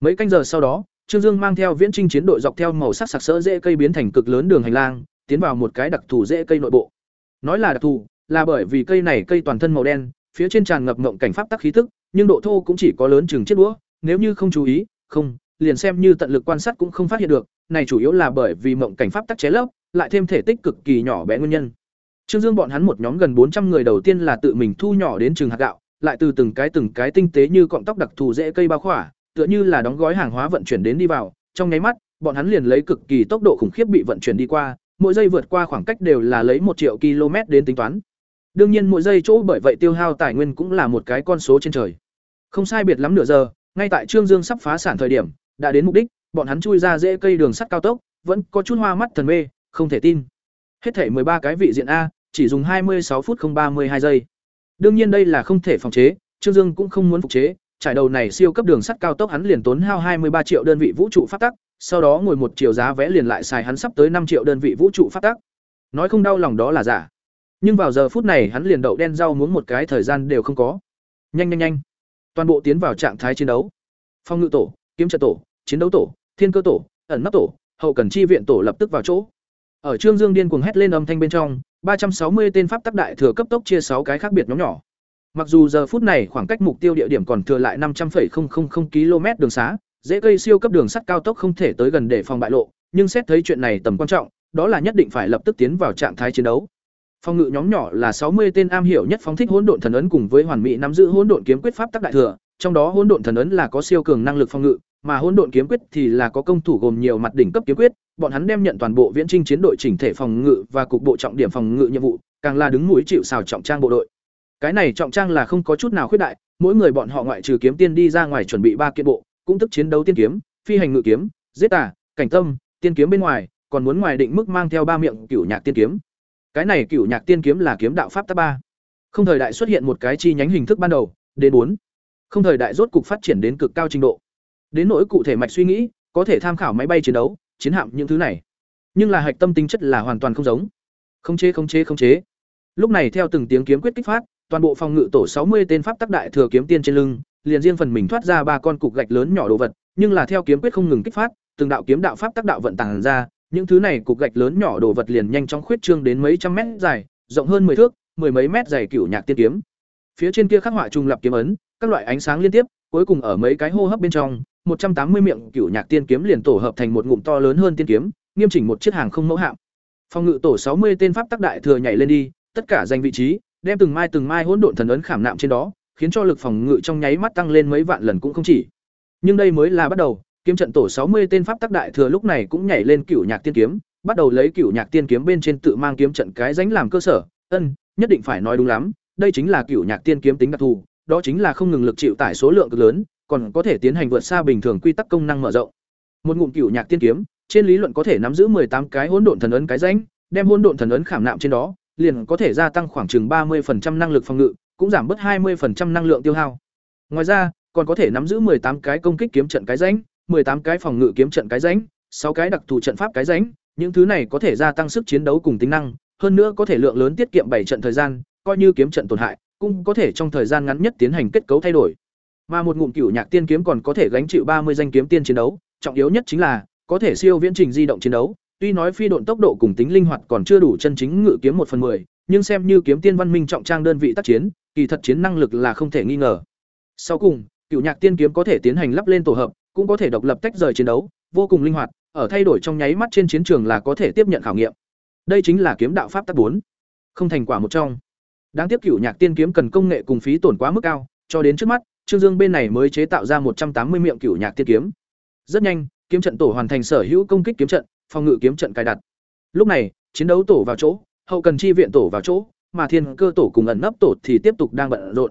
Mấy canh giờ sau đó, Trương Dương mang theo viễn trinh chiến đội dọc theo màu sắc sặc sỡ rễ cây biến thành cực lớn đường hành lang, tiến vào một cái đặc thù rễ cây nội bộ. Nói là đặc thù, là bởi vì cây này cây toàn thân màu đen, phía trên tràn ngập ngộng cảnh pháp tắc khí tức, nhưng độ thô cũng chỉ có lớn chừng chiếc đũa, nếu như không chú ý, không, liền xem như tận lực quan sát cũng không phát hiện được, này chủ yếu là bởi vì mộng cảnh pháp tắc chế lấp, lại thêm thể tích cực kỳ nhỏ bé nguyên nhân. Trương Dương bọn hắn một nhóm gần bốn trăm người đầu tiên là tự mình thu nhỏ đến trường hạt gạo, lại từ từng cái từng cái tinh tế như cọng tóc đặc thù dễ cây bao khỏa, tựa như là đóng gói hàng hóa vận chuyển đến đi vào, trong nháy mắt, bọn hắn liền lấy cực kỳ tốc độ khủng khiếp bị vận chuyển đi qua, mỗi giây vượt qua khoảng cách đều là lấy một triệu km đến tính toán. Đương nhiên mỗi giây chỗ bởi vậy tiêu hao tài nguyên cũng là một cái con số trên trời. Không sai biệt lắm nửa giờ, ngay tại Trương Dương sắp phá sản thời điểm, đã đến mục đích, bọn hắn chui ra dễ cây đường sắt cao tốc, vẫn có chút hoa mắt thần mê, không thể tin. Hết thể ba cái vị diện a, chỉ dùng hai mươi sáu phút không ba mươi hai giây. Đương nhiên đây là không thể phòng chế, Trương Dương cũng không muốn phục chế, trải đầu này siêu cấp đường sắt cao tốc hắn liền tốn hao hai mươi ba triệu đơn vị vũ trụ phát tắc, sau đó ngồi một chiều giá vẽ liền lại xài hắn sắp tới năm triệu đơn vị vũ trụ phát tắc. Nói không đau lòng đó là giả. Nhưng vào giờ phút này hắn liền đậu đen rau muốn một cái thời gian đều không có. Nhanh nhanh nhanh. Toàn bộ tiến vào trạng thái chiến đấu. Phong ngự tổ, kiếm trận tổ, chiến đấu tổ, thiên cơ tổ, ẩn nấp tổ, hậu cần chi viện tổ lập tức vào chỗ. Ở Trương Dương điên cuồng hét lên âm thanh bên trong, ba trăm sáu mươi tên pháp tắc đại thừa cấp tốc chia sáu cái khác biệt nhóm nhỏ. Mặc dù giờ phút này khoảng cách mục tiêu địa điểm còn thừa lại năm trăm km đường xá, dễ cây siêu cấp đường sắt cao tốc không thể tới gần để phòng bại lộ, nhưng xét thấy chuyện này tầm quan trọng, đó là nhất định phải lập tức tiến vào trạng thái chiến đấu. Phong ngự nhóm nhỏ là sáu mươi tên am hiểu nhất phóng thích hỗn độn thần ấn cùng với hoàn mỹ nắm giữ hỗn độn kiếm quyết pháp tắc đại thừa, trong đó hỗn độn thần ấn là có siêu cường năng lực phòng ngự, mà hỗn độn kiếm quyết thì là có công thủ gồm nhiều mặt đỉnh cấp kiếm quyết, bọn hắn đem nhận toàn bộ viễn trinh chiến đội chỉnh thể phòng ngự và cục bộ trọng điểm phòng ngự nhiệm vụ, càng là đứng mũi chịu sào trọng trang bộ đội. Cái này trọng trang là không có chút nào khuyết đại, mỗi người bọn họ ngoại trừ kiếm tiên đi ra ngoài chuẩn bị ba kiện bộ, cũng tức chiến đấu tiên kiếm, phi hành ngự kiếm, giết tà, cảnh tâm, tiên kiếm bên ngoài, còn muốn ngoài định mức mang theo ba miệng cửu nhạc tiên kiếm. Cái này cửu nhạc tiên kiếm là kiếm đạo pháp tác ba. Không thời đại xuất hiện một cái chi nhánh hình thức ban đầu, đến bốn. Không thời đại rốt cục phát triển đến cực cao trình độ. Đến nỗi cụ thể mạch suy nghĩ, có thể tham khảo máy bay chiến đấu, chiến hạm những thứ này. Nhưng là hạch tâm tính chất là hoàn toàn không giống. Không chế không chế không chế. Lúc này theo từng tiếng kiếm quyết kích phát, toàn bộ phòng ngự tổ sáu mươi tên pháp tác đại thừa kiếm tiên trên lưng, liền riêng phần mình thoát ra ba con cục gạch lớn nhỏ đồ vật, nhưng là theo kiếm quyết không ngừng kích phát, từng đạo kiếm đạo pháp tác đạo vận tàng ra, những thứ này cục gạch lớn nhỏ đồ vật liền nhanh chóng khuyết trương đến mấy trăm mét dài, rộng hơn 10 thước, mười mấy mét dày cửu nhạc tiên kiếm. Phía trên kia khắc họa trùng lập kiếm ấn, các loại ánh sáng liên tiếp, cuối cùng ở mấy cái hô hấp bên trong, một trăm tám mươi miệng cửu nhạc tiên kiếm liền tổ hợp thành một ngụm to lớn hơn tiên kiếm, nghiêm chỉnh một chiếc hàng không mẫu hạm. Phòng ngự tổ sáu mươi tên pháp tác đại thừa nhảy lên đi, tất cả giành vị trí, đem từng mai từng mai hỗn độn thần ấn khảm nạm trên đó, khiến cho lực phòng ngự trong nháy mắt tăng lên mấy vạn lần cũng không chỉ. Nhưng đây mới là bắt đầu, kiếm trận tổ sáu mươi tên pháp tác đại thừa lúc này cũng nhảy lên cửu nhạc tiên kiếm, bắt đầu lấy cửu nhạc tiên kiếm bên trên tự mang kiếm trận cái dánh làm cơ sở, ân, nhất định phải nói đúng lắm, đây chính là cửu nhạc tiên kiếm tính đặc thù, đó chính là không ngừng lực chịu tải số lượng cực lớn, còn có thể tiến hành vượt xa bình thường quy tắc công năng mở rộng. Một ngụm cửu nhạc tiên kiếm, trên lý luận có thể nắm giữ tám cái hỗn độn thần ấn cái rãnh, đem hỗn độn thần ấn khảm nạm trên đó, liền có thể gia tăng khoảng chừng 30% năng lực phòng ngự, cũng giảm bớt 20% năng lượng tiêu hao. Ngoài ra, còn có thể nắm giữ 18 cái công kích kiếm trận cái rãnh, 18 cái phòng ngự kiếm trận cái rãnh, 6 cái đặc thù trận pháp cái rãnh, những thứ này có thể gia tăng sức chiến đấu cùng tính năng, hơn nữa có thể lượng lớn tiết kiệm bảy trận thời gian, coi như kiếm trận tổn hại, cũng có thể trong thời gian ngắn nhất tiến hành kết cấu thay đổi. Mà một ngụm cửu nhạc tiên kiếm còn có thể gánh chịu ba mươi danh kiếm tiên chiến đấu, trọng yếu nhất chính là có thể siêu viễn trình di động chiến đấu. Tuy nói phi độn tốc độ cùng tính linh hoạt còn chưa đủ chân chính ngự kiếm một phần 10, nhưng xem như kiếm tiên văn minh trọng trang đơn vị tác chiến, kỳ thật chiến năng lực là không thể nghi ngờ. Sau cùng, cửu nhạc tiên kiếm có thể tiến hành lắp lên tổ hợp, cũng có thể độc lập tách rời chiến đấu, vô cùng linh hoạt, ở thay đổi trong nháy mắt trên chiến trường là có thể tiếp nhận khảo nghiệm. Đây chính là kiếm đạo pháp tắc bốn, không thành quả một trong. Đáng tiếc cửu nhạc tiên kiếm cần công nghệ cùng phí tổn quá mức cao, cho đến trước mắt, Trương Dương bên này mới chế tạo ra một trăm tám mươi miệng cửu nhạc tiên kiếm. Rất nhanh, kiếm trận tổ hoàn thành sở hữu công kích kiếm trận, phòng ngự kiếm trận cài đặt. Lúc này, chiến đấu tổ vào chỗ, hậu cần chi viện tổ vào chỗ, mà thiên cơ tổ cùng ẩn nấp tổ thì tiếp tục đang bận rộn.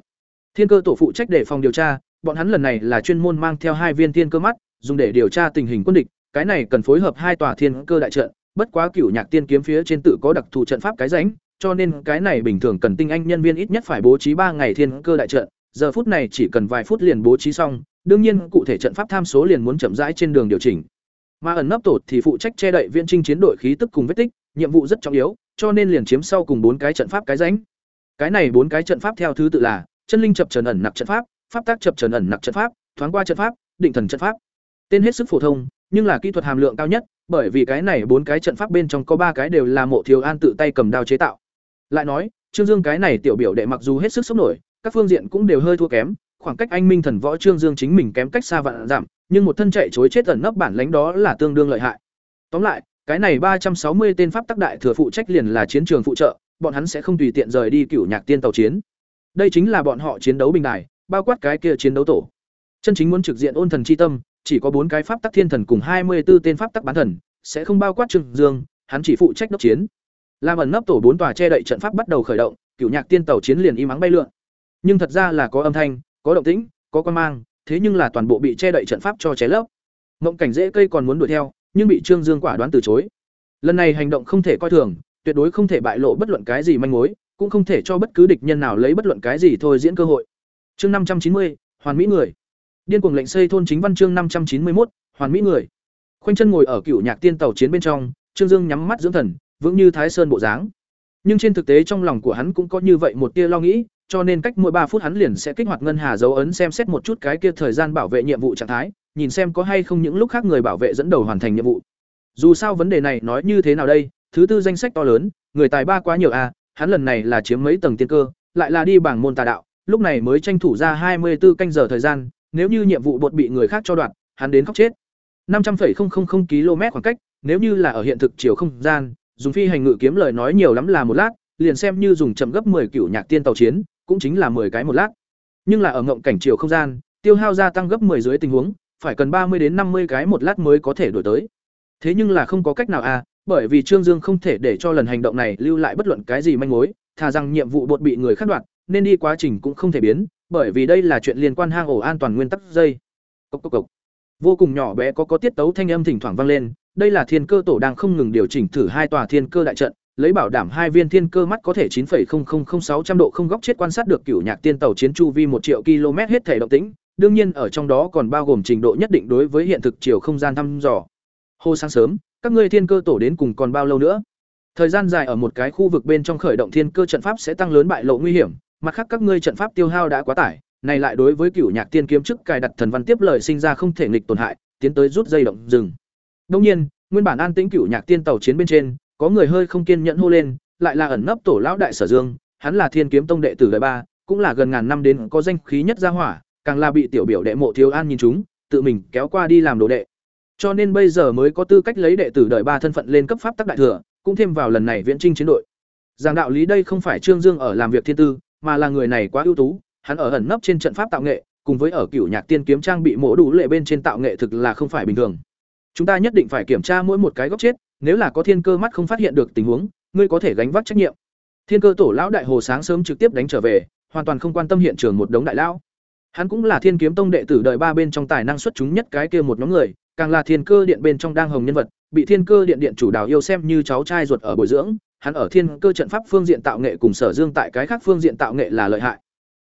Thiên cơ tổ phụ trách để phòng điều tra, bọn hắn lần này là chuyên môn mang theo hai viên thiên cơ mắt, dùng để điều tra tình hình quân địch, cái này cần phối hợp hai tòa thiên cơ đại trận, bất quá cửu nhạc tiên kiếm phía trên tự có đặc thù trận pháp cái ránh cho nên cái này bình thường cần tinh anh nhân viên ít nhất phải bố trí ba ngày thiên cơ đại trận, giờ phút này chỉ cần vài phút liền bố trí xong, đương nhiên cụ thể trận pháp tham số liền muốn chậm rãi trên đường điều chỉnh. Mà ẩn nấp tổ thì phụ trách che đậy viện trinh chiến đội khí tức cùng vết tích, nhiệm vụ rất trọng yếu, cho nên liền chiếm sau cùng bốn cái trận pháp cái rãnh. Cái này bốn cái trận pháp theo thứ tự là chân linh chập trần ẩn nặc trận pháp, pháp tác chập trần ẩn nặc trận pháp, thoáng qua trận pháp, định thần trận pháp. Tên hết sức phổ thông, nhưng là kỹ thuật hàm lượng cao nhất, bởi vì cái này bốn cái trận pháp bên trong có ba cái đều là Mộ Thiếu An tự tay cầm đao chế tạo. Lại nói, Trương Dương cái này tiểu biểu đệ mặc dù hết sức sốc nổi, các phương diện cũng đều hơi thua kém, khoảng cách anh minh thần võ Trương Dương chính mình kém cách xa vạn giảm, nhưng một thân chạy chối chết ẩn nấp bản lãnh đó là tương đương lợi hại. Tóm lại, cái này ba trăm sáu mươi tên pháp tác đại thừa phụ trách liền là chiến trường phụ trợ, bọn hắn sẽ không tùy tiện rời đi cửu nhạc tiên tàu chiến. Đây chính là bọn họ chiến đấu bình đài, bao quát cái kia chiến đấu tổ. Chân chính muốn trực diện ôn thần chi tâm, chỉ có bốn cái pháp tắc thiên thần cùng hai mươi 24 tên pháp tắc bán thần, sẽ không bao quát Trương Dương, hắn chỉ phụ trách đốc chiến. Lam ẩn nấp tổ bốn tòa che đậy trận pháp bắt đầu khởi động, cửu nhạc tiên tàu chiến liền im mắng bay lượn. Nhưng thật ra là có âm thanh, có động tĩnh, có quan mang, thế nhưng là toàn bộ bị che đậy trận pháp cho che lấp. Mộng cảnh dễ cây còn muốn đuổi theo, nhưng bị Trương Dương quả đoán từ chối. Lần này hành động không thể coi thường, tuyệt đối không thể bại lộ bất luận cái gì manh mối, cũng không thể cho bất cứ địch nhân nào lấy bất luận cái gì thôi diễn cơ hội. Chương năm trăm chín mươi, Hoàn Mỹ người. Điên cuồng lệnh xây thôn chính văn chương năm trăm chín mươi một, Hoàn Mỹ người. Khoanh chân ngồi ở cựu nhạc tiên tàu chiến bên trong, Trương Dương nhắm mắt dưỡng thần, vững như Thái Sơn bộ dáng. Nhưng trên thực tế trong lòng của hắn cũng có như vậy một tia lo nghĩ, cho nên cách mỗi ba phút hắn liền sẽ kích hoạt ngân hà dấu ấn xem xét một chút cái kia thời gian bảo vệ nhiệm vụ trạng thái, nhìn xem có hay không những lúc khác người bảo vệ dẫn đầu hoàn thành nhiệm vụ. Dù sao vấn đề này nói như thế nào đây, thứ tư danh sách to lớn, người tài ba quá nhiều a, à, hắn lần này là chiếm mấy tầng tiên cơ, lại là đi bảng môn tà đạo, lúc này mới tranh thủ ra hai mươi 24 canh giờ thời gian, nếu như nhiệm vụ bột bị người khác cho đoạt, hắn đến khóc chết. năm trăm 500,000 km khoảng cách, nếu như là ở hiện thực chiều không gian, dùng phi hành ngự kiếm lời nói nhiều lắm là một lát, liền xem như dùng chậm gấp 10 cửu nhạc tiên tàu chiến, cũng chính là 10 cái một lát. Nhưng là ở ngộng cảnh chiều không gian, tiêu hao gia tăng gấp 10 dưới tình huống, phải cần 30 đến 50 cái một lát mới có thể đổi tới. Thế nhưng là không có cách nào à, bởi vì Trương Dương không thể để cho lần hành động này lưu lại bất luận cái gì manh mối, thà rằng nhiệm vụ bột bị người khác đoạt, nên đi quá trình cũng không thể biến, bởi vì đây là chuyện liên quan hang ổ an toàn nguyên tắc dây. Cốc cốc cốc. Vô cùng nhỏ bé có có tiết tấu thanh âm thỉnh thoảng vang lên, đây là thiên cơ tổ đang không ngừng điều chỉnh thử hai tòa thiên cơ đại trận, lấy bảo đảm hai viên thiên cơ mắt có thể 9.0000600 độ không góc chết quan sát được cửu nhạc tiên tàu chiến chu vi một triệu km hết thể động tĩnh, đương nhiên ở trong đó còn bao gồm trình độ nhất định đối với hiện thực chiều không gian thăm dò. Hô sáng sớm, các ngươi thiên cơ tổ đến cùng còn bao lâu nữa? Thời gian dài ở một cái khu vực bên trong khởi động thiên cơ trận pháp sẽ tăng lớn bại lộ nguy hiểm, mặt khác các ngươi trận pháp tiêu hao đã quá tải, này lại đối với cửu nhạc tiên kiếm trước cài đặt thần văn tiếp lời sinh ra không thể nghịch tổn hại, tiến tới rút dây động dừng. Đương nhiên, nguyên bản an tĩnh cửu nhạc tiên tàu chiến bên trên, có người hơi không kiên nhẫn hô lên, lại là ẩn nấp tổ lão đại Sở Dương, hắn là Thiên Kiếm Tông đệ tử đời ba, cũng là gần ngàn năm đến có danh khí nhất gia hỏa, càng là bị tiểu biểu đệ mộ thiếu an nhìn chúng, tự mình kéo qua đi làm đồ đệ. Cho nên bây giờ mới có tư cách lấy đệ tử đời ba thân phận lên cấp pháp tắc đại thừa, cũng thêm vào lần này viễn trinh chiến đội. Giảng đạo lý đây không phải Trương Dương ở làm việc thiên tư, mà là người này quá ưu tú, hắn ở ẩn nấp trên trận pháp tạo nghệ, cùng với ở cửu nhạc tiên kiếm trang bị mổ đủ lệ bên trên tạo nghệ thực là không phải bình thường. Chúng ta nhất định phải kiểm tra mỗi một cái góc chết, nếu là có thiên cơ mắt không phát hiện được tình huống, ngươi có thể gánh vác trách nhiệm. Thiên cơ tổ lão đại hồ sáng sớm trực tiếp đánh trở về, hoàn toàn không quan tâm hiện trường một đống đại lão. Hắn cũng là Thiên Kiếm Tông đệ tử đời ba bên trong tài năng xuất chúng nhất cái kia một nhóm người, càng là Thiên Cơ Điện bên trong đang hồng nhân vật, bị Thiên Cơ Điện điện chủ Đào yêu xem như cháu trai ruột ở bồi dưỡng, hắn ở Thiên Cơ trận pháp phương diện tạo nghệ cùng Sở Dương tại cái khác phương diện tạo nghệ là lợi hại.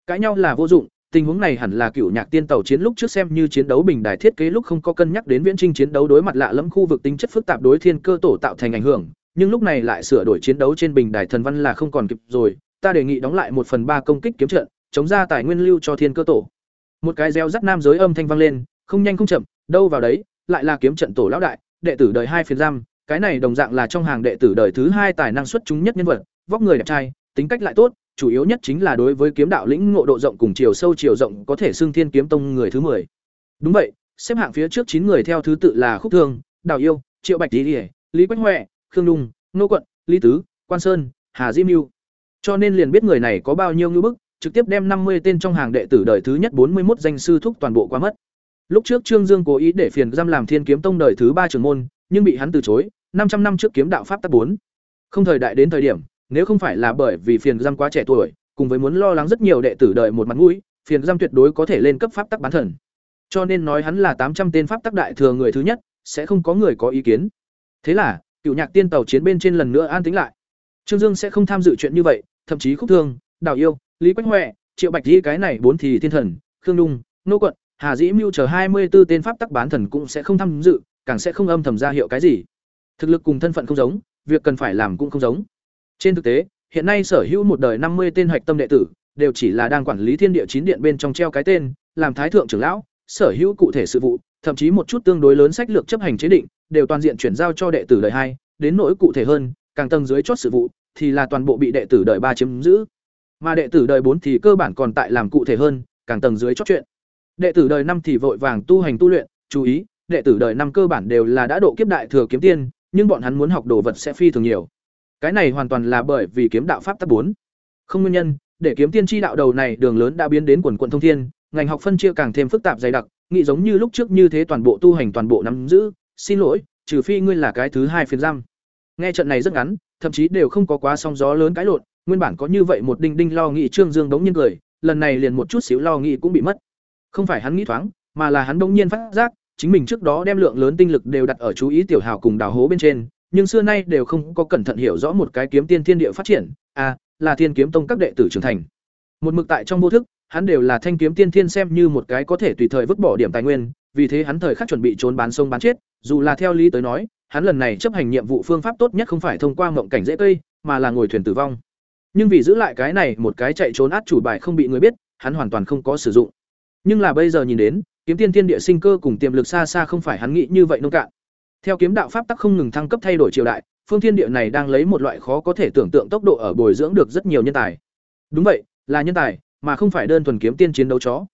Cãi nhau là vô dụng, tình huống này hẳn là cựu nhạc tiên tàu chiến lúc trước xem như chiến đấu bình đài thiết kế lúc không có cân nhắc đến viễn trinh chiến đấu đối mặt lạ lẫm khu vực tính chất phức tạp đối thiên cơ tổ tạo thành ảnh hưởng, nhưng lúc này lại sửa đổi chiến đấu trên bình đài thần văn là không còn kịp rồi, ta đề nghị đóng lại một phần ba công kích kiếm trận, chống ra tài nguyên lưu cho thiên cơ tổ. Một cái reo rắt nam giới âm thanh vang lên, không nhanh không chậm, đâu vào đấy, lại là kiếm trận tổ lão đại, đệ tử đời hai phiền giam, cái này đồng dạng là trong hàng đệ tử đời thứ hai tài năng xuất chúng nhất nhân vật, vóc người đẹp trai, tính cách lại tốt, chủ yếu nhất chính là đối với kiếm đạo lĩnh ngộ độ rộng cùng chiều sâu chiều rộng có thể xưng thiên kiếm tông người thứ 10. Đúng vậy, xếp hạng phía trước chín người theo thứ tự là Khúc Thương, Đào Yêu, Triệu Bạch Tỷ, Lý Quách Hoè, Khương Dung, Nô Quận, Lý Tứ, Quan Sơn, Hà Diêm Nưu. Cho nên liền biết người này có bao nhiêu nhu bức, trực tiếp đem năm mươi tên trong hàng đệ tử đời thứ nhất bốn mươi một danh sư thúc toàn bộ qua mất. Lúc trước Trương Dương cố ý để phiền giam làm Thiên Kiếm Tông đời thứ ba trưởng môn, nhưng bị hắn từ chối, 500 năm trước kiếm đạo pháp tắc 4. Không thời đại đến thời điểm, nếu không phải là bởi vì phiền giam quá trẻ tuổi, cùng với muốn lo lắng rất nhiều đệ tử đợi một mặt mũi, phiền giam tuyệt đối có thể lên cấp pháp tắc bán thần. Cho nên nói hắn là tám trăm tên pháp tắc đại thừa người thứ nhất, sẽ không có người có ý kiến. Thế là, cựu nhạc tiên tàu chiến bên trên lần nữa an tĩnh lại. Trương Dương sẽ không tham dự chuyện như vậy, thậm chí Khúc Thương, Đào Yêu, Lý Quách huệ, Triệu Bạch Di cái này bốn thì thiên thần, Khương Dung, Nô Quận, Hà Dĩ Mưu chờ hai mươi 24 tên pháp tắc bán thần cũng sẽ không tham dự, càng sẽ không âm thầm ra hiệu cái gì. Thực lực cùng thân phận không giống, việc cần phải làm cũng không giống. Trên thực tế, hiện nay sở hữu một đời năm mươi tên hoạch tâm đệ tử, đều chỉ là đang quản lý thiên địa chín điện bên trong treo cái tên, làm thái thượng trưởng lão, sở hữu cụ thể sự vụ, thậm chí một chút tương đối lớn sách lược chấp hành chế định, đều toàn diện chuyển giao cho đệ tử đời hai, đến nỗi cụ thể hơn, càng tầng dưới chốt sự vụ thì là toàn bộ bị đệ tử đời ba chiếm giữ. Mà đệ tử đời bốn thì cơ bản còn tại làm cụ thể hơn, càng tầng dưới chốt chuyện. Đệ tử đời năm thì vội vàng tu hành tu luyện, chú ý, đệ tử đời năm cơ bản đều là đã độ kiếp đại thừa kiếm tiên, nhưng bọn hắn muốn học đồ vật sẽ phi thường nhiều. Cái này hoàn toàn là bởi vì kiếm đạo pháp tắc bốn. Không nguyên nhân, để kiếm tiên chi đạo đầu này đường lớn đã biến đến quần quần thông thiên, ngành học phân chia càng thêm phức tạp dày đặc, nghĩ giống như lúc trước như thế toàn bộ tu hành toàn bộ nắm giữ, xin lỗi, trừ phi ngươi là cái thứ hai phiền giam. Nghe trận này rất ngắn, thậm chí đều không có quá sóng gió lớn cái lộn, nguyên bản có như vậy một đinh đinh lo nghĩ Trương Dương đống nhiên cười, lần này liền một chút xíu lo nghĩ cũng bị mất. Không phải hắn nghĩ thoáng, mà là hắn đống nhiên phát giác, chính mình trước đó đem lượng lớn tinh lực đều đặt ở chú ý tiểu hào cùng đào hố bên trên, nhưng xưa nay đều không có cẩn thận hiểu rõ một cái kiếm tiên thiên địa phát triển, à, là thiên kiếm tông các đệ tử trưởng thành. Một mực tại trong vô thức, hắn đều là thanh kiếm tiên thiên xem như một cái có thể tùy thời vứt bỏ điểm tài nguyên, vì thế hắn thời khắc chuẩn bị trốn bán sông bán chết, dù là theo lý tới nói, hắn lần này chấp hành nhiệm vụ phương pháp tốt nhất không phải thông qua mộng cảnh dễ cây, mà là ngồi thuyền tử vong. Nhưng vì giữ lại cái này một cái chạy trốn át chủ bài không bị người biết, hắn hoàn toàn không có sử dụng. Nhưng là bây giờ nhìn đến, kiếm tiên thiên địa sinh cơ cùng tiềm lực xa xa không phải hắn nghĩ như vậy nông cạn. Theo kiếm đạo pháp tắc không ngừng thăng cấp thay đổi triều đại, phương thiên địa này đang lấy một loại khó có thể tưởng tượng tốc độ ở bồi dưỡng được rất nhiều nhân tài. Đúng vậy, là nhân tài, mà không phải đơn thuần kiếm tiên chiến đấu chó.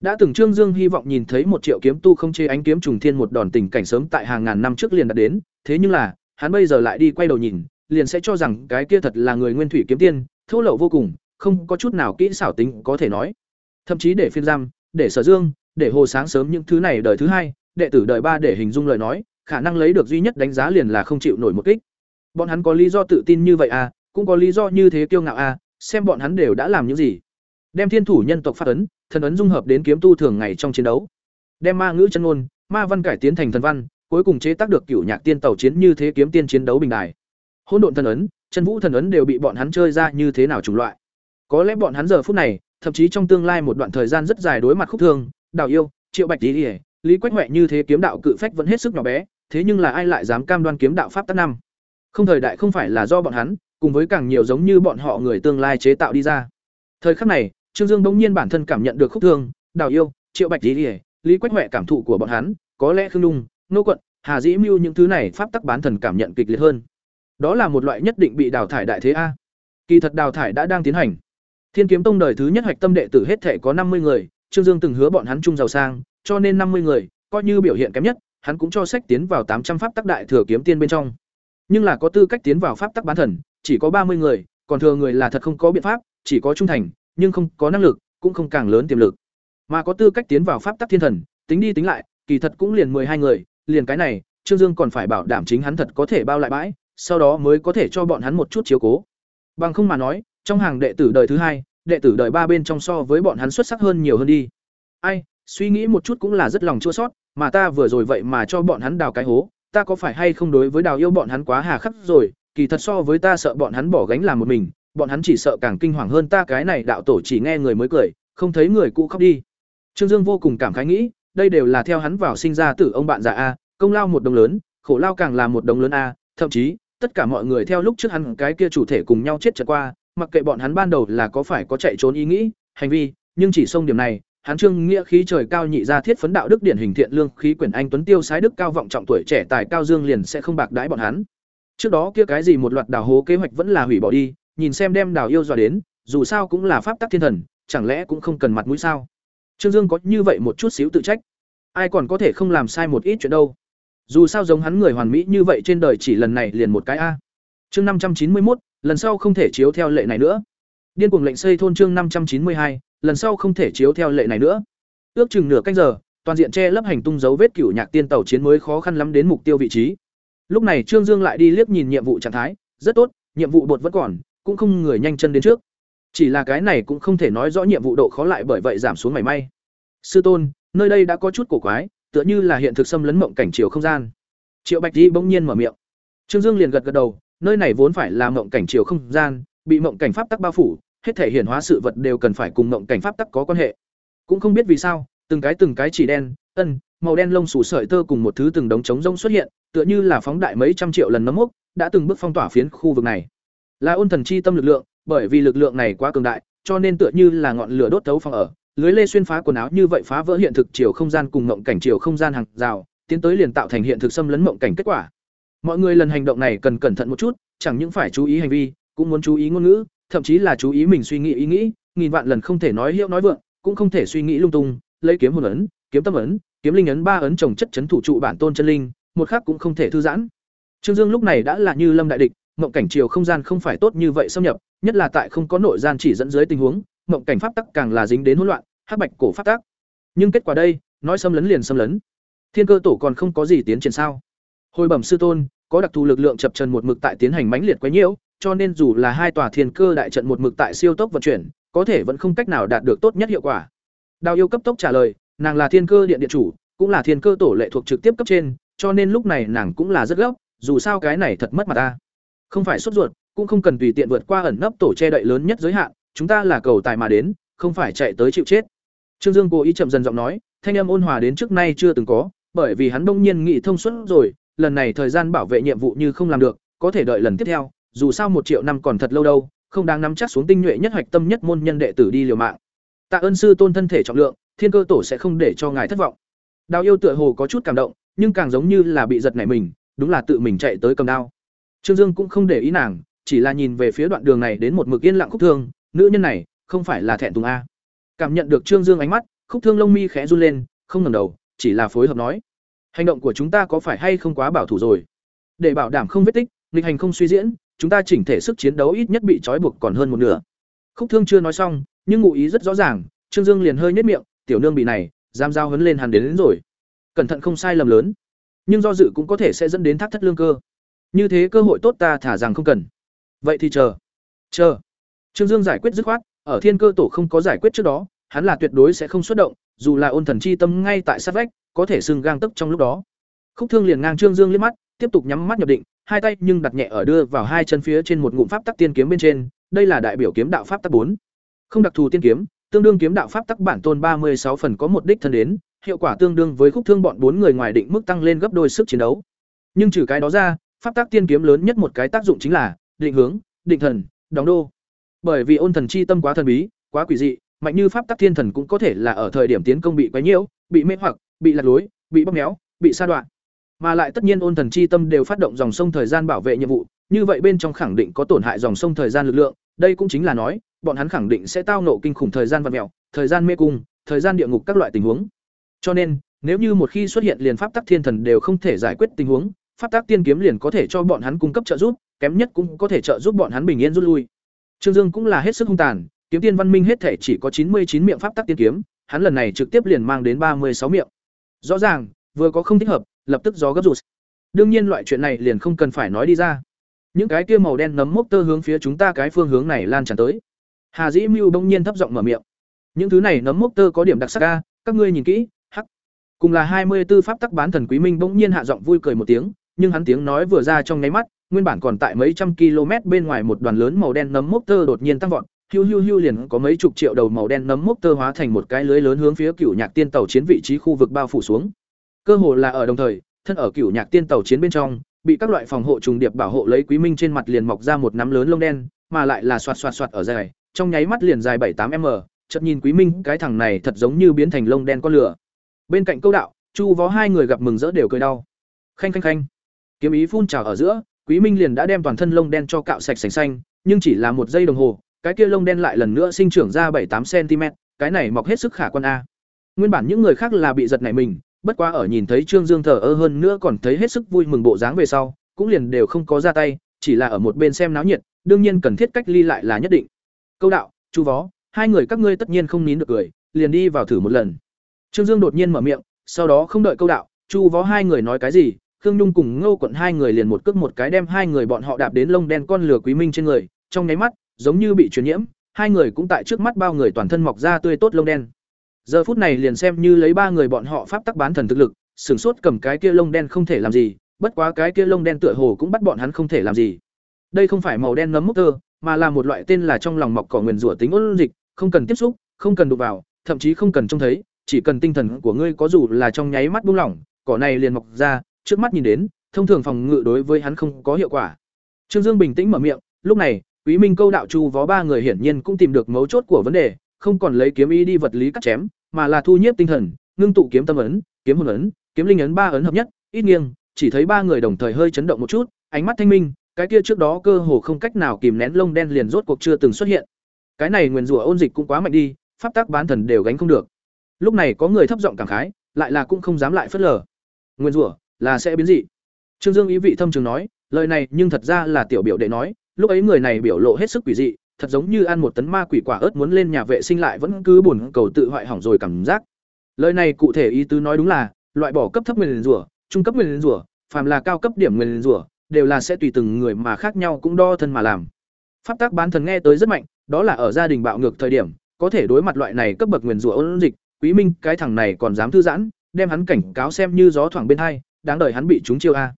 Đã từng Trương Dương hy vọng nhìn thấy một triệu kiếm tu không chê ánh kiếm trùng thiên một đòn tình cảnh sớm tại hàng ngàn năm trước liền đã đến, thế nhưng là, hắn bây giờ lại đi quay đầu nhìn, liền sẽ cho rằng cái kia thật là người nguyên thủy kiếm tiên, thô lậu vô cùng, không có chút nào kỹ xảo tính có thể nói. Thậm chí để phiên giam, để Sở Dương, để Hồ Sáng sớm những thứ này đời thứ hai, đệ tử đời ba để hình dung lời nói, khả năng lấy được duy nhất đánh giá liền là không chịu nổi một kích. Bọn hắn có lý do tự tin như vậy à, cũng có lý do như thế kiêu ngạo à, xem bọn hắn đều đã làm những gì. Đem thiên thủ nhân tộc phát ấn, thần ấn dung hợp đến kiếm tu thường ngày trong chiến đấu. Đem ma ngữ chân ngôn, ma văn cải tiến thành thần văn, cuối cùng chế tác được cửu nhạc tiên tàu chiến như thế kiếm tiên chiến đấu bình đài. Hỗn độn thần ấn, chân vũ thần ấn đều bị bọn hắn chơi ra như thế nào chủng loại. Có lẽ bọn hắn giờ phút này, thậm chí trong tương lai một đoạn thời gian rất dài đối mặt khúc thương, đào yêu, triệu bạch lý, lý quách huệ như thế kiếm đạo cự phách vẫn hết sức nhỏ bé, thế nhưng là ai lại dám cam đoan kiếm đạo pháp tắc năm? Không thời đại không phải là do bọn hắn, cùng với càng nhiều giống như bọn họ người tương lai chế tạo đi ra. Thời khắc này, Trương Dương bỗng nhiên bản thân cảm nhận được khúc thương, Đào Yêu, Triệu Bạch Lý, Lý Quách Hoè cảm thụ của bọn hắn, có lẽ Khương Lung, Nô Quận, Hà Dĩ Mưu những thứ này pháp tắc bán thần cảm nhận kịch liệt hơn. Đó là một loại nhất định bị đào thải đại thế a. Kỳ thật đào thải đã đang tiến hành. Thiên Kiếm Tông đời thứ nhất hoạch tâm đệ tử hết thể có năm mươi người, Trương Dương từng hứa bọn hắn chung giàu sang, cho nên năm mươi người, coi như biểu hiện kém nhất, hắn cũng cho sách tiến vào tám trăm pháp tắc đại thừa kiếm tiên bên trong. Nhưng là có tư cách tiến vào pháp tắc bán thần, chỉ có ba mươi người, còn thừa người là thật không có biện pháp, chỉ có trung thành, nhưng không có năng lực, cũng không càng lớn tiềm lực. Mà có tư cách tiến vào pháp tắc thiên thần, tính đi tính lại, kỳ thật cũng liền hai người, liền cái này, Trương Dương còn phải bảo đảm chính hắn thật có thể bao lại bãi, sau đó mới có thể cho bọn hắn một chút chiếu cố. Bằng không mà nói, trong hàng đệ tử đời thứ hai, đệ tử đời ba bên trong so với bọn hắn xuất sắc hơn nhiều hơn đi. Ai, suy nghĩ một chút cũng là rất lòng chua sót, mà ta vừa rồi vậy mà cho bọn hắn đào cái hố, ta có phải hay không đối với đào yêu bọn hắn quá hà khắc rồi, kỳ thật so với ta sợ bọn hắn bỏ gánh làm một mình, bọn hắn chỉ sợ càng kinh hoàng hơn ta cái này đạo tổ chỉ nghe người mới cười, không thấy người cũ khóc đi. Trương dương vô cùng cảm khái nghĩ đây đều là theo hắn vào sinh ra tử ông bạn già a công lao một đồng lớn khổ lao càng là một đồng lớn a thậm chí tất cả mọi người theo lúc trước hắn cái kia chủ thể cùng nhau chết trận qua mặc kệ bọn hắn ban đầu là có phải có chạy trốn ý nghĩ hành vi nhưng chỉ xong điểm này hắn trương nghĩa khí trời cao nhị ra thiết phấn đạo đức điển hình thiện lương khí quyển anh tuấn tiêu sái đức cao vọng trọng tuổi trẻ tài cao dương liền sẽ không bạc đãi bọn hắn. Trước đó kia cái gì một loạt đào hố kế hoạch vẫn là hủy bỏ đi, nhìn xem đem đào yêu dọa đến, dù sao cũng là pháp tắc thiên thần, chẳng lẽ cũng không cần mặt mũi sao? Trương dương có như vậy một chút xíu tự trách, ai còn có thể không làm sai một ít chuyện đâu. Dù sao giống hắn người hoàn mỹ như vậy trên đời chỉ lần này liền một cái a. Chương năm trăm chín mươi một lần sau không thể chiếu theo lệ này nữa. Điên cuồng lệnh xây thôn chương năm trăm chín mươi hai lần sau không thể chiếu theo lệ này nữa. Ước chừng nửa canh giờ, toàn diện che lấp hành tung dấu vết cửu nhạc tiên tàu chiến mới khó khăn lắm đến mục tiêu vị trí. Lúc này trương dương lại đi liếc nhìn nhiệm vụ trạng thái, rất tốt, nhiệm vụ bột vẫn còn, cũng không người nhanh chân đến trước. Chỉ là cái này cũng không thể nói rõ nhiệm vụ độ khó lại bởi vậy giảm xuống mảy may. Sư tôn, nơi đây đã có chút cổ quái, tựa như là hiện thực xâm lấn mộng cảnh chiều không gian. Triệu bạch di bỗng nhiên mở miệng. Trương dương liền gật gật đầu, nơi này vốn phải là mộng cảnh chiều không gian, bị mộng cảnh pháp tắc bao phủ hết thể hiển hóa sự vật đều cần phải cùng mộng cảnh pháp tắc có quan hệ. Cũng không biết vì sao, từng cái từng cái chỉ đen, ân, màu đen lông sủ sợi tơ cùng một thứ từng đống trống rông xuất hiện, tựa như là phóng đại mấy trăm triệu lần nấm mốc, đã từng bước phong tỏa phiến khu vực này. Là ôn thần chi tâm lực lượng, bởi vì lực lượng này quá cường đại, cho nên tựa như là ngọn lửa đốt thấu phòng ở, lưới lê xuyên phá quần áo như vậy phá vỡ hiện thực chiều không gian cùng mộng cảnh chiều không gian hàng rào, tiến tới liền tạo thành hiện thực xâm lấn mộng cảnh kết quả. Mọi người lần hành động này cần cẩn thận một chút, chẳng những phải chú ý hành vi, cũng muốn chú ý ngôn ngữ thậm chí là chú ý mình suy nghĩ ý nghĩ, nghìn vạn lần không thể nói hiệu nói vượng, cũng không thể suy nghĩ lung tung, lấy kiếm hồn ấn, kiếm tâm ấn, kiếm linh ấn, ba ấn trồng chất chấn thủ trụ bản tôn chân linh, một khắc cũng không thể thư giãn. Trương dương lúc này đã là như lâm đại địch, mộng cảnh chiều không gian không phải tốt như vậy xâm nhập, nhất là tại không có nội gian chỉ dẫn dưới tình huống, mộng cảnh pháp tắc càng là dính đến hỗn loạn, hắc bạch cổ pháp tắc. Nhưng kết quả đây, nói xâm lấn liền xâm lấn. Thiên cơ tổ còn không có gì tiến triển sao? Hồi bẩm sư tôn, có đặc thù lực lượng chập trần một mực tại tiến hành mãnh liệt quấy nhiễu cho nên dù là hai tòa thiên cơ đại trận một mực tại siêu tốc vận chuyển, có thể vẫn không cách nào đạt được tốt nhất hiệu quả. Đào yêu cấp tốc trả lời, nàng là thiên cơ điện điện chủ, cũng là thiên cơ tổ lệ thuộc trực tiếp cấp trên, cho nên lúc này nàng cũng là rất gấp, dù sao cái này thật mất mặt ta. Không phải sốt ruột, cũng không cần tùy tiện vượt qua ẩn nấp tổ che đậy lớn nhất giới hạn, chúng ta là cầu tài mà đến, không phải chạy tới chịu chết. Trương dương cố ý chậm dần giọng nói, thanh âm ôn hòa đến trước nay chưa từng có, bởi vì hắn đông nhiên nghĩ thông suốt rồi, lần này thời gian bảo vệ nhiệm vụ như không làm được, có thể đợi lần tiếp theo dù sao một triệu năm còn thật lâu đâu, không đáng nắm chắc xuống tinh nhuệ nhất hoạch tâm nhất môn nhân đệ tử đi liều mạng. Tạ ơn sư tôn thân thể trọng lượng, thiên cơ tổ sẽ không để cho ngài thất vọng. Đào yêu tựa hồ có chút cảm động, nhưng càng giống như là bị giật nảy mình, đúng là tự mình chạy tới cầm đao. Trương dương cũng không để ý nàng, chỉ là nhìn về phía đoạn đường này đến một mực yên lặng khúc thương, nữ nhân này, không phải là thẹn tùng a. Cảm nhận được trương dương ánh mắt, khúc thương lông mi khẽ run lên, không ngẩng đầu, chỉ là phối hợp nói. Hành động của chúng ta có phải hay không quá bảo thủ rồi? Để bảo đảm không vết tích, nghịch hành không suy diễn chúng ta chỉnh thể sức chiến đấu ít nhất bị trói buộc còn hơn một nửa. Khúc thương chưa nói xong nhưng ngụ ý rất rõ ràng trương dương liền hơi nhếch miệng tiểu nương bị này giam giao hấn lên hắn đến, đến rồi. Cẩn thận không sai lầm lớn nhưng do dự cũng có thể sẽ dẫn đến thác thất lương cơ. Như thế cơ hội tốt ta thả rằng không cần. Vậy thì chờ chờ. Trương dương giải quyết dứt khoát ở thiên cơ tổ không có giải quyết trước đó hắn là tuyệt đối sẽ không xuất động dù là ôn thần chi tâm ngay tại sát vách có thể sưng gang tấc trong lúc đó. Khúc thương liền ngang trương dương liếc mắt tiếp tục nhắm mắt nhập định hai tay nhưng đặt nhẹ ở đưa vào hai chân phía trên một ngụm pháp tắc tiên kiếm bên trên, đây là đại biểu kiếm đạo pháp tắc bốn. Không đặc thù tiên kiếm, tương đương kiếm đạo pháp tắc bản tôn ba mươi sáu phần có một đích thân đến, hiệu quả tương đương với khúc thương bọn bốn người ngoài định mức tăng lên gấp đôi sức chiến đấu. Nhưng trừ cái đó ra, pháp tắc tiên kiếm lớn nhất một cái tác dụng chính là định hướng, định thần, đóng đô. Bởi vì ôn thần chi tâm quá thần bí, quá quỷ dị, mạnh như pháp tắc thiên thần cũng có thể là ở thời điểm tiến công bị quấy nhiễu, bị mê hoặc, bị lạc lối, bị bóp méo, bị sa đoạn mà lại tất nhiên ôn thần chi tâm đều phát động dòng sông thời gian bảo vệ nhiệm vụ, như vậy bên trong khẳng định có tổn hại dòng sông thời gian lực lượng, đây cũng chính là nói, bọn hắn khẳng định sẽ tao nộ kinh khủng thời gian vật mèo thời gian mê cung, thời gian địa ngục các loại tình huống. Cho nên, nếu như một khi xuất hiện liền pháp tắc thiên thần đều không thể giải quyết tình huống, pháp tắc tiên kiếm liền có thể cho bọn hắn cung cấp trợ giúp, kém nhất cũng có thể trợ giúp bọn hắn bình yên rút lui. Trương dương cũng là hết sức hung tàn, kiếm tiên văn minh hết thể chỉ có chín mươi chín miệng pháp tắc tiên kiếm, hắn lần này trực tiếp liền mang đến ba mươi sáu miệng. Rõ ràng, vừa có không thích hợp lập tức gió gấp rụt. Đương nhiên loại chuyện này liền không cần phải nói đi ra. Những cái kia màu đen nấm mốc tơ hướng phía chúng ta cái phương hướng này lan tràn tới. Hà dĩ mưu bỗng nhiên thấp giọng mở miệng. Những thứ này nấm mốc tơ có điểm đặc sắc ca các ngươi nhìn kỹ, hắc. Cùng là hai mươi 24 pháp tắc bán thần quý minh bỗng nhiên hạ giọng vui cười một tiếng, nhưng hắn tiếng nói vừa ra trong nháy mắt, nguyên bản còn tại mấy trăm km bên ngoài một đoàn lớn màu đen nấm mốc tơ đột nhiên tăng vọt, hiu hiu hiu liền có mấy chục triệu đầu màu đen nấm mốc tơ hóa thành một cái lưới lớn hướng phía cựu nhạc tiên tàu chiến vị trí khu vực bao phủ xuống cơ hồ là ở đồng thời, thân ở cựu nhạc tiên tàu chiến bên trong, bị các loại phòng hộ trùng điệp bảo hộ lấy quý minh trên mặt liền mọc ra một nắm lớn lông đen, mà lại là xoạt xoạt xoạt ở dài, trong nháy mắt liền dài bảy tám m, chợt nhìn quý minh, cái thằng này thật giống như biến thành lông đen con lửa. Bên cạnh câu đạo, chu vó hai người gặp mừng rỡ đều cười đau. Khanh khanh khanh. Kiếm ý phun trào ở giữa, quý minh liền đã đem toàn thân lông đen cho cạo sạch sành xanh, nhưng chỉ là một giây đồng hồ, cái kia lông đen lại lần nữa sinh trưởng ra bảy tám cm cái này mọc hết sức khả quan a. Nguyên bản những người khác là bị giật nảy mình bất quá ở nhìn thấy trương dương thờ ơ hơn nữa còn thấy hết sức vui mừng bộ dáng về sau, cũng liền đều không có ra tay, chỉ là ở một bên xem náo nhiệt, đương nhiên cần thiết cách ly lại là nhất định. Câu đạo chú vó hai người các ngươi tất nhiên không nín được cười, liền đi vào thử một lần. Trương dương đột nhiên mở miệng, sau đó không đợi câu đạo, chu vó hai người nói cái gì? Khương nhung cùng ngô quận hai người liền một cước một cái đem hai người bọn họ đạp đến lông đen con lửa quý minh trên người, trong nháy mắt, giống như bị truyền nhiễm, hai người cũng tại trước mắt bao người toàn thân mọc ra tươi tốt lông đen giờ phút này liền xem như lấy ba người bọn họ pháp tắc bán thần thực lực, sửng sốt cầm cái kia lông đen không thể làm gì, bất quá cái kia lông đen tựa hồ cũng bắt bọn hắn không thể làm gì. Đây không phải màu đen nấm mốc tơ, mà là một loại tên là trong lòng mọc cỏ nguyền rủa tính ôn dịch, không cần tiếp xúc, không cần đụng vào, thậm chí không cần trông thấy, chỉ cần tinh thần của ngươi có dù là trong nháy mắt buông lỏng, cỏ này liền mọc ra, trước mắt nhìn đến, thông thường phòng ngự đối với hắn không có hiệu quả. Trương dương bình tĩnh mở miệng, lúc này, quý minh câu đạo chu vó ba người hiển nhiên cũng tìm được mấu chốt của vấn đề, không còn lấy kiếm ý đi vật lý cắt chém mà là thu nhiếp tinh thần, ngưng tụ kiếm tâm ấn, kiếm hồn ấn, kiếm linh ấn ba ấn hợp nhất, ít nghiêng, chỉ thấy ba người đồng thời hơi chấn động một chút, ánh mắt thanh minh, cái kia trước đó cơ hồ không cách nào kìm nén lông đen liền rốt cuộc chưa từng xuất hiện. Cái này nguyên rủa ôn dịch cũng quá mạnh đi, pháp tắc bán thần đều gánh không được. Lúc này có người thấp giọng cảm khái, lại là cũng không dám lại phất lờ. Nguyên rủa, là sẽ biến dị. Trương dương ý vị thâm trường nói, lời này nhưng thật ra là tiểu biểu đệ nói, lúc ấy người này biểu lộ hết sức quỷ dị thật giống như ăn một tấn ma quỷ quả ớt muốn lên nhà vệ sinh lại vẫn cứ buồn cầu tự hoại hỏng rồi cảm giác. Lời này cụ thể ý tứ nói đúng là, loại bỏ cấp thấp nguyên rủa, trung cấp nguyên rủa, phàm là cao cấp điểm nguyên rủa, đều là sẽ tùy từng người mà khác nhau cũng đo thân mà làm. Pháp tác bán thần nghe tới rất mạnh, đó là ở gia đình bạo ngược thời điểm, có thể đối mặt loại này cấp bậc nguyên rủa ôn dịch, quý minh, cái thằng này còn dám thư giãn, đem hắn cảnh cáo xem như gió thoảng bên hai, đáng đời hắn bị chúng chiêu a.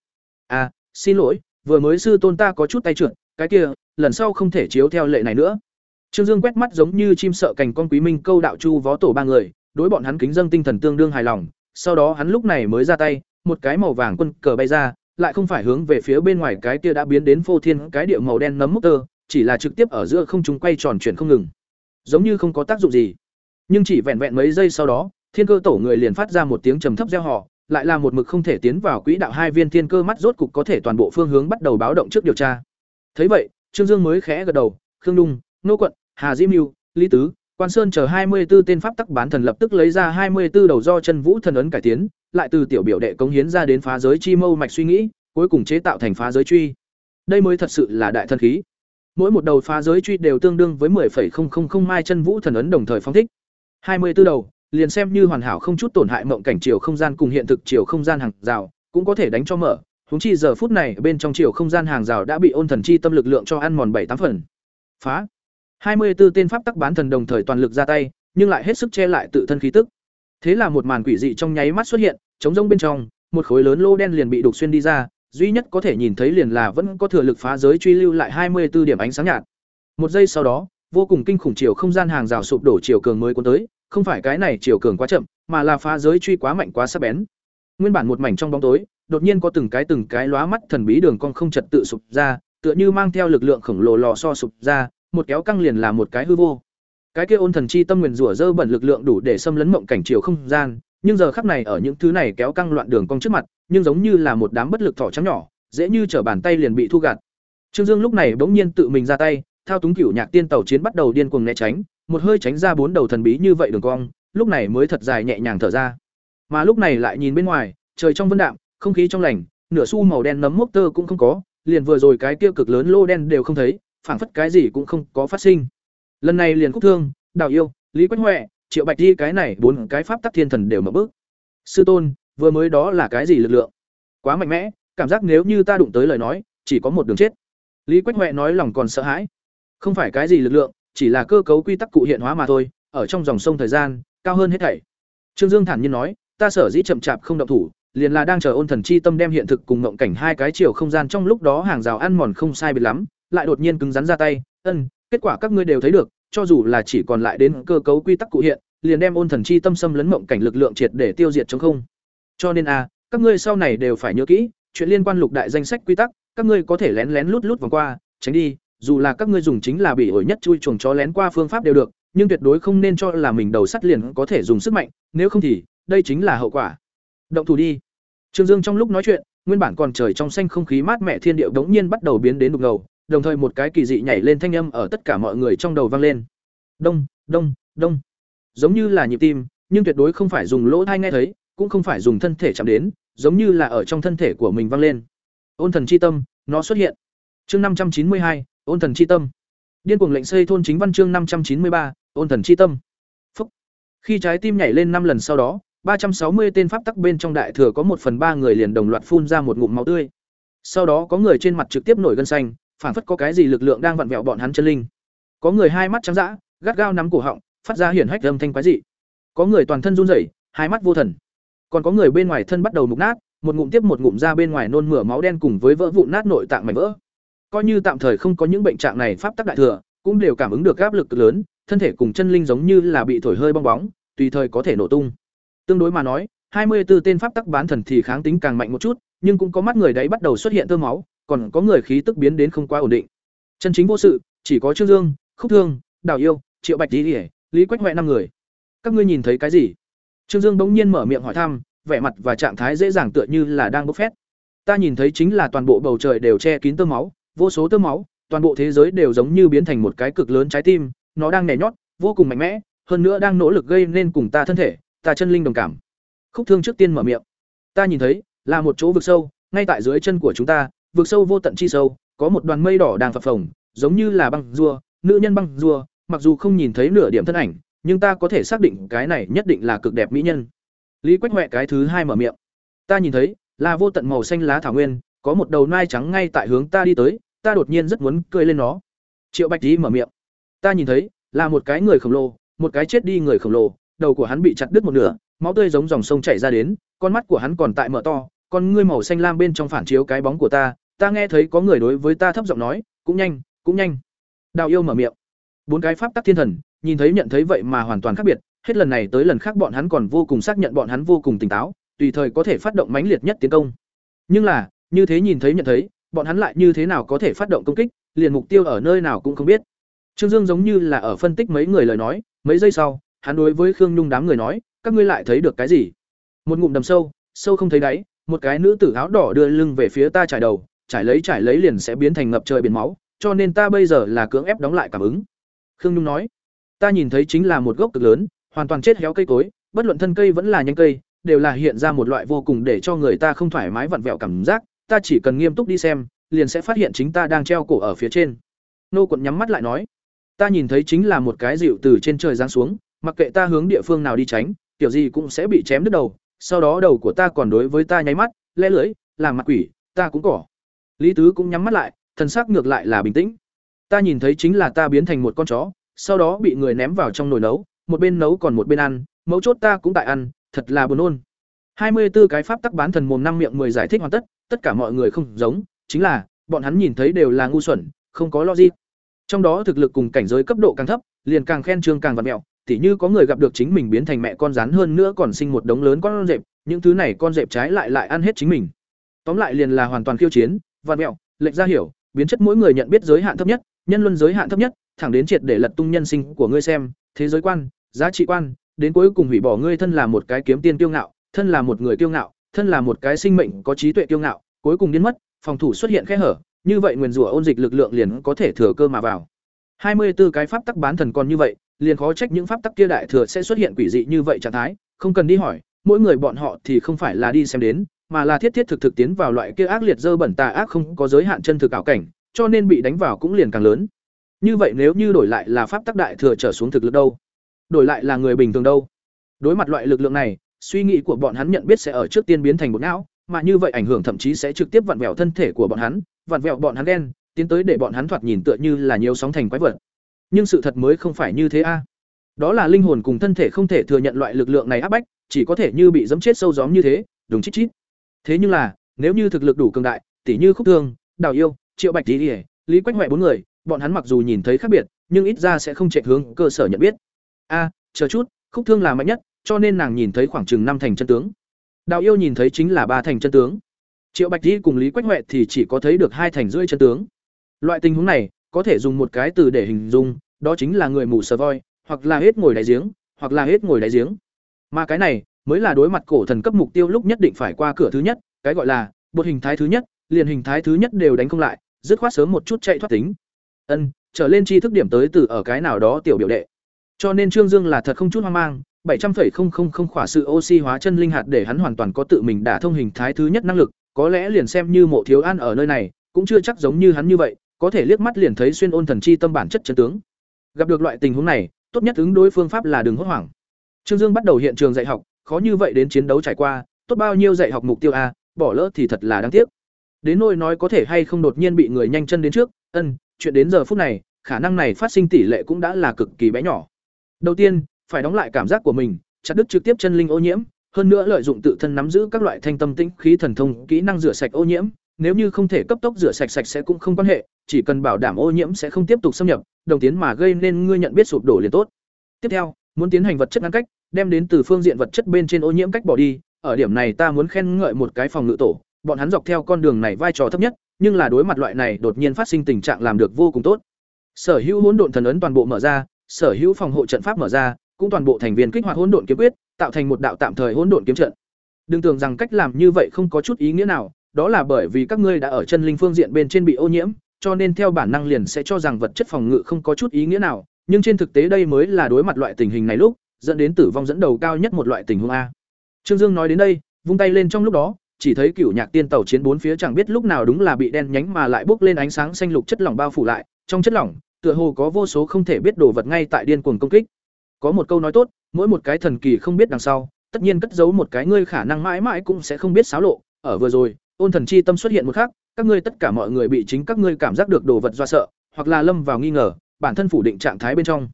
A, xin lỗi, vừa mới sư tôn ta có chút tay trượt, cái kia lần sau không thể chiếu theo lệ này nữa. Trương dương quét mắt giống như chim sợ cành con quý minh câu đạo chu vó tổ ba người, đối bọn hắn kính dâng tinh thần tương đương hài lòng, sau đó hắn lúc này mới ra tay, một cái màu vàng quân cờ bay ra, lại không phải hướng về phía bên ngoài cái kia đã biến đến phô thiên cái địa màu đen nấm mốc tơ, chỉ là trực tiếp ở giữa không chúng quay tròn chuyển không ngừng. Giống như không có tác dụng gì. Nhưng chỉ vẹn vẹn mấy giây sau đó, thiên cơ tổ người liền phát ra một tiếng trầm thấp reo họ lại là một mực không thể tiến vào quỹ đạo hai viên thiên cơ mắt rốt cục có thể toàn bộ phương hướng bắt đầu báo động trước điều tra. Thấy vậy trương dương mới khẽ gật đầu khương Dung, nô quận hà diễm mưu lý tứ quan sơn chờ hai mươi 24 tên pháp tắc bán thần lập tức lấy ra hai mươi 24 đầu do chân vũ thần ấn cải tiến lại từ tiểu biểu đệ cống hiến ra đến phá giới chi mâu mạch suy nghĩ cuối cùng chế tạo thành phá giới truy đây mới thật sự là đại thần khí mỗi một đầu phá giới truy đều tương đương với 10,000 mai chân vũ thần ấn đồng thời phóng thích 24 đầu, liền xem như hoàn hảo không chút tổn hại mộng cảnh chiều không gian cùng hiện thực chiều không gian hàng rào, cũng có thể đánh cho mở. Huống chi giờ phút này bên trong chiều không gian hàng rào đã bị ôn thần chi tâm lực lượng cho ăn mòn bảy tám phần. Phá. 24 tên pháp tắc bán thần đồng thời toàn lực ra tay, nhưng lại hết sức che lại tự thân khí tức. Thế là một màn quỷ dị trong nháy mắt xuất hiện, chống rông bên trong, một khối lớn lô đen liền bị đục xuyên đi ra, duy nhất có thể nhìn thấy liền là vẫn có thừa lực phá giới truy lưu lại 24 điểm ánh sáng nhạt. Một giây sau đó, vô cùng kinh khủng chiều không gian hàng rào sụp đổ chiều cường mới cuốn tới, không phải cái này chiều cường quá chậm, mà là phá giới truy quá mạnh quá sắc bén. Nguyên bản một mảnh trong bóng tối, đột nhiên có từng cái từng cái lóa mắt thần bí đường cong không trật tự sụp ra, tựa như mang theo lực lượng khổng lồ lò so sụp ra, một kéo căng liền là một cái hư vô. Cái kia ôn thần chi tâm nguyên rủa dơ bẩn lực lượng đủ để xâm lấn mộng cảnh chiều không gian, nhưng giờ khắc này ở những thứ này kéo căng loạn đường cong trước mặt, nhưng giống như là một đám bất lực thỏ trắng nhỏ, dễ như trở bàn tay liền bị thu gạt. Trương Dương lúc này bỗng nhiên tự mình ra tay, thao túng cửu nhạc tiên tàu chiến bắt đầu điên cuồng né tránh, một hơi tránh ra bốn đầu thần bí như vậy đường cong, lúc này mới thật dài nhẹ nhàng thở ra. Mà lúc này lại nhìn bên ngoài, trời trong vân đạm, không khí trong lành, nửa xu màu đen nấm mốc tơ cũng không có, liền vừa rồi cái kia cực lớn lô đen đều không thấy, phảng phất cái gì cũng không có phát sinh. Lần này liền Cúc Thương, Đào Yêu, Lý Quách Hoè, Triệu Bạch Di cái này bốn cái pháp tắc thiên thần đều mở bước. Sư tôn, vừa mới đó là cái gì lực lượng? Quá mạnh mẽ, cảm giác nếu như ta đụng tới lời nói, chỉ có một đường chết. Lý Quách Hoè nói lòng còn sợ hãi. Không phải cái gì lực lượng, chỉ là cơ cấu quy tắc cụ hiện hóa mà thôi, ở trong dòng sông thời gian, cao hơn hết thảy. Trương Dương thản nhiên nói, ta sở dĩ chậm chạp không động thủ, liền là đang chờ ôn thần chi tâm đem hiện thực cùng ngộng cảnh hai cái chiều không gian trong lúc đó hàng rào ăn mòn không sai biệt lắm, lại đột nhiên cứng rắn ra tay, "Ân, kết quả các ngươi đều thấy được, cho dù là chỉ còn lại đến cơ cấu quy tắc cụ hiện, liền đem ôn thần chi tâm xâm lấn ngộng cảnh lực lượng triệt để tiêu diệt trong không. Cho nên a, các ngươi sau này đều phải nhớ kỹ, chuyện liên quan lục đại danh sách quy tắc, các ngươi có thể lén lén lút lút vòng qua, tránh đi, dù là các ngươi dùng chính là bị ổi nhất chui chuồng chó lén qua phương pháp đều được, nhưng tuyệt đối không nên cho là mình đầu sắt liền có thể dùng sức mạnh, nếu không thì đây chính là hậu quả. Động thủ đi. Trương Dương trong lúc nói chuyện, nguyên bản còn trời trong xanh không khí mát mẻ thiên địa đống nhiên bắt đầu biến đến đục ngầu, đồng thời một cái kỳ dị nhảy lên thanh âm ở tất cả mọi người trong đầu vang lên. Đông, đông, đông. Giống như là nhịp tim, nhưng tuyệt đối không phải dùng lỗ tai nghe thấy, cũng không phải dùng thân thể chạm đến, giống như là ở trong thân thể của mình vang lên. Ôn thần chi tâm, nó xuất hiện. Chương năm trăm chín mươi hai, ôn thần chi tâm. Điên cuồng lệnh xây thôn chính văn chương năm trăm chín mươi ba, ôn thần chi tâm. Phúc. Khi trái tim nhảy lên năm lần sau đó, ba trăm sáu mươi tên pháp tắc bên trong đại thừa có một phần ba người liền đồng loạt phun ra một ngụm máu tươi. Sau đó có người trên mặt trực tiếp nổi gân xanh, phản phất có cái gì lực lượng đang vặn vẹo bọn hắn chân linh. Có người hai mắt trắng dã, gắt gao nắm cổ họng, phát ra hiển hách âm thanh quái dị. Có người toàn thân run rẩy, hai mắt vô thần. Còn có người bên ngoài thân bắt đầu mục nát, một ngụm tiếp một ngụm ra bên ngoài nôn mửa máu đen cùng với vỡ vụn nát nội tạng mảnh vỡ. Coi như tạm thời không có những bệnh trạng này pháp tắc đại thừa, cũng đều cảm ứng được áp lực lớn, thân thể cùng chân linh giống như là bị thổi hơi bong bóng, tùy thời có thể nổ tung. Tương đối mà nói, 24 tên pháp tắc bán thần thì kháng tính càng mạnh một chút, nhưng cũng có mắt người đấy bắt đầu xuất hiện tơ máu, còn có người khí tức biến đến không quá ổn định. Chân chính vô sự, chỉ có Trương Dương, Khúc Thương, Đào Yêu, Triệu Bạch Lý, Lý Quách huệ năm người. Các ngươi nhìn thấy cái gì? Trương Dương bỗng nhiên mở miệng hỏi thăm, vẻ mặt và trạng thái dễ dàng tựa như là đang bốc phét. Ta nhìn thấy chính là toàn bộ bầu trời đều che kín tơ máu, vô số tơ máu, toàn bộ thế giới đều giống như biến thành một cái cực lớn trái tim, nó đang nhảy nhót, vô cùng mạnh mẽ, hơn nữa đang nỗ lực gây nên cùng ta thân thể, ta chân linh đồng cảm. Khúc Thương trước tiên mở miệng. Ta nhìn thấy, là một chỗ vực sâu, ngay tại dưới chân của chúng ta, vực sâu vô tận chi sâu, có một đoàn mây đỏ đang phập phồng, giống như là băng rùa, nữ nhân băng rùa, mặc dù không nhìn thấy nửa điểm thân ảnh, nhưng ta có thể xác định cái này nhất định là cực đẹp mỹ nhân. Lý Quách Hoè cái thứ hai mở miệng. Ta nhìn thấy, là vô tận màu xanh lá thảo nguyên, có một đầu nai trắng ngay tại hướng ta đi tới, ta đột nhiên rất muốn cười lên nó. Triệu Bạch Tý mở miệng. Ta nhìn thấy, là một cái người khổng lồ, một cái chết đi người khổng lồ, đầu của hắn bị chặt đứt một nửa, máu tươi giống dòng sông chảy ra đến, con mắt của hắn còn tại mở to, con ngươi màu xanh lam bên trong phản chiếu cái bóng của ta, ta nghe thấy có người đối với ta thấp giọng nói, cũng nhanh, cũng nhanh. Đào yêu mở miệng. Bốn cái pháp tắc thiên thần, nhìn thấy nhận thấy vậy mà hoàn toàn khác biệt, hết lần này tới lần khác bọn hắn còn vô cùng xác nhận bọn hắn vô cùng tỉnh táo, tùy thời có thể phát động mãnh liệt nhất tiến công. Nhưng là, như thế nhìn thấy nhận thấy, bọn hắn lại như thế nào có thể phát động công kích, liền mục tiêu ở nơi nào cũng không biết. Trương Dương giống như là ở phân tích mấy người lời nói, mấy giây sau, hắn đối với Khương Nhung đám người nói, các ngươi lại thấy được cái gì? Một ngụm đầm sâu, sâu không thấy đáy, một cái nữ tử áo đỏ đưa lưng về phía ta trải đầu, trải lấy trải lấy liền sẽ biến thành ngập trời biển máu, cho nên ta bây giờ là cưỡng ép đóng lại cảm ứng. Khương Nhung nói, ta nhìn thấy chính là một gốc cực lớn, hoàn toàn chết héo cây cối, bất luận thân cây vẫn là nhánh cây, đều là hiện ra một loại vô cùng để cho người ta không thoải mái vặn vẹo cảm giác, ta chỉ cần nghiêm túc đi xem, liền sẽ phát hiện chính ta đang treo cổ ở phía trên. Nô quận nhắm mắt lại nói, ta nhìn thấy chính là một cái dịu từ trên trời giáng xuống, mặc kệ ta hướng địa phương nào đi tránh, kiểu gì cũng sẽ bị chém đứt đầu, sau đó đầu của ta còn đối với ta nháy mắt, lẽ lưỡi, làm mặt quỷ, ta cũng cỏ. Lý Tứ cũng nhắm mắt lại, thần sắc ngược lại là bình tĩnh. Ta nhìn thấy chính là ta biến thành một con chó, sau đó bị người ném vào trong nồi nấu, một bên nấu còn một bên ăn, mấu chốt ta cũng tại ăn, thật là buồn nôn. Hai mươi 24 cái pháp tắc bán thần mồm năm miệng 10 giải thích hoàn tất, tất cả mọi người không giống, chính là bọn hắn nhìn thấy đều là ngu xuẩn, không có logic. Trong đó thực lực cùng cảnh giới cấp độ càng thấp, liền càng khen trương càng vặn mẹo, tỉ như có người gặp được chính mình biến thành mẹ con rắn hơn nữa còn sinh một đống lớn con rệp, những thứ này con rệp trái lại lại ăn hết chính mình. Tóm lại liền là hoàn toàn khiêu chiến, vạn mẹo, lệch ra hiểu, biến chất mỗi người nhận biết giới hạn thấp nhất, nhân luân giới hạn thấp nhất, thẳng đến triệt để lật tung nhân sinh của ngươi xem, thế giới quan, giá trị quan, đến cuối cùng hủy bỏ ngươi thân là một cái kiếm tiên kiêu ngạo, thân là một người kiêu ngạo, thân là một cái sinh mệnh có trí tuệ kiêu ngạo, cuối cùng điên mất, phòng thủ xuất hiện khe hở, như vậy nguyên rủa ôn dịch lực lượng liền có thể thừa cơ mà vào. Hai mươi 24 cái pháp tắc bán thần còn như vậy, liền khó trách những pháp tắc kia đại thừa sẽ xuất hiện quỷ dị như vậy trạng thái, không cần đi hỏi, mỗi người bọn họ thì không phải là đi xem đến, mà là thiết thiết thực thực tiến vào loại kia ác liệt dơ bẩn tà ác không có giới hạn chân thực ảo cảnh, cho nên bị đánh vào cũng liền càng lớn. Như vậy nếu như đổi lại là pháp tắc đại thừa trở xuống thực lực đâu? Đổi lại là người bình thường đâu? Đối mặt loại lực lượng này, suy nghĩ của bọn hắn nhận biết sẽ ở trước tiên biến thành một não, mà như vậy ảnh hưởng thậm chí sẽ trực tiếp vặn vẹo thân thể của bọn hắn, vặn vẹo bọn hắn đen, tiến tới để bọn hắn thoạt nhìn tựa như là nhiều sóng thành quái vật. Nhưng sự thật mới không phải như thế a. Đó là linh hồn cùng thân thể không thể thừa nhận loại lực lượng này áp bách, chỉ có thể như bị giẫm chết sâu gióm như thế, đúng chít chít. Thế nhưng là, nếu như thực lực đủ cường đại, tỉ như Khúc Thương, Đào Yêu, Triệu Bạch Tỷ, Lý Quách huệ bốn người, bọn hắn mặc dù nhìn thấy khác biệt, nhưng ít ra sẽ không chạy hướng cơ sở nhận biết. A, chờ chút, khúc thương là mạnh nhất, cho nên nàng nhìn thấy khoảng chừng năm thành chân tướng. Đào Yêu nhìn thấy chính là ba thành chân tướng. Triệu Bạch tỷ cùng Lý Quách Huệ thì chỉ có thấy được hai thành rưỡi chân tướng. Loại tình huống này, có thể dùng một cái từ để hình dung, đó chính là người mù sờ voi, hoặc là hết ngồi đáy giếng, hoặc là hết ngồi đáy giếng. Mà cái này mới là đối mặt cổ thần cấp mục tiêu lúc nhất định phải qua cửa thứ nhất, cái gọi là bột hình thái thứ nhất, liền hình thái thứ nhất đều đánh không lại, dứt khoát sớm một chút chạy thoát tính. Ân, trở lên chi thức điểm tới từ ở cái nào đó tiểu biểu đệ. Cho nên Trương Dương là thật không chút hoang mang, bảy trăm không khỏa sự oxy hóa chân linh hạt để hắn hoàn toàn có tự mình đả thông hình thái thứ nhất năng lực, có lẽ liền xem như Mộ Thiếu An ở nơi này, cũng chưa chắc giống như hắn như vậy, có thể liếc mắt liền thấy xuyên ôn thần chi tâm bản chất chân tướng. Gặp được loại tình huống này, tốt nhất ứng đối phương pháp là đừng hốt hoảng. Trương Dương bắt đầu hiện trường dạy học, khó như vậy đến chiến đấu trải qua, tốt bao nhiêu dạy học mục tiêu a, bỏ lỡ thì thật là đáng tiếc. Đến nỗi nói có thể hay không đột nhiên bị người nhanh chân đến trước, ân, chuyện đến giờ phút này, khả năng này phát sinh tỷ lệ cũng đã là cực kỳ bé nhỏ. Đầu tiên, phải đóng lại cảm giác của mình, chặt đứt trực tiếp chân linh ô nhiễm, hơn nữa lợi dụng tự thân nắm giữ các loại thanh tâm tĩnh khí thần thông, kỹ năng rửa sạch ô nhiễm, nếu như không thể cấp tốc rửa sạch sạch sẽ cũng không quan hệ, chỉ cần bảo đảm ô nhiễm sẽ không tiếp tục xâm nhập, đồng tiến mà gây nên ngươi nhận biết sụp đổ liền tốt. Tiếp theo, muốn tiến hành vật chất ngăn cách, đem đến từ phương diện vật chất bên trên ô nhiễm cách bỏ đi, ở điểm này ta muốn khen ngợi một cái phòng ngự tổ, bọn hắn dọc theo con đường này vai trò thấp nhất, nhưng là đối mặt loại này đột nhiên phát sinh tình trạng làm được vô cùng tốt. Sở hữu hỗn độn thần ấn toàn bộ mở ra, sở hữu phòng hộ trận pháp mở ra, cũng toàn bộ thành viên kích hoạt hỗn độn kiếm quyết, tạo thành một đạo tạm thời hỗn độn kiếm trận. Đừng tưởng rằng cách làm như vậy không có chút ý nghĩa nào, đó là bởi vì các ngươi đã ở chân linh phương diện bên trên bị ô nhiễm, cho nên theo bản năng liền sẽ cho rằng vật chất phòng ngự không có chút ý nghĩa nào, nhưng trên thực tế đây mới là đối mặt loại tình hình này lúc, dẫn đến tử vong dẫn đầu cao nhất một loại tình huống a. Trương Dương nói đến đây, vung tay lên trong lúc đó, chỉ thấy cửu nhạc tiên tàu chiến bốn phía chẳng biết lúc nào đúng là bị đen nhánh mà lại bốc lên ánh sáng xanh lục chất lỏng bao phủ lại, trong chất lỏng, tựa hồ có vô số không thể biết đồ vật ngay tại điên cuồng công kích. Có một câu nói tốt, mỗi một cái thần kỳ không biết đằng sau, tất nhiên cất giấu một cái ngươi khả năng mãi mãi cũng sẽ không biết xáo lộ, ở vừa rồi, ôn thần chi tâm xuất hiện một khắc, các ngươi tất cả mọi người bị chính các ngươi cảm giác được đồ vật do sợ, hoặc là lâm vào nghi ngờ, bản thân phủ định trạng thái bên trong.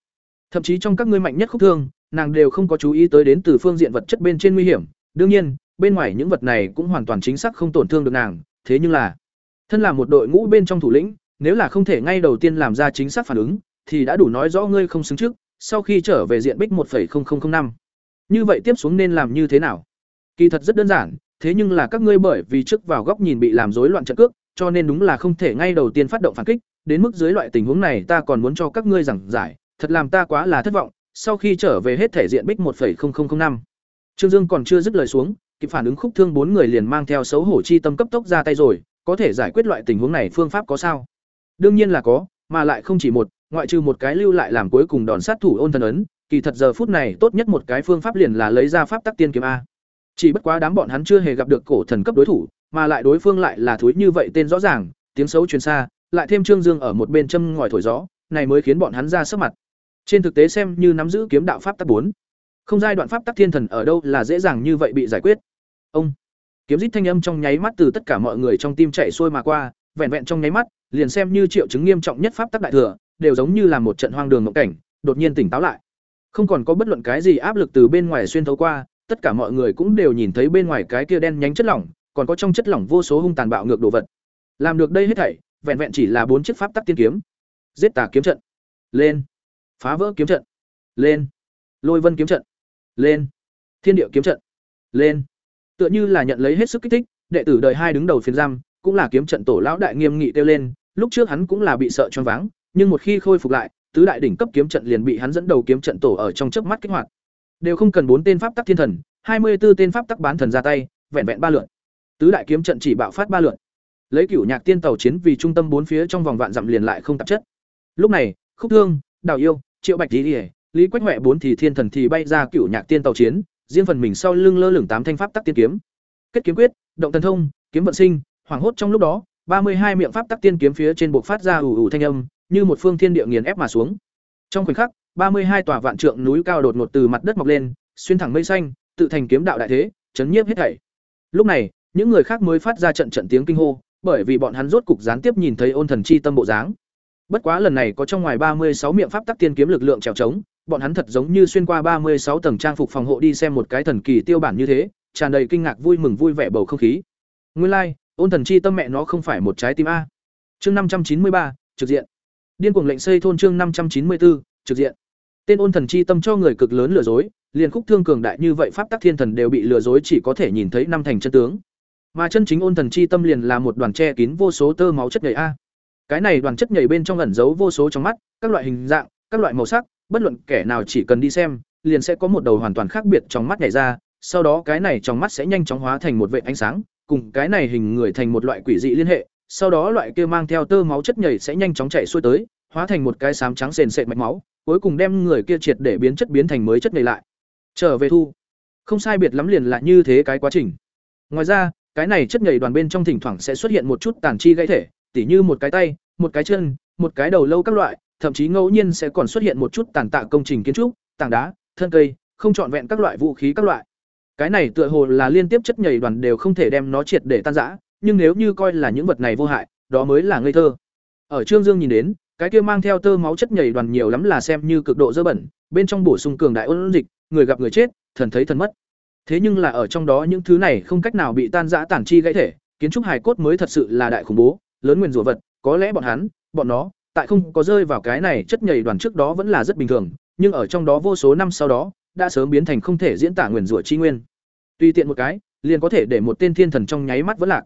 Thậm chí trong các ngươi mạnh nhất khúc thương, nàng đều không có chú ý tới đến từ phương diện vật chất bên trên nguy hiểm. Đương nhiên, bên ngoài những vật này cũng hoàn toàn chính xác không tổn thương được nàng, thế nhưng là, thân là một đội ngũ bên trong thủ lĩnh, nếu là không thể ngay đầu tiên làm ra chính xác phản ứng, thì đã đủ nói rõ ngươi không xứng trước, sau khi trở về diện bích 1.0005. Như vậy tiếp xuống nên làm như thế nào? Kỳ thật rất đơn giản, thế nhưng là các ngươi bởi vì trước vào góc nhìn bị làm rối loạn trận cước, cho nên đúng là không thể ngay đầu tiên phát động phản kích, đến mức dưới loại tình huống này ta còn muốn cho các ngươi giảng giải, thật làm ta quá là thất vọng, sau khi trở về hết thể diện bích 1.0005. Trương Dương còn chưa dứt lời xuống, kịp phản ứng khúc thương bốn người liền mang theo xấu hổ chi tâm cấp tốc ra tay rồi, có thể giải quyết loại tình huống này phương pháp có sao? Đương nhiên là có, mà lại không chỉ một, ngoại trừ một cái lưu lại làm cuối cùng đòn sát thủ ôn thần ấn, kỳ thật giờ phút này tốt nhất một cái phương pháp liền là lấy ra pháp tắc tiên kiếm a. Chỉ bất quá đám bọn hắn chưa hề gặp được cổ thần cấp đối thủ, mà lại đối phương lại là thúi như vậy tên rõ ràng, tiếng xấu truyền xa, lại thêm Trương Dương ở một bên châm ngòi thổi gió, này mới khiến bọn hắn ra sắc mặt. Trên thực tế xem như nắm giữ kiếm đạo pháp tắc bốn, không giai đoạn pháp tắc thiên thần ở đâu là dễ dàng như vậy bị giải quyết. Ông kiếm rít thanh âm trong nháy mắt từ tất cả mọi người trong tim chạy xuôi mà qua, vẹn vẹn trong nháy mắt, liền xem như triệu chứng nghiêm trọng nhất pháp tắc đại thừa, đều giống như là một trận hoang đường mộng cảnh, đột nhiên tỉnh táo lại. Không còn có bất luận cái gì áp lực từ bên ngoài xuyên thấu qua, tất cả mọi người cũng đều nhìn thấy bên ngoài cái kia đen nhánh chất lỏng, còn có trong chất lỏng vô số hung tàn bạo ngược đồ vật. Làm được đây hết thảy, vẹn vẹn chỉ là bốn chiếc pháp tắc tiên kiếm. Giết tà kiếm trận, lên. Phá vỡ kiếm trận, lên. Lôi vân kiếm trận, lên. Thiên địa kiếm trận, lên. Tựa như là nhận lấy hết sức kích thích, đệ tử đời hai đứng đầu phiền giam, cũng là kiếm trận tổ lão đại nghiêm nghị kêu lên, lúc trước hắn cũng là bị sợ choáng váng, nhưng một khi khôi phục lại, tứ đại đỉnh cấp kiếm trận liền bị hắn dẫn đầu kiếm trận tổ ở trong chớp mắt kích hoạt. Đều không cần bốn tên pháp tắc thiên thần, hai mươi 24 tên pháp tắc bán thần ra tay, vẹn vẹn ba lượt. Tứ đại kiếm trận chỉ bạo phát ba lượt. Lấy cửu nhạc tiên tàu chiến vì trung tâm bốn phía trong vòng vạn dặm liền lại không tạp chất. Lúc này, Khúc Thương, Đào Yêu, Triệu Bạch Lý, Lý Quách Hoè bốn thì thiên thần thì bay ra cửu nhạc tiên tàu chiến, riêng phần mình sau lưng lơ lửng tám thanh pháp tắc tiên kiếm. Kết kiếm quyết, động thần thông, kiếm vận sinh, hoàng hốt trong lúc đó, ba mươi hai miệng pháp tắc tiên kiếm phía trên buộc phát ra ủ ủ thanh âm, như một phương thiên địa nghiền ép mà xuống. Trong khoảnh khắc, ba mươi hai tòa vạn trượng núi cao đột ngột từ mặt đất mọc lên, xuyên thẳng mây xanh, tự thành kiếm đạo đại thế, chấn nhiếp hết thảy. Lúc này, những người khác mới phát ra trận trận tiếng kinh hô, bởi vì bọn hắn rốt cục gián tiếp nhìn thấy ôn thần chi tâm bộ dáng. Bất quá lần này có trong ngoài ba mươi sáu miệng pháp tắc tiên kiếm lực lượng trèo trống, bọn hắn thật giống như xuyên qua ba mươi sáu tầng trang phục phòng hộ đi xem một cái thần kỳ tiêu bản như thế, tràn đầy kinh ngạc vui mừng vui vẻ bầu không khí. Nguyên lai, like, ôn thần chi tâm mẹ nó không phải một trái tim a. Chương năm trăm chín mươi ba trực diện. Điên cuồng lệnh xây thôn chương năm trăm chín mươi 594, trực diện. Tên ôn thần chi tâm cho người cực lớn lừa dối, liền khúc thương cường đại như vậy pháp tắc thiên thần đều bị lừa dối chỉ có thể nhìn thấy năm thành chân tướng. Mà chân chính ôn thần chi tâm liền là một đoàn che kín vô số tơ máu chất nhảy a. Cái này đoàn chất nhảy bên trong ẩn giấu vô số trong mắt, các loại hình dạng, các loại màu sắc, bất luận kẻ nào chỉ cần đi xem, liền sẽ có một đầu hoàn toàn khác biệt trong mắt nhảy ra, sau đó cái này trong mắt sẽ nhanh chóng hóa thành một vệt ánh sáng, cùng cái này hình người thành một loại quỷ dị liên hệ, sau đó loại kia mang theo tơ máu chất nhảy sẽ nhanh chóng chạy xuôi tới, hóa thành một cái xám trắng sền sệt mạch máu, cuối cùng đem người kia triệt để biến chất biến thành mới chất này lại. Trở về thu. Không sai biệt lắm liền là như thế cái quá trình. Ngoài ra, cái này chất nhảy đoàn bên trong thỉnh thoảng sẽ xuất hiện một chút tàn chi gãy thể, tỉ như một cái tay, một cái chân, một cái đầu lâu các loại, thậm chí ngẫu nhiên sẽ còn xuất hiện một chút tàn tạ công trình kiến trúc, tảng đá, thân cây, không trọn vẹn các loại vũ khí các loại. Cái này tựa hồ là liên tiếp chất nhảy đoàn đều không thể đem nó triệt để tan rã, nhưng nếu như coi là những vật này vô hại, đó mới là ngây thơ. Ở Trương Dương nhìn đến, cái kia mang theo tơ máu chất nhảy đoàn nhiều lắm là xem như cực độ dơ bẩn, bên trong bổ sung cường đại ôn dịch, người gặp người chết, thần thấy thần mất. Thế nhưng là ở trong đó những thứ này không cách nào bị tan rã tản chi gãy thể, kiến trúc hài cốt mới thật sự là đại khủng bố, lớn nguyên rủa vật, có lẽ bọn hắn, bọn nó, tại không có rơi vào cái này chất nhảy đoàn trước đó vẫn là rất bình thường, nhưng ở trong đó vô số năm sau đó, đã sớm biến thành không thể diễn tả nguyên rủa chi nguyên. Tùy tiện một cái, liền có thể để một tên thiên thần trong nháy mắt vẫn lạc.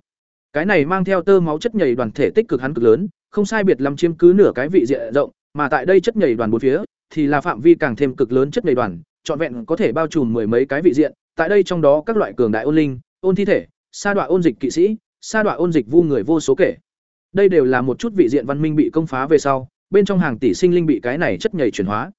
Cái này mang theo tơ máu chất nhảy đoàn thể tích cực hắn cực lớn, không sai biệt lắm chiếm cứ nửa cái vị diện rộng, mà tại đây chất nhảy đoàn bốn phía thì là phạm vi càng thêm cực lớn chất nhảy đoàn, trọn vẹn có thể bao trùm mười mấy cái vị diện, tại đây trong đó các loại cường đại ôn linh, ôn thi thể, sa đoạ ôn dịch kỵ sĩ, sa đoạ ôn dịch vu người vô số kể. Đây đều là một chút vị diện văn minh bị công phá về sau, bên trong hàng tỷ sinh linh bị cái này chất nhảy chuyển hóa.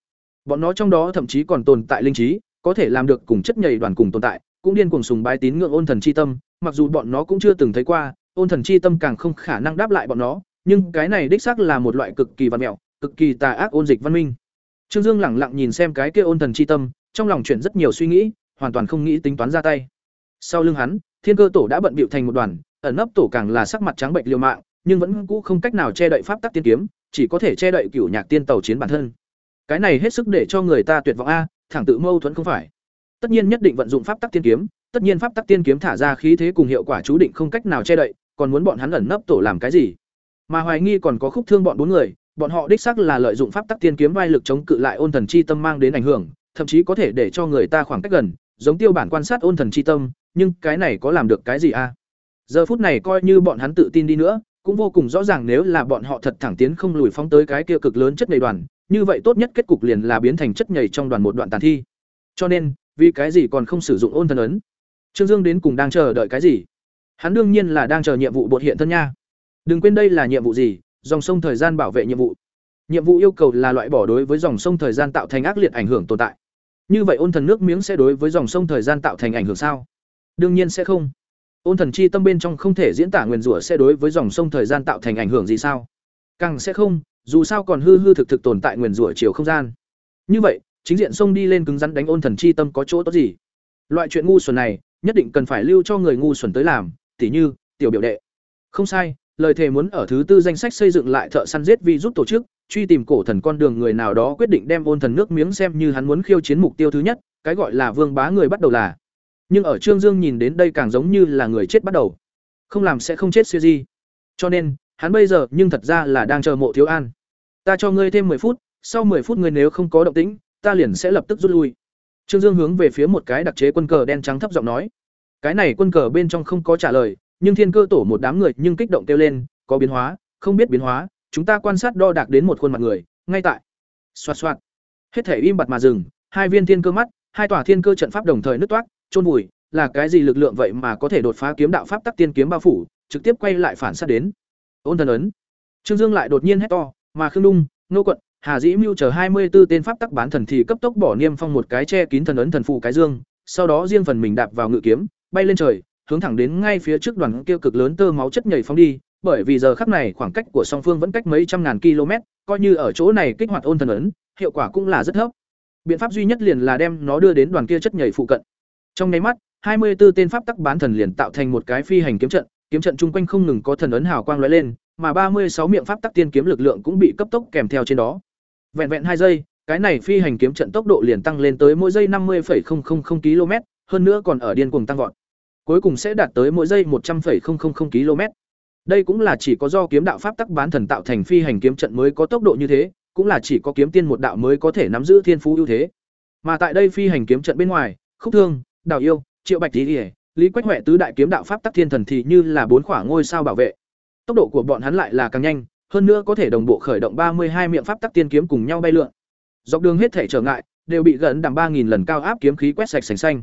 Bọn nó trong đó thậm chí còn tồn tại linh trí, có thể làm được cùng chất nhảy đoàn cùng tồn tại, cũng điên cuồng sùng bái tín ngưỡng ôn thần chi tâm, mặc dù bọn nó cũng chưa từng thấy qua, ôn thần chi tâm càng không khả năng đáp lại bọn nó, nhưng cái này đích xác là một loại cực kỳ văn mẹo, cực kỳ tà ác ôn dịch văn minh. Trương Dương lẳng lặng nhìn xem cái kia ôn thần chi tâm, trong lòng chuyển rất nhiều suy nghĩ, hoàn toàn không nghĩ tính toán ra tay. Sau lưng hắn, Thiên Cơ tổ đã bận bịu thành một đoàn, ẩn nấp tổ càng là sắc mặt trắng bệnh liều mạng, nhưng vẫn cũ không cách nào che đậy pháp tắc tiên kiếm, chỉ có thể che đậy cửu nhạc tiên tàu chiến bản thân. Cái này hết sức để cho người ta tuyệt vọng a, thẳng tự mâu thuẫn không phải. Tất nhiên nhất định vận dụng pháp tắc tiên kiếm, tất nhiên pháp tắc tiên kiếm thả ra khí thế cùng hiệu quả chú định không cách nào che đậy, còn muốn bọn hắn ẩn nấp tổ làm cái gì? Mà hoài nghi còn có khúc thương bọn bốn người, bọn họ đích xác là lợi dụng pháp tắc tiên kiếm vai lực chống cự lại ôn thần chi tâm mang đến ảnh hưởng, thậm chí có thể để cho người ta khoảng cách gần, giống tiêu bản quan sát ôn thần chi tâm, nhưng cái này có làm được cái gì a? Giờ phút này coi như bọn hắn tự tin đi nữa, cũng vô cùng rõ ràng nếu là bọn họ thật thẳng tiến không lùi phóng tới cái kia cực lớn chất nhầy đoàn, như vậy tốt nhất kết cục liền là biến thành chất nhầy trong đoàn một đoạn tàn thi. Cho nên, vì cái gì còn không sử dụng ôn thần ấn? Trương Dương đến cùng đang chờ đợi cái gì? Hắn đương nhiên là đang chờ nhiệm vụ bột hiện thân nha. Đừng quên đây là nhiệm vụ gì, dòng sông thời gian bảo vệ nhiệm vụ. Nhiệm vụ yêu cầu là loại bỏ đối với dòng sông thời gian tạo thành ác liệt ảnh hưởng tồn tại. Như vậy ôn thần nước miếng sẽ đối với dòng sông thời gian tạo thành ảnh hưởng sao? Đương nhiên sẽ không. Ôn thần chi tâm bên trong không thể diễn tả nguyên rủa sẽ đối với dòng sông thời gian tạo thành ảnh hưởng gì sao? Càng sẽ không, dù sao còn hư hư thực thực tồn tại nguyên rủa chiều không gian. Như vậy, chính diện sông đi lên cứng rắn đánh ôn thần chi tâm có chỗ tốt gì? Loại chuyện ngu xuẩn này, nhất định cần phải lưu cho người ngu xuẩn tới làm, tỉ như tiểu biểu đệ. Không sai, lời thề muốn ở thứ tư danh sách xây dựng lại thợ săn giết vi rút tổ chức, truy tìm cổ thần con đường người nào đó quyết định đem ôn thần nước miếng xem như hắn muốn khiêu chiến mục tiêu thứ nhất, cái gọi là vương bá người bắt đầu là. Nhưng ở Trương Dương nhìn đến đây càng giống như là người chết bắt đầu. Không làm sẽ không chết siêu gì. Cho nên, hắn bây giờ nhưng thật ra là đang chờ mộ thiếu an. Ta cho ngươi thêm 10 phút, sau 10 phút ngươi nếu không có động tĩnh, ta liền sẽ lập tức rút lui. Trương Dương hướng về phía một cái đặc chế quân cờ đen trắng thấp giọng nói. Cái này quân cờ bên trong không có trả lời, nhưng thiên cơ tổ một đám người nhưng kích động kêu lên, có biến hóa, không biết biến hóa, chúng ta quan sát đo đạc đến một khuôn mặt người, ngay tại. Xoạt xoạt. Hết thể im bặt mà dừng, hai viên thiên cơ mắt, hai tòa thiên cơ trận pháp đồng thời nứt toát, trôn vùi, là cái gì lực lượng vậy mà có thể đột phá kiếm đạo pháp tắc tiên kiếm bao phủ, trực tiếp quay lại phản sát đến. Ôn thần ấn. Trương Dương lại đột nhiên hét to, mà Khương Dung, Nô Quận, Hà Dĩ Mưu chờ hai mươi 24 tên pháp tắc bán thần thì cấp tốc bỏ niêm phong một cái che kín thần ấn thần phụ cái dương, sau đó riêng phần mình đạp vào ngự kiếm, bay lên trời, hướng thẳng đến ngay phía trước đoàn kia cực lớn tơ máu chất nhảy phóng đi, bởi vì giờ khắc này khoảng cách của song phương vẫn cách mấy trăm ngàn km, coi như ở chỗ này kích hoạt ôn thần ấn, hiệu quả cũng là rất thấp. Biện pháp duy nhất liền là đem nó đưa đến đoàn kia chất nhảy phụ cận. Trong nháy mắt, 24 tên pháp tắc bán thần liền tạo thành một cái phi hành kiếm trận, kiếm trận chung quanh không ngừng có thần ấn hào quang lóe lên, mà 36 miệng pháp tắc tiên kiếm lực lượng cũng bị cấp tốc kèm theo trên đó. Vẹn vẹn hai giây, cái này phi hành kiếm trận tốc độ liền tăng lên tới mỗi giây 50,000 km, hơn nữa còn ở điên cuồng tăng vọt. Cuối cùng sẽ đạt tới mỗi giây 100,000 km. Đây cũng là chỉ có do kiếm đạo pháp tắc bán thần tạo thành phi hành kiếm trận mới có tốc độ như thế, cũng là chỉ có kiếm tiên một đạo mới có thể nắm giữ thiên phú ưu thế. Mà tại đây phi hành kiếm trận bên ngoài, Khúc Thương, Đào Yêu, Triệu Bạch Tỷ, Lý Quách Hoạ tứ đại kiếm đạo pháp tắc thiên thần thì như là bốn quả ngôi sao bảo vệ. Tốc độ của bọn hắn lại là càng nhanh, hơn nữa có thể đồng bộ khởi động ba mươi hai miệng pháp tắc tiên kiếm cùng nhau bay lượn. Dọc đường hết thể trở ngại, đều bị gần đằng 3000 lần cao áp kiếm khí quét sạch sành sanh.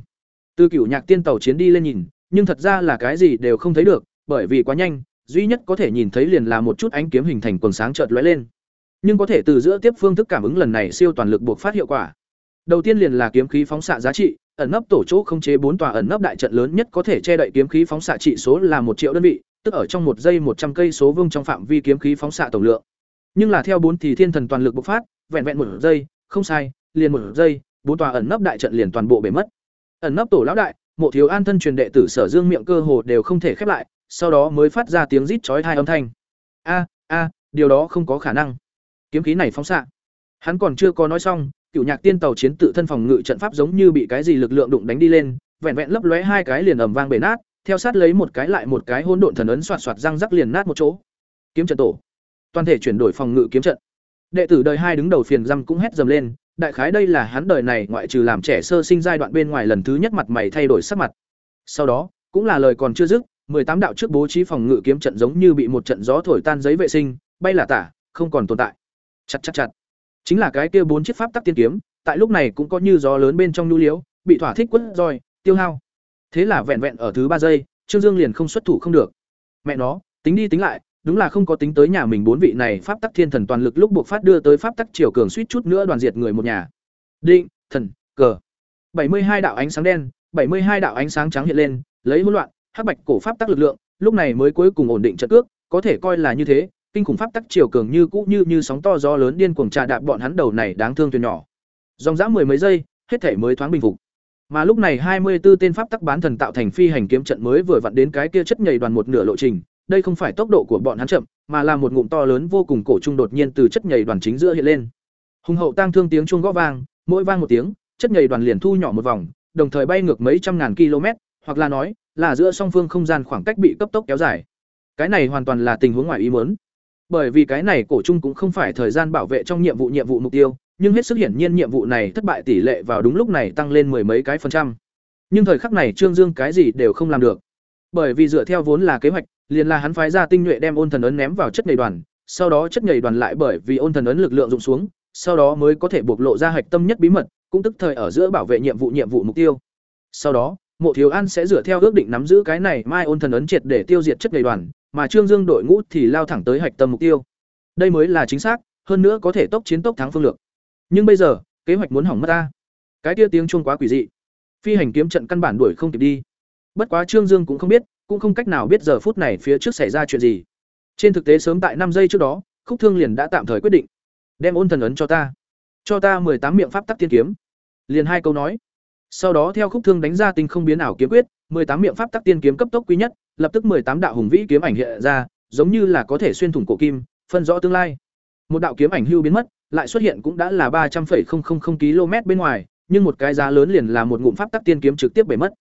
Từ Cửu Nhạc Tiên tàu chiến đi lên nhìn, nhưng thật ra là cái gì đều không thấy được, bởi vì quá nhanh, duy nhất có thể nhìn thấy liền là một chút ánh kiếm hình thành quần sáng chợt lóe lên. Nhưng có thể từ giữa tiếp phương thức cảm ứng lần này siêu toàn lực buộc phát hiệu quả. Đầu tiên liền là kiếm khí phóng xạ giá trị, ẩn nấp tổ chỗ không chế bốn tòa ẩn nấp đại trận lớn nhất có thể che đậy kiếm khí phóng xạ trị số là một triệu đơn vị, tức ở trong một giây một trăm cây số vuông trong phạm vi kiếm khí phóng xạ tổng lượng. Nhưng là theo bốn thì thiên thần toàn lực bộc phát, vẹn vẹn một giây, không sai, liền một giây, bốn tòa ẩn nấp đại trận liền toàn bộ bể mất. Ẩn nấp tổ lão đại, Mộ Thiếu An thân truyền đệ tử Sở Dương miệng cơ hồ đều không thể khép lại, sau đó mới phát ra tiếng rít chói tai âm thanh. A, a, điều đó không có khả năng. Kiếm khí này phóng xạ. Hắn còn chưa có nói xong, Cửu Nhạc Tiên tàu chiến tự thân phòng ngự trận pháp giống như bị cái gì lực lượng đụng đánh đi lên, vẹn vẹn lấp lóe hai cái liền ầm vang bể nát, theo sát lấy một cái lại một cái hỗn độn thần ấn xoạt xoạt răng rắc liền nát một chỗ. Kiếm trận tổ. Toàn thể chuyển đổi phòng ngự kiếm trận. Đệ tử đời hai đứng đầu phiền răng cũng hét dầm lên, đại khái đây là hắn đời này ngoại trừ làm trẻ sơ sinh giai đoạn bên ngoài lần thứ nhất mặt mày thay đổi sắc mặt. Sau đó, cũng là lời còn chưa dứt, tám đạo trước bố trí phòng ngự kiếm trận giống như bị một trận gió thổi tan giấy vệ sinh, bay là tả, không còn tồn tại. Chặt chặt chặt. Chính là cái kia bốn chiếc pháp tắc tiên kiếm, tại lúc này cũng có như gió lớn bên trong nhu liếu, bị thỏa thích quất roi, tiêu hao. Thế là vẹn vẹn ở thứ ba giây, Trương Dương liền không xuất thủ không được. Mẹ nó, tính đi tính lại, đúng là không có tính tới nhà mình bốn vị này pháp tắc thiên thần toàn lực lúc buộc phát đưa tới pháp tắc triều cường suýt chút nữa đoàn diệt người một nhà. Định, thần, cờ. bảy mươi hai đạo ánh sáng đen, bảy mươi hai đạo ánh sáng trắng hiện lên, lấy hỗn loạn, hắc bạch cổ pháp tắc lực lượng, lúc này mới cuối cùng ổn định trận cước, có thể coi là như thế, kinh khủng pháp tắc triều cường như cũ như như sóng to gió lớn điên cuồng trà đạp bọn hắn đầu này đáng thương thuyền nhỏ. Dòng dã mười mấy giây, hết thể mới thoáng bình phục. Mà lúc này hai mươi 24 tên pháp tắc bán thần tạo thành phi hành kiếm trận mới vừa vặn đến cái kia chất nhầy đoàn một nửa lộ trình, đây không phải tốc độ của bọn hắn chậm, mà là một ngụm to lớn vô cùng cổ trung đột nhiên từ chất nhầy đoàn chính giữa hiện lên. Hùng hậu tang thương tiếng chuông gõ vang, mỗi vang một tiếng, chất nhầy đoàn liền thu nhỏ một vòng, đồng thời bay ngược mấy trăm ngàn km, hoặc là nói, là giữa song phương không gian khoảng cách bị cấp tốc kéo dài. Cái này hoàn toàn là tình huống ngoài ý muốn. Bởi vì cái này cổ trung cũng không phải thời gian bảo vệ trong nhiệm vụ nhiệm vụ mục tiêu, nhưng hết sức hiển nhiên nhiệm vụ này thất bại tỷ lệ vào đúng lúc này tăng lên mười mấy cái phần trăm. Nhưng thời khắc này Trương Dương cái gì đều không làm được. Bởi vì dựa theo vốn là kế hoạch, liền là hắn phái ra tinh nhuệ đem ôn thần ấn ném vào chất nhầy đoàn, sau đó chất nhầy đoàn lại bởi vì ôn thần ấn lực lượng dụng xuống, sau đó mới có thể bộc lộ ra hạch tâm nhất bí mật, cũng tức thời ở giữa bảo vệ nhiệm vụ nhiệm vụ mục tiêu. Sau đó, Mộ Thiếu An sẽ dựa theo ước định nắm giữ cái này mai ôn thần ấn triệt để tiêu diệt chất nhầy đoàn, mà Trương Dương đội ngũ thì lao thẳng tới hạch tâm mục tiêu. Đây mới là chính xác, hơn nữa có thể tốc chiến tốc thắng phương lược. Nhưng bây giờ, kế hoạch muốn hỏng mất ta. Cái kia tiếng chuông quá quỷ dị. Phi hành kiếm trận căn bản đuổi không kịp đi. Bất quá Trương Dương cũng không biết, cũng không cách nào biết giờ phút này phía trước xảy ra chuyện gì. Trên thực tế sớm tại năm giây trước đó, Khúc Thương liền đã tạm thời quyết định, đem ôn thần ấn cho ta, cho ta tám miệng pháp tắc tiên kiếm. Liền hai câu nói. Sau đó theo Khúc Thương đánh ra tinh không biến ảo kiếm quyết, tám miệng pháp tắc tiên kiếm cấp tốc quý nhất, lập tức tám đạo hùng vĩ kiếm ảnh hiện ra, giống như là có thể xuyên thủng cổ kim, phân rõ tương lai. Một đạo kiếm ảnh hưu biến mất, lại xuất hiện cũng đã là ba trăm 300,000 km bên ngoài, nhưng một cái giá lớn liền là một ngụm pháp tắc tiên kiếm trực tiếp bể mất.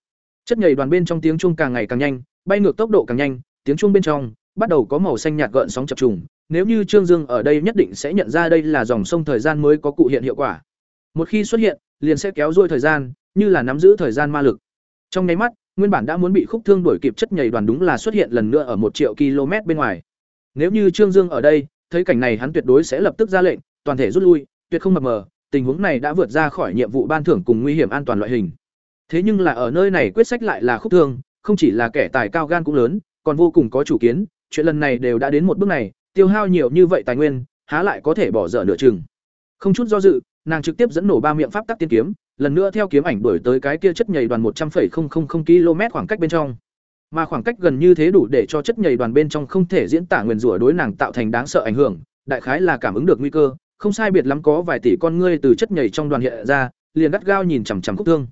Chất nhầy đoàn bên trong tiếng chuông càng ngày càng nhanh, bay ngược tốc độ càng nhanh, tiếng chuông bên trong bắt đầu có màu xanh nhạt gợn sóng chập trùng, nếu như Trương Dương ở đây nhất định sẽ nhận ra đây là dòng sông thời gian mới có cụ hiện hiệu quả. Một khi xuất hiện, liền sẽ kéo dôi thời gian, như là nắm giữ thời gian ma lực. Trong nháy mắt, nguyên bản đã muốn bị khúc thương đuổi kịp chất nhảy đoàn đúng là xuất hiện lần nữa ở một triệu km bên ngoài. Nếu như Trương Dương ở đây, thấy cảnh này hắn tuyệt đối sẽ lập tức ra lệnh, toàn thể rút lui, tuyệt không mập mờ, tình huống này đã vượt ra khỏi nhiệm vụ ban thưởng cùng nguy hiểm an toàn loại hình. Thế nhưng là ở nơi này quyết sách lại là khúc thương, không chỉ là kẻ tài cao gan cũng lớn, còn vô cùng có chủ kiến, chuyện lần này đều đã đến một bước này, tiêu hao nhiều như vậy tài nguyên, há lại có thể bỏ dở nửa chừng. Không chút do dự, nàng trực tiếp dẫn nổ ba miệng pháp tắc tiên kiếm, lần nữa theo kiếm ảnh đuổi tới cái kia chất nhầy đoàn một trăm 100,000 km khoảng cách bên trong. Mà khoảng cách gần như thế đủ để cho chất nhầy đoàn bên trong không thể diễn tả nguyên rủa đối nàng tạo thành đáng sợ ảnh hưởng, đại khái là cảm ứng được nguy cơ, không sai biệt lắm có vài tỷ con ngươi từ chất nhầy trong đoàn hiện ra, liền gắt gao nhìn chằm chằm Cúc Thương.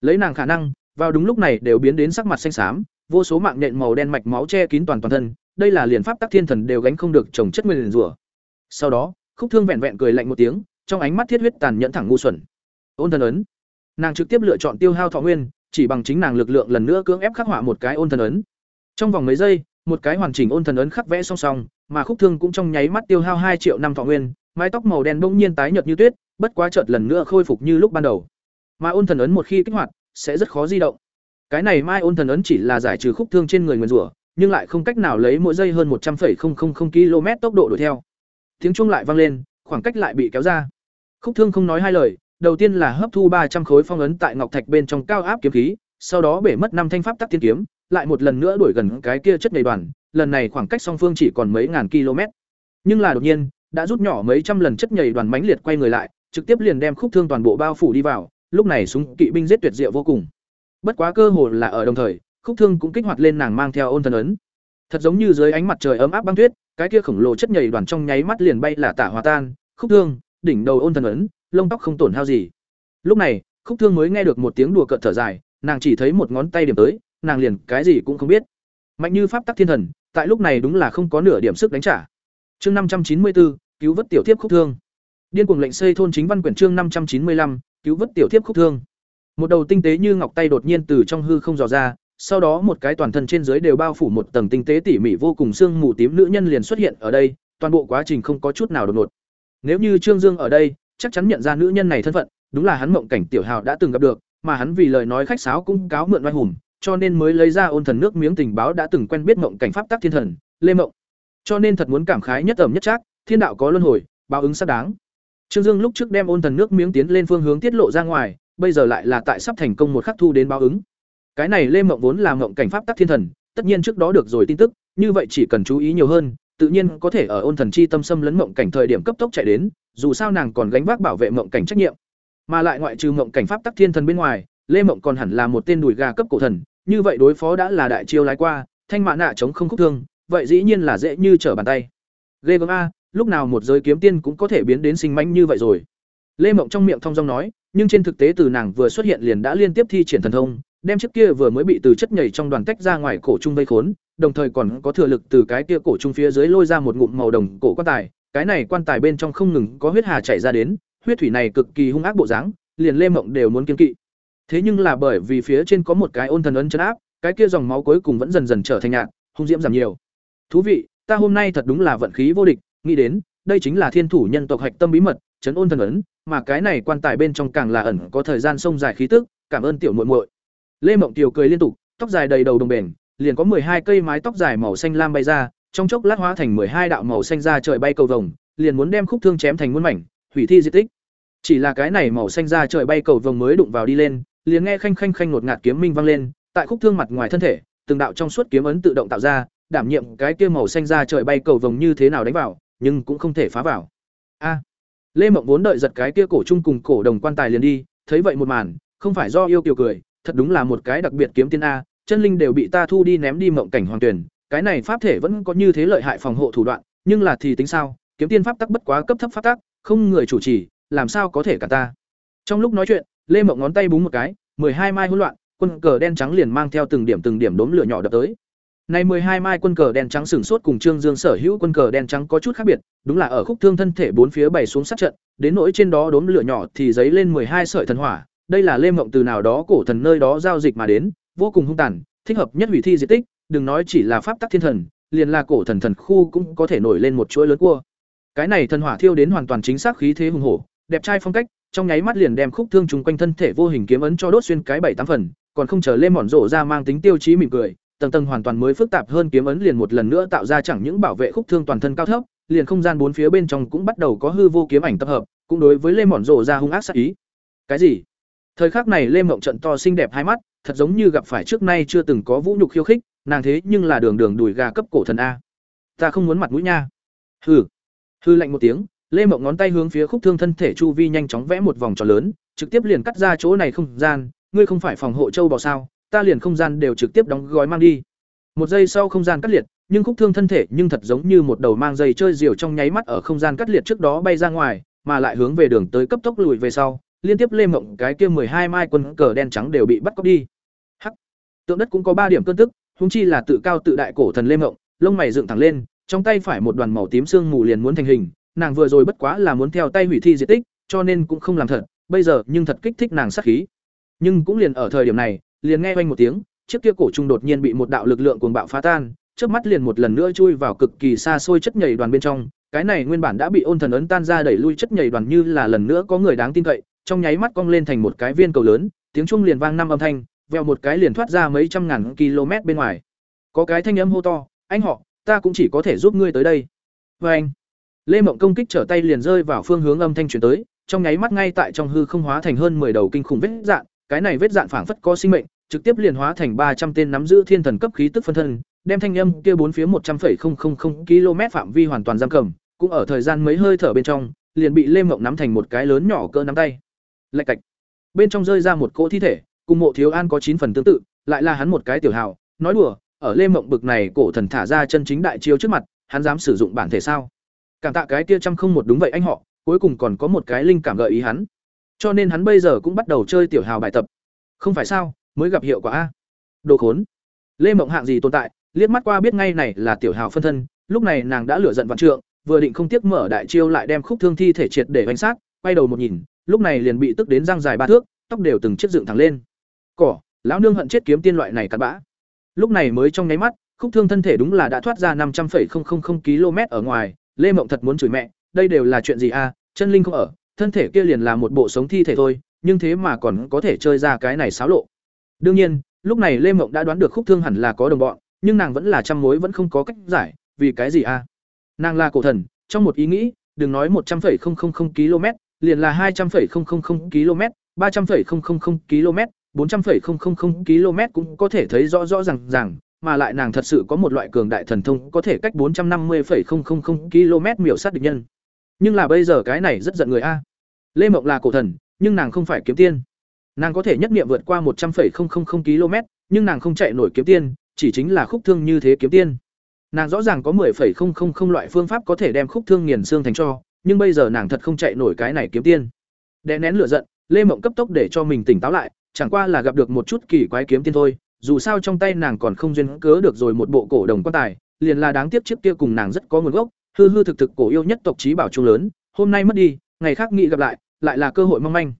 Lấy nàng khả năng, vào đúng lúc này đều biến đến sắc mặt xanh xám, vô số mạng nhện màu đen mạch máu che kín toàn toàn thân, đây là liền pháp tắc thiên thần đều gánh không được trồng chất nguyên rủa. Sau đó, Khúc Thương vẹn vẹn cười lạnh một tiếng, trong ánh mắt thiết huyết tàn nhẫn thẳng ngu xuẩn. Ôn thần ấn. Nàng trực tiếp lựa chọn tiêu hao thọ nguyên, chỉ bằng chính nàng lực lượng lần nữa cưỡng ép khắc họa một cái ôn thần ấn. Trong vòng mấy giây, một cái hoàn chỉnh ôn thần ấn khắc vẽ song song, mà khúc thương cũng trong nháy mắt tiêu hao hai triệu năm thọ nguyên, mái tóc màu đen bỗng nhiên tái nhợt như tuyết, bất quá chợt lần nữa khôi phục như lúc ban đầu. Mà ôn thần ấn một khi kích hoạt, sẽ rất khó di động. Cái này mai ôn thần ấn chỉ là giải trừ khúc thương trên người nguyên rủa, nhưng lại không cách nào lấy mỗi giây hơn một trăm 100,000 km tốc độ đuổi theo. Tiếng chuông lại vang lên, khoảng cách lại bị kéo ra. Khúc Thương không nói hai lời, đầu tiên là hấp thu ba trăm khối phong ấn tại ngọc thạch bên trong cao áp kiếm khí, sau đó bể mất năm thanh pháp tắc tiên kiếm, lại một lần nữa đuổi gần cái kia chất nhầy đoàn, lần này khoảng cách song phương chỉ còn mấy ngàn km. Nhưng là đột nhiên, đã rút nhỏ mấy trăm lần chất nhầy đoàn mãnh liệt quay người lại, trực tiếp liền đem Khúc Thương toàn bộ bao phủ đi vào, lúc này súng kỵ binh giết tuyệt diệu vô cùng. Bất quá cơ hồ là ở đồng thời, Khúc Thương cũng kích hoạt lên nàng mang theo ôn thần ấn. Thật giống như dưới ánh mặt trời ấm áp băng tuyết, cái kia khổng lồ chất nhầy đoàn trong nháy mắt liền bay là tả hòa tan, Khúc Thương, đỉnh đầu ôn thần ấn, lông tóc không tổn hao gì. Lúc này, Khúc Thương mới nghe được một tiếng đùa cợt thở dài, nàng chỉ thấy một ngón tay điểm tới, nàng liền cái gì cũng không biết. Mạnh như pháp tắc thiên thần, tại lúc này đúng là không có nửa điểm sức đánh trả. Chương năm trăm chín mươi bốn cứu vớt tiểu thiếp Khúc Thương. Điên cuồng lệnh xây thôn chính văn quyển chương năm trăm chín mươi lăm cứu vớt tiểu thiếp Khúc Thương. Một đầu tinh tế như ngọc tay đột nhiên từ trong hư không dò ra, sau đó một cái toàn thân trên dưới đều bao phủ một tầng tinh tế tỉ mỉ vô cùng xương mù tím nữ nhân liền xuất hiện ở đây, toàn bộ quá trình không có chút nào đột ngột. Nếu như Trương Dương ở đây, chắc chắn nhận ra nữ nhân này thân phận, đúng là hắn mộng cảnh tiểu hào đã từng gặp được, mà hắn vì lời nói khách sáo cũng cáo mượn oai hùng, cho nên mới lấy ra ôn thần nước miếng tình báo đã từng quen biết mộng cảnh pháp tắc thiên thần, Lê Mộng. Cho nên thật muốn cảm khái nhất ẩm nhất chắc, thiên đạo có luân hồi, báo ứng xác đáng. Trương Dương lúc trước đem ôn thần nước miếng tiến lên phương hướng tiết lộ ra ngoài, bây giờ lại là tại sắp thành công một khắc thu đến báo ứng. Cái này Lê Mộng vốn là mộng cảnh pháp tắc thiên thần, tất nhiên trước đó được rồi tin tức, như vậy chỉ cần chú ý nhiều hơn, tự nhiên có thể ở ôn thần chi tâm xâm lấn mộng cảnh thời điểm cấp tốc chạy đến, dù sao nàng còn gánh vác bảo vệ mộng cảnh trách nhiệm. Mà lại ngoại trừ mộng cảnh pháp tắc thiên thần bên ngoài, Lê Mộng còn hẳn là một tên đùi gà cấp cổ thần, như vậy đối phó đã là đại chiêu lái qua, thanh mã nạ chống không khúc thương, vậy dĩ nhiên là dễ như trở bàn tay. Lê gớm a, lúc nào một giới kiếm tiên cũng có thể biến đến sinh mãnh như vậy rồi. Lê Mộng trong miệng thông dong nói, nhưng trên thực tế từ nàng vừa xuất hiện liền đã liên tiếp thi triển thần thông, đem chiếc kia vừa mới bị từ chất nhảy trong đoàn tách ra ngoài cổ trung vây khốn, đồng thời còn có thừa lực từ cái kia cổ trung phía dưới lôi ra một ngụm màu đồng cổ quan tài, cái này quan tài bên trong không ngừng có huyết hà chảy ra đến, huyết thủy này cực kỳ hung ác bộ dáng, liền Lê Mộng đều muốn kiên kỵ. Thế nhưng là bởi vì phía trên có một cái ôn thần ấn chấn áp, cái kia dòng máu cuối cùng vẫn dần dần trở thành nhạt, hung diễm giảm nhiều. Thú vị, ta hôm nay thật đúng là vận khí vô địch, nghĩ đến, đây chính là thiên thủ nhân tộc hạch tâm bí mật, chấn ôn thần ấn, mà cái này quan tài bên trong càng là ẩn có thời gian sông dài khí tức, cảm ơn tiểu muội muội. Lê Mộng Tiểu cười liên tục, tóc dài đầy đầu đồng bền, liền có hai cây mái tóc dài màu xanh lam bay ra, trong chốc lát hóa thành hai đạo màu xanh ra trời bay cầu vồng, liền muốn đem khúc thương chém thành muôn mảnh, hủy thi di tích. Chỉ là cái này màu xanh ra trời bay cầu vồng mới đụng vào đi lên, liền nghe khanh khanh khanh ngột ngạt kiếm minh vang lên, tại khúc thương mặt ngoài thân thể, từng đạo trong suốt kiếm ấn tự động tạo ra, đảm nhiệm cái kia màu xanh ra trời bay cầu vồng như thế nào đánh vào, nhưng cũng không thể phá vào. A. Lê Mộng vốn đợi giật cái kia cổ chung cùng cổ đồng quan tài liền đi, thấy vậy một màn, không phải do yêu kiều cười, thật đúng là một cái đặc biệt kiếm tiên a, chân linh đều bị ta thu đi ném đi mộng cảnh hoàng tuyển, cái này pháp thể vẫn có như thế lợi hại phòng hộ thủ đoạn, nhưng là thì tính sao, kiếm tiên pháp tắc bất quá cấp thấp pháp tắc, không người chủ trì, làm sao có thể cả ta. Trong lúc nói chuyện, Lê Mộng ngón tay búng một cái, hai mai hỗn loạn, quân cờ đen trắng liền mang theo từng điểm từng điểm đốm lửa nhỏ đập tới. Này hai mai quân cờ đen trắng sừng sốt cùng Trương Dương sở hữu quân cờ đen trắng có chút khác biệt, đúng là ở khúc thương thân thể bốn phía bày xuống sát trận, đến nỗi trên đó đốm lửa nhỏ thì giấy lên hai sợi thần hỏa, đây là Lê Mộng từ nào đó cổ thần nơi đó giao dịch mà đến, vô cùng hung tàn, thích hợp nhất hủy thi diệt tích, đừng nói chỉ là pháp tắc thiên thần, liền là cổ thần thần khu cũng có thể nổi lên một chuỗi lớn cua. Cái này thần hỏa thiêu đến hoàn toàn chính xác khí thế hùng hổ, đẹp trai phong cách, trong nháy mắt liền đem khúc thương trùng quanh thân thể vô hình kiếm ấn cho đốt xuyên cái bảy tám phần, còn không chờ lên Mọn rộ ra mang tính tiêu chí mỉm cười, tầng tầng hoàn toàn mới phức tạp hơn kiếm ấn liền một lần nữa tạo ra chẳng những bảo vệ khúc thương toàn thân cao thấp, liền không gian bốn phía bên trong cũng bắt đầu có hư vô kiếm ảnh tập hợp, cũng đối với Lê Mọn rộ ra hung ác sát ý. Cái gì? Thời khắc này Lê Mộng trận to xinh đẹp hai mắt, thật giống như gặp phải trước nay chưa từng có vũ nhục khiêu khích, nàng thế nhưng là đường đường đùi gà cấp cổ thần a. Ta không muốn mặt mũi nha. Hừ. Hừ lạnh một tiếng, Lê Mộng ngón tay hướng phía khúc thương thân thể chu vi nhanh chóng vẽ một vòng tròn lớn, trực tiếp liền cắt ra chỗ này không gian, ngươi không phải phòng hộ châu bò sao, ta liền không gian đều trực tiếp đóng gói mang đi. Một giây sau không gian cắt liệt, nhưng khúc thương thân thể nhưng thật giống như một đầu mang dây chơi diều trong nháy mắt ở không gian cắt liệt trước đó bay ra ngoài, mà lại hướng về đường tới cấp tốc lùi về sau, liên tiếp lê mộng cái kia hai mai quân cờ đen trắng đều bị bắt cóc đi. Hắc. Tượng đất cũng có ba điểm cơn tức, huống chi là tự cao tự đại cổ thần lê mộng, lông mày dựng thẳng lên, trong tay phải một đoàn màu tím sương mù liền muốn thành hình, nàng vừa rồi bất quá là muốn theo tay hủy thi diệt tích, cho nên cũng không làm thật, bây giờ nhưng thật kích thích nàng sát khí. Nhưng cũng liền ở thời điểm này, liền nghe oanh một tiếng, chiếc kia cổ trung đột nhiên bị một đạo lực lượng cuồng bạo phá tan, chớp mắt liền một lần nữa chui vào cực kỳ xa xôi chất nhảy đoàn bên trong, cái này nguyên bản đã bị ôn thần ấn tan ra đẩy lui chất nhảy đoàn như là lần nữa có người đáng tin cậy, trong nháy mắt cong lên thành một cái viên cầu lớn, tiếng chuông liền vang năm âm thanh, vèo một cái liền thoát ra mấy trăm ngàn km bên ngoài. Có cái thanh âm hô to, "Anh họ, ta cũng chỉ có thể giúp ngươi tới đây." Và anh, Lê Mộng công kích trở tay liền rơi vào phương hướng âm thanh truyền tới, trong nháy mắt ngay tại trong hư không hóa thành hơn 10 đầu kinh khủng vết dạn, cái này vết dạn phảng phất có sinh mệnh, trực tiếp liền hóa thành ba trăm tên nắm giữ thiên thần cấp khí tức phân thân, đem thanh âm kia bốn phía một trăm 100,000 km phạm vi hoàn toàn giam cầm, cũng ở thời gian mấy hơi thở bên trong, liền bị Lê Mộng nắm thành một cái lớn nhỏ cỡ nắm tay. Lạch cạch. Bên trong rơi ra một cỗ thi thể, cùng Mộ Thiếu An có chín phần tương tự, lại là hắn một cái tiểu hào, nói đùa, ở Lê Mộng bực này cổ thần thả ra chân chính đại chiêu trước mặt, hắn dám sử dụng bản thể sao? Cảm tạ cái kia trăm không một đúng vậy anh họ, cuối cùng còn có một cái linh cảm gợi ý hắn. Cho nên hắn bây giờ cũng bắt đầu chơi tiểu hào bài tập. Không phải sao, mới gặp hiệu quả a. Đồ khốn. Lê Mộng hạng gì tồn tại, liếc mắt qua biết ngay này là tiểu hào phân thân, lúc này nàng đã lửa giận vạn trượng, vừa định không tiếc mở đại chiêu lại đem khúc thương thi thể triệt để bánh sát, quay đầu một nhìn, lúc này liền bị tức đến răng dài ba thước, tóc đều từng chiếc dựng thẳng lên. Cỏ, lão nương hận chết kiếm tiên loại này cặn bã. Lúc này mới trong nháy mắt, khúc thương thân thể đúng là đã thoát ra năm trăm 500,000 km ở ngoài, Lê Mộng thật muốn chửi mẹ, đây đều là chuyện gì a, chân linh không ở, thân thể kia liền là một bộ sống thi thể thôi, nhưng thế mà còn có thể chơi ra cái này xáo lộ. Đương nhiên, lúc này Lê Mộng đã đoán được khúc thương hẳn là có đồng bọn, nhưng nàng vẫn là trăm mối vẫn không có cách giải, vì cái gì a? Nàng là cổ thần, trong một ý nghĩ, đừng nói một trăm 100,000 km, liền là hai trăm 200,000 km, ba trăm 300,000 km, bốn trăm 400,000 km cũng có thể thấy rõ rõ ràng ràng, mà lại nàng thật sự có một loại cường đại thần thông có thể cách bốn trăm 450,000 km miểu sát địch nhân. Nhưng là bây giờ cái này rất giận người a. Lê Mộng là cổ thần, nhưng nàng không phải kiếm tiên. Nàng có thể nhất niệm vượt qua một trăm 100,000 km, nhưng nàng không chạy nổi kiếm tiên, chỉ chính là khúc thương như thế kiếm tiên. Nàng rõ ràng có 10,000 loại phương pháp có thể đem khúc thương nghiền xương thành cho, nhưng bây giờ nàng thật không chạy nổi cái này kiếm tiên. Đè nén lửa giận, Lê Mộng cấp tốc để cho mình tỉnh táo lại, chẳng qua là gặp được một chút kỳ quái kiếm tiên thôi, dù sao trong tay nàng còn không duyên cớ được rồi một bộ cổ đồng quan tài, liền là đáng tiếc trước kia cùng nàng rất có nguồn gốc, hư hư thực thực cổ yêu nhất tộc trí bảo trung lớn, hôm nay mất đi, ngày khác nghĩ gặp lại, lại là cơ hội mong manh.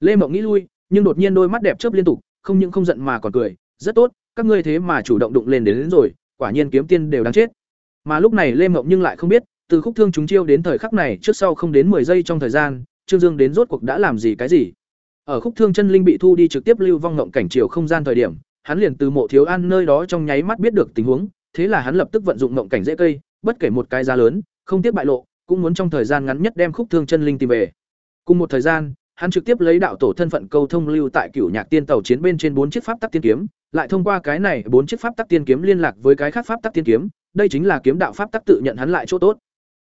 Lê Mộng nghĩ lui, nhưng đột nhiên đôi mắt đẹp chớp liên tục, không những không giận mà còn cười, rất tốt, các ngươi thế mà chủ động đụng lên đến, đến rồi, quả nhiên kiếm tiên đều đáng chết. Mà lúc này Lê Mộng nhưng lại không biết, từ khúc thương chúng chiêu đến thời khắc này trước sau không đến 10 giây trong thời gian, Trương Dương đến rốt cuộc đã làm gì cái gì. Ở khúc thương chân linh bị thu đi trực tiếp lưu vong ngộng cảnh chiều không gian thời điểm, hắn liền từ mộ thiếu an nơi đó trong nháy mắt biết được tình huống, thế là hắn lập tức vận dụng ngộng cảnh dễ cây, bất kể một cái giá lớn, không tiếc bại lộ, cũng muốn trong thời gian ngắn nhất đem khúc thương chân linh tìm về. Cùng một thời gian, hắn trực tiếp lấy đạo tổ thân phận câu thông lưu tại cửu nhạc tiên tàu chiến bên trên bốn chiếc pháp tắc tiên kiếm, lại thông qua cái này bốn chiếc pháp tắc tiên kiếm liên lạc với cái khác pháp tắc tiên kiếm, đây chính là kiếm đạo pháp tắc tự nhận hắn lại chỗ tốt.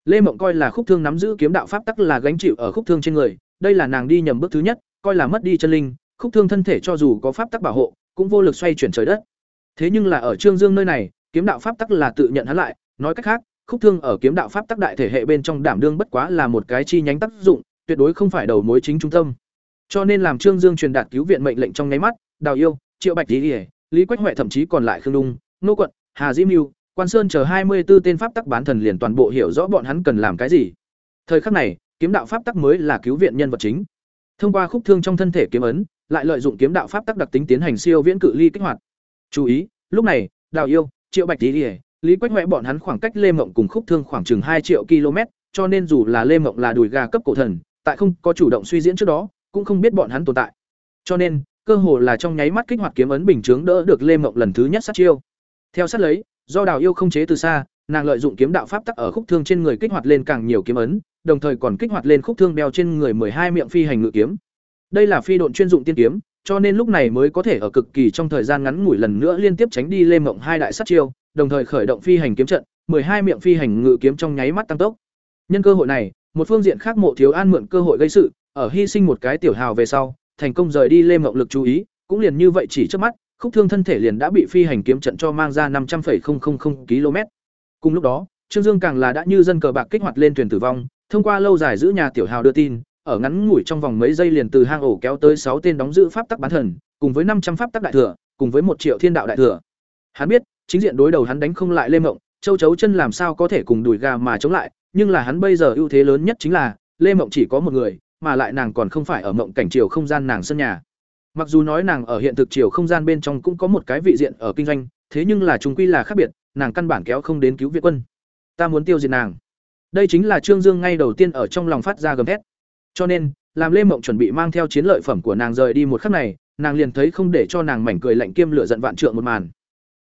Lê Mộng coi là khúc thương nắm giữ kiếm đạo pháp tắc là gánh chịu ở khúc thương trên người, đây là nàng đi nhầm bước thứ nhất, coi là mất đi chân linh, khúc thương thân thể cho dù có pháp tắc bảo hộ, cũng vô lực xoay chuyển trời đất. Thế nhưng là ở Trương Dương nơi này, kiếm đạo pháp tắc là tự nhận hắn lại, nói cách khác, khúc thương ở kiếm đạo pháp tắc đại thể hệ bên trong đảm đương bất quá là một cái chi nhánh tác dụng, tuyệt đối không phải đầu mối chính trung tâm. Cho nên làm Trương Dương truyền đạt cứu viện mệnh lệnh trong nháy mắt, Đào Yêu, Triệu Bạch Lý, Lý Quách huệ thậm chí còn lại Khương Đung, Nô Quận, Hà Diễm mưu Quan Sơn chờ hai mươi 24 tên pháp tắc bán thần liền toàn bộ hiểu rõ bọn hắn cần làm cái gì. Thời khắc này, kiếm đạo pháp tắc mới là cứu viện nhân vật chính. Thông qua khúc thương trong thân thể kiếm ấn, lại lợi dụng kiếm đạo pháp tắc đặc tính tiến hành siêu viễn cự ly kích hoạt. Chú ý, lúc này, Đào Yêu, Triệu Bạch Lý, Lý Quách huệ bọn hắn khoảng cách Lê Mộng cùng khúc thương khoảng chừng hai triệu km, cho nên dù là Lê Mộng là đùi gà cấp cổ thần, tại không có chủ động suy diễn trước đó, cũng không biết bọn hắn tồn tại. Cho nên, cơ hồ là trong nháy mắt kích hoạt kiếm ấn bình chướng đỡ được Lê Mộng lần thứ nhất sát chiêu. Theo sát lấy, do Đào Yêu không chế từ xa, nàng lợi dụng kiếm đạo pháp tắc ở khúc thương trên người kích hoạt lên càng nhiều kiếm ấn, đồng thời còn kích hoạt lên khúc thương đeo trên người hai miệng phi hành ngự kiếm. Đây là phi độn chuyên dụng tiên kiếm, cho nên lúc này mới có thể ở cực kỳ trong thời gian ngắn ngủi lần nữa liên tiếp tránh đi Lê Mộng hai đại sát chiêu, đồng thời khởi động phi hành kiếm trận, hai miệng phi hành ngự kiếm trong nháy mắt tăng tốc. Nhân cơ hội này, một phương diện khác Mộ Thiếu An mượn cơ hội gây sự, ở hy sinh một cái tiểu hào về sau, thành công rời đi Lê Mộng lực chú ý, cũng liền như vậy chỉ trước mắt, khúc thương thân thể liền đã bị phi hành kiếm trận cho mang ra năm trăm 500,000 km. Cùng lúc đó, Trương Dương càng là đã như dân cờ bạc kích hoạt lên thuyền tử vong, thông qua lâu dài giữ nhà tiểu hào đưa tin, ở ngắn ngủi trong vòng mấy giây liền từ hang ổ kéo tới sáu tên đóng giữ pháp tắc bán thần, cùng với năm trăm pháp tắc đại thừa, cùng với một triệu thiên đạo đại thừa. Hắn biết, chính diện đối đầu hắn đánh không lại Lê Mộng, châu chấu chân làm sao có thể cùng đuổi gà mà chống lại, nhưng là hắn bây giờ ưu thế lớn nhất chính là Lê Mộng chỉ có một người, mà lại nàng còn không phải ở mộng cảnh chiều không gian nàng sân nhà. Mặc dù nói nàng ở hiện thực chiều không gian bên trong cũng có một cái vị diện ở kinh doanh, thế nhưng là chúng quy là khác biệt, nàng căn bản kéo không đến cứu viện quân. Ta muốn tiêu diệt nàng. Đây chính là Trương Dương ngay đầu tiên ở trong lòng phát ra gầm thét. Cho nên, làm Lê Mộng chuẩn bị mang theo chiến lợi phẩm của nàng rời đi một khắc này, nàng liền thấy không để cho nàng mảnh cười lạnh kiêm lửa giận vạn trượng một màn.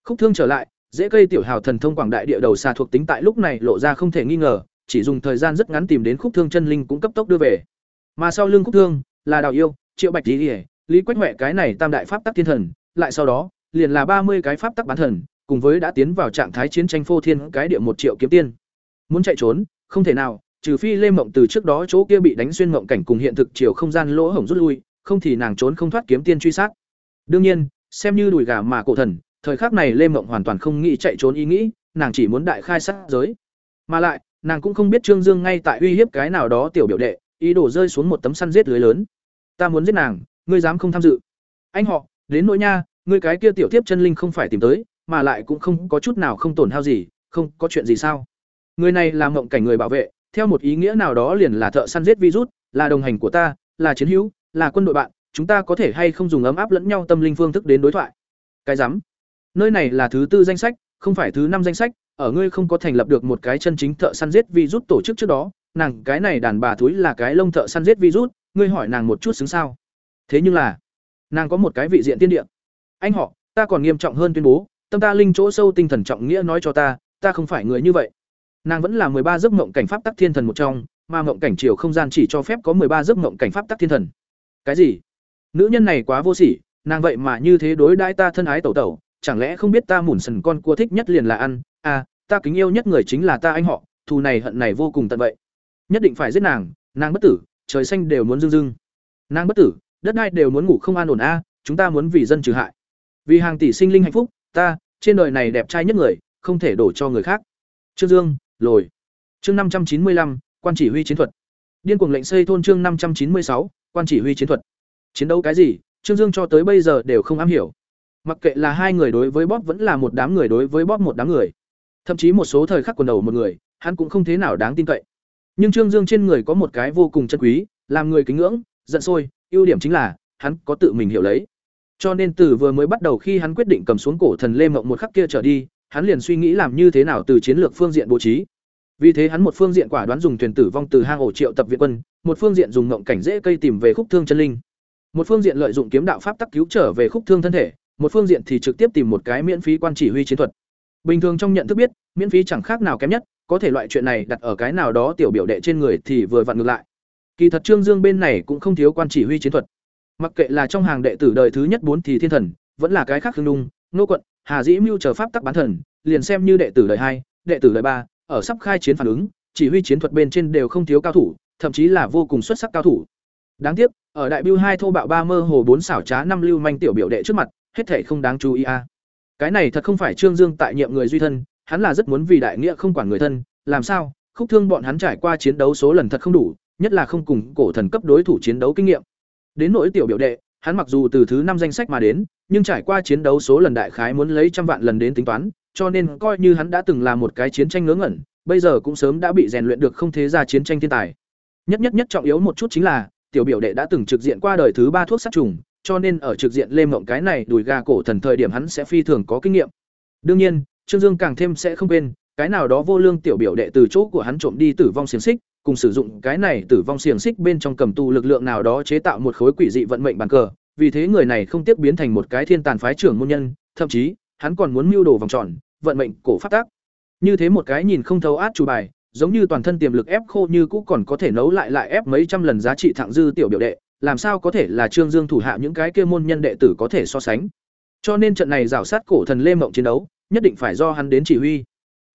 Khúc Thương trở lại, dễ cây tiểu hào thần thông quảng đại địa đầu xa thuộc tính tại lúc này lộ ra không thể nghi ngờ, chỉ dùng thời gian rất ngắn tìm đến Khúc Thương chân linh cũng cấp tốc đưa về. Mà sau lưng Khúc Thương là Đào Yêu, Triệu Bạch Lý, Lý Quách huệ cái này tam đại pháp tắc thiên thần, lại sau đó, liền là ba mươi cái pháp tắc bán thần, cùng với đã tiến vào trạng thái chiến tranh phô thiên cái địa một triệu kiếm tiên. Muốn chạy trốn, không thể nào, trừ phi Lê Mộng từ trước đó chỗ kia bị đánh xuyên mộng cảnh cùng hiện thực chiều không gian lỗ hổng rút lui, không thì nàng trốn không thoát kiếm tiên truy sát. Đương nhiên, xem như đùi gà mà cổ thần, thời khắc này Lê Mộng hoàn toàn không nghĩ chạy trốn ý nghĩ, nàng chỉ muốn đại khai sát giới. Mà lại, nàng cũng không biết Trương Dương ngay tại uy hiếp cái nào đó tiểu biểu đệ, ý đồ rơi xuống một tấm săn giết lưới lớn. Ta muốn giết nàng, ngươi dám không tham dự? Anh họ, đến nỗi nha, ngươi cái kia tiểu tiếp chân linh không phải tìm tới, mà lại cũng không có chút nào không tổn hao gì, không có chuyện gì sao? Người này là mộng cảnh người bảo vệ, theo một ý nghĩa nào đó liền là thợ săn giết virus, là đồng hành của ta, là chiến hữu, là quân đội bạn, chúng ta có thể hay không dùng ấm áp lẫn nhau tâm linh phương thức đến đối thoại. Cái rắm. Nơi này là thứ tư danh sách, không phải thứ năm danh sách, ở ngươi không có thành lập được một cái chân chính thợ săn giết virus tổ chức trước đó, nàng cái này đàn bà thúi là cái lông thợ săn giết virus, ngươi hỏi nàng một chút xứng sao? Thế nhưng là, nàng có một cái vị diện tiên địa. Anh họ, ta còn nghiêm trọng hơn tuyên bố, tâm ta linh chỗ sâu tinh thần trọng nghĩa nói cho ta, ta không phải người như vậy. Nàng vẫn là ba giấc mộng cảnh pháp tắc thiên thần một trong, mà mộng cảnh chiều không gian chỉ cho phép có ba giấc mộng cảnh pháp tắc thiên thần. Cái gì? Nữ nhân này quá vô sỉ, nàng vậy mà như thế đối đãi ta thân ái tẩu tẩu, chẳng lẽ không biết ta mủn sần con cua thích nhất liền là ăn, à, ta kính yêu nhất người chính là ta anh họ, thù này hận này vô cùng tận vậy. Nhất định phải giết nàng, nàng bất tử, trời xanh đều muốn dưng dưng. Nàng bất tử, đất đai đều muốn ngủ không an ổn a, chúng ta muốn vì dân trừ hại. Vì hàng tỷ sinh linh hạnh phúc, ta, trên đời này đẹp trai nhất người, không thể đổ cho người khác. Trương Dương, lồi. Chương năm trăm chín mươi lăm, quan chỉ huy chiến thuật. Điên cuồng lệnh xây thôn chương năm trăm chín mươi sáu, quan chỉ huy chiến thuật. Chiến đấu cái gì, Trương Dương cho tới bây giờ đều không am hiểu. Mặc kệ là hai người đối với bóp vẫn là một đám người đối với bóp một đám người. Thậm chí một số thời khắc quần đầu một người, hắn cũng không thế nào đáng tin cậy. Nhưng Trương Dương trên người có một cái vô cùng chân quý, làm người kính ngưỡng, giận sôi, ưu điểm chính là hắn có tự mình hiểu lấy. Cho nên từ vừa mới bắt đầu khi hắn quyết định cầm xuống cổ thần Lê Mộng một khắc kia trở đi, hắn liền suy nghĩ làm như thế nào từ chiến lược phương diện bố trí. Vì thế hắn một phương diện quả đoán dùng thuyền tử vong từ hang ổ triệu tập viện quân, một phương diện dùng ngộng cảnh dễ cây tìm về khúc thương chân linh. Một phương diện lợi dụng kiếm đạo pháp tắc cứu trở về khúc thương thân thể, một phương diện thì trực tiếp tìm một cái miễn phí quan chỉ huy chiến thuật. Bình thường trong nhận thức biết, miễn phí chẳng khác nào kém nhất, có thể loại chuyện này đặt ở cái nào đó tiểu biểu đệ trên người thì vừa vặn ngược lại. Kỳ thật Trương Dương bên này cũng không thiếu quan chỉ huy chiến thuật. Mặc kệ là trong hàng đệ tử đời thứ nhất bốn thì thiên thần, vẫn là cái khác khương đung, nô quận, Hà Dĩ Mưu chờ pháp tắc bán thần, liền xem như đệ tử đời hai, đệ tử đời ba, ở sắp khai chiến phản ứng, chỉ huy chiến thuật bên trên đều không thiếu cao thủ, thậm chí là vô cùng xuất sắc cao thủ. Đáng tiếc, ở đại bưu hai thô bạo ba mơ hồ bốn xảo trá năm lưu manh tiểu biểu đệ trước mặt, hết thảy không đáng chú ý a. Cái này thật không phải Trương Dương tại nhiệm người duy thân, hắn là rất muốn vì đại nghĩa không quản người thân, làm sao? Khúc thương bọn hắn trải qua chiến đấu số lần thật không đủ, nhất là không cùng cổ thần cấp đối thủ chiến đấu kinh nghiệm. Đến nỗi tiểu biểu đệ, hắn mặc dù từ thứ năm danh sách mà đến, nhưng trải qua chiến đấu số lần đại khái muốn lấy trăm vạn lần đến tính toán, cho nên coi như hắn đã từng là một cái chiến tranh ngớ ngẩn, bây giờ cũng sớm đã bị rèn luyện được không thế ra chiến tranh thiên tài. Nhất nhất nhất trọng yếu một chút chính là, tiểu biểu đệ đã từng trực diện qua đời thứ ba thuốc sát trùng, cho nên ở trực diện lê mộng cái này đùi gà cổ thần thời điểm hắn sẽ phi thường có kinh nghiệm. Đương nhiên, Trương Dương càng thêm sẽ không quên, cái nào đó vô lương tiểu biểu đệ từ chỗ của hắn trộm đi tử vong xiềng xích, cùng sử dụng cái này tử vong xiềng xích bên trong cầm tù lực lượng nào đó chế tạo một khối quỷ dị vận mệnh bàn cờ, vì thế người này không tiếc biến thành một cái thiên tàn phái trưởng môn nhân, thậm chí, hắn còn muốn mưu đồ vòng tròn, vận mệnh cổ phát tác. Như thế một cái nhìn không thấu át chủ bài, giống như toàn thân tiềm lực ép khô như cũ còn có thể nấu lại lại ép mấy trăm lần giá trị thẳng dư tiểu biểu đệ, làm sao có thể là Trương Dương thủ hạ những cái kia môn nhân đệ tử có thể so sánh. Cho nên trận này rảo sát cổ thần Lê Mộng chiến đấu, nhất định phải do hắn đến chỉ huy.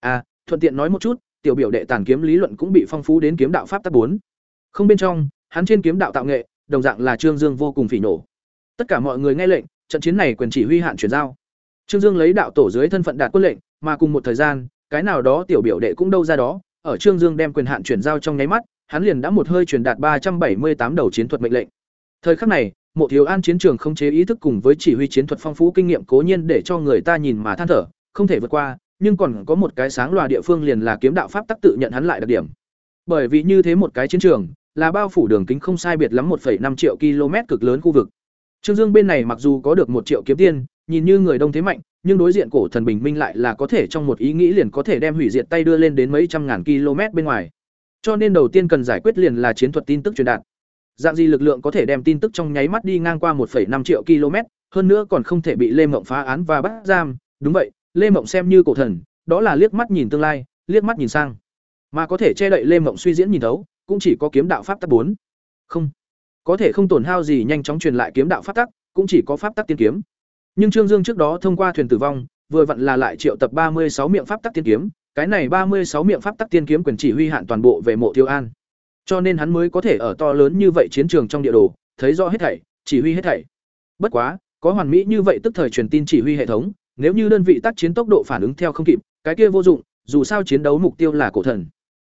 À, thuận tiện nói một chút, tiểu biểu đệ tàn kiếm lý luận cũng bị phong phú đến kiếm đạo pháp tác bốn. Không bên trong, hắn trên kiếm đạo tạo nghệ, đồng dạng là Trương Dương vô cùng phỉ nổ. Tất cả mọi người nghe lệnh, trận chiến này quyền chỉ huy hạn chuyển giao. Trương Dương lấy đạo tổ dưới thân phận đạt quân lệnh, mà cùng một thời gian, cái nào đó tiểu biểu đệ cũng đâu ra đó, ở Trương Dương đem quyền hạn chuyển giao trong nháy mắt, hắn liền đã một hơi truyền đạt ba trăm bảy mươi tám đầu chiến thuật mệnh lệnh. Thời khắc này, Mộ Thiếu An chiến trường không chế ý thức cùng với chỉ huy chiến thuật phong phú kinh nghiệm cố nhiên để cho người ta nhìn mà than thở, không thể vượt qua, nhưng còn có một cái sáng loà địa phương liền là kiếm đạo pháp tắc tự nhận hắn lại đặc điểm. Bởi vì như thế một cái chiến trường, là bao phủ đường kính không sai biệt lắm 1,5 triệu km cực lớn khu vực. Trương Dương bên này mặc dù có được một triệu kiếm tiên, nhìn như người đông thế mạnh, nhưng đối diện cổ thần bình minh lại là có thể trong một ý nghĩ liền có thể đem hủy diệt tay đưa lên đến mấy trăm ngàn km bên ngoài. Cho nên đầu tiên cần giải quyết liền là chiến thuật tin tức truyền đạt. Dạng gì lực lượng có thể đem tin tức trong nháy mắt đi ngang qua 1,5 triệu km, hơn nữa còn không thể bị Lê Mộng phá án và bắt giam, đúng vậy, Lê Mộng xem như cổ thần, đó là liếc mắt nhìn tương lai, liếc mắt nhìn sang. Mà có thể che đậy Lê Mộng suy diễn nhìn thấu, cũng chỉ có kiếm đạo pháp tắc 4. Không, có thể không tổn hao gì nhanh chóng truyền lại kiếm đạo pháp tắc, cũng chỉ có pháp tắc tiên kiếm. Nhưng Trương Dương trước đó thông qua thuyền tử vong, vừa vặn là lại triệu tập ba mươi sáu miệng pháp tắc tiên kiếm, cái này ba mươi sáu miệng pháp tắc tiên kiếm quyền chỉ huy hạn toàn bộ về Mộ Tiêu An. Cho nên hắn mới có thể ở to lớn như vậy chiến trường trong địa đồ, thấy rõ hết thảy, chỉ huy hết thảy. Bất quá, có hoàn mỹ như vậy tức thời truyền tin chỉ huy hệ thống, nếu như đơn vị tác chiến tốc độ phản ứng theo không kịp, cái kia vô dụng, dù sao chiến đấu mục tiêu là cổ thần.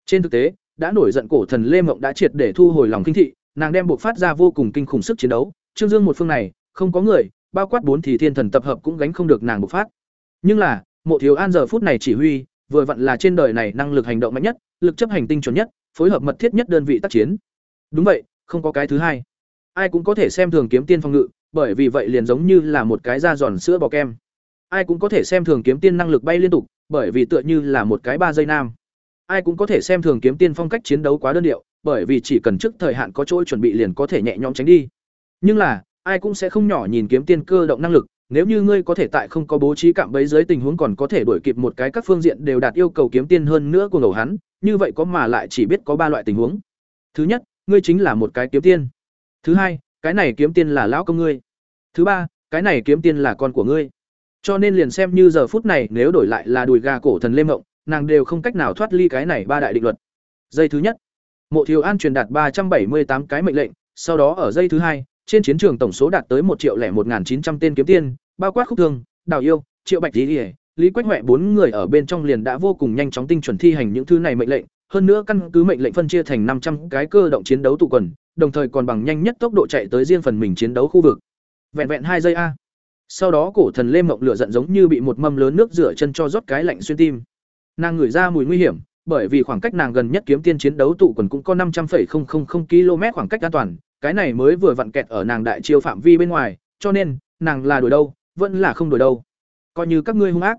Trên thực tế, đã nổi giận cổ thần Lê Mộng đã triệt để thu hồi lòng kinh thị, nàng đem buộc phát ra vô cùng kinh khủng sức chiến đấu, Trương Dương một phương này, không có người, bao quát bốn thì thiên thần tập hợp cũng gánh không được nàng bộc phát. Nhưng là, Mộ Thiếu An giờ phút này chỉ huy, vừa vặn là trên đời này năng lực hành động mạnh nhất, lực chấp hành tinh chuẩn nhất, phối hợp mật thiết nhất đơn vị tác chiến. Đúng vậy, không có cái thứ hai. Ai cũng có thể xem thường kiếm tiên phong ngự, bởi vì vậy liền giống như là một cái da giòn sữa bò kem. Ai cũng có thể xem thường kiếm tiên năng lực bay liên tục, bởi vì tựa như là một cái ba giây nam. Ai cũng có thể xem thường kiếm tiên phong cách chiến đấu quá đơn điệu, bởi vì chỉ cần trước thời hạn có chỗ chuẩn bị liền có thể nhẹ nhõm tránh đi. Nhưng là, ai cũng sẽ không nhỏ nhìn kiếm tiên cơ động năng lực, nếu như ngươi có thể tại không có bố trí cạm bẫy dưới tình huống còn có thể đuổi kịp một cái các phương diện đều đạt yêu cầu kiếm tiên hơn nữa của ngầu hắn, như vậy có mà lại chỉ biết có ba loại tình huống. Thứ nhất, ngươi chính là một cái kiếm tiên. Thứ hai, cái này kiếm tiên là lão công ngươi. Thứ ba, cái này kiếm tiên là con của ngươi. Cho nên liền xem như giờ phút này nếu đổi lại là đùi gà cổ thần Lê Mộng, nàng đều không cách nào thoát ly cái này ba đại định luật. Dây thứ nhất, Mộ thiếu An truyền đạt ba trăm bảy mươi tám cái mệnh lệnh, sau đó ở dây thứ hai, trên chiến trường tổng số đạt tới một triệu lẻ một chín trăm tên kiếm tiên, bao quát khúc thương, đào yêu, triệu bạch lý, lý quách huệ bốn người ở bên trong liền đã vô cùng nhanh chóng tinh chuẩn thi hành những thứ này mệnh lệnh, hơn nữa căn cứ mệnh lệnh phân chia thành năm trăm cái cơ động chiến đấu tụ quần, đồng thời còn bằng nhanh nhất tốc độ chạy tới riêng phần mình chiến đấu khu vực. Vẹn vẹn hai giây a. Sau đó cổ thần Lê Mộng lửa giận giống như bị một mâm lớn nước rửa chân cho rót cái lạnh xuyên tim. Nàng ngửi ra mùi nguy hiểm, bởi vì khoảng cách nàng gần nhất kiếm tiên chiến đấu tụ quần cũng có năm trăm 500,000 km khoảng cách an toàn, cái này mới vừa vặn kẹt ở nàng đại chiêu phạm vi bên ngoài, cho nên, nàng là đuổi đâu, vẫn là không đuổi đâu. Coi như các ngươi hung ác.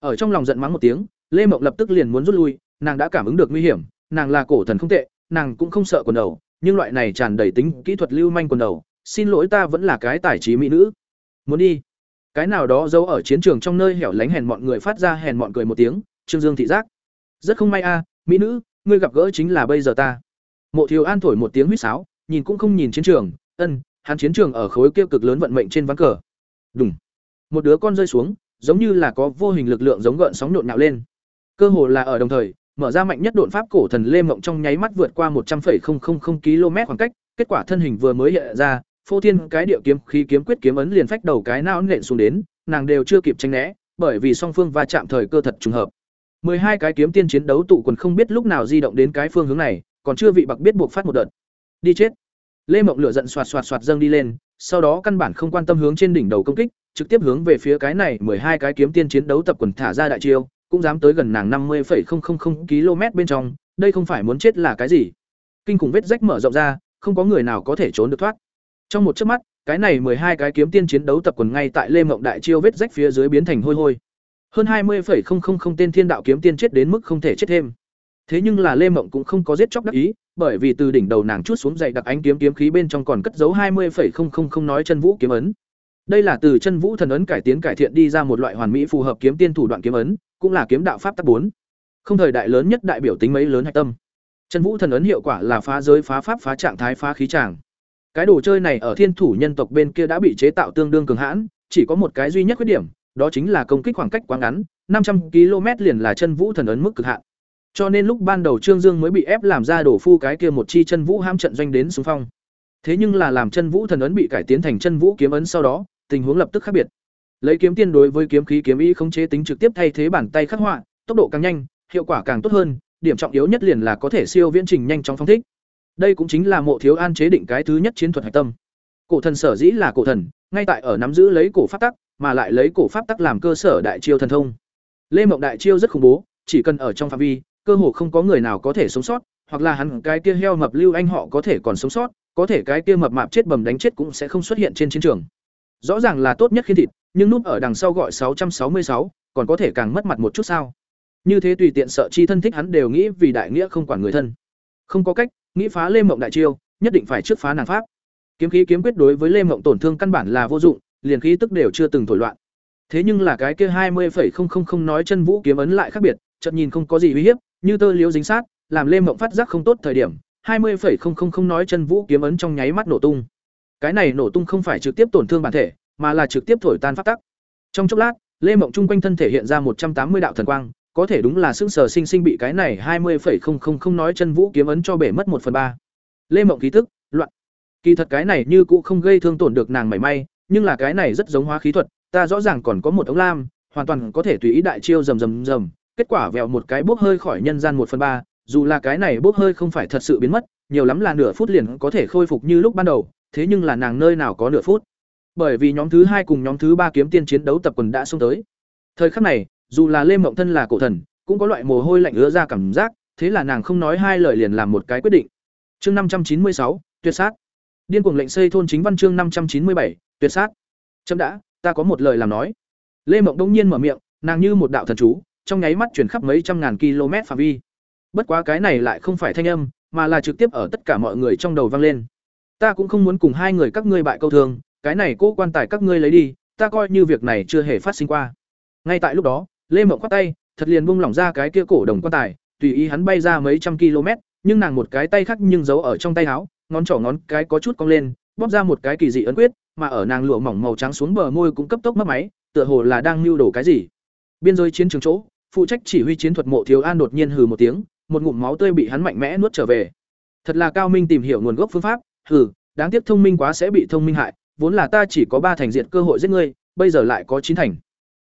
Ở trong lòng giận mắng một tiếng, Lê Mộng lập tức liền muốn rút lui, nàng đã cảm ứng được nguy hiểm, nàng là cổ thần không tệ, nàng cũng không sợ quần đầu, nhưng loại này tràn đầy tính kỹ thuật lưu manh quần đầu, xin lỗi ta vẫn là cái tài trí mỹ nữ. Muốn đi. Cái nào đó giấu ở chiến trường trong nơi hẻo lánh hèn mọi người phát ra hèn mọn cười một tiếng, Trương Dương thị giác. Rất không may a, mỹ nữ, ngươi gặp gỡ chính là bây giờ ta. Mộ Thiếu An thổi một tiếng huýt sáo, nhìn cũng không nhìn chiến trường, ân, hắn chiến trường ở khối kia cực lớn vận mệnh trên ván cờ. Đùng. Một đứa con rơi xuống, giống như là có vô hình lực lượng giống gợn sóng nộn nhạo lên. Cơ hồ là ở đồng thời, mở ra mạnh nhất độn pháp cổ thần Lê Mộng trong nháy mắt vượt qua một trăm 100,000 km khoảng cách, kết quả thân hình vừa mới hiện ra, phô thiên cái địa kiếm khí kiếm quyết kiếm ấn liền phách đầu cái não nện xuống đến, nàng đều chưa kịp tránh né, bởi vì song phương va chạm thời cơ thật trùng hợp. hai cái kiếm tiên chiến đấu tụ quần không biết lúc nào di động đến cái phương hướng này, còn chưa vị bạc biết buộc phát một đợt đi chết. Lê mộng lửa giận xoạt xoạt xoạt dâng đi lên, sau đó căn bản không quan tâm hướng trên đỉnh đầu công kích, trực tiếp hướng về phía cái này mười hai cái kiếm tiên chiến đấu tập quần thả ra đại chiêu, cũng dám tới gần nàng năm mươi km bên trong, đây không phải muốn chết là cái gì. Kinh khủng vết rách mở rộng ra, không có người nào có thể trốn được thoát. Trong một chớp mắt, cái này mười hai cái kiếm tiên chiến đấu tập quần ngay tại lê mộng đại chiêu vết rách phía dưới biến thành hôi hôi. Hơn hai mươi tên thiên đạo kiếm tiên chết đến mức không thể chết thêm. Thế nhưng là Lê Mộng cũng không có giết chóc đắc ý, bởi vì từ đỉnh đầu nàng chuốt xuống dậy đặc ánh kiếm kiếm khí bên trong còn cất giấu hai 20,000 nói chân vũ kiếm ấn. Đây là từ chân vũ thần ấn cải tiến cải thiện đi ra một loại hoàn mỹ phù hợp kiếm tiên thủ đoạn kiếm ấn, cũng là kiếm đạo pháp tắc bốn. Không thời đại lớn nhất đại biểu tính mấy lớn hạch tâm. Chân vũ thần ấn hiệu quả là phá giới phá pháp phá trạng thái phá khí tràng. Cái đồ chơi này ở thiên thủ nhân tộc bên kia đã bị chế tạo tương đương cường hãn, chỉ có một cái duy nhất khuyết điểm, đó chính là công kích khoảng cách quá ngắn, 500 km liền là chân vũ thần ấn mức cực hạn. Cho nên lúc ban đầu Trương Dương mới bị ép làm ra đổ phu cái kia một chi chân vũ ham trận doanh đến xung phong. Thế nhưng là làm chân vũ thần ấn bị cải tiến thành chân vũ kiếm ấn sau đó, tình huống lập tức khác biệt. Lấy kiếm tiên đối với kiếm khí kiếm ý không chế tính trực tiếp thay thế bản tay khắc họa, tốc độ càng nhanh, hiệu quả càng tốt hơn, điểm trọng yếu nhất liền là có thể siêu viễn trình nhanh chóng phong thích. Đây cũng chính là Mộ Thiếu An chế định cái thứ nhất chiến thuật hải tâm. Cổ thần sở dĩ là cổ thần, ngay tại ở nắm giữ lấy cổ pháp tắc, mà lại lấy cổ pháp tắc làm cơ sở đại chiêu thần thông. Lê Mộng đại chiêu rất khủng bố, chỉ cần ở trong phạm vi, cơ hồ không có người nào có thể sống sót, hoặc là hắn cái kia heo mập lưu anh họ có thể còn sống sót, có thể cái kia mập mạp chết bầm đánh chết cũng sẽ không xuất hiện trên chiến trường. Rõ ràng là tốt nhất khi thịt, nhưng núp ở đằng sau gọi 666, còn có thể càng mất mặt một chút sao? Như thế tùy tiện sợ chi thân thích hắn đều nghĩ vì đại nghĩa không quản người thân. Không có cách, nghĩ phá Lê Mộng đại chiêu, nhất định phải trước phá nàng pháp. Kiếm khí kiếm quyết đối với Lê Mộng tổn thương căn bản là vô dụng, liền khí tức đều chưa từng thổi loạn. Thế nhưng là cái kia 20.000 nói chân vũ kiếm ấn lại khác biệt, chợt nhìn không có gì uy hiếp, như tơ liếu dính sát, làm Lê Mộng phát giác không tốt thời điểm, 20.000 nói chân vũ kiếm ấn trong nháy mắt nổ tung. Cái này nổ tung không phải trực tiếp tổn thương bản thể, mà là trực tiếp thổi tan pháp tắc. Trong chốc lát, Lê Mộng trung quanh thân thể hiện ra 180 đạo thần quang, có thể đúng là xương sờ sinh sinh bị cái này 20.000 nói chân vũ kiếm ấn cho bể mất một phần ba. Lê Mộng khí tức, loạn. Kỳ thật cái này như cũ không gây thương tổn được nàng mảy may, nhưng là cái này rất giống hóa khí thuật, ta rõ ràng còn có một ống lam, hoàn toàn có thể tùy ý đại chiêu rầm rầm rầm, kết quả vèo một cái bốc hơi khỏi nhân gian một phần ba, dù là cái này bốc hơi không phải thật sự biến mất, nhiều lắm là nửa phút liền có thể khôi phục như lúc ban đầu, thế nhưng là nàng nơi nào có nửa phút. Bởi vì nhóm thứ hai cùng nhóm thứ ba kiếm tiên chiến đấu tập quần đã xông tới. Thời khắc này, dù là Lê Mộng thân là cổ thần, cũng có loại mồ hôi lạnh ứa ra cảm giác, thế là nàng không nói hai lời liền làm một cái quyết định. Chương năm trăm chín mươi sáu, tuyệt sát. Điên cuồng lệnh xây thôn chính văn chương năm trăm chín mươi bảy, tuyệt sát. chậm đã, ta có một lời làm nói. Lê Mộng đông nhiên mở miệng, nàng như một đạo thần chú, trong nháy mắt chuyển khắp mấy trăm ngàn km phạm vi. Bất quá cái này lại không phải thanh âm, mà là trực tiếp ở tất cả mọi người trong đầu vang lên. Ta cũng không muốn cùng hai người các ngươi bại câu thương, cái này cố quan tài các ngươi lấy đi, ta coi như việc này chưa hề phát sinh qua. Ngay tại lúc đó, Lê Mộng khoát tay, thật liền buông lỏng ra cái kia cổ đồng quan tài, tùy ý hắn bay ra mấy trăm km, nhưng nàng một cái tay khác nhưng giấu ở trong tay áo, ngón trỏ ngón cái có chút cong lên, bóp ra một cái kỳ dị ấn quyết, mà ở nàng lụa mỏng màu trắng xuống bờ môi cũng cấp tốc mất máy, tựa hồ là đang lưu đồ cái gì. Biên giới chiến trường chỗ, phụ trách chỉ huy chiến thuật Mộ Thiếu An đột nhiên hừ một tiếng, một ngụm máu tươi bị hắn mạnh mẽ nuốt trở về. Thật là cao minh tìm hiểu nguồn gốc phương pháp, hừ, đáng tiếc thông minh quá sẽ bị thông minh hại, vốn là ta chỉ có ba thành diện cơ hội giết ngươi, bây giờ lại có chín thành.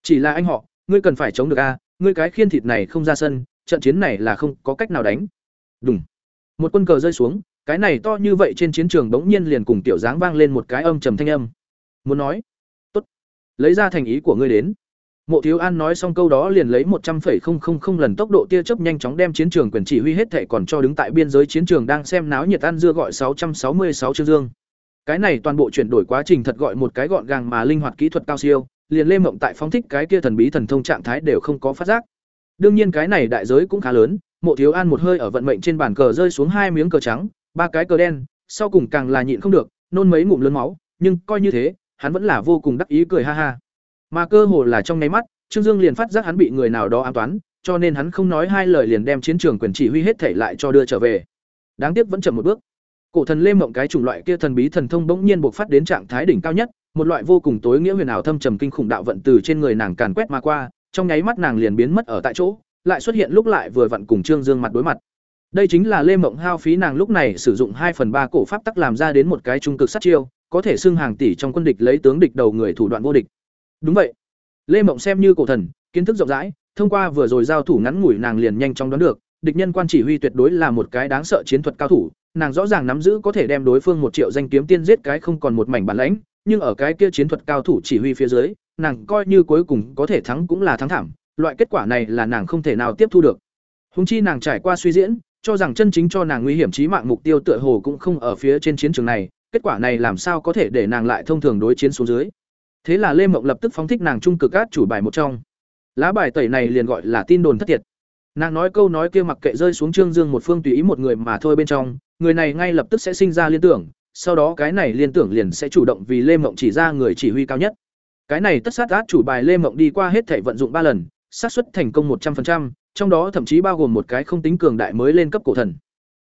Chỉ là anh họ, ngươi cần phải chống được a, ngươi cái khiên thịt này không ra sân, trận chiến này là không có cách nào đánh. Đùng. Một quân cờ rơi xuống, cái này to như vậy trên chiến trường bỗng nhiên liền cùng tiểu dáng vang lên một cái âm trầm thanh âm. Muốn nói, "Tốt, lấy ra thành ý của ngươi đến." Mộ Thiếu An nói xong câu đó liền lấy một trăm 100,000 lần tốc độ tia chớp nhanh chóng đem chiến trường quyền chỉ huy hết thảy còn cho đứng tại biên giới chiến trường đang xem náo nhiệt ăn dưa gọi sáu sáu mươi sáu chương dương. Cái này toàn bộ chuyển đổi quá trình thật gọi một cái gọn gàng mà linh hoạt kỹ thuật cao siêu, liền Lê Mộng tại phóng thích cái kia thần bí thần thông trạng thái đều không có phát giác. Đương nhiên cái này đại giới cũng khá lớn, Mộ Thiếu An một hơi ở vận mệnh trên bàn cờ rơi xuống hai miếng cờ trắng, ba cái cờ đen, sau cùng càng là nhịn không được, nôn mấy ngụm lớn máu, nhưng coi như thế, hắn vẫn là vô cùng đắc ý cười ha ha. Mà cơ hồ là trong nháy mắt, Trương Dương liền phát giác hắn bị người nào đó ám toán, cho nên hắn không nói hai lời liền đem chiến trường quyền chỉ huy hết thể lại cho đưa trở về. Đáng tiếc vẫn chậm một bước. Cổ thần Lê Mộng cái chủng loại kia thần bí thần thông bỗng nhiên bộc phát đến trạng thái đỉnh cao nhất, một loại vô cùng tối nghĩa huyền ảo thâm trầm kinh khủng đạo vận từ trên người nàng càn quét mà qua, trong nháy mắt nàng liền biến mất ở tại chỗ, lại xuất hiện lúc lại vừa vặn cùng Trương Dương mặt đối mặt. Đây chính là Lê Mộng hao phí nàng lúc này sử dụng hai phần ba cổ pháp tắc làm ra đến một cái trung cực sát chiêu, có thể xưng hàng tỷ trong quân địch lấy tướng địch đầu người thủ đoạn vô địch. Đúng vậy. Lê Mộng xem như cổ thần, kiến thức rộng rãi, thông qua vừa rồi giao thủ ngắn ngủi nàng liền nhanh chóng đoán được, địch nhân quan chỉ huy tuyệt đối là một cái đáng sợ chiến thuật cao thủ, nàng rõ ràng nắm giữ có thể đem đối phương một triệu danh kiếm tiên giết cái không còn một mảnh bản lãnh, nhưng ở cái kia chiến thuật cao thủ chỉ huy phía dưới, nàng coi như cuối cùng có thể thắng cũng là thắng thảm, loại kết quả này là nàng không thể nào tiếp thu được. Hùng chi nàng trải qua suy diễn, cho rằng chân chính cho nàng nguy hiểm chí mạng mục tiêu tựa hồ cũng không ở phía trên chiến trường này, kết quả này làm sao có thể để nàng lại thông thường đối chiến xuống dưới. Thế là Lê Mộng lập tức phóng thích nàng trung cực át chủ bài một trong. Lá bài tẩy này liền gọi là tin đồn thất thiệt. Nàng nói câu nói kia mặc kệ rơi xuống Trương Dương một phương tùy ý một người mà thôi bên trong, người này ngay lập tức sẽ sinh ra liên tưởng, sau đó cái này liên tưởng liền sẽ chủ động vì Lê Mộng chỉ ra người chỉ huy cao nhất. Cái này tất sát át chủ bài Lê Mộng đi qua hết thể vận dụng ba lần, xác suất thành công một trăm 100%, trong đó thậm chí bao gồm một cái không tính cường đại mới lên cấp cổ thần.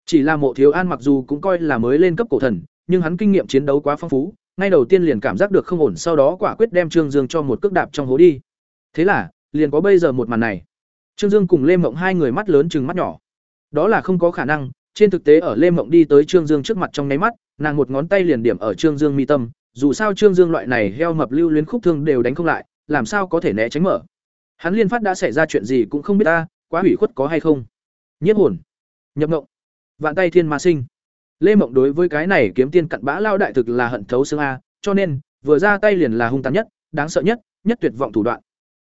Chỉ là Mộ Thiếu An mặc dù cũng coi là mới lên cấp cổ thần, nhưng hắn kinh nghiệm chiến đấu quá phong phú, ngay đầu tiên liền cảm giác được không ổn, sau đó quả quyết đem Trương Dương cho một cước đạp trong hố đi. Thế là, liền có bây giờ một màn này. Trương Dương cùng Lê Mộng hai người mắt lớn chừng mắt nhỏ. Đó là không có khả năng, trên thực tế ở Lê Mộng đi tới Trương Dương trước mặt trong nháy mắt, nàng một ngón tay liền điểm ở Trương Dương mi tâm, dù sao Trương Dương loại này heo mập lưu luyến khúc thương đều đánh không lại, làm sao có thể né tránh mở. Hắn liên phát đã xảy ra chuyện gì cũng không biết ta, quá hủy khuất có hay không. Nhiếp hồn, nhập ngộng, vạn tay thiên ma sinh. Lê Mộng đối với cái này kiếm tiên cặn bã lao đại thực là hận thấu xương a, cho nên vừa ra tay liền là hung tàn nhất, đáng sợ nhất, nhất tuyệt vọng thủ đoạn.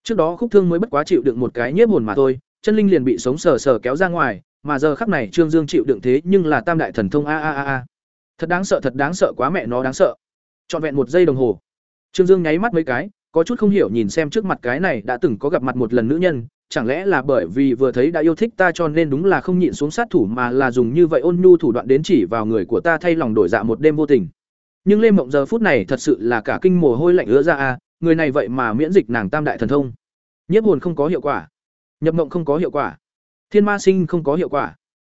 Trước đó khúc thương mới bất quá chịu đựng một cái nhiếp hồn mà thôi, chân linh liền bị sống sờ sờ kéo ra ngoài, mà giờ khắc này Trương Dương chịu đựng thế nhưng là tam đại thần thông a a a a. Thật đáng sợ thật đáng sợ quá mẹ nó đáng sợ. Trọn vẹn một giây đồng hồ. Trương Dương nháy mắt mấy cái, có chút không hiểu nhìn xem trước mặt cái này đã từng có gặp mặt một lần nữ nhân, chẳng lẽ là bởi vì vừa thấy đã yêu thích ta cho nên đúng là không nhịn xuống sát thủ mà là dùng như vậy ôn nhu thủ đoạn đến chỉ vào người của ta thay lòng đổi dạ một đêm vô tình. Nhưng Lê Mộng giờ phút này thật sự là cả kinh mồ hôi lạnh ứa ra a, người này vậy mà miễn dịch nàng tam đại thần thông. Nhiếp hồn không có hiệu quả, nhập mộng không có hiệu quả, thiên ma sinh không có hiệu quả.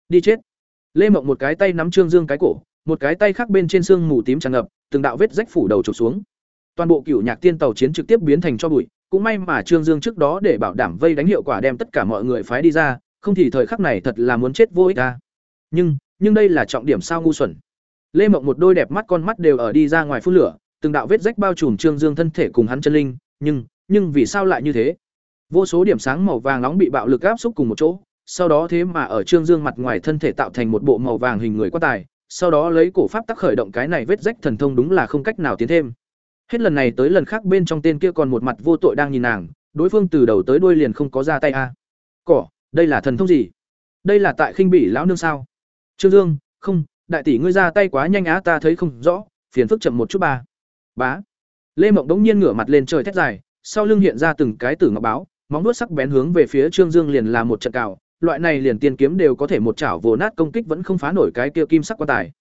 Đi chết. Lê Mộng một cái tay nắm Trương Dương cái cổ, một cái tay khác bên trên xương mù tím tràn ngập, từng đạo vết rách phủ đầu chụp xuống. Toàn bộ cựu nhạc tiên tàu chiến trực tiếp biến thành cho bụi, cũng may mà Trương Dương trước đó để bảo đảm vây đánh hiệu quả đem tất cả mọi người phái đi ra, không thì thời khắc này thật là muốn chết vô ích a. Nhưng, nhưng đây là trọng điểm sao ngu xuẩn. Lê Mộng một đôi đẹp mắt con mắt đều ở đi ra ngoài phun lửa, từng đạo vết rách bao trùm Trương Dương thân thể cùng hắn chân linh, nhưng, nhưng vì sao lại như thế? Vô số điểm sáng màu vàng nóng bị bạo lực áp xúc cùng một chỗ, sau đó thế mà ở Trương Dương mặt ngoài thân thể tạo thành một bộ màu vàng hình người quá tài, sau đó lấy cổ pháp tắc khởi động cái này vết rách thần thông đúng là không cách nào tiến thêm. Hết lần này tới lần khác bên trong tên kia còn một mặt vô tội đang nhìn nàng, đối phương từ đầu tới đuôi liền không có ra tay a. Cỏ, đây là thần thông gì? Đây là tại khinh bỉ lão nương sao? Trương Dương, không, đại tỷ ngươi ra tay quá nhanh á ta thấy không rõ, phiền phức chậm một chút ba. Bá. Lê Mộng đống nhiên ngửa mặt lên trời thét dài, sau lưng hiện ra từng cái tử ngọc báo, móng vuốt sắc bén hướng về phía Trương Dương liền là một trận cào, loại này liền tiên kiếm đều có thể một chảo vồ nát công kích vẫn không phá nổi cái kia kim sắc quan tài.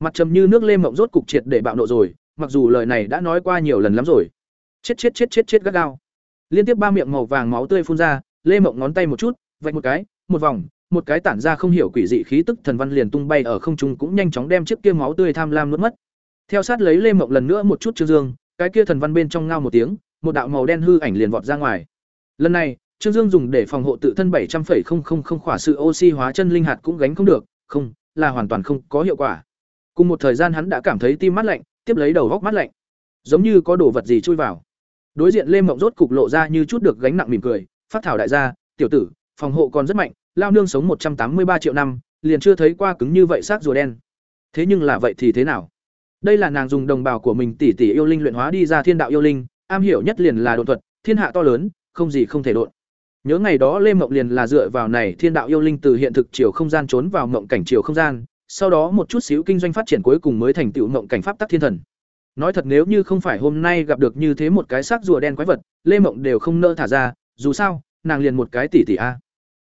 Mặt trầm như nước Lê Mộng rốt cục triệt để bạo nộ rồi, mặc dù lời này đã nói qua nhiều lần lắm rồi. Chết chết chết chết chết gắt gao. Liên tiếp ba miệng màu vàng máu tươi phun ra, Lê Mộng ngón tay một chút, vạch một cái, một vòng, một cái tản ra không hiểu quỷ dị khí tức thần văn liền tung bay ở không trung cũng nhanh chóng đem chiếc kia máu tươi tham lam nuốt mất. Theo sát lấy Lê Mộng lần nữa một chút Trương Dương, cái kia thần văn bên trong ngao một tiếng, một đạo màu đen hư ảnh liền vọt ra ngoài. Lần này, Trương Dương dùng để phòng hộ tự thân bảy trăm linh khỏa sự oxy hóa chân linh hạt cũng gánh không được, không, là hoàn toàn không có hiệu quả. Cùng một thời gian hắn đã cảm thấy tim mát lạnh, tiếp lấy đầu góc mắt lạnh, giống như có đồ vật gì chui vào. Đối diện Lê Mộng rốt cục lộ ra như chút được gánh nặng mỉm cười, phát thảo đại gia, tiểu tử, phòng hộ còn rất mạnh, lao nương sống một trăm tám mươi ba triệu năm, liền chưa thấy qua cứng như vậy xác rùa đen. Thế nhưng là vậy thì thế nào? Đây là nàng dùng đồng bào của mình tỷ tỷ yêu linh luyện hóa đi ra thiên đạo yêu linh, am hiểu nhất liền là đột thuật, thiên hạ to lớn, không gì không thể đột. Nhớ ngày đó Lê Mộng liền là dựa vào này thiên đạo yêu linh từ hiện thực chiều không gian trốn vào mộng cảnh chiều không gian, sau đó một chút xíu kinh doanh phát triển cuối cùng mới thành tựu mộng cảnh pháp tắc thiên thần. Nói thật nếu như không phải hôm nay gặp được như thế một cái xác rùa đen quái vật, Lê Mộng đều không nỡ thả ra, dù sao, nàng liền một cái tỷ tỷ a.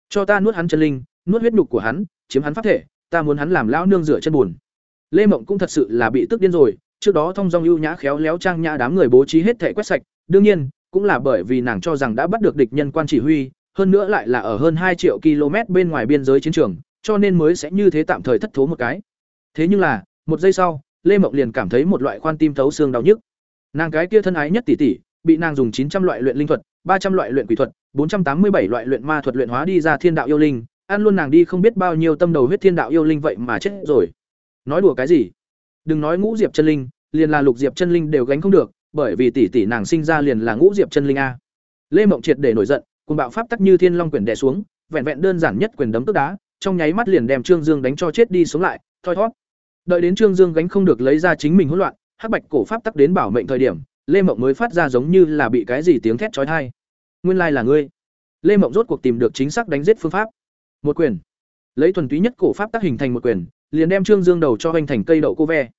Cho ta nuốt hắn chân linh, nuốt huyết nhục của hắn, chiếm hắn pháp thể, ta muốn hắn làm lão nương rửa chân buồn. Lê Mộng cũng thật sự là bị tức điên rồi, trước đó thông dong ưu nhã khéo léo trang nhã đám người bố trí hết thể quét sạch, đương nhiên, cũng là bởi vì nàng cho rằng đã bắt được địch nhân quan chỉ huy, hơn nữa lại là ở hơn hai triệu km bên ngoài biên giới chiến trường, cho nên mới sẽ như thế tạm thời thất thố một cái. Thế nhưng là, một giây sau, Lê Mộng liền cảm thấy một loại khoan tim thấu xương đau nhức. Nàng cái kia thân ái nhất tỷ tỷ, bị nàng dùng chín trăm loại luyện linh thuật, ba trăm loại luyện quỷ thuật, bốn trăm tám mươi bảy loại luyện ma thuật luyện hóa đi ra thiên đạo yêu linh, ăn luôn nàng đi không biết bao nhiêu tâm đầu huyết thiên đạo yêu linh vậy mà chết rồi. Nói đùa cái gì? Đừng nói ngũ diệp chân linh, liền là lục diệp chân linh đều gánh không được, bởi vì tỷ tỷ nàng sinh ra liền là ngũ diệp chân linh a. Lê Mộng triệt để nổi giận, cùng bạo pháp tắc như thiên long quyền đè xuống, vẹn vẹn đơn giản nhất quyền đấm tức đá, trong nháy mắt liền đem Trương Dương đánh cho chết đi sống lại, thoi thoát. Đợi đến Trương Dương gánh không được lấy ra chính mình hỗn loạn, hắc bạch cổ pháp tắc đến bảo mệnh thời điểm, Lê Mộng mới phát ra giống như là bị cái gì tiếng thét chói tai. Nguyên lai là ngươi. Lê Mộng rốt cuộc tìm được chính xác đánh giết phương pháp. Một quyền. Lấy thuần túy nhất cổ pháp tác hình thành một quyền, liền đem Trương Dương đầu cho hoành thành cây đậu cô ve.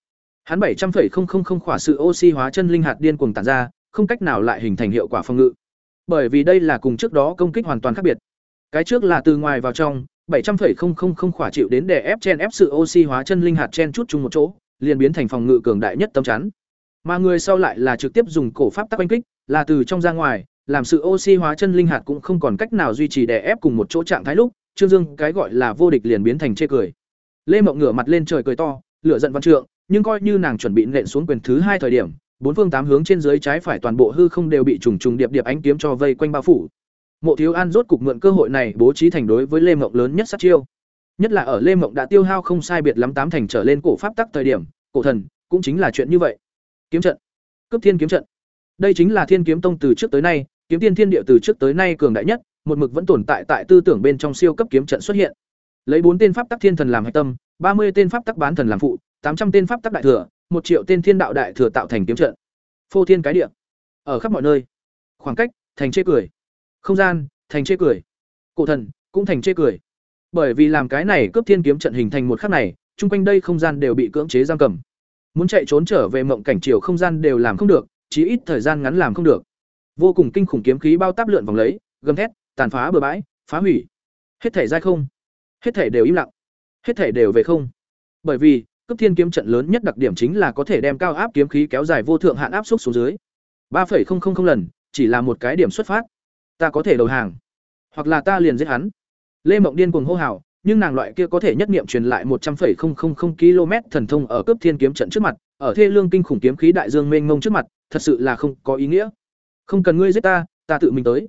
Hắn bảy trăm 700,000 khỏa sự oxy hóa chân linh hạt điên cuồng tản ra, không cách nào lại hình thành hiệu quả phòng ngự. Bởi vì đây là cùng trước đó công kích hoàn toàn khác biệt. Cái trước là từ ngoài vào trong, 700,000 khỏa chịu đến để ép chen ép sự oxy hóa chân linh hạt chen chút chung một chỗ, liền biến thành phòng ngự cường đại nhất tấm chắn. Mà người sau lại là trực tiếp dùng cổ pháp tác oanh kích, là từ trong ra ngoài, làm sự oxy hóa chân linh hạt cũng không còn cách nào duy trì đè ép cùng một chỗ trạng thái lúc, Trương Dương cái gọi là vô địch liền biến thành chê cười. Lê Mộng ngửa mặt lên trời cười to, lửa giận văn trượng, nhưng coi như nàng chuẩn bị nện xuống quyền thứ hai thời điểm, bốn phương tám hướng trên dưới trái phải toàn bộ hư không đều bị trùng trùng điệp điệp ánh kiếm cho vây quanh bao phủ. Mộ Thiếu An rốt cục mượn cơ hội này bố trí thành đối với Lê Mộng lớn nhất sát chiêu. Nhất là ở Lê Mộng đã tiêu hao không sai biệt lắm tám thành trở lên cổ pháp tắc thời điểm, cổ thần cũng chính là chuyện như vậy. Kiếm trận, cấp thiên kiếm trận. Đây chính là Thiên Kiếm Tông từ trước tới nay, kiếm tiên thiên địa từ trước tới nay cường đại nhất, một mực vẫn tồn tại tại tư tưởng bên trong siêu cấp kiếm trận xuất hiện. Lấy bốn tên pháp tắc thiên thần làm hạch tâm, ba mươi tên pháp tắc bán thần làm phụ, tám trăm tên pháp tắc đại thừa, một triệu tên thiên đạo đại thừa tạo thành kiếm trận. Phô thiên cái địa, ở khắp mọi nơi. Khoảng cách, thành chê cười. Không gian, thành chê cười. Cổ thần, cũng thành chê cười. Bởi vì làm cái này cướp thiên kiếm trận hình thành một khắc này, chung quanh đây không gian đều bị cưỡng chế giam cầm. Muốn chạy trốn trở về mộng cảnh chiều không gian đều làm không được, chí ít thời gian ngắn làm không được. vô cùng kinh khủng kiếm khí bao táp lượn vòng lấy gầm thét tàn phá bừa bãi phá hủy hết thể dai không hết thể đều im lặng hết thể đều về không bởi vì cấp thiên kiếm trận lớn nhất đặc điểm chính là có thể đem cao áp kiếm khí kéo dài vô thượng hạn áp suất xuống dưới ba lần chỉ là một cái điểm xuất phát ta có thể đầu hàng. Hoặc là ta liền giết hắn. Lê mộng điên cuồng hô hào, nhưng nàng loại kia có thể nhất niệm truyền lại một trăm linh km thần thông ở cấp thiên kiếm trận trước mặt, ở thê lương kinh khủng kiếm khí đại dương mênh mông trước mặt, thật sự là không có ý nghĩa. Không cần ngươi giết ta ta tự mình tới.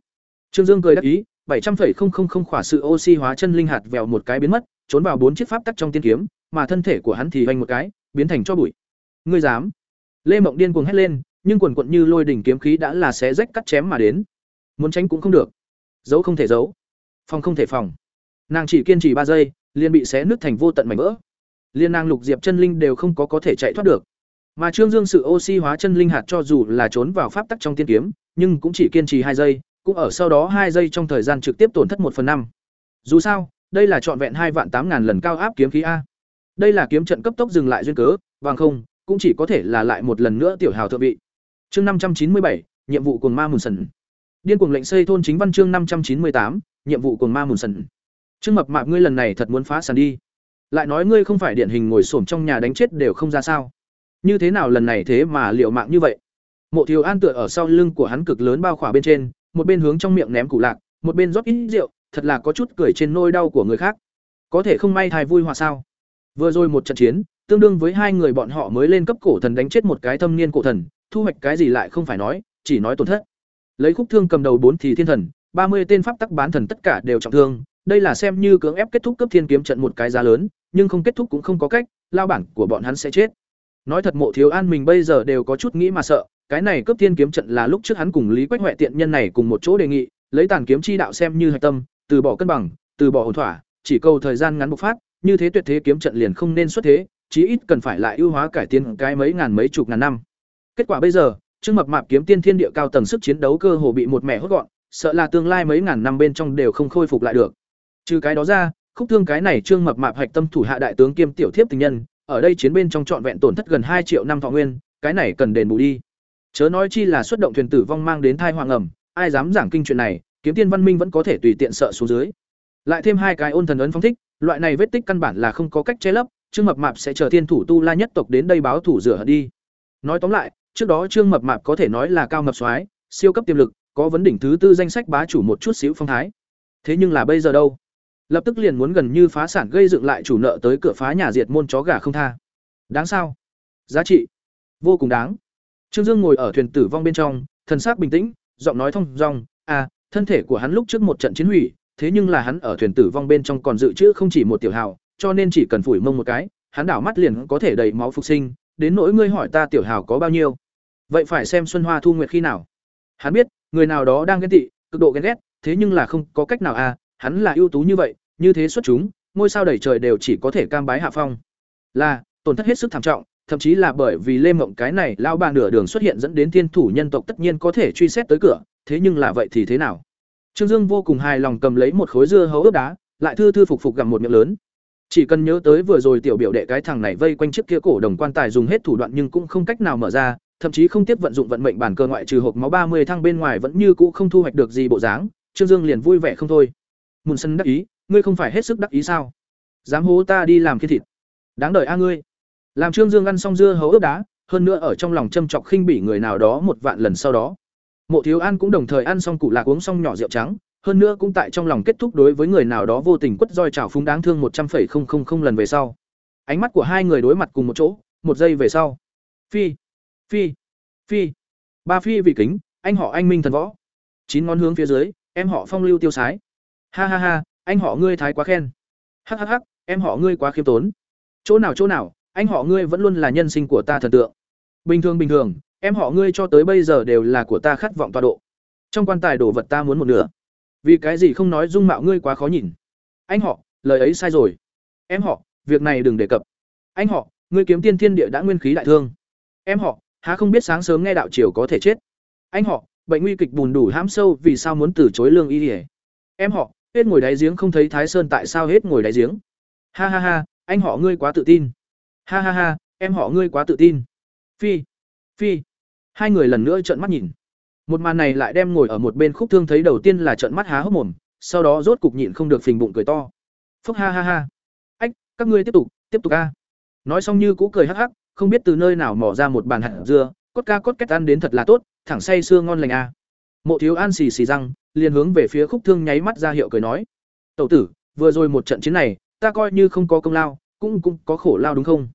Trương dương cười đắc ý, bảy trăm linh khỏa sự oxy hóa chân linh hạt vèo một cái biến mất, trốn vào bốn chiếc pháp tắc trong tiên kiếm, mà thân thể của hắn thì vanh một cái, biến thành cho bụi. Ngươi dám? Lê mộng điên cuồng hét lên, nhưng quần quận như lôi đỉnh kiếm khí đã là xé rách cắt chém mà đến muốn tránh cũng không được. Giấu không thể giấu, phòng không thể phòng. Nàng chỉ kiên trì ba giây, liền bị xé nứt thành vô tận mảnh vỡ. Liên nàng lục diệp chân linh đều không có có thể chạy thoát được. Mà trương dương sự oxy hóa chân linh hạt cho dù là trốn vào pháp tắc trong tiên kiếm, nhưng cũng chỉ kiên trì hai giây, cũng ở sau đó hai giây trong thời gian trực tiếp tổn thất một phần năm. Dù sao, đây là trọn vẹn hai vạn tám ngàn lần cao áp kiếm khí a. Đây là kiếm trận cấp tốc dừng lại duyên cớ, bằng không, cũng chỉ có thể là lại một lần nữa tiểu hào thượng vị. Chương năm trăm chín mươi bảy, nhiệm vụ cùng ma mùn sần điên cuồng lệnh xây thôn chính văn chương năm trăm chín mươi tám, nhiệm vụ cuồng ma mùn sần. Trương mập mạp, ngươi lần này thật muốn phá sàn đi. Lại nói ngươi không phải điển hình ngồi xổm trong nhà đánh chết đều không ra sao. Như thế nào lần này thế mà liệu mạng như vậy? Mộ thiếu an tựa ở sau lưng của hắn cực lớn bao khỏa bên trên, một bên hướng trong miệng ném củ lạc, một bên rót ít rượu, thật là có chút cười trên nôi đau của người khác. Có thể không may thai vui hòa sao? Vừa rồi một trận chiến, tương đương với hai người bọn họ mới lên cấp cổ thần đánh chết một cái thâm niên cổ thần, thu hoạch cái gì lại không phải nói, chỉ nói tổn thất lấy khúc thương cầm đầu bốn thì thiên thần, ba mươi tên pháp tắc bán thần tất cả đều trọng thương. Đây là xem như cưỡng ép kết thúc cấp thiên kiếm trận một cái giá lớn, nhưng không kết thúc cũng không có cách, lao bản của bọn hắn sẽ chết. Nói thật mộ thiếu an mình bây giờ đều có chút nghĩ mà sợ, cái này cấp thiên kiếm trận là lúc trước hắn cùng lý quách huệ tiện nhân này cùng một chỗ đề nghị, lấy tàn kiếm chi đạo xem như hạch tâm, từ bỏ cân bằng, từ bỏ ổn thỏa, chỉ cầu thời gian ngắn bộc phát, như thế tuyệt thế kiếm trận liền không nên xuất thế, chí ít cần phải lại ưu hóa cải tiến cái mấy ngàn mấy chục ngàn năm. Kết quả bây giờ trương mập mạp kiếm tiên thiên địa cao tầng sức chiến đấu cơ hồ bị một mẹ hốt gọn, sợ là tương lai mấy ngàn năm bên trong đều không khôi phục lại được. Trừ cái đó ra, khúc thương cái này trương mập mạp hạch tâm thủ hạ đại tướng kiêm tiểu thiếp tình nhân, ở đây chiến bên trong trọn vẹn tổn thất gần hai triệu năm thọ nguyên, cái này cần đền bù đi. Chớ nói chi là xuất động thuyền tử vong mang đến thai hoàng ẩm ai dám giảng kinh chuyện này, kiếm tiên văn minh vẫn có thể tùy tiện sợ xuống dưới. Lại thêm hai cái ôn thần ấn phong thích, loại này vết tích căn bản là không có cách che lấp, trương mập mạp sẽ chờ thiên thủ tu la nhất tộc đến đây báo thủ rửa đi. Nói tóm lại trước đó trương mập mạp có thể nói là cao mập soái, siêu cấp tiềm lực, có vấn đỉnh thứ tư danh sách bá chủ một chút xíu phong thái. Thế nhưng là bây giờ đâu? Lập tức liền muốn gần như phá sản gây dựng lại chủ nợ tới cửa phá nhà diệt môn chó gà không tha. Đáng sao? Giá trị? Vô cùng đáng. Trương dương ngồi ở thuyền tử vong bên trong, thần sắc bình tĩnh, giọng nói thông dong à thân thể của hắn lúc trước một trận chiến hủy, thế nhưng là hắn ở thuyền tử vong bên trong còn dự trữ không chỉ một tiểu hào, cho nên chỉ cần phủi mông một cái, hắn đảo mắt liền có thể đầy máu phục sinh đến nỗi ngươi hỏi ta tiểu hào có bao nhiêu. Vậy phải xem xuân hoa thu nguyệt khi nào. Hắn biết, người nào đó đang ghen tị, cực độ ghen ghét, thế nhưng là không có cách nào à hắn là ưu tú như vậy, như thế xuất chúng, ngôi sao đầy trời đều chỉ có thể cam bái hạ phong. Là, tổn thất hết sức thảm trọng, thậm chí là bởi vì lê mộng cái này lao bà nửa đường xuất hiện dẫn đến thiên thủ nhân tộc tất nhiên có thể truy xét tới cửa, thế nhưng là vậy thì thế nào? Trương dương vô cùng hài lòng cầm lấy một khối dưa hấu ướp đá, lại thư thư phục phục gặm một miệng lớn chỉ cần nhớ tới vừa rồi tiểu biểu đệ cái thằng này vây quanh chiếc kia cổ đồng quan tài dùng hết thủ đoạn nhưng cũng không cách nào mở ra, thậm chí không tiếp vận dụng vận mệnh bản cơ ngoại trừ hộp máu ba mươi thăng bên ngoài vẫn như cũ không thu hoạch được gì bộ dáng, trương dương liền vui vẻ không thôi. Mùn sân đắc ý, ngươi không phải hết sức đắc ý sao? Dám hố ta đi làm khiên thịt. Đáng đợi a ngươi. Làm trương dương ăn xong dưa hấu ướp đá, hơn nữa ở trong lòng châm chọc khinh bỉ người nào đó một vạn lần sau đó. Mộ thiếu an cũng đồng thời ăn xong củ lạc uống xong nhỏ rượu trắng hơn nữa cũng tại trong lòng kết thúc đối với người nào đó vô tình quất roi trào phúng đáng thương một trăm linh lần về sau. Ánh mắt của hai người đối mặt cùng một chỗ, một giây về sau. Phi phi phi. Ba phi vì kính, anh họ anh minh thần võ. Chín ngón hướng phía dưới, em họ phong lưu tiêu sái. Ha ha ha, anh họ ngươi thái quá khen. Hắc hắc hắc em họ ngươi quá khiêm tốn. Chỗ nào chỗ nào, anh họ ngươi vẫn luôn là nhân sinh của ta thần tượng. Bình thường bình thường, em họ ngươi cho tới bây giờ đều là của ta khát vọng tọa độ. Trong quan tài đồ vật ta muốn một nửa vì cái gì không nói dung mạo ngươi quá khó nhìn? Anh họ, lời ấy sai rồi. Em họ, việc này đừng đề cập. Anh họ, ngươi kiếm tiên thiên địa đã nguyên khí đại thương. Em họ, há không biết sáng sớm nghe đạo triều có thể chết? Anh họ, bệnh nguy kịch bùn đủ hãm sâu, vì sao muốn từ chối lương y ỉa em họ, hết ngồi đáy giếng không thấy thái sơn tại sao hết ngồi đáy giếng? Ha ha ha, anh họ ngươi quá tự tin. Ha ha ha, em họ ngươi quá tự tin. Phi phi. Hai người lần nữa trợn mắt nhìn một màn này lại đem ngồi ở một bên khúc thương thấy đầu tiên là trợn mắt há hốc mồm, sau đó rốt cục nhịn không được phình bụng cười to. Phúc ha ha ha. Ách, các ngươi tiếp tục tiếp tục a. Nói xong như cũ cười hắc hắc, không biết từ nơi nào mỏ ra một bàn hạt dưa, cốt ca cốt kết ăn đến thật là tốt, thẳng say sưa ngon lành a. Mộ thiếu an xì xì răng, liền hướng về phía khúc thương nháy mắt ra hiệu cười nói. Tẩu tử, vừa rồi một trận chiến này, ta coi như không có công lao, cũng cũng có khổ lao đúng không?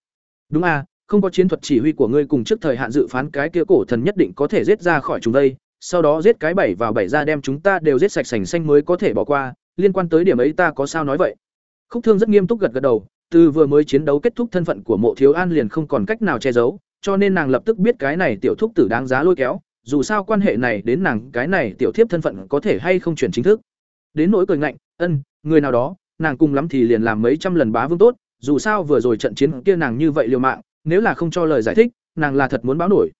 Đúng à không có chiến thuật chỉ huy của ngươi cùng trước thời hạn dự phán cái kia cổ thần nhất định có thể giết ra khỏi chúng đây sau đó giết cái bảy vào bảy ra đem chúng ta đều giết sạch sành xanh mới có thể bỏ qua, liên quan tới điểm ấy ta có sao nói vậy? Khúc thương rất nghiêm túc gật gật đầu, từ vừa mới chiến đấu kết thúc thân phận của mộ thiếu an liền không còn cách nào che giấu, cho nên nàng lập tức biết cái này tiểu thúc tử đáng giá lôi kéo, dù sao quan hệ này đến nàng cái này tiểu thiếp thân phận có thể hay không chuyển chính thức. Đến nỗi cười ngạnh, ân, người nào đó, nàng cùng lắm thì liền làm mấy trăm lần bá vương tốt, dù sao vừa rồi trận chiến kia nàng như vậy liều mạng, nếu là không cho lời giải thích, nàng là thật muốn báo nổi.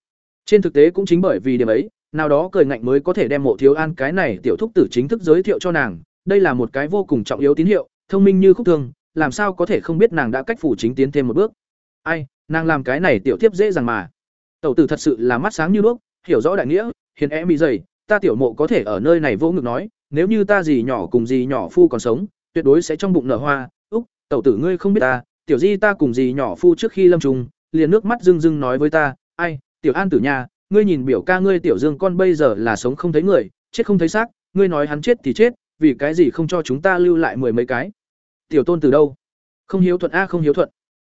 Trên thực tế cũng chính bởi vì điểm ấy nào đó cười ngạnh mới có thể đem mộ thiếu an cái này tiểu thúc tử chính thức giới thiệu cho nàng đây là một cái vô cùng trọng yếu tín hiệu, thông minh như khúc thương, làm sao có thể không biết nàng đã cách phủ chính tiến thêm một bước ai, nàng làm cái này tiểu thiếp dễ dàng mà tẩu tử thật sự là mắt sáng như đuốc, hiểu rõ đại nghĩa, hiền é mỹ dày, ta tiểu mộ có thể ở nơi này vô ngực nói, nếu như ta gì nhỏ cùng gì nhỏ phu còn sống, tuyệt đối sẽ trong bụng nở hoa, úc, tẩu tử ngươi không biết ta, tiểu di ta cùng gì nhỏ phu trước khi lâm trùng, liền nước mắt rưng rưng nói với ta, ai, tiểu an tử nhà ngươi nhìn biểu ca ngươi tiểu dương con bây giờ là sống không thấy người, chết không thấy xác, ngươi nói hắn chết thì chết, vì cái gì không cho chúng ta lưu lại mười mấy cái? Tiểu tôn từ đâu? Không hiếu thuận a, không hiếu thuận.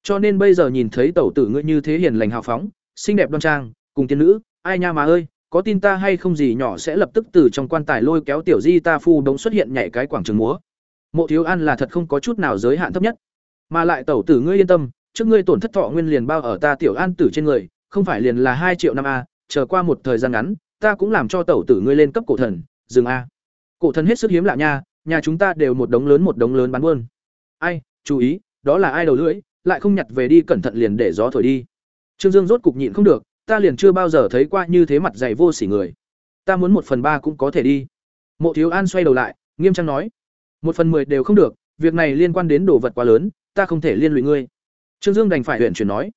Cho nên bây giờ nhìn thấy tẩu tử ngươi như thế hiền lành hào phóng, xinh đẹp đoan trang, cùng tiên nữ, ai nha mà ơi, có tin ta hay không gì nhỏ sẽ lập tức từ trong quan tài lôi kéo tiểu di ta phu đống xuất hiện nhảy cái quảng trường múa. Mộ thiếu an là thật không có chút nào giới hạn thấp nhất. Mà lại tẩu tử ngươi yên tâm, trước ngươi tổn thất thọ nguyên liền bao ở ta tiểu an tử trên người, không phải liền là hai triệu năm a chờ qua một thời gian ngắn, ta cũng làm cho tẩu tử ngươi lên cấp cổ thần, dừng a. Cổ thần hết sức hiếm lạ nha, nhà chúng ta đều một đống lớn một đống lớn bán buôn. Ai, chú ý, đó là ai đầu lưỡi, lại không nhặt về đi cẩn thận liền để gió thổi đi. Trương dương rốt cục nhịn không được, ta liền chưa bao giờ thấy qua như thế mặt dày vô sỉ người. Ta muốn một phần ba cũng có thể đi. Mộ thiếu an xoay đầu lại, nghiêm trang nói, một phần mười đều không được, việc này liên quan đến đồ vật quá lớn, ta không thể liên lụy ngươi. Trương dương đành phải huyện chuyển nói,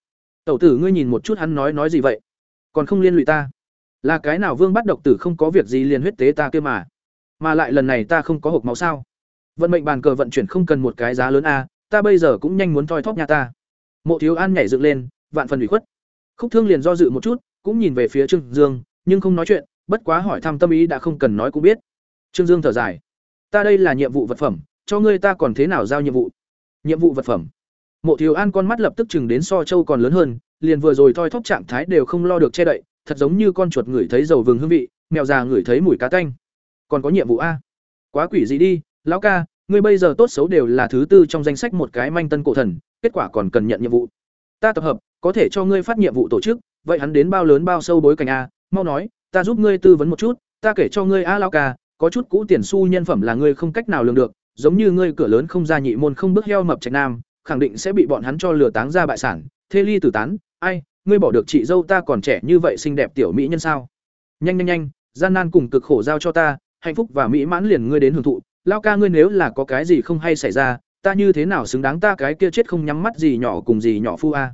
tẩu tử ngươi nhìn một chút hắn nói nói gì vậy? Còn không liên lụy ta. Là cái nào vương bắt độc tử không có việc gì liền huyết tế ta kia mà. Mà lại lần này ta không có hộp máu sao? Vận mệnh bàn cờ vận chuyển không cần một cái giá lớn a, ta bây giờ cũng nhanh muốn thoi thóp nhà ta. Mộ thiếu an nhảy dựng lên, vạn phần ủy khuất. Khúc thương liền do dự một chút, cũng nhìn về phía trương dương, nhưng không nói chuyện, bất quá hỏi thăm tâm ý đã không cần nói cũng biết. Trương dương thở dài. Ta đây là nhiệm vụ vật phẩm, cho ngươi ta còn thế nào giao nhiệm vụ? Nhiệm vụ vật phẩm mộ thiếu an con mắt lập tức chừng đến so châu còn lớn hơn, liền vừa rồi thoi thóp trạng thái đều không lo được che đậy, thật giống như con chuột ngửi thấy dầu vừng hương vị, mèo già ngửi thấy mùi cá tanh. Còn có nhiệm vụ a. Quá quỷ gì đi, lão ca, ngươi bây giờ tốt xấu đều là thứ tư trong danh sách một cái manh tân cổ thần, kết quả còn cần nhận nhiệm vụ. Ta tập hợp, có thể cho ngươi phát nhiệm vụ tổ chức, vậy hắn đến bao lớn bao sâu bối cảnh a, mau nói, ta giúp ngươi tư vấn một chút, ta kể cho ngươi a lão ca, có chút cũ tiền xu nhân phẩm là ngươi không cách nào lường được, giống như ngươi cửa lớn không ra nhị môn không bước heo mập trạch nam khẳng định sẽ bị bọn hắn cho lừa táng ra bại sản. Thê ly tử tán, ai, ngươi bỏ được chị dâu ta còn trẻ như vậy xinh đẹp tiểu mỹ nhân sao? Nhanh nhanh nhanh, gian nan cùng cực khổ giao cho ta, hạnh phúc và mỹ mãn liền ngươi đến hưởng thụ. Lao ca ngươi nếu là có cái gì không hay xảy ra, ta như thế nào xứng đáng ta cái kia chết không nhắm mắt gì nhỏ cùng gì nhỏ phu a?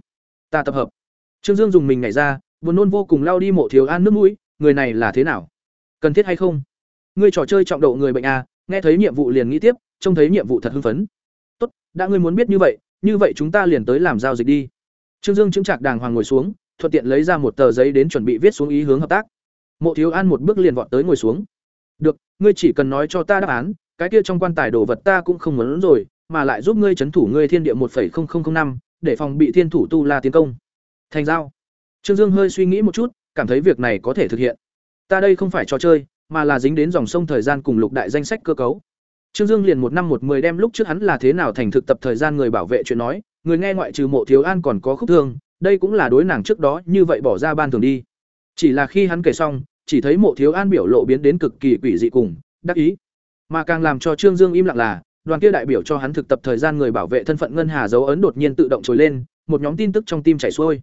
Ta tập hợp. Trương dương dùng mình nhảy ra, buồn nôn vô cùng lao đi mộ thiếu an nước mũi, người này là thế nào? Cần thiết hay không? Ngươi trò chơi trọng độ người bệnh a, nghe thấy nhiệm vụ liền nghĩ tiếp, trông thấy nhiệm vụ thật hưng phấn đã ngươi muốn biết như vậy như vậy chúng ta liền tới làm giao dịch đi. Trương dương chứng trạc đàng hoàng ngồi xuống, thuận tiện lấy ra một tờ giấy đến chuẩn bị viết xuống ý hướng hợp tác. Mộ thiếu an một bước liền vọt tới ngồi xuống. Được, ngươi chỉ cần nói cho ta đáp án, cái kia trong quan tài đồ vật ta cũng không muốn rồi, mà lại giúp ngươi chấn thủ ngươi thiên địa một năm, để phòng bị thiên thủ tu la tiến công. Thành giao. Trương dương hơi suy nghĩ một chút, cảm thấy việc này có thể thực hiện. Ta đây không phải trò chơi, mà là dính đến dòng sông thời gian cùng lục đại danh sách cơ cấu trương dương liền một năm một mười đem lúc trước hắn là thế nào thành thực tập thời gian người bảo vệ chuyện nói, người nghe ngoại trừ mộ thiếu an còn có khúc thương, đây cũng là đối nàng trước đó như vậy bỏ ra ban thường đi. Chỉ là khi hắn kể xong, chỉ thấy mộ thiếu an biểu lộ biến đến cực kỳ quỷ dị cùng đắc ý. Mà càng làm cho trương dương im lặng là, đoàn kia đại biểu cho hắn thực tập thời gian người bảo vệ thân phận ngân hà dấu ấn đột nhiên tự động trồi lên, một nhóm tin tức trong tim chảy xuôi.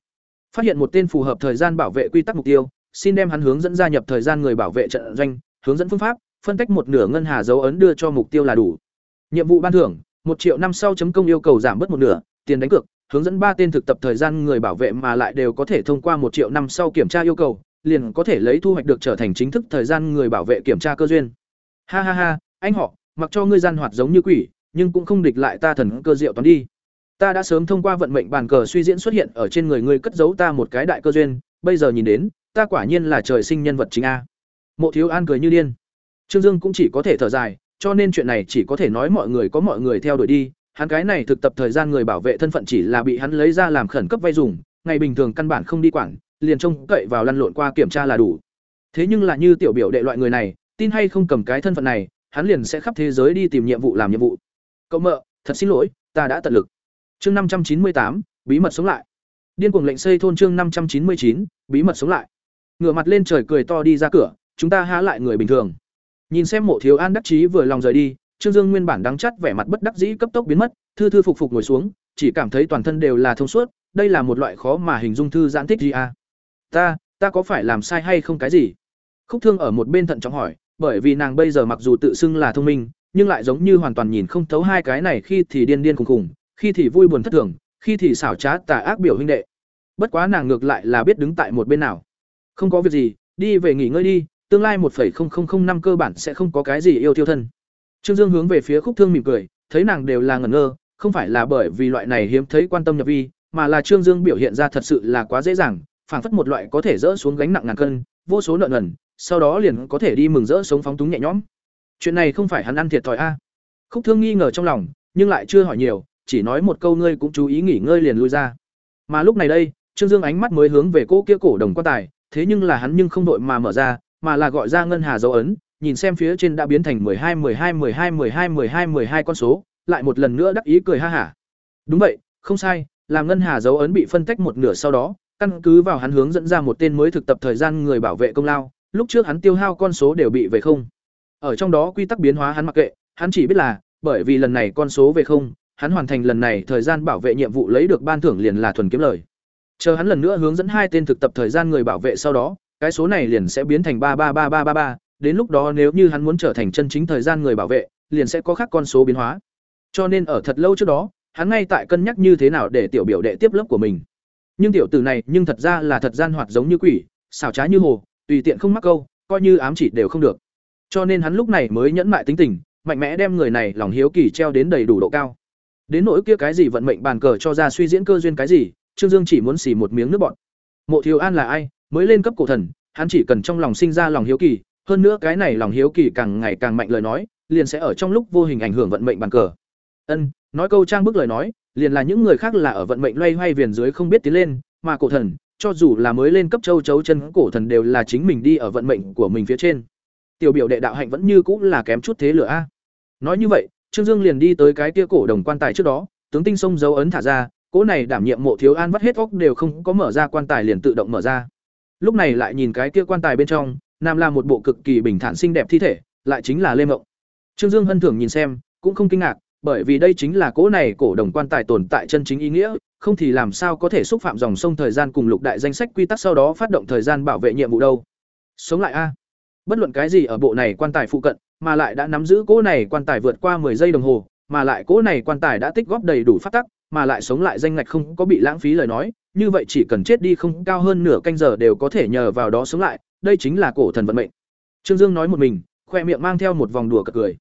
Phát hiện một tên phù hợp thời gian bảo vệ quy tắc mục tiêu, xin đem hắn hướng dẫn gia nhập thời gian người bảo vệ trận doanh, hướng dẫn phương pháp phân tách một nửa ngân hà dấu ấn đưa cho mục tiêu là đủ nhiệm vụ ban thưởng một triệu năm sau chấm công yêu cầu giảm bớt một nửa tiền đánh cược hướng dẫn ba tên thực tập thời gian người bảo vệ mà lại đều có thể thông qua một triệu năm sau kiểm tra yêu cầu liền có thể lấy thu hoạch được trở thành chính thức thời gian người bảo vệ kiểm tra cơ duyên. Ha ha ha, anh họ, mặc cho ngươi gian hoạt giống như quỷ, nhưng cũng không địch lại ta thần cơ diệu toán đi. Ta đã sớm thông qua vận mệnh bàn cờ suy diễn xuất hiện ở trên người ngươi cất giấu ta một cái đại cơ duyên, bây giờ nhìn đến, ta quả nhiên là trời sinh nhân vật chính a. Mộ Thiếu An cười như điên. Trương Dương cũng chỉ có thể thở dài, cho nên chuyện này chỉ có thể nói mọi người có mọi người theo đuổi đi, hắn cái này thực tập thời gian người bảo vệ thân phận chỉ là bị hắn lấy ra làm khẩn cấp vay dùng, ngày bình thường căn bản không đi quản, liền trông cậy vào lăn lộn qua kiểm tra là đủ. Thế nhưng là như tiểu biểu đệ loại người này, tin hay không cầm cái thân phận này, hắn liền sẽ khắp thế giới đi tìm nhiệm vụ làm nhiệm vụ. Cậu mợ, thật xin lỗi, ta đã tận lực. Chương năm trăm chín mươi tám, bí mật sống lại. Điên cuồng lệnh xây thôn chương năm trăm chín mươi chín, bí mật sống lại. Ngửa mặt lên trời cười to đi ra cửa, chúng ta há lại người bình thường. Nhìn xem Mộ Thiếu An đắc chí vừa lòng rời đi, Trương Dương nguyên bản đắng chắt vẻ mặt bất đắc dĩ cấp tốc biến mất, thư thư phục phục ngồi xuống, chỉ cảm thấy toàn thân đều là thông suốt, đây là một loại khó mà hình dung thư giãn thích gì à? Ta, ta có phải làm sai hay không cái gì? Khúc Thương ở một bên thận trọng hỏi, bởi vì nàng bây giờ mặc dù tự xưng là thông minh, nhưng lại giống như hoàn toàn nhìn không thấu hai cái này khi thì điên điên khùng khùng, khi thì vui buồn thất thường, khi thì xảo trá tà ác biểu huynh đệ. Bất quá nàng ngược lại là biết đứng tại một bên nào. Không có việc gì, đi về nghỉ ngơi đi, tương lai 1.0005 cơ bản sẽ không có cái gì yêu tiêu thân. Trương Dương hướng về phía Khúc Thương mỉm cười, thấy nàng đều là ngẩn ngơ, không phải là bởi vì loại này hiếm thấy quan tâm nhập vi, mà là Trương Dương biểu hiện ra thật sự là quá dễ dàng, phảng phất một loại có thể dỡ xuống gánh nặng ngàn cân, vô số nợ nần, sau đó liền có thể đi mừng rỡ sống phóng túng nhẹ nhõm. Chuyện này không phải hắn ăn thiệt thòi a. Khúc Thương nghi ngờ trong lòng, nhưng lại chưa hỏi nhiều, chỉ nói một câu ngươi cũng chú ý nghỉ ngơi liền lui ra. Mà lúc này đây, Trương Dương ánh mắt mới hướng về cô kia cổ đồng quan tài, thế nhưng là hắn nhưng không đội mà mở ra, mà là gọi ra ngân hà dấu ấn, nhìn xem phía trên đã biến thành 12 12 12 12 12 12 con số, lại một lần nữa đắc ý cười ha hả. Đúng vậy, không sai, làm ngân hà dấu ấn bị phân tách một nửa sau đó, căn cứ vào hắn hướng dẫn ra một tên mới thực tập thời gian người bảo vệ công lao, lúc trước hắn tiêu hao con số đều bị về không. Ở trong đó quy tắc biến hóa hắn mặc kệ, hắn chỉ biết là, bởi vì lần này con số về không, hắn hoàn thành lần này thời gian bảo vệ nhiệm vụ lấy được ban thưởng liền là thuần kiếm lời. Chờ hắn lần nữa hướng dẫn hai tên thực tập thời gian người bảo vệ sau đó, cái số này liền sẽ biến thành ba ba ba ba ba ba, đến lúc đó nếu như hắn muốn trở thành chân chính thời gian người bảo vệ, liền sẽ có khác con số biến hóa. Cho nên ở thật lâu trước đó, hắn ngay tại cân nhắc như thế nào để tiểu biểu đệ tiếp lớp của mình. Nhưng tiểu tử này nhưng thật ra là thật gian hoạt giống như quỷ, xảo trá như hồ, tùy tiện không mắc câu, coi như ám chỉ đều không được. Cho nên hắn lúc này mới nhẫn mại tính tình, mạnh mẽ đem người này lòng hiếu kỳ treo đến đầy đủ độ cao. Đến nỗi kia cái gì vận mệnh bàn cờ cho ra suy diễn cơ duyên cái gì, Trương Dương chỉ muốn xì một miếng nước bọt. Mộ Thiếu An là ai, mới lên cấp cổ thần, hắn chỉ cần trong lòng sinh ra lòng hiếu kỳ, hơn nữa cái này lòng hiếu kỳ càng ngày càng mạnh lời nói, liền sẽ ở trong lúc vô hình ảnh hưởng vận mệnh bàn cờ. Ân, nói câu trang bức lời nói, liền là những người khác là ở vận mệnh loay hoay viền dưới không biết tiến lên, mà cổ thần, cho dù là mới lên cấp châu chấu chân cổ thần đều là chính mình đi ở vận mệnh của mình phía trên. Tiểu biểu đệ đạo hạnh vẫn như cũng là kém chút thế lửa a. Nói như vậy, Trương Dương liền đi tới cái kia cổ đồng quan tài trước đó, tướng tinh sông dấu ấn thả ra, cỗ này đảm nhiệm mộ thiếu an vắt hết óc đều không có mở ra quan tài liền tự động mở ra. Lúc này lại nhìn cái kia quan tài bên trong, nam là một bộ cực kỳ bình thản xinh đẹp thi thể, lại chính là Lê Mộng. Trương Dương hân thưởng nhìn xem, cũng không kinh ngạc, bởi vì đây chính là cỗ này cổ đồng quan tài tồn tại chân chính ý nghĩa, không thì làm sao có thể xúc phạm dòng sông thời gian cùng lục đại danh sách quy tắc sau đó phát động thời gian bảo vệ nhiệm vụ đâu. Sống lại a. Bất luận cái gì ở bộ này quan tài phụ cận, mà lại đã nắm giữ cỗ này quan tài vượt qua 10 giây đồng hồ, mà lại cỗ này quan tài đã tích góp đầy đủ phát tắc, mà lại sống lại danh ngạch không có bị lãng phí lời nói, như vậy chỉ cần chết đi không cao hơn nửa canh giờ đều có thể nhờ vào đó sống lại, đây chính là cổ thần vận mệnh. Trương Dương nói một mình, khoe miệng mang theo một vòng đùa cợt cười.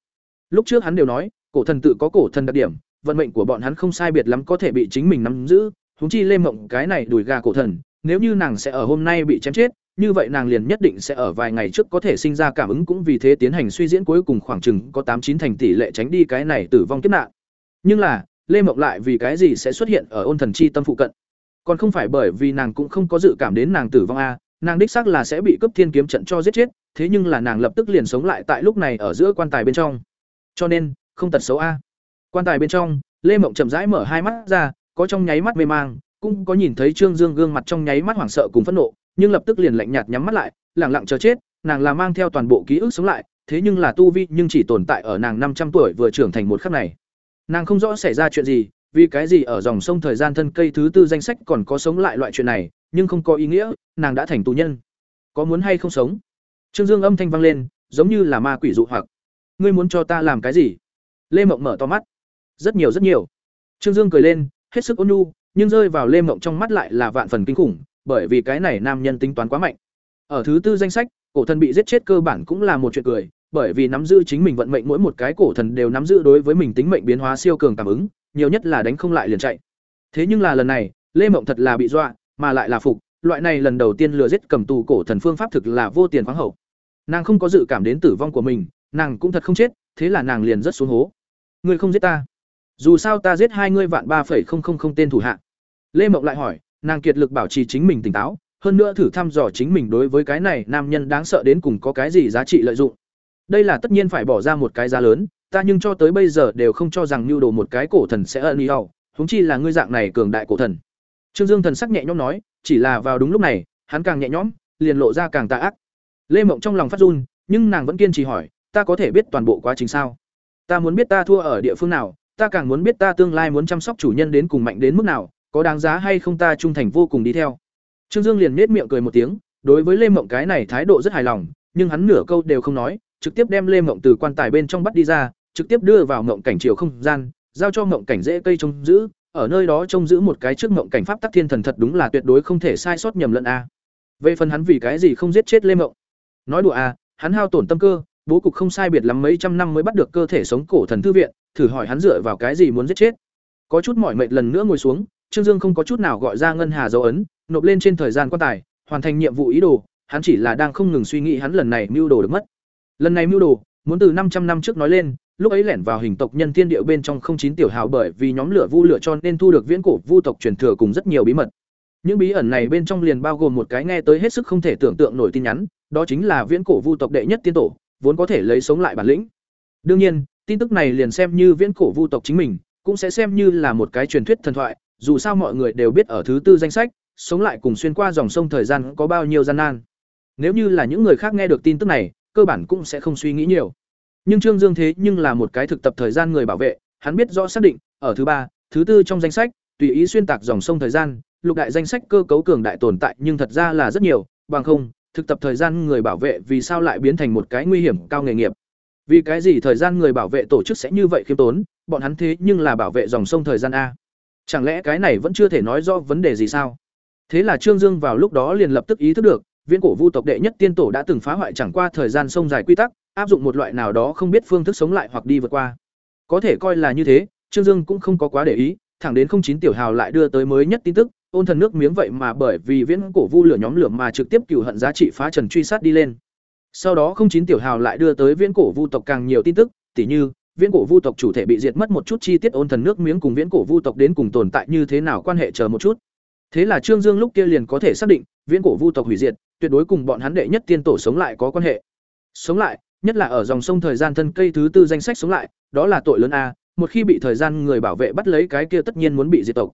Lúc trước hắn đều nói, cổ thần tự có cổ thần đặc điểm, vận mệnh của bọn hắn không sai biệt lắm có thể bị chính mình nắm giữ, huống chi Lê Mộng cái này đùi gà cổ thần, nếu như nàng sẽ ở hôm nay bị chém chết, như vậy nàng liền nhất định sẽ ở vài ngày trước có thể sinh ra cảm ứng cũng vì thế tiến hành suy diễn cuối cùng khoảng chừng có tám chín thành tỷ lệ tránh đi cái này tử vong kiếp nạn. Nhưng là, Lê Mộng lại vì cái gì sẽ xuất hiện ở ôn thần chi tâm phụ cận? Còn không phải bởi vì nàng cũng không có dự cảm đến nàng tử vong a, nàng đích xác là sẽ bị cướp thiên kiếm trận cho giết chết, thế nhưng là nàng lập tức liền sống lại tại lúc này ở giữa quan tài bên trong. Cho nên, không tật xấu a. Quan tài bên trong, Lê Mộng chậm rãi mở hai mắt ra, có trong nháy mắt mê mang, cũng có nhìn thấy Trương Dương gương mặt trong nháy mắt hoảng sợ cùng phẫn nộ, nhưng lập tức liền lạnh nhạt nhắm mắt lại, lẳng lặng chờ chết, nàng là mang theo toàn bộ ký ức sống lại, thế nhưng là tu vi nhưng chỉ tồn tại ở nàng năm trăm tuổi vừa trưởng thành một khắc này. Nàng không rõ xảy ra chuyện gì, vì cái gì ở dòng sông thời gian thân cây thứ tư danh sách còn có sống lại loại chuyện này, nhưng không có ý nghĩa, nàng đã thành tù nhân. Có muốn hay không sống? Trương Dương âm thanh vang lên, giống như là ma quỷ dụ hoặc. Ngươi muốn cho ta làm cái gì? Lê Mộng mở to mắt. Rất nhiều rất nhiều. Trương Dương cười lên, hết sức ôn nhu, nhưng rơi vào Lê Mộng trong mắt lại là vạn phần kinh khủng, bởi vì cái này nam nhân tính toán quá mạnh. Ở thứ tư danh sách, cổ thần bị giết chết cơ bản cũng là một chuyện cười, bởi vì nắm giữ chính mình vận mệnh mỗi một cái cổ thần đều nắm giữ đối với mình tính mệnh biến hóa siêu cường cảm ứng, nhiều nhất là đánh không lại liền chạy. Thế nhưng là lần này, Lê Mộng thật là bị dọa, mà lại là phục, loại này lần đầu tiên lừa giết cầm tù cổ thần phương pháp thực là vô tiền khoáng hậu. Nàng không có dự cảm đến tử vong của mình, nàng cũng thật không chết, thế là nàng liền rất xuống hố. Ngươi không giết ta? Dù sao ta giết hai ngươi vạn ba phẩy không không không tên thủ hạ. Lê Mộng lại hỏi, nàng kiệt lực bảo trì chính mình tỉnh táo, hơn nữa thử thăm dò chính mình đối với cái này nam nhân đáng sợ đến cùng có cái gì giá trị lợi dụng. Đây là tất nhiên phải bỏ ra một cái giá lớn, ta nhưng cho tới bây giờ đều không cho rằng nhu đồ một cái cổ thần sẽ ân ý hầu, huống chi là ngươi dạng này cường đại cổ thần. Trương Dương thần sắc nhẹ nhõm nói, chỉ là vào đúng lúc này, hắn càng nhẹ nhõm, liền lộ ra càng tà ác. Lê Mộng trong lòng phát run, nhưng nàng vẫn kiên trì hỏi, ta có thể biết toàn bộ quá trình sao? Ta muốn biết ta thua ở địa phương nào, ta càng muốn biết ta tương lai muốn chăm sóc chủ nhân đến cùng mạnh đến mức nào, có đáng giá hay không ta trung thành vô cùng đi theo. Trương Dương liền nết miệng cười một tiếng, đối với Lê Mộng cái này thái độ rất hài lòng, nhưng hắn nửa câu đều không nói, trực tiếp đem Lê Mộng từ quan tài bên trong bắt đi ra, trực tiếp đưa vào ngộng cảnh chiều không gian, giao cho ngộng cảnh dễ cây trông giữ, ở nơi đó trông giữ một cái trước ngộng cảnh pháp tắc thiên thần thật đúng là tuyệt đối không thể sai sót nhầm lẫn a. Về phần hắn vì cái gì không giết chết Lê Mộng? Nói đùa à, hắn hao tổn tâm cơ, bố cục không sai biệt lắm mấy trăm năm mới bắt được cơ thể sống cổ thần thư viện, thử hỏi hắn dựa vào cái gì muốn giết chết. Có chút mỏi mệt lần nữa ngồi xuống, Trương Dương không có chút nào gọi ra ngân hà dấu ấn, nộp lên trên thời gian quan tài, hoàn thành nhiệm vụ ý đồ, hắn chỉ là đang không ngừng suy nghĩ hắn lần này mưu đồ được mất. Lần này mưu đồ, muốn từ 500 năm trước nói lên, lúc ấy lẻn vào hình tộc nhân thiên địa bên trong không chín tiểu hào bởi vì nhóm lửa vu lửa cho nên thu được viễn cổ vu tộc truyền thừa cùng rất nhiều bí mật. Những bí ẩn này bên trong liền bao gồm một cái nghe tới hết sức không thể tưởng tượng nổi tin nhắn, đó chính là viễn cổ vu tộc đệ nhất tiên tổ, vốn có thể lấy sống lại bản lĩnh. Đương nhiên, tin tức này liền xem như viễn cổ vu tộc chính mình, cũng sẽ xem như là một cái truyền thuyết thần thoại, dù sao mọi người đều biết ở thứ tư danh sách, sống lại cùng xuyên qua dòng sông thời gian có bao nhiêu gian nan. Nếu như là những người khác nghe được tin tức này, cơ bản cũng sẽ không suy nghĩ nhiều. Nhưng Trương Dương thế nhưng là một cái thực tập thời gian người bảo vệ, hắn biết rõ xác định, ở thứ ba, thứ tư trong danh sách, tùy ý xuyên tạc dòng sông thời gian, lục đại danh sách cơ cấu cường đại tồn tại nhưng thật ra là rất nhiều, bằng không, thực tập thời gian người bảo vệ vì sao lại biến thành một cái nguy hiểm cao nghề nghiệp. Vì cái gì thời gian người bảo vệ tổ chức sẽ như vậy khiêm tốn, bọn hắn thế nhưng là bảo vệ dòng sông thời gian a. Chẳng lẽ cái này vẫn chưa thể nói rõ vấn đề gì sao? Thế là Trương Dương vào lúc đó liền lập tức ý thức được, viễn cổ vu tộc đệ nhất tiên tổ đã từng phá hoại chẳng qua thời gian sông dài quy tắc, áp dụng một loại nào đó không biết phương thức sống lại hoặc đi vượt qua. Có thể coi là như thế, Trương Dương cũng không có quá để ý, thẳng đến không chín tiểu hào lại đưa tới mới nhất tin tức, ôn thần nước miếng vậy mà bởi vì viễn cổ vu lửa nhóm lửa mà trực tiếp cựu hận giá trị phá trần truy sát đi lên. Sau đó không chín tiểu hào lại đưa tới viễn cổ vu tộc càng nhiều tin tức, tỉ như viễn cổ vu tộc chủ thể bị diệt mất một chút chi tiết ôn thần nước miếng cùng viễn cổ vu tộc đến cùng tồn tại như thế nào quan hệ chờ một chút. Thế là Trương Dương lúc kia liền có thể xác định, viễn cổ vu tộc hủy diệt, tuyệt đối cùng bọn hắn đệ nhất tiên tổ sống lại có quan hệ. Sống lại, nhất là ở dòng sông thời gian thân cây thứ tư danh sách sống lại, đó là tội lớn a, một khi bị thời gian người bảo vệ bắt lấy cái kia tất nhiên muốn bị diệt tộc.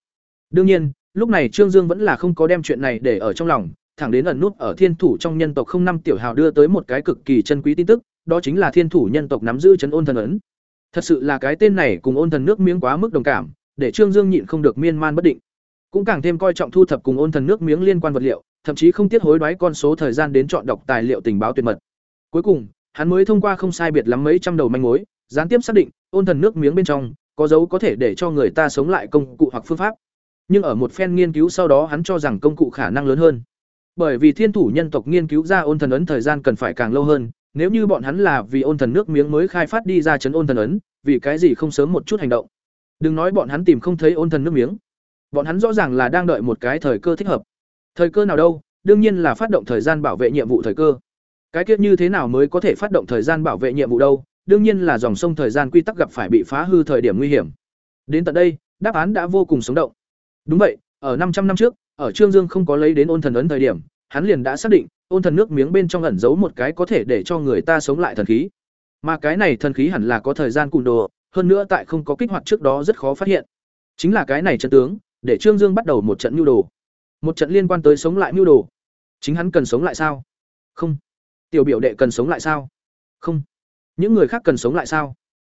Đương nhiên, lúc này Trương Dương vẫn là không có đem chuyện này để ở trong lòng, thẳng đến ẩn nút ở thiên thủ trong nhân tộc không năm tiểu hào đưa tới một cái cực kỳ chân quý tin tức, đó chính là thiên thủ nhân tộc nắm giữ trấn ôn thần ấn. Thật sự là cái tên này cùng ôn thần nước miếng quá mức đồng cảm, để Trương Dương nhịn không được miên man bất định. Cũng càng thêm coi trọng thu thập cùng ôn thần nước miếng liên quan vật liệu, thậm chí không tiếc hối đoái con số thời gian đến chọn đọc tài liệu tình báo tuyệt mật. Cuối cùng, hắn mới thông qua không sai biệt lắm mấy trăm đầu manh mối, gián tiếp xác định, ôn thần nước miếng bên trong có dấu có thể để cho người ta sống lại công cụ hoặc phương pháp. Nhưng ở một phen nghiên cứu sau đó hắn cho rằng công cụ khả năng lớn hơn. Bởi vì thiên thủ nhân tộc nghiên cứu ra ôn thần ấn thời gian cần phải càng lâu hơn, nếu như bọn hắn là vì ôn thần nước miếng mới khai phát đi ra chấn ôn thần ấn, vì cái gì không sớm một chút hành động. Đừng nói bọn hắn tìm không thấy ôn thần nước miếng. Bọn hắn rõ ràng là đang đợi một cái thời cơ thích hợp. Thời cơ nào đâu? Đương nhiên là phát động thời gian bảo vệ nhiệm vụ thời cơ. Cái kiết như thế nào mới có thể phát động thời gian bảo vệ nhiệm vụ đâu? Đương nhiên là dòng sông thời gian quy tắc gặp phải bị phá hư thời điểm nguy hiểm. Đến tận đây, đáp án đã vô cùng sống động. Đúng vậy, ở 500 năm trước, ở Trương Dương không có lấy đến ôn thần ấn thời điểm, hắn liền đã xác định, ôn thần nước miếng bên trong ẩn giấu một cái có thể để cho người ta sống lại thần khí. Mà cái này thần khí hẳn là có thời gian cùn đồ, hơn nữa tại không có kích hoạt trước đó rất khó phát hiện. Chính là cái này chân tướng, để Trương Dương bắt đầu một trận nhu đồ. Một trận liên quan tới sống lại mưu đồ. Chính hắn cần sống lại sao? Không. Tiểu biểu đệ cần sống lại sao? Không. Những người khác cần sống lại sao?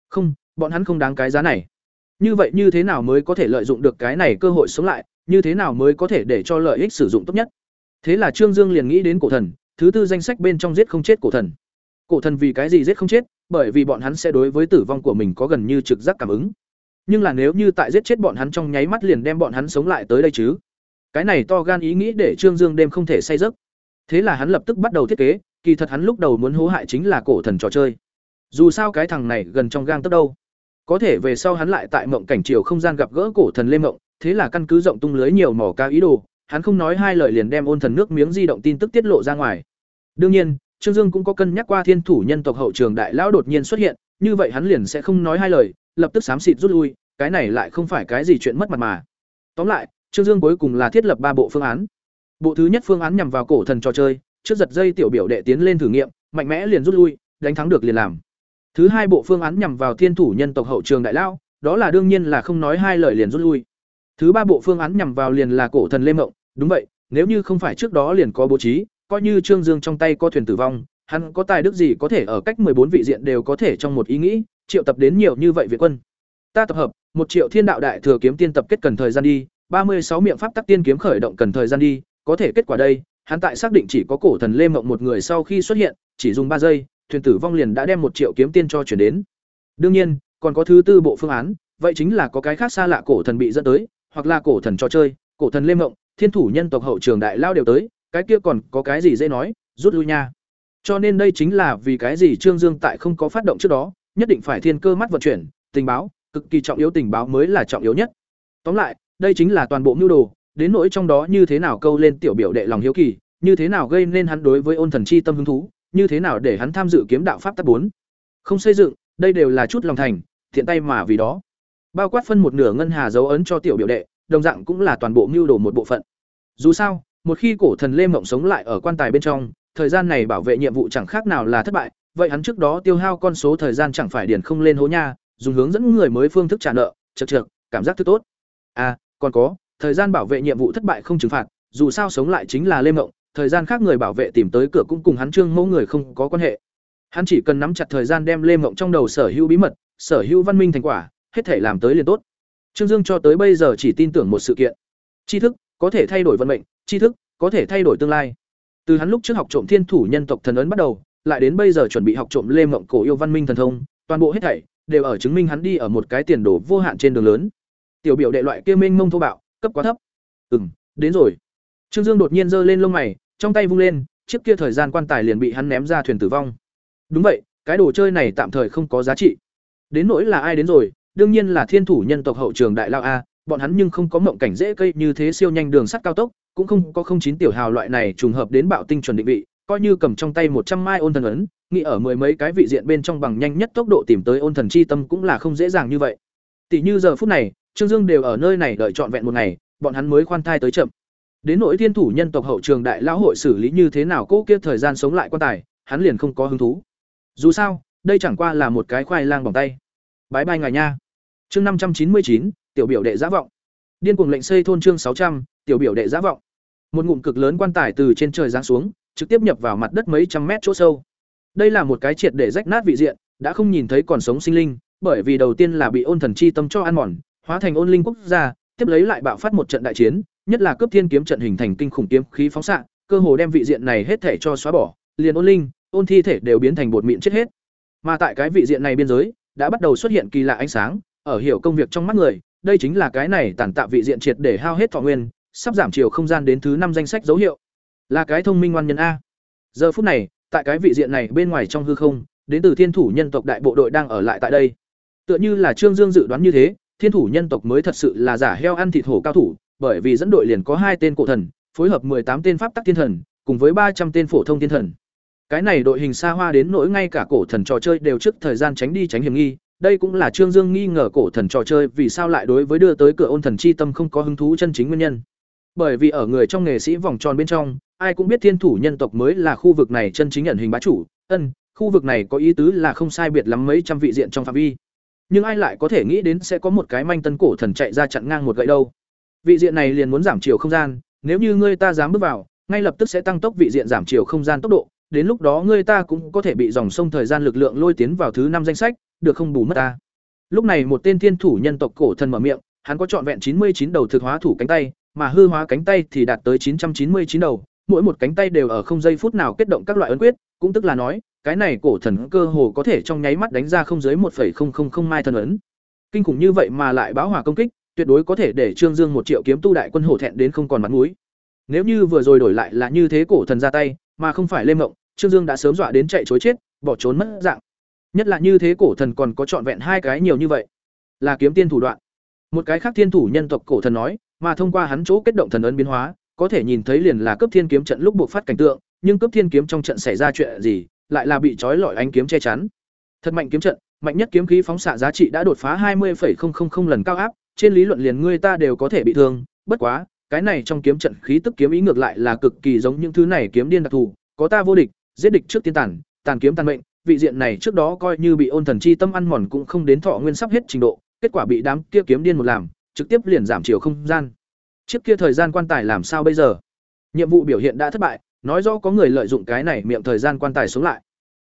Không, bọn hắn không đáng cái giá này. Như vậy như thế nào mới có thể lợi dụng được cái này cơ hội sống lại, như thế nào mới có thể để cho lợi ích sử dụng tốt nhất? Thế là Trương Dương liền nghĩ đến cổ thần, thứ tư danh sách bên trong giết không chết cổ thần. Cổ thần vì cái gì giết không chết? Bởi vì bọn hắn sẽ đối với tử vong của mình có gần như trực giác cảm ứng. Nhưng là nếu như tại giết chết bọn hắn trong nháy mắt liền đem bọn hắn sống lại tới đây chứ? Cái này to gan ý nghĩ để Trương Dương đêm không thể say giấc. Thế là hắn lập tức bắt đầu thiết kế, kỳ thật hắn lúc đầu muốn hố hại chính là cổ thần trò chơi. Dù sao cái thằng này gần trong gang tấc đâu. Có thể về sau hắn lại tại mộng cảnh chiều không gian gặp gỡ cổ thần Lê Mộng, thế là căn cứ rộng tung lưới nhiều mỏ ca ý đồ, hắn không nói hai lời liền đem ôn thần nước miếng di động tin tức tiết lộ ra ngoài. Đương nhiên, Trương Dương cũng có cân nhắc qua thiên thủ nhân tộc hậu trường đại lão đột nhiên xuất hiện, như vậy hắn liền sẽ không nói hai lời, lập tức xám xịt rút lui, cái này lại không phải cái gì chuyện mất mặt mà. Tóm lại, Trương Dương cuối cùng là thiết lập ba bộ phương án. Bộ thứ nhất phương án nhằm vào cổ thần trò chơi, trước giật dây tiểu biểu đệ tiến lên thử nghiệm, mạnh mẽ liền rút lui, đánh thắng được liền làm. Thứ hai bộ phương án nhằm vào thiên thủ nhân tộc hậu trường đại lao, đó là đương nhiên là không nói hai lời liền rút lui. Thứ ba bộ phương án nhằm vào liền là cổ thần Lê Mộng, đúng vậy, nếu như không phải trước đó liền có bố trí, coi như Trương Dương trong tay có thuyền tử vong, hắn có tài đức gì có thể ở cách bốn vị diện đều có thể trong một ý nghĩ, triệu tập đến nhiều như vậy viện quân. Ta tập hợp, một triệu thiên đạo đại thừa kiếm tiên tập kết cần thời gian đi, ba mươi sáu miệng pháp tắc tiên kiếm khởi động cần thời gian đi, có thể kết quả đây, hắn tại xác định chỉ có cổ thần Lê Mộng một người sau khi xuất hiện, chỉ dùng ba giây, thuyền tử vong liền đã đem một triệu kiếm tiên cho chuyển đến. Đương nhiên, còn có thứ tư bộ phương án, vậy chính là có cái khác xa lạ cổ thần bị dẫn tới, hoặc là cổ thần trò chơi, cổ thần Lê Mộng, thiên thủ nhân tộc hậu trường đại lao đều tới, cái kia còn có cái gì dễ nói, rút lui nha. Cho nên đây chính là vì cái gì Trương Dương tại không có phát động trước đó, nhất định phải thiên cơ mắt vận chuyển, tình báo, cực kỳ trọng yếu tình báo mới là trọng yếu nhất. Tóm lại, đây chính là toàn bộ mưu đồ, đến nỗi trong đó như thế nào câu lên tiểu biểu đệ lòng hiếu kỳ, như thế nào gây nên hắn đối với ôn thần chi tâm hứng thú, như thế nào để hắn tham dự kiếm đạo pháp tắc bốn. Không xây dựng, đây đều là chút lòng thành, thiện tay mà vì đó. Bao quát phân một nửa ngân hà dấu ấn cho tiểu biểu đệ, đồng dạng cũng là toàn bộ mưu đồ một bộ phận. Dù sao, một khi cổ thần Lê Mộng sống lại ở quan tài bên trong, thời gian này bảo vệ nhiệm vụ chẳng khác nào là thất bại, vậy hắn trước đó tiêu hao con số thời gian chẳng phải điền không lên hố nha, dùng hướng dẫn người mới phương thức trả nợ, chật trượt cảm giác thứ tốt. À, còn có, thời gian bảo vệ nhiệm vụ thất bại không trừng phạt, dù sao sống lại chính là Lê Mộng, thời gian khác người bảo vệ tìm tới cửa cũng cùng hắn Trương Mẫu người không có quan hệ. Hắn chỉ cần nắm chặt thời gian đem Lê Mộng trong đầu sở hữu bí mật, sở hữu văn minh thành quả, hết thể làm tới liền tốt. Trương Dương cho tới bây giờ chỉ tin tưởng một sự kiện. Tri thức có thể thay đổi vận mệnh, tri thức có thể thay đổi tương lai. Từ hắn lúc trước học trộm thiên thủ nhân tộc thần ấn bắt đầu, lại đến bây giờ chuẩn bị học trộm Lê Mộng cổ yêu văn minh thần thông, toàn bộ hết thảy đều ở chứng minh hắn đi ở một cái tiền đồ vô hạn trên đường lớn. Tiểu biểu đệ loại kia minh mông thô bạo, cấp quá thấp. Ừm, đến rồi. Trương Dương đột nhiên giơ lên lông mày, trong tay vung lên, chiếc kia thời gian quan tài liền bị hắn ném ra thuyền tử vong. Đúng vậy, cái đồ chơi này tạm thời không có giá trị. Đến nỗi là ai đến rồi, đương nhiên là thiên thủ nhân tộc hậu trường đại lao a, bọn hắn nhưng không có mộng cảnh dễ cây như thế siêu nhanh đường sắt cao tốc, cũng không có không chín tiểu hào loại này trùng hợp đến bạo tinh chuẩn định vị, coi như cầm trong tay một trăm mai ôn thần ấn, nghĩ ở mười mấy cái vị diện bên trong bằng nhanh nhất tốc độ tìm tới ôn thần chi tâm cũng là không dễ dàng như vậy. Tỷ như giờ phút này, Trương Dương đều ở nơi này đợi trọn vẹn một ngày, bọn hắn mới khoan thai tới chậm. Đến nỗi thiên thủ nhân tộc hậu trường đại lão hội xử lý như thế nào cố kia thời gian sống lại quan tài, hắn liền không có hứng thú. Dù sao, đây chẳng qua là một cái khoai lang bằng tay. Bái bai ngài nha. Chương năm trăm chín mươi chín, tiểu biểu đệ giá vọng. Điên cuồng lệnh xây thôn chương sáu trăm, tiểu biểu đệ giá vọng. Một ngụm cực lớn quan tài từ trên trời giáng xuống, trực tiếp nhập vào mặt đất mấy trăm mét chỗ sâu. Đây là một cái triệt để rách nát vị diện, đã không nhìn thấy còn sống sinh linh, bởi vì đầu tiên là bị ôn thần chi tâm cho ăn mòn, hóa thành ôn linh quốc gia, tiếp lấy lại bạo phát một trận đại chiến, nhất là cướp thiên kiếm trận hình thành kinh khủng kiếm khí phóng xạ, cơ hồ đem vị diện này hết thể cho xóa bỏ, liền ôn linh, ôn thi thể đều biến thành bột mịn chết hết. Mà tại cái vị diện này biên giới, đã bắt đầu xuất hiện kỳ lạ ánh sáng, ở hiểu công việc trong mắt người, đây chính là cái này tản tạ vị diện triệt để hao hết thọ nguyên, sắp giảm chiều không gian đến thứ năm danh sách dấu hiệu. Là cái thông minh ngoan nhân a. Giờ phút này, tại cái vị diện này bên ngoài trong hư không, đến từ thiên thủ nhân tộc đại bộ đội đang ở lại tại đây. Tựa như là Trương Dương dự đoán như thế, thiên thủ nhân tộc mới thật sự là giả heo ăn thịt hổ cao thủ, bởi vì dẫn đội liền có hai tên cổ thần, phối hợp tám tên pháp tắc thiên thần, cùng với ba trăm tên phổ thông thiên thần. Cái này đội hình xa hoa đến nỗi ngay cả cổ thần trò chơi đều trước thời gian tránh đi tránh hiểm nghi, đây cũng là Trương Dương nghi ngờ cổ thần trò chơi vì sao lại đối với đưa tới cửa ôn thần chi tâm không có hứng thú chân chính nguyên nhân. Bởi vì ở người trong nghề sĩ vòng tròn bên trong, ai cũng biết thiên thủ nhân tộc mới là khu vực này chân chính ẩn hình bá chủ, ân, khu vực này có ý tứ là không sai biệt lắm mấy trăm vị diện trong phạm vi. Nhưng ai lại có thể nghĩ đến sẽ có một cái manh tân cổ thần chạy ra chặn ngang một gậy đâu. Vị diện này liền muốn giảm chiều không gian, nếu như ngươi ta dám bước vào, ngay lập tức sẽ tăng tốc vị diện giảm chiều không gian tốc độ, đến lúc đó ngươi ta cũng có thể bị dòng sông thời gian lực lượng lôi tiến vào thứ năm danh sách, được không bù mất ta. Lúc này một tên thiên thủ nhân tộc cổ thần mở miệng, hắn có trọn vẹn chín mươi chín đầu thực hóa thủ cánh tay, mà hư hóa cánh tay thì đạt tới chín trăm chín mươi chín đầu, mỗi một cánh tay đều ở không giây phút nào kết động các loại ấn quyết, cũng tức là nói, cái này cổ thần cơ hồ có thể trong nháy mắt đánh ra không dưới 1.000 mai thần ấn. Kinh khủng như vậy mà lại báo hỏa công kích, tuyệt đối có thể để Trương Dương một triệu kiếm tu đại quân hổ thẹn đến không còn mặt mũi. Nếu như vừa rồi đổi lại là như thế cổ thần ra tay, mà không phải Lê Mộng, Trương Dương đã sớm dọa đến chạy chối chết, bỏ trốn mất dạng. Nhất là như thế cổ thần còn có trọn vẹn hai cái nhiều như vậy, là kiếm tiên thủ đoạn. Một cái khác thiên thủ nhân tộc cổ thần nói, mà thông qua hắn chỗ kết động thần ấn biến hóa, có thể nhìn thấy liền là cấp thiên kiếm trận lúc buộc phát cảnh tượng, nhưng cấp thiên kiếm trong trận xảy ra chuyện gì, lại là bị trói lọi ánh kiếm che chắn. Thật mạnh kiếm trận, mạnh nhất kiếm khí phóng xạ giá trị đã đột phá 20,000 lần cao áp, trên lý luận liền ngươi ta đều có thể bị thương, bất quá, cái này trong kiếm trận khí tức kiếm ý ngược lại là cực kỳ giống những thứ này kiếm điên đặc thù, có ta vô địch, giết địch trước tiên tàn, tàn kiếm tàn mệnh, vị diện này trước đó coi như bị ôn thần chi tâm ăn mòn cũng không đến thọ nguyên sắp hết trình độ, kết quả bị đám kia kiếm điên một làm, trực tiếp liền giảm chiều không gian. Trước kia thời gian quan tài làm sao bây giờ? Nhiệm vụ biểu hiện đã thất bại, nói rõ có người lợi dụng cái này miệng thời gian quan tài sống lại.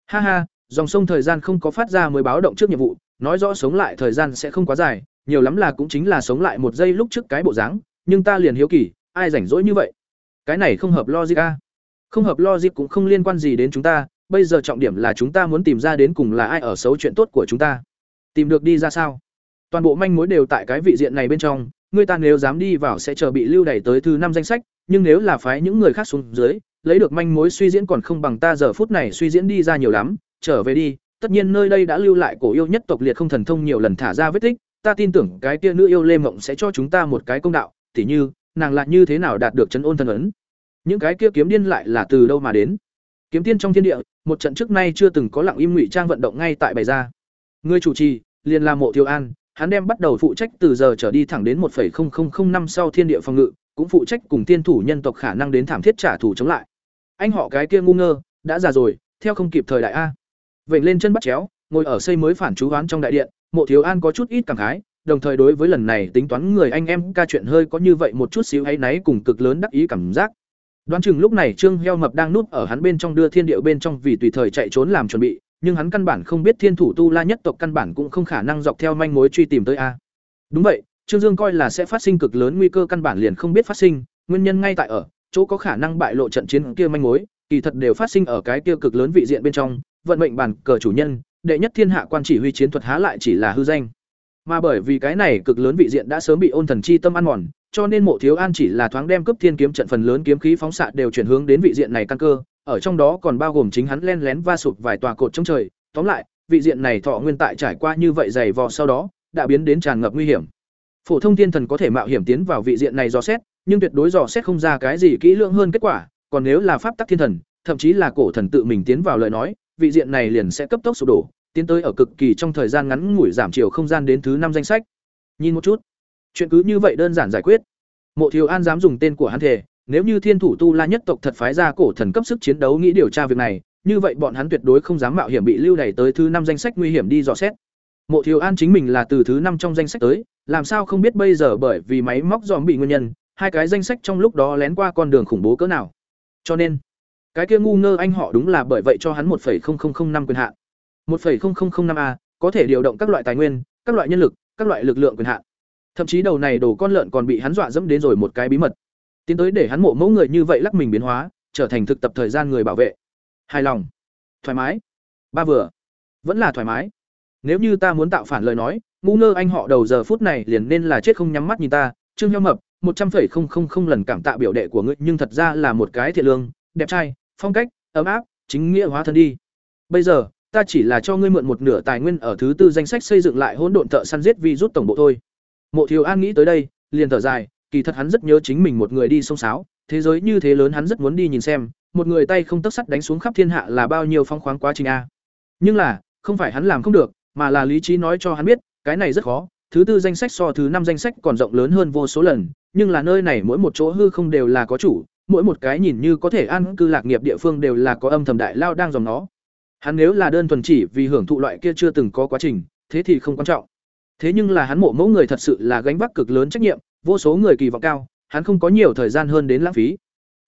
Ha ha, dòng sông thời gian không có phát ra mới báo động trước nhiệm vụ, nói rõ sống lại thời gian sẽ không quá dài, nhiều lắm là cũng chính là sống lại một giây lúc trước cái bộ dáng, nhưng ta liền hiếu kỳ, ai rảnh rỗi như vậy? Cái này không hợp logic a. Không hợp logic cũng không liên quan gì đến chúng ta, bây giờ trọng điểm là chúng ta muốn tìm ra đến cùng là ai ở xấu chuyện tốt của chúng ta. Tìm được đi ra sao? Toàn bộ manh mối đều tại cái vị diện này bên trong, người ta nếu dám đi vào sẽ chờ bị lưu đẩy tới thứ năm danh sách, nhưng nếu là phái những người khác xuống dưới, lấy được manh mối suy diễn còn không bằng ta giờ phút này suy diễn đi ra nhiều lắm, trở về đi, tất nhiên nơi đây đã lưu lại cổ yêu nhất tộc liệt không thần thông nhiều lần thả ra vết tích, ta tin tưởng cái kia nữ yêu Lê Mộng sẽ cho chúng ta một cái công đạo, tỉ như, nàng lại như thế nào đạt được trấn ôn thần ấn. Những cái kia kiếm điên lại là từ đâu mà đến? Kiếm tiên trong thiên địa, một trận trước nay chưa từng có lặng im ngụy trang vận động ngay tại bày ra. Người chủ trì, liền là Mộ thiếu An, hắn đem bắt đầu phụ trách từ giờ trở đi thẳng đến 1.0005 năm sau thiên địa phòng ngự, cũng phụ trách cùng tiên thủ nhân tộc khả năng đến thảm thiết trả thù chống lại. Anh họ cái kia ngu ngơ, đã già rồi, theo không kịp thời đại a. Vểnh lên chân bắt chéo, ngồi ở xây mới phản chú hoán trong đại điện, Mộ Thiếu An có chút ít cảm khái, đồng thời đối với lần này tính toán người anh em ca chuyện hơi có như vậy một chút xíu hay náy cùng cực lớn đắc ý cảm giác. Đoán chừng lúc này Trương Heo Mập đang núp ở hắn bên trong đưa thiên điệu bên trong vì tùy thời chạy trốn làm chuẩn bị, nhưng hắn căn bản không biết thiên thủ tu la nhất tộc căn bản cũng không khả năng dọc theo manh mối truy tìm tới a. Đúng vậy, Trương Dương coi là sẽ phát sinh cực lớn nguy cơ căn bản liền không biết phát sinh, nguyên nhân ngay tại ở chỗ có khả năng bại lộ trận chiến kia manh mối, kỳ thật đều phát sinh ở cái kia cực lớn vị diện bên trong, vận mệnh bản cờ chủ nhân, đệ nhất thiên hạ quan chỉ huy chiến thuật há lại chỉ là hư danh. Mà bởi vì cái này cực lớn vị diện đã sớm bị ôn thần chi tâm ăn mòn, cho nên Mộ Thiếu An chỉ là thoáng đem cấp thiên kiếm trận phần lớn kiếm khí phóng xạ đều chuyển hướng đến vị diện này căn cơ, ở trong đó còn bao gồm chính hắn len lén va sụp vài tòa cột chống trời, tóm lại, vị diện này thọ nguyên tại trải qua như vậy dày vò sau đó, đã biến đến tràn ngập nguy hiểm. Phổ thông thiên thần có thể mạo hiểm tiến vào vị diện này dò xét, nhưng tuyệt đối dò xét không ra cái gì kỹ lưỡng hơn kết quả, còn nếu là pháp tắc thiên thần, thậm chí là cổ thần tự mình tiến vào lời nói, vị diện này liền sẽ cấp tốc sụp đổ, tiến tới ở cực kỳ trong thời gian ngắn ngủi giảm chiều không gian đến thứ năm danh sách. Nhìn một chút, chuyện cứ như vậy đơn giản giải quyết. Mộ Thiếu An dám dùng tên của hắn thể, nếu như Thiên thủ tu La nhất tộc thật phái ra cổ thần cấp sức chiến đấu nghĩ điều tra việc này, như vậy bọn hắn tuyệt đối không dám mạo hiểm bị lưu đày tới thứ năm danh sách nguy hiểm đi dò xét. Mộ Thiếu An chính mình là từ thứ năm trong danh sách tới, làm sao không biết bây giờ bởi vì máy móc dòm bị nguyên nhân, hai cái danh sách trong lúc đó lén qua con đường khủng bố cỡ nào. Cho nên, cái kia ngu ngơ anh họ đúng là bởi vậy cho hắn 1.0005 quyền hạn. 1.0005 a có thể điều động các loại tài nguyên, các loại nhân lực, các loại lực lượng quyền hạn. Thậm chí đầu này đồ con lợn còn bị hắn dọa dẫm đến rồi một cái bí mật. Tiến tới để hắn mộ mẫu người như vậy lắc mình biến hóa, trở thành thực tập thời gian người bảo vệ. Hài lòng, thoải mái. Ba vừa, vẫn là thoải mái. Nếu như ta muốn tạo phản lời nói, ngu ngơ anh họ đầu giờ phút này liền nên là chết không nhắm mắt nhìn ta, Trương Heo mập, một trăm phẩy không không không lần cảm tạ biểu đệ của ngươi, nhưng thật ra là một cái thiện lương, đẹp trai, phong cách, ấm áp, chính nghĩa hóa thân đi. Bây giờ, ta chỉ là cho ngươi mượn một nửa tài nguyên ở thứ tư danh sách xây dựng lại hỗn độn thợ săn giết vi rút tổng bộ thôi. Mộ Thiếu An nghĩ tới đây, liền thở dài, kỳ thật hắn rất nhớ chính mình một người đi sông sáo, thế giới như thế lớn hắn rất muốn đi nhìn xem, một người tay không tấc sắt đánh xuống khắp thiên hạ là bao nhiêu phong khoáng quá trình a. Nhưng là, không phải hắn làm không được, mà là lý trí nói cho hắn biết, cái này rất khó, thứ tư danh sách so thứ năm danh sách còn rộng lớn hơn vô số lần, nhưng là nơi này mỗi một chỗ hư không đều là có chủ, mỗi một cái nhìn như có thể ăn cư lạc nghiệp địa phương đều là có âm thầm đại lao đang dòng nó. Hắn nếu là đơn thuần chỉ vì hưởng thụ loại kia chưa từng có quá trình, thế thì không quan trọng. Thế nhưng là hắn mộ mẫu người thật sự là gánh vác cực lớn trách nhiệm, vô số người kỳ vọng cao, hắn không có nhiều thời gian hơn đến lãng phí.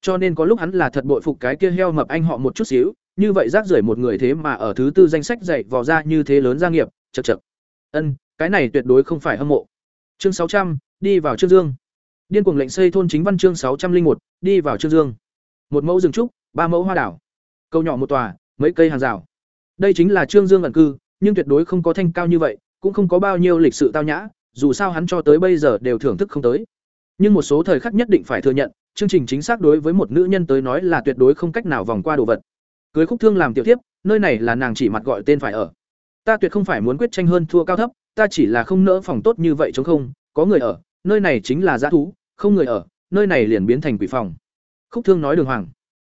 Cho nên có lúc hắn là thật bội phục cái kia heo mập anh họ một chút xíu, như vậy rác rưởi một người thế mà ở thứ tư danh sách dạy vò ra như thế lớn gia nghiệp, chật chật Ân, cái này tuyệt đối không phải hâm mộ. Chương sáu trăm đi vào Trương Dương. Điên cuồng lệnh xây thôn chính văn chương sáu trăm linh một đi vào Trương Dương. Một mẫu rừng trúc, ba mẫu hoa đảo. Câu nhỏ một tòa, mấy cây hàng rào. Đây chính là Trương Dương ẩn cư, nhưng tuyệt đối không có thanh cao như vậy, cũng không có bao nhiêu lịch sự tao nhã, dù sao hắn cho tới bây giờ đều thưởng thức không tới. Nhưng một số thời khắc nhất định phải thừa nhận, chương trình chính xác đối với một nữ nhân tới nói là tuyệt đối không cách nào vòng qua đồ vật cưới khúc thương làm tiểu tiếp nơi này là nàng chỉ mặt gọi tên phải ở ta tuyệt không phải muốn quyết tranh hơn thua cao thấp ta chỉ là không nỡ phòng tốt như vậy chống không, có người ở, nơi này chính là dã thú, không người ở, nơi này liền biến thành quỷ phòng. Khúc thương nói đường hoàng.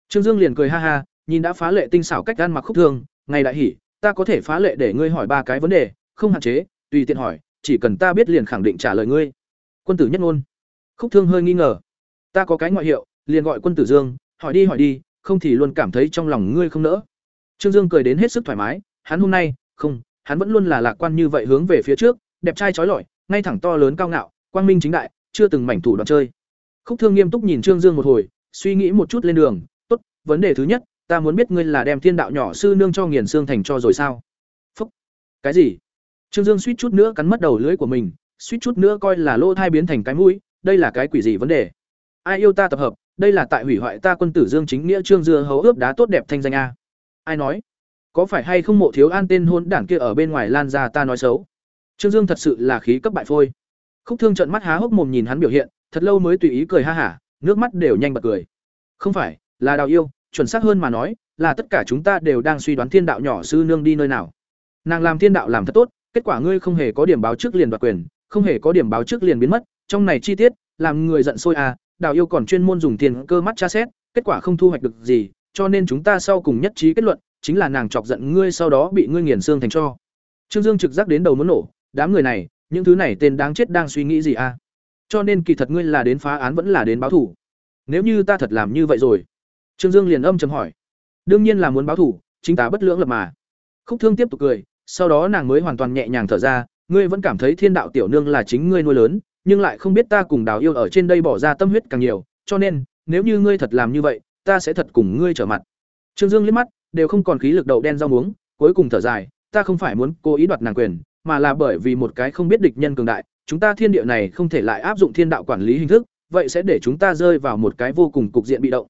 Trương dương liền cười ha ha, nhìn đã phá lệ tinh xảo cách ăn mặc khúc thương, ngày đại hỉ, ta có thể phá lệ để ngươi hỏi ba cái vấn đề, không hạn chế, tùy tiện hỏi, chỉ cần ta biết liền khẳng định trả lời ngươi. Quân tử nhất ngôn. Khúc thương hơi nghi ngờ. Ta có cái ngoại hiệu, liền gọi quân tử dương, hỏi đi hỏi đi, không thì luôn cảm thấy trong lòng ngươi không nỡ. Trương dương cười đến hết sức thoải mái, hắn hôm nay, không hắn vẫn luôn là lạc quan như vậy hướng về phía trước, đẹp trai trói lọi, ngay thẳng to lớn cao ngạo, quang minh chính đại, chưa từng mảnh thủ đoạn chơi. Khúc thương nghiêm túc nhìn trương dương một hồi, suy nghĩ một chút lên đường, tốt, vấn đề thứ nhất, ta muốn biết ngươi là đem thiên đạo nhỏ sư nương cho nghiền xương thành cho rồi sao? Phúc. Cái gì? Trương dương suýt chút nữa cắn mất đầu lưỡi của mình, suýt chút nữa coi là lỗ thai biến thành cái mũi, đây là cái quỷ gì vấn đề? Ai yêu ta tập hợp? Đây là tại hủy hoại ta quân tử dương chính nghĩa trương dưa hấu ướp đá tốt đẹp thanh danh a. Ai nói? Có phải hay không mộ thiếu an tên hôn đảng kia ở bên ngoài lan ra ta nói xấu? Trương dương thật sự là khí cấp bại phôi. Khúc thương trận mắt há hốc mồm nhìn hắn biểu hiện, thật lâu mới tùy ý cười ha hả, nước mắt đều nhanh bật cười. Không phải, là đào yêu, chuẩn xác hơn mà nói, là tất cả chúng ta đều đang suy đoán thiên đạo nhỏ sư nương đi nơi nào. Nàng làm thiên đạo làm thật tốt, kết quả ngươi không hề có điểm báo trước liền đoạt quyền, không hề có điểm báo trước liền biến mất, trong này chi tiết, làm người giận sôi à đào yêu còn chuyên môn dùng tiền cơ mắt tra xét, kết quả không thu hoạch được gì, cho nên chúng ta sau cùng nhất trí kết luận chính là nàng chọc giận ngươi sau đó bị ngươi nghiền xương thành cho. Trương dương trực giác đến đầu muốn nổ, đám người này, những thứ này tên đáng chết đang suy nghĩ gì à? Cho nên kỳ thật ngươi là đến phá án vẫn là đến báo thủ nếu như ta thật làm như vậy rồi. Trương dương liền âm chấm hỏi. Đương nhiên là muốn báo thủ chính ta bất lưỡng lập mà. Khúc thương tiếp tục cười, sau đó nàng mới hoàn toàn nhẹ nhàng thở ra, ngươi vẫn cảm thấy thiên đạo tiểu nương là chính ngươi nuôi lớn, nhưng lại không biết ta cùng đào yêu ở trên đây bỏ ra tâm huyết càng nhiều, cho nên, nếu như ngươi thật làm như vậy, ta sẽ thật cùng ngươi trở mặt. Trương dương liếc mắt đều không còn khí lực đậu đen rau muống, cuối cùng thở dài, ta không phải muốn cố ý đoạt nàng quyền, mà là bởi vì một cái không biết địch nhân cường đại, chúng ta thiên địa này không thể lại áp dụng thiên đạo quản lý hình thức, vậy sẽ để chúng ta rơi vào một cái vô cùng cục diện bị động.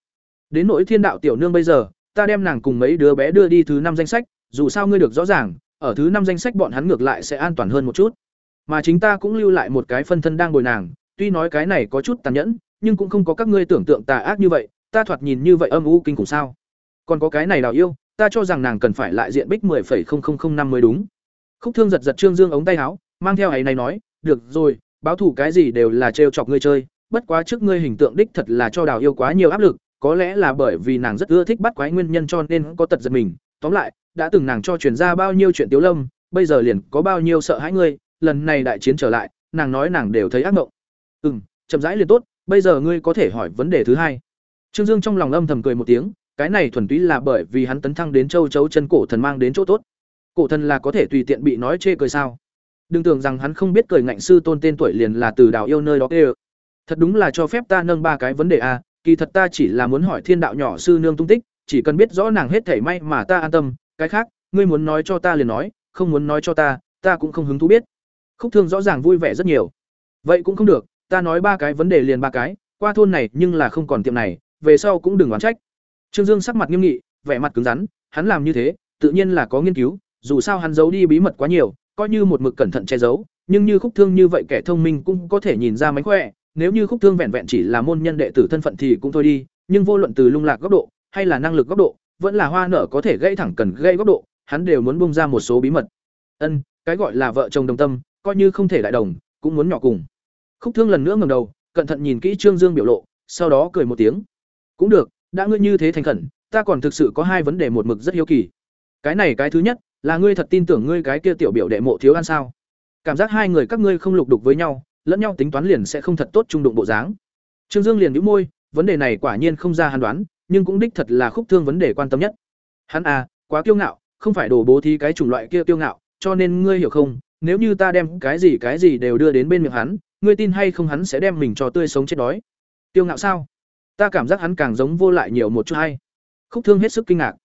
Đến nỗi thiên đạo tiểu nương bây giờ, ta đem nàng cùng mấy đứa bé đưa đi thứ năm danh sách, dù sao ngươi được rõ ràng, ở thứ năm danh sách bọn hắn ngược lại sẽ an toàn hơn một chút. Mà chính ta cũng lưu lại một cái phân thân đang bồi nàng, tuy nói cái này có chút tàn nhẫn, nhưng cũng không có các ngươi tưởng tượng tà ác như vậy, ta thoạt nhìn như vậy âm u kinh khủng sao còn có cái này đào yêu ta cho rằng nàng cần phải lại diện bích 10,0005 mới đúng. Khúc thương giật giật trương dương ống tay áo mang theo ấy này nói được rồi báo thủ cái gì đều là trêu chọc ngươi chơi bất quá trước ngươi hình tượng đích thật là cho đào yêu quá nhiều áp lực có lẽ là bởi vì nàng rất ưa thích bắt quái nguyên nhân cho nên có tật giật mình. Tóm lại đã từng nàng cho truyền ra bao nhiêu chuyện tiếu lâm bây giờ liền có bao nhiêu sợ hãi ngươi lần này đại chiến trở lại nàng nói nàng đều thấy ác mộng. Ừ m chậm rãi liền tốt bây giờ ngươi có thể hỏi vấn đề thứ hai. Trương dương trong lòng âm thầm cười một tiếng cái này thuần túy là bởi vì hắn tấn thăng đến châu chấu chân cổ thần mang đến chỗ tốt. Cổ thần là có thể tùy tiện bị nói chê cười sao? Đừng tưởng rằng hắn không biết cười ngạnh sư tôn tên tuổi liền là từ đào yêu nơi đó kê thật đúng là cho phép ta nâng ba cái vấn đề a, kỳ thật ta chỉ là muốn hỏi thiên đạo nhỏ sư nương tung tích, chỉ cần biết rõ nàng hết thể may mà ta an tâm, cái khác, ngươi muốn nói cho ta liền nói, không muốn nói cho ta ta cũng không hứng thú biết. Khúc thương rõ ràng vui vẻ rất nhiều. Vậy cũng không được, ta nói ba cái vấn đề liền ba cái, qua thôn này nhưng là không còn tiệm này, về sau cũng đừng oán trách trương dương sắc mặt nghiêm nghị, vẻ mặt cứng rắn, hắn làm như thế, tự nhiên là có nghiên cứu, dù sao hắn giấu đi bí mật quá nhiều, coi như một mực cẩn thận che giấu, nhưng như khúc thương như vậy kẻ thông minh cũng có thể nhìn ra mánh khỏe, nếu như khúc thương vẹn vẹn chỉ là môn nhân đệ tử thân phận thì cũng thôi đi, nhưng vô luận từ lung lạc góc độ, hay là năng lực góc độ, vẫn là hoa nở có thể gây thẳng cần gây góc độ, hắn đều muốn bung ra một số bí mật. Ân, cái gọi là vợ chồng đồng tâm, coi như không thể đại đồng, cũng muốn nhỏ cùng. Khúc thương lần nữa ngẩng đầu, cẩn thận nhìn kỹ trương dương biểu lộ, sau đó cười một tiếng. Cũng được đã ngươi như thế thành khẩn, ta còn thực sự có hai vấn đề một mực rất hiếu kỳ. Cái này cái thứ nhất, là ngươi thật tin tưởng ngươi cái kia tiểu biểu đệ mộ thiếu ăn sao? Cảm giác hai người các ngươi không lục đục với nhau, lẫn nhau tính toán liền sẽ không thật tốt trung đụng bộ dáng. Trương dương liền nhíu môi, vấn đề này quả nhiên không ra hắn đoán, nhưng cũng đích thật là khúc thương vấn đề quan tâm nhất. Hắn à quá kiêu ngạo, không phải đổ bố thí cái chủng loại kia kiêu ngạo, cho nên ngươi hiểu không? Nếu như ta đem cái gì cái gì đều đưa đến bên miệng hắn, ngươi tin hay không hắn sẽ đem mình cho tươi sống chết đói. Kiêu ngạo sao? Ta cảm giác hắn càng giống vô lại nhiều một chút hay. Khúc thương hết sức kinh ngạc.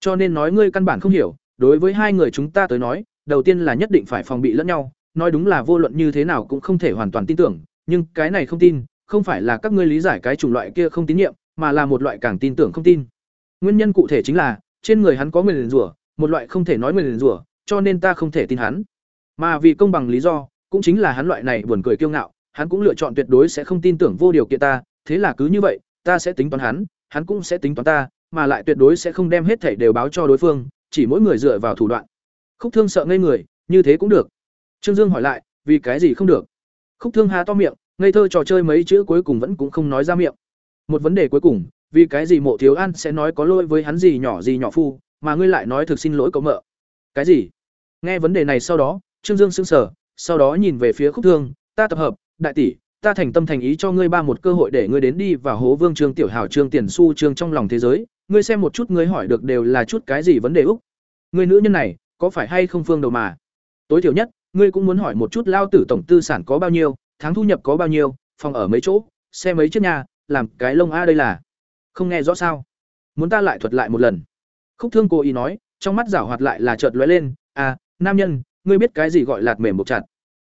Cho nên nói ngươi căn bản không hiểu, đối với hai người chúng ta tới nói, đầu tiên là nhất định phải phòng bị lẫn nhau, nói đúng là vô luận như thế nào cũng không thể hoàn toàn tin tưởng, nhưng cái này không tin, không phải là các ngươi lý giải cái chủng loại kia không tín nhiệm, mà là một loại càng tin tưởng không tin. Nguyên nhân cụ thể chính là, trên người hắn có người liền rủa, một loại không thể nói người liền rủa, cho nên ta không thể tin hắn. Mà vì công bằng lý do, cũng chính là hắn loại này buồn cười kiêu ngạo, hắn cũng lựa chọn tuyệt đối sẽ không tin tưởng vô điều kiện ta, thế là cứ như vậy ta sẽ tính toán hắn, hắn cũng sẽ tính toán ta, mà lại tuyệt đối sẽ không đem hết thảy đều báo cho đối phương, chỉ mỗi người dựa vào thủ đoạn. Khúc Thương sợ ngây người, như thế cũng được. Trương Dương hỏi lại, vì cái gì không được? Khúc Thương há to miệng, ngây thơ trò chơi mấy chữ cuối cùng vẫn cũng không nói ra miệng. Một vấn đề cuối cùng, vì cái gì Mộ Thiếu An sẽ nói có lỗi với hắn gì nhỏ gì nhỏ phu, mà ngươi lại nói thực xin lỗi cậu mợ? Cái gì? Nghe vấn đề này sau đó, Trương Dương sững sờ, sau đó nhìn về phía Khúc Thương, ta tập hợp, đại tỷ, ta thành tâm thành ý cho ngươi ba một cơ hội để ngươi đến đi và hố vương trương tiểu hào trương tiền su trương trong lòng thế giới. Ngươi xem một chút, ngươi hỏi được đều là chút cái gì vấn đề úc? Người nữ nhân này, có phải hay không phương đầu mà? Tối thiểu nhất, ngươi cũng muốn hỏi một chút lao tử tổng tư sản có bao nhiêu, tháng thu nhập có bao nhiêu, phòng ở mấy chỗ, xe mấy chiếc nhà, làm cái lông a đây là. Không nghe rõ sao? Muốn ta lại thuật lại một lần. Khúc thương cô ý nói, trong mắt giảo hoạt lại là chợt lóe lên à nam nhân, ngươi biết cái gì gọi lạt mềm buộc chặt?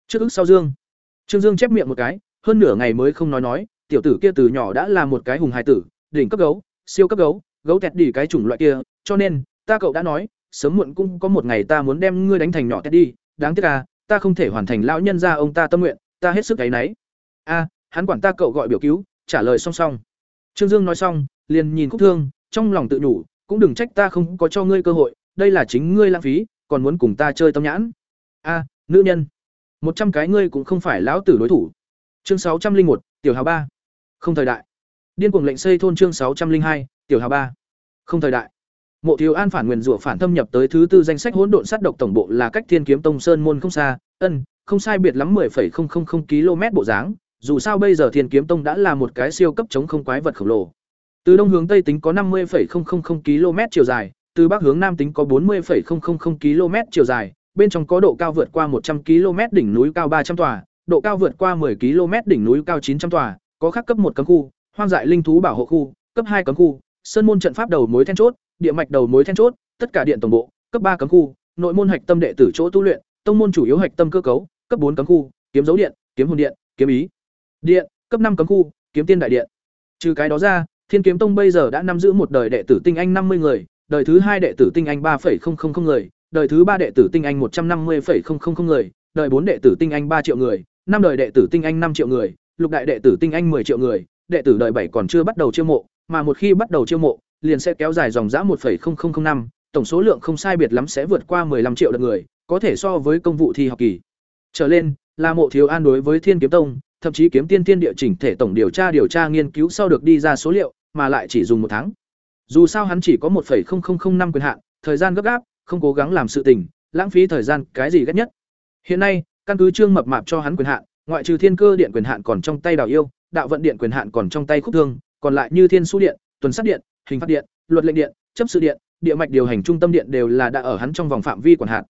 Trước ức sau dương. Trương dương chép miệng một cái hơn nửa ngày mới không nói nói, tiểu tử kia từ nhỏ đã là một cái hùng hài tử, đỉnh cấp gấu, siêu cấp gấu gấu tẹt đi cái chủng loại kia, cho nên, ta cậu đã nói, sớm muộn cũng có một ngày ta muốn đem ngươi đánh thành nhỏ tẹt đi, đáng tiếc à ta không thể hoàn thành lão nhân gia ông ta tâm nguyện, ta hết sức áy nấy. a à, hắn quản ta cậu gọi biểu cứu, trả lời song song. Trương dương nói xong, liền nhìn cúc thương, trong lòng tự nhủ, cũng đừng trách ta không có cho ngươi cơ hội, đây là chính ngươi lãng phí, còn muốn cùng ta chơi tâm nhãn. A nữ nhân, một trăm cái ngươi cũng không phải lão tử đối thủ. Chương sáu trăm linh một tiểu hào ba Không thời đại. Điên cuồng lệnh xây thôn chương sáu trăm linh hai tiểu hào ba Không thời đại. Mộ Thiếu An phản nguyên rủa phản thâm nhập tới thứ tư danh sách hỗn độn sát độc tổng bộ là cách Thiên Kiếm Tông Sơn môn không xa, ân, không sai biệt lắm 10,000 km bộ dáng, dù sao bây giờ Thiên Kiếm Tông đã là một cái siêu cấp chống không quái vật khổng lồ. Từ đông hướng tây tính có 50,000 km chiều dài, từ bắc hướng nam tính có 40,000 km chiều dài, bên trong có độ cao vượt qua 100 km đỉnh núi cao 300 tòa, độ cao vượt qua 10 km đỉnh núi cao 900 tòa, có khắc cấp một cấm khu, hoang dại linh thú bảo hộ khu, cấp hai cấm khu, sơn môn trận pháp đầu mối then chốt, địa mạch đầu mối then chốt, tất cả điện tổng bộ, cấp ba cấm khu, nội môn hạch tâm đệ tử chỗ tu luyện, tông môn chủ yếu hạch tâm cơ cấu, cấp bốn cấm khu, kiếm dấu điện, kiếm hồn điện, kiếm ý. Điện, cấp năm cấm khu, kiếm tiên đại điện. Trừ cái đó ra, Thiên Kiếm Tông bây giờ đã nắm giữ một đời đệ tử tinh anh 50 người, đời thứ hai đệ tử tinh anh 3.000 người, đời thứ ba đệ tử tinh anh 150.000 người, đời bốn đệ tử tinh anh 3 triệu người, năm đời đệ tử tinh anh năm triệu người, lục đại đệ tử tinh anh 10 triệu người, đệ tử đời bảy còn chưa bắt đầu chiêu mộ, mà một khi bắt đầu chiêu mộ, liền sẽ kéo dài dòng dã 1.0005, tổng số lượng không sai biệt lắm sẽ vượt qua 15 triệu lượt người, có thể so với công vụ thi học kỳ. Trở lên, là mộ thiếu an đối với Thiên Kiếm Tông, thậm chí kiếm tiên tiên địa chỉnh thể tổng điều tra điều tra nghiên cứu sau được đi ra số liệu, mà lại chỉ dùng một tháng. Dù sao hắn chỉ có 1.0005 quyền hạn, thời gian gấp gáp, không cố gắng làm sự tình, lãng phí thời gian, cái gì ghét nhất. Hiện nay, căn cứ trương mập mạp cho hắn quyền hạn, ngoại trừ thiên cơ điện quyền hạn còn trong tay đào yêu, đạo vận điện quyền hạn còn trong tay khúc thương, còn lại như thiên su điện, tuần sát điện, hình phát điện, luật lệnh điện, chấp sự điện, địa mạch điều hành trung tâm điện đều là đã ở hắn trong vòng phạm vi quản hạn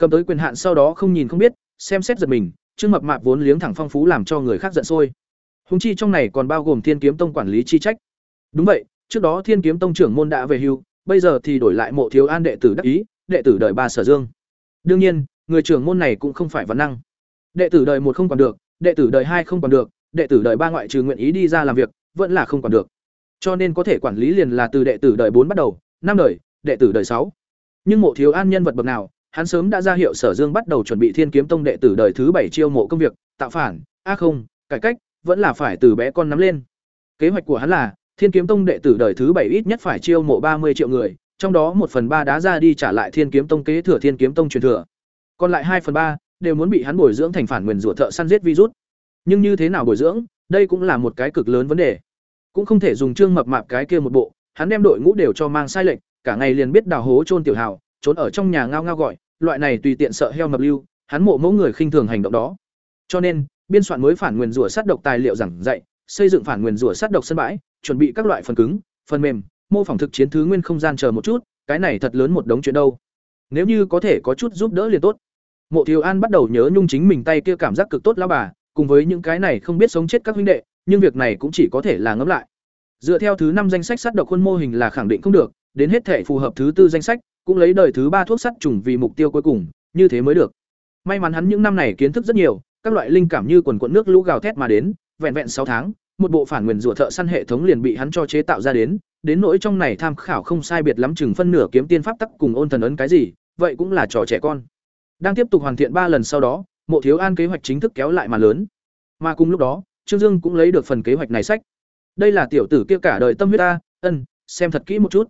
cầm tới quyền hạn sau đó không nhìn không biết, xem xét giật mình trương mập mạp vốn liếng thẳng phong phú làm cho người khác giận sôi. Húng chi trong này còn bao gồm thiên kiếm tông quản lý chi trách. Đúng vậy, trước đó thiên kiếm tông trưởng môn đã về hưu, bây giờ thì đổi lại mộ thiếu an đệ tử đắc ý, đệ tử đời ba sở dương. Đương nhiên người trưởng môn này cũng không phải văn năng. Đệ tử đời một không còn được, đệ tử đời hai không còn được, đệ tử đời ba ngoại trừ nguyện ý đi ra làm việc, vẫn là không còn được. Cho nên có thể quản lý liền là từ đệ tử đời bốn bắt đầu, năm đời, đệ tử đời sáu. Nhưng mộ thiếu an nhân vật bậc nào, hắn sớm đã ra hiệu sở dương bắt đầu chuẩn bị thiên kiếm tông đệ tử đời thứ bảy chiêu mộ công việc, tạo phản, a không, cải cách, vẫn là phải từ bé con nắm lên. Kế hoạch của hắn là, thiên kiếm tông đệ tử đời thứ bảy ít nhất phải chiêu mộ ba mươi triệu người, trong đó một phần ba đá ra đi trả lại thiên kiếm tông kế thừa thiên kiếm tông truyền thừa còn lại hai phần ba đều muốn bị hắn bồi dưỡng thành phản nguyền rủa thợ săn giết virus. Nhưng như thế nào bồi dưỡng, đây cũng là một cái cực lớn vấn đề. Cũng không thể dùng trương mập mạp cái kia một bộ, hắn đem đội ngũ đều cho mang sai lệnh cả ngày liền biết đào hố trôn tiểu hào, trốn ở trong nhà ngao ngao gọi, loại này tùy tiện sợ heo mập lưu, hắn mộ mẫu người khinh thường hành động đó. Cho nên, biên soạn mới phản nguyền rủa sát độc tài liệu giảng dạy, xây dựng phản nguyền rủa sát độc sân bãi, chuẩn bị các loại phần cứng, phần mềm, mô phỏng thực chiến thứ nguyên không gian chờ một chút, cái này thật lớn một đống chuyện đâu. Nếu như có thể có chút giúp đỡ liền tốt. Mộ Thiếu An bắt đầu nhớ nhung chính mình tay kia cảm giác cực tốt lao bà, cùng với những cái này không biết sống chết các huynh đệ, nhưng việc này cũng chỉ có thể là ngẫm lại. Dựa theo thứ năm danh sách sát độc khuôn mô hình là khẳng định không được, đến hết thể phù hợp thứ tư danh sách, cũng lấy đời thứ ba thuốc sắt trùng vì mục tiêu cuối cùng, như thế mới được. May mắn hắn những năm này kiến thức rất nhiều, các loại linh cảm như quần quận nước lũ gào thét mà đến, vẹn vẹn sáu tháng, một bộ phản nguyên rủa thợ săn hệ thống liền bị hắn cho chế tạo ra đến, đến nỗi trong này tham khảo không sai biệt lắm chừng phân nửa kiếm tiên pháp tắc cùng ôn thần ấn cái gì, vậy cũng là trò trẻ con. Đang tiếp tục hoàn thiện ba lần sau đó, Mộ Thiếu An kế hoạch chính thức kéo lại mà lớn. Mà cùng lúc đó, Trương Dương cũng lấy được phần kế hoạch này sách. đây là tiểu tử kia cả đời tâm huyết ta ân xem thật kỹ một chút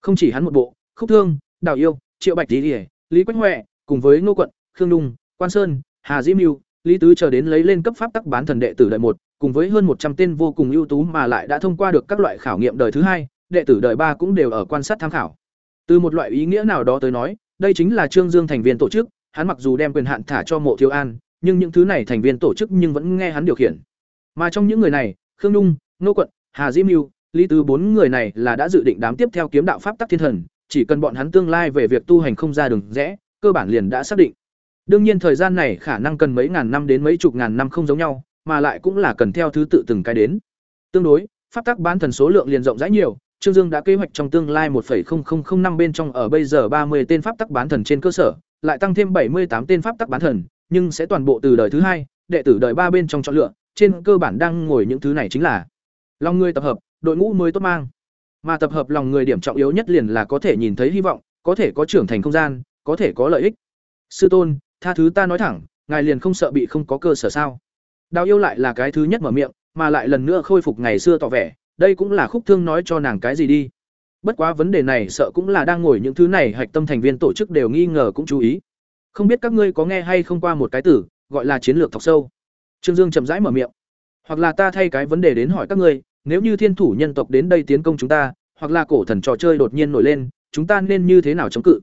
không chỉ hắn một bộ khúc thương đào yêu triệu bạch lý lý quách huệ cùng với ngô quận khương đung quan sơn hà diễm mưu lý tứ chờ đến lấy lên cấp pháp tắc bán thần đệ tử đời một cùng với hơn một trăm tên vô cùng ưu tú mà lại đã thông qua được các loại khảo nghiệm đời thứ hai đệ tử đời ba cũng đều ở quan sát tham khảo từ một loại ý nghĩa nào đó tới nói đây chính là trương dương thành viên tổ chức hắn mặc dù đem quyền hạn thả cho mộ thiếu an nhưng những thứ này thành viên tổ chức nhưng vẫn nghe hắn điều khiển. Mà trong những người này khương nhung nô quận hà diễm mưu lý tứ bốn người này là đã dự định đám tiếp theo kiếm đạo pháp tắc thiên thần chỉ cần bọn hắn tương lai về việc tu hành không ra đường rẽ cơ bản liền đã xác định. Đương nhiên thời gian này khả năng cần mấy ngàn năm đến mấy chục ngàn năm không giống nhau mà lại cũng là cần theo thứ tự từng cái đến. Tương đối pháp tắc bán thần số lượng liền rộng rãi nhiều Trương Dương đã kế hoạch trong tương lai 1.0005 bên trong ở bây giờ 30 tên pháp tắc bán thần trên cơ sở, lại tăng thêm 78 tên pháp tắc bán thần, nhưng sẽ toàn bộ từ đời thứ hai, đệ tử đời ba bên trong chọn lựa, trên cơ bản đang ngồi những thứ này chính là lòng người tập hợp, đội ngũ mới tốt mang. Mà tập hợp lòng người điểm trọng yếu nhất liền là có thể nhìn thấy hy vọng, có thể có trưởng thành không gian, có thể có lợi ích. Sư tôn, tha thứ ta nói thẳng, ngài liền không sợ bị không có cơ sở sao? Đào yêu lại là cái thứ nhất mở miệng, mà lại lần nữa khôi phục ngày xưa tỏ vẻ, đây cũng là khúc thương nói cho nàng cái gì đi bất quá vấn đề này sợ cũng là đang ngồi những thứ này, hạch tâm thành viên tổ chức đều nghi ngờ cũng chú ý. Không biết các ngươi có nghe hay không qua một cái từ, gọi là chiến lược thọc sâu. Trương dương chậm rãi mở miệng. Hoặc là ta thay cái vấn đề đến hỏi các ngươi, nếu như thiên thủ nhân tộc đến đây tiến công chúng ta, hoặc là cổ thần trò chơi đột nhiên nổi lên, chúng ta nên như thế nào chống cự?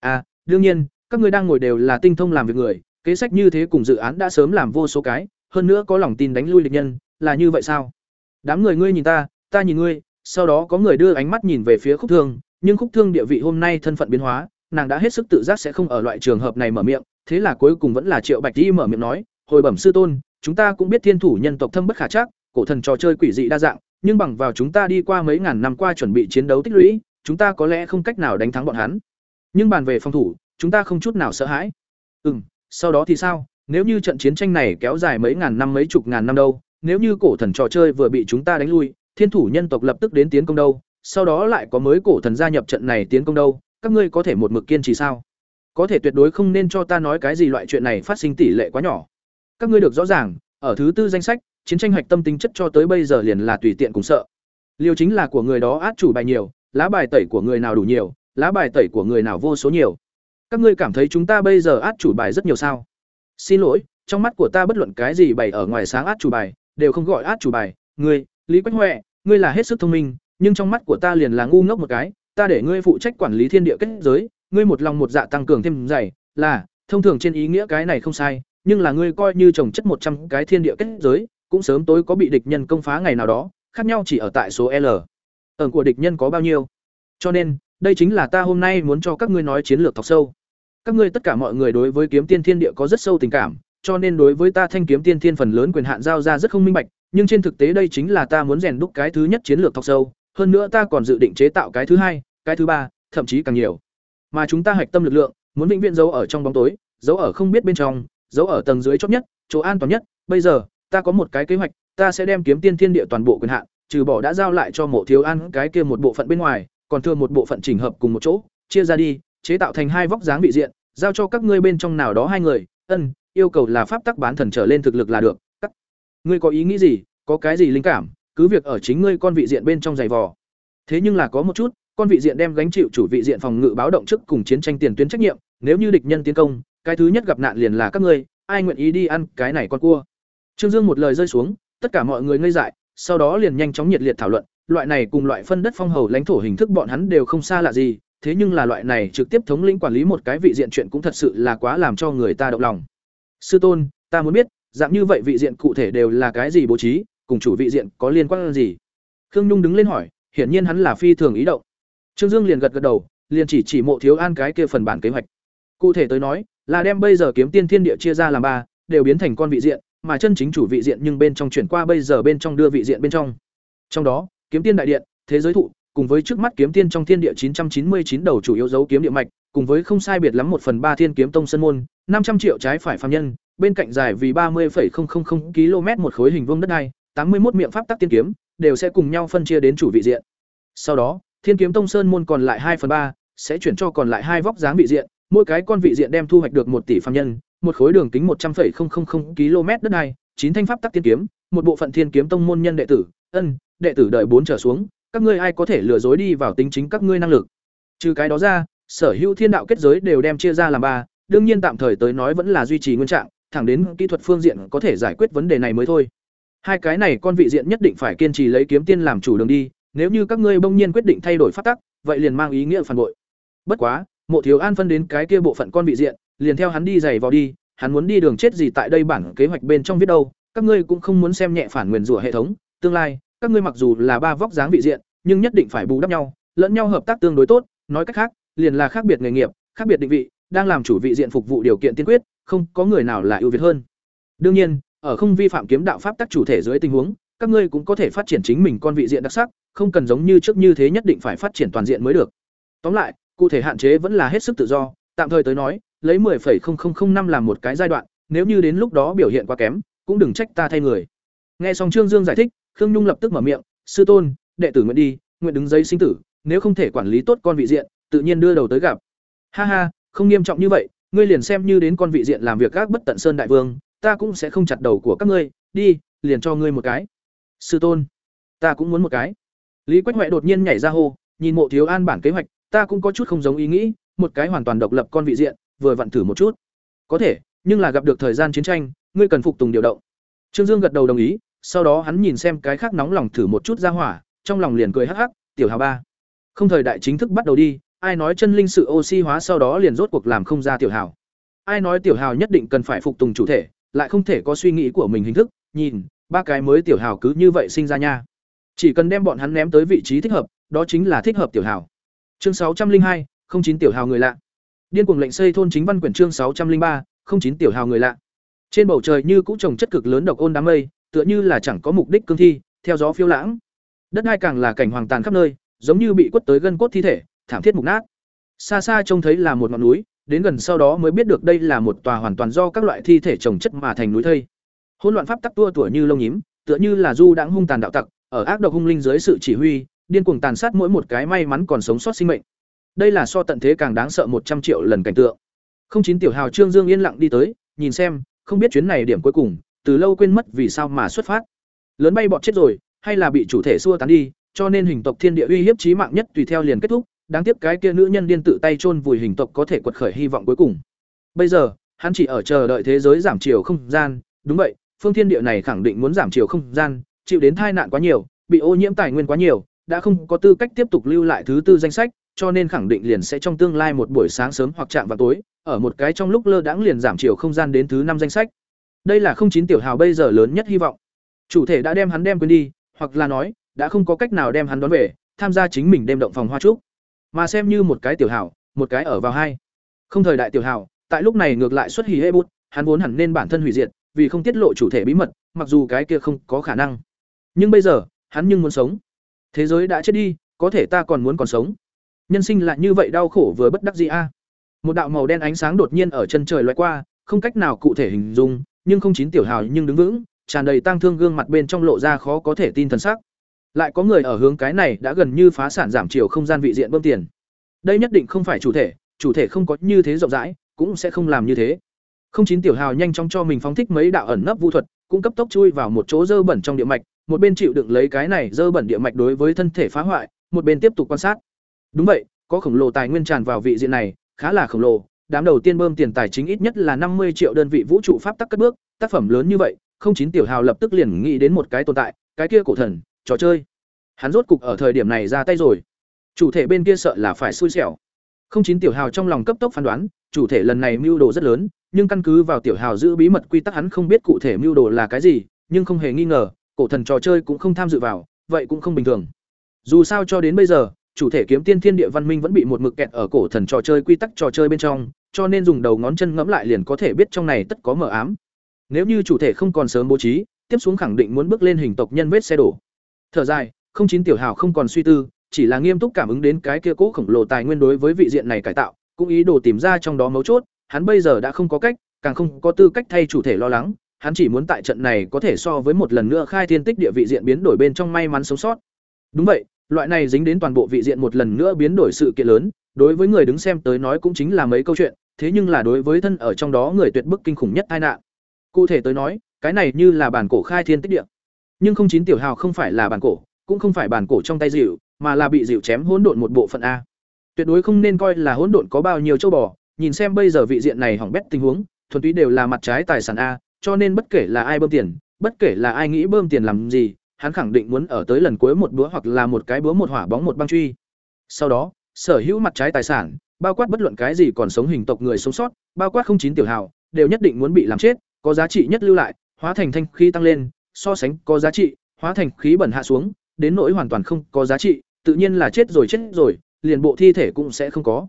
À đương nhiên, các ngươi đang ngồi đều là tinh thông làm việc người, kế sách như thế cùng dự án đã sớm làm vô số cái, hơn nữa có lòng tin đánh lui địch nhân, là như vậy sao? Đám người ngươi nhìn ta ta nhìn ngươi sau đó có người đưa ánh mắt nhìn về phía khúc thương, nhưng khúc thương địa vị hôm nay thân phận biến hóa, nàng đã hết sức tự giác sẽ không ở loại trường hợp này mở miệng, thế là cuối cùng vẫn là triệu bạch di mở miệng nói, hồi bẩm sư tôn, chúng ta cũng biết thiên thủ nhân tộc thâm bất khả chắc, cổ thần trò chơi quỷ dị đa dạng, nhưng bằng vào chúng ta đi qua mấy ngàn năm qua chuẩn bị chiến đấu tích lũy, chúng ta có lẽ không cách nào đánh thắng bọn hắn. Nhưng bàn về phòng thủ, chúng ta không chút nào sợ hãi. Ừ m sau đó thì sao? Nếu như trận chiến tranh này kéo dài mấy ngàn năm mấy chục ngàn năm đâu, nếu như cổ thần trò chơi vừa bị chúng ta đánh lui thiên thủ nhân tộc lập tức đến tiến công đâu, sau đó lại có mới cổ thần gia nhập trận này tiến công đâu, các ngươi có thể một mực kiên trì sao? Có thể tuyệt đối không nên cho ta nói cái gì loại chuyện này phát sinh tỷ lệ quá nhỏ. Các ngươi được rõ ràng, ở thứ tư danh sách, chiến tranh hoạch tâm tính chất cho tới bây giờ liền là tùy tiện cùng sợ. Liều chính là của người đó át chủ bài nhiều, lá bài tẩy của người nào đủ nhiều, lá bài tẩy của người nào vô số nhiều. Các ngươi cảm thấy chúng ta bây giờ át chủ bài rất nhiều sao? Xin lỗi, trong mắt của ta bất luận cái gì bày ở ngoài sáng át chủ bài, đều không gọi át chủ bài. Ngươi, lý quách huệ ngươi là hết sức thông minh, nhưng trong mắt của ta liền là ngu ngốc một cái, ta để ngươi phụ trách quản lý thiên địa kết giới, ngươi một lòng một dạ tăng cường thêm dày, là, thông thường trên ý nghĩa cái này không sai, nhưng là ngươi coi như trồng chất một trăm cái thiên địa kết giới, cũng sớm tối có bị địch nhân công phá ngày nào đó, khác nhau chỉ ở tại số L. Ẩn của địch nhân có bao nhiêu? Cho nên, đây chính là ta hôm nay muốn cho các ngươi nói chiến lược thọc sâu. Các ngươi tất cả mọi người đối với kiếm tiên thiên địa có rất sâu tình cảm, cho nên đối với ta thanh kiếm tiên thiên phần lớn quyền hạn giao ra rất không minh bạch, nhưng trên thực tế đây chính là ta muốn rèn đúc cái thứ nhất chiến lược thọc sâu, hơn nữa ta còn dự định chế tạo cái thứ hai, cái thứ ba, thậm chí càng nhiều. Mà chúng ta hạch tâm lực lượng, muốn vĩnh viễn giấu ở trong bóng tối, giấu ở không biết bên trong, giấu ở tầng dưới chót nhất, chỗ an toàn nhất. Bây giờ, ta có một cái kế hoạch, ta sẽ đem kiếm tiên thiên địa toàn bộ quyền hạn, trừ bỏ đã giao lại cho Mộ Thiếu An cái kia một bộ phận bên ngoài, còn thừa một bộ phận chỉnh hợp cùng một chỗ, chia ra đi, chế tạo thành hai vóc dáng vị diện, giao cho các ngươi bên trong nào đó hai người, ân, yêu cầu là pháp tắc bán thần trở lên thực lực là được ngươi có ý nghĩ gì, có cái gì linh cảm, cứ việc ở chính ngươi con vị diện bên trong giày vò. Thế nhưng là có một chút, con vị diện đem gánh chịu chủ vị diện phòng ngự báo động trước cùng chiến tranh tiền tuyến trách nhiệm, nếu như địch nhân tiến công, cái thứ nhất gặp nạn liền là các ngươi, ai nguyện ý đi ăn cái này con cua? Trương dương một lời rơi xuống, tất cả mọi người ngây dại, sau đó liền nhanh chóng nhiệt liệt thảo luận, loại này cùng loại phân đất phong hầu lãnh thổ hình thức bọn hắn đều không xa lạ gì, thế nhưng là loại này trực tiếp thống lĩnh quản lý một cái vị diện chuyện cũng thật sự là quá làm cho người ta động lòng. Sư tôn, ta muốn biết dạng như vậy vị diện cụ thể đều là cái gì bố trí, cùng chủ vị diện có liên quan gì? Khương nhung đứng lên hỏi, hiển nhiên hắn là phi thường ý động. Trương dương liền gật gật đầu, liền chỉ chỉ mộ thiếu an cái kia phần bản kế hoạch. Cụ thể tới nói, là đem bây giờ kiếm tiên thiên địa chia ra làm ba, đều biến thành con vị diện, mà chân chính chủ vị diện nhưng bên trong chuyển qua bây giờ bên trong đưa vị diện bên trong. Trong đó, kiếm tiên đại điện, thế giới thụ, cùng với trước mắt kiếm tiên trong thiên địa 999 đầu chủ yếu dấu kiếm địa mạch, cùng với không sai biệt lắm một phần ba thiên kiếm tông sân môn 500 triệu trái phải phàm nhân bên cạnh dài vì 30,000 km một khối hình vuông đất này, 81 miệng pháp tắc tiên kiếm, đều sẽ cùng nhau phân chia đến chủ vị diện. Sau đó, Thiên kiếm tông sơn môn còn lại 2 phần 3, sẽ chuyển cho còn lại hai vóc dáng vị diện, mỗi cái con vị diện đem thu hoạch được 1 tỷ phàm nhân, một khối đường kính 100,000 km đất này, chín thanh pháp tắc tiên kiếm, một bộ phận Thiên kiếm tông môn nhân đệ tử, ân, đệ tử đợi bốn trở xuống, các ngươi ai có thể lừa dối đi vào tính chính các ngươi năng lực. Trừ cái đó ra, sở hữu thiên đạo kết giới đều đem chia ra làm ba, đương nhiên tạm thời tới nói vẫn là duy trì nguyên trạng, thẳng đến kỹ thuật phương diện có thể giải quyết vấn đề này mới thôi. Hai cái này con vị diện nhất định phải kiên trì lấy kiếm tiên làm chủ đường đi, nếu như các ngươi bỗng nhiên quyết định thay đổi pháp tắc, vậy liền mang ý nghĩa phản bội. Bất quá, Mộ Thiếu An phân đến cái kia bộ phận con vị diện, liền theo hắn đi giày vào đi, hắn muốn đi đường chết gì tại đây bản kế hoạch bên trong viết đâu, các ngươi cũng không muốn xem nhẹ phản nguyên rủa hệ thống, tương lai, các ngươi mặc dù là ba vóc dáng vị diện, nhưng nhất định phải bù đắp nhau, lẫn nhau hợp tác tương đối tốt, nói cách khác, liền là khác biệt nghề nghiệp, khác biệt định vị, đang làm chủ vị diện phục vụ điều kiện tiên quyết, không có người nào là ưu việt hơn. Đương nhiên, ở không vi phạm kiếm đạo pháp tắc chủ thể dưới tình huống, các ngươi cũng có thể phát triển chính mình con vị diện đặc sắc, không cần giống như trước như thế nhất định phải phát triển toàn diện mới được. Tóm lại, cụ thể hạn chế vẫn là hết sức tự do, tạm thời tới nói, lấy 10.0005 làm một cái giai đoạn, nếu như đến lúc đó biểu hiện quá kém, cũng đừng trách ta thay người. Nghe xong Trương Dương giải thích, Khương Nhung lập tức mở miệng, "Sư tôn, đệ tử nguyện đi, nguyện đứng giấy sinh tử, nếu không thể quản lý tốt con vị diện, tự nhiên đưa đầu tới gặp." Ha ha, không nghiêm trọng như vậy, ngươi liền xem như đến con vị diện làm việc các bất tận sơn đại vương, ta cũng sẽ không chặt đầu của các ngươi, đi, liền cho ngươi một cái. Sư tôn, ta cũng muốn một cái. Lý Quách Hoè đột nhiên nhảy ra hô, nhìn Mộ Thiếu An bản kế hoạch, ta cũng có chút không giống ý nghĩ, một cái hoàn toàn độc lập con vị diện, vừa vặn thử một chút. Có thể, nhưng là gặp được thời gian chiến tranh, ngươi cần phục tùng điều động. Trương Dương gật đầu đồng ý, sau đó hắn nhìn xem cái khác nóng lòng thử một chút ra hỏa, trong lòng liền cười hắc hắc, tiểu hào ba. Không thời đại chính thức bắt đầu đi, ai nói chân linh sự oxy hóa sau đó liền rốt cuộc làm không ra tiểu hào. Ai nói tiểu hào nhất định cần phải phục tùng chủ thể, lại không thể có suy nghĩ của mình hình thức, nhìn, ba cái mới tiểu hào cứ như vậy sinh ra nha. Chỉ cần đem bọn hắn ném tới vị trí thích hợp, đó chính là thích hợp tiểu hào. Chương sáu trăm linh hai, không chín tiểu hào người lạ. Điên cuồng lệnh xây thôn chính văn quyển chương sáu trăm linh ba, không chín tiểu hào người lạ. Trên bầu trời như cũ trồng chất cực lớn độc ôn đám mây, tựa như là chẳng có mục đích cương thi, theo gió phiêu lãng. Đất hai càng là cảnh hoàng tàn khắp nơi, giống như bị quất tới gân cốt thi thể, thảm thiết mục nát. Xa xa trông thấy là một ngọn núi, đến gần sau đó mới biết được đây là một tòa hoàn toàn do các loại thi thể trồng chất mà thành núi thây. Hỗn loạn pháp tắc tua tủa như lông nhím, tựa như là du đãng hung tàn đạo tặc, ở ác độc hung linh dưới sự chỉ huy, điên cuồng tàn sát mỗi một cái may mắn còn sống sót sinh mệnh. Đây là so tận thế càng đáng sợ một trăm triệu lần cảnh tượng. Không chín tiểu hào Trương Dương yên lặng đi tới, nhìn xem, không biết chuyến này điểm cuối cùng, từ lâu quên mất vì sao mà xuất phát. Lớn bay bọt chết rồi, hay là bị chủ thể xua tán đi, cho nên hình tộc thiên địa uy hiếp chí mạng nhất tùy theo liền kết thúc, đáng tiếc cái kia nữ nhân điên tự tay chôn vùi hình tộc có thể quật khởi hy vọng cuối cùng. Bây giờ, hắn chỉ ở chờ đợi thế giới giảm chiều không gian, đúng vậy, phương thiên địa này khẳng định muốn giảm chiều không gian, chịu đến tai nạn quá nhiều, bị ô nhiễm tài nguyên quá nhiều, đã không có tư cách tiếp tục lưu lại thứ tư danh sách, cho nên khẳng định liền sẽ trong tương lai một buổi sáng sớm hoặc chạm vào tối, ở một cái trong lúc lơ đãng liền giảm chiều không gian đến thứ năm danh sách. Đây là không chín tiểu hào bây giờ lớn nhất hy vọng. Chủ thể đã đem hắn đem quên đi, hoặc là nói, đã không có cách nào đem hắn đón về, tham gia chính mình đem động phòng hoa trúc. Mà xem như một cái tiểu hảo, một cái ở vào hai. Không thời đại tiểu hảo, tại lúc này ngược lại xuất hỉ hê bút, hắn vốn hẳn nên bản thân hủy diệt, vì không tiết lộ chủ thể bí mật, mặc dù cái kia không có khả năng. Nhưng bây giờ, hắn nhưng muốn sống. Thế giới đã chết đi, có thể ta còn muốn còn sống. Nhân sinh lại như vậy đau khổ vừa bất đắc dĩ a. À. Một đạo màu đen ánh sáng đột nhiên ở chân trời lóe qua, không cách nào cụ thể hình dung, nhưng không chín tiểu hào nhưng đứng vững, tràn đầy tang thương gương mặt bên trong lộ ra khó có thể tin thần sắc. Lại có người ở hướng cái này đã gần như phá sản giảm chiều không gian vị diện bơm tiền. Đây nhất định không phải chủ thể, chủ thể không có như thế rộng rãi, cũng sẽ không làm như thế. Không chín tiểu hào nhanh chóng cho mình phóng thích mấy đạo ẩn nấp vu thuật, cũng cấp tốc chui vào một chỗ dơ bẩn trong địa mạch, một bên chịu đựng lấy cái này dơ bẩn địa mạch đối với thân thể phá hoại, một bên tiếp tục quan sát. Đúng vậy, có khổng lồ tài nguyên tràn vào vị diện này, khá là khổng lồ, đám đầu tiên bơm tiền tài chính ít nhất là năm mươi triệu đơn vị vũ trụ pháp tắc cất bước, tác phẩm lớn như vậy, không chín tiểu hào lập tức liền nghĩ đến một cái tồn tại, cái kia cổ thần, trò chơi. Hắn rốt cục ở thời điểm này ra tay rồi. Chủ thể bên kia sợ là phải xui xẻo. Không chín tiểu hào trong lòng cấp tốc phán đoán, chủ thể lần này mưu đồ rất lớn, nhưng căn cứ vào tiểu hào giữ bí mật quy tắc hắn không biết cụ thể mưu đồ là cái gì, nhưng không hề nghi ngờ, cổ thần trò chơi cũng không tham dự vào, vậy cũng không bình thường. Dù sao cho đến bây giờ, chủ thể kiếm tiên thiên địa văn minh vẫn bị một mực kẹt ở cổ thần trò chơi quy tắc trò chơi bên trong, cho nên dùng đầu ngón chân ngẫm lại liền có thể biết trong này tất có mờ ám. Nếu như chủ thể không còn sớm bố trí, tiếp xuống khẳng định muốn bước lên hình tộc nhân vết xe đổ. Thở dài, không chín tiểu hào không còn suy tư, chỉ là nghiêm túc cảm ứng đến cái kia cỗ khổng lồ tài nguyên đối với vị diện này cải tạo, cũng ý đồ tìm ra trong đó mấu chốt, hắn bây giờ đã không có cách, càng không có tư cách thay chủ thể lo lắng, hắn chỉ muốn tại trận này có thể so với một lần nữa khai thiên tích địa vị diện biến đổi bên trong may mắn sống sót. Đúng vậy, loại này dính đến toàn bộ vị diện một lần nữa biến đổi sự kiện lớn, đối với người đứng xem tới nói cũng chính là mấy câu chuyện, thế nhưng là đối với thân ở trong đó người tuyệt bức kinh khủng nhất tai nạn. Cụ thể tới nói, cái này như là bản cổ khai thiên tích địa. Nhưng không chín tiểu hào không phải là bản cổ, cũng không phải bản cổ trong tay dịu, mà là bị dịu chém hỗn độn một bộ phận a. Tuyệt đối không nên coi là hỗn độn có bao nhiêu châu bò, nhìn xem bây giờ vị diện này hỏng bét tình huống, thuần túy đều là mặt trái tài sản a, cho nên bất kể là ai bơm tiền, bất kể là ai nghĩ bơm tiền làm gì, hắn khẳng định muốn ở tới lần cuối một búa hoặc là một cái búa một hỏa bóng một băng truy. Sau đó, sở hữu mặt trái tài sản, bao quát bất luận cái gì còn sống hình tộc người sống sót, bao quát không chín tiểu hào, đều nhất định muốn bị làm chết, có giá trị nhất lưu lại, hóa thành thanh khí tăng lên, so sánh có giá trị, hóa thành khí bẩn hạ xuống, đến nỗi hoàn toàn không có giá trị, tự nhiên là chết rồi chết rồi, liền bộ thi thể cũng sẽ không có.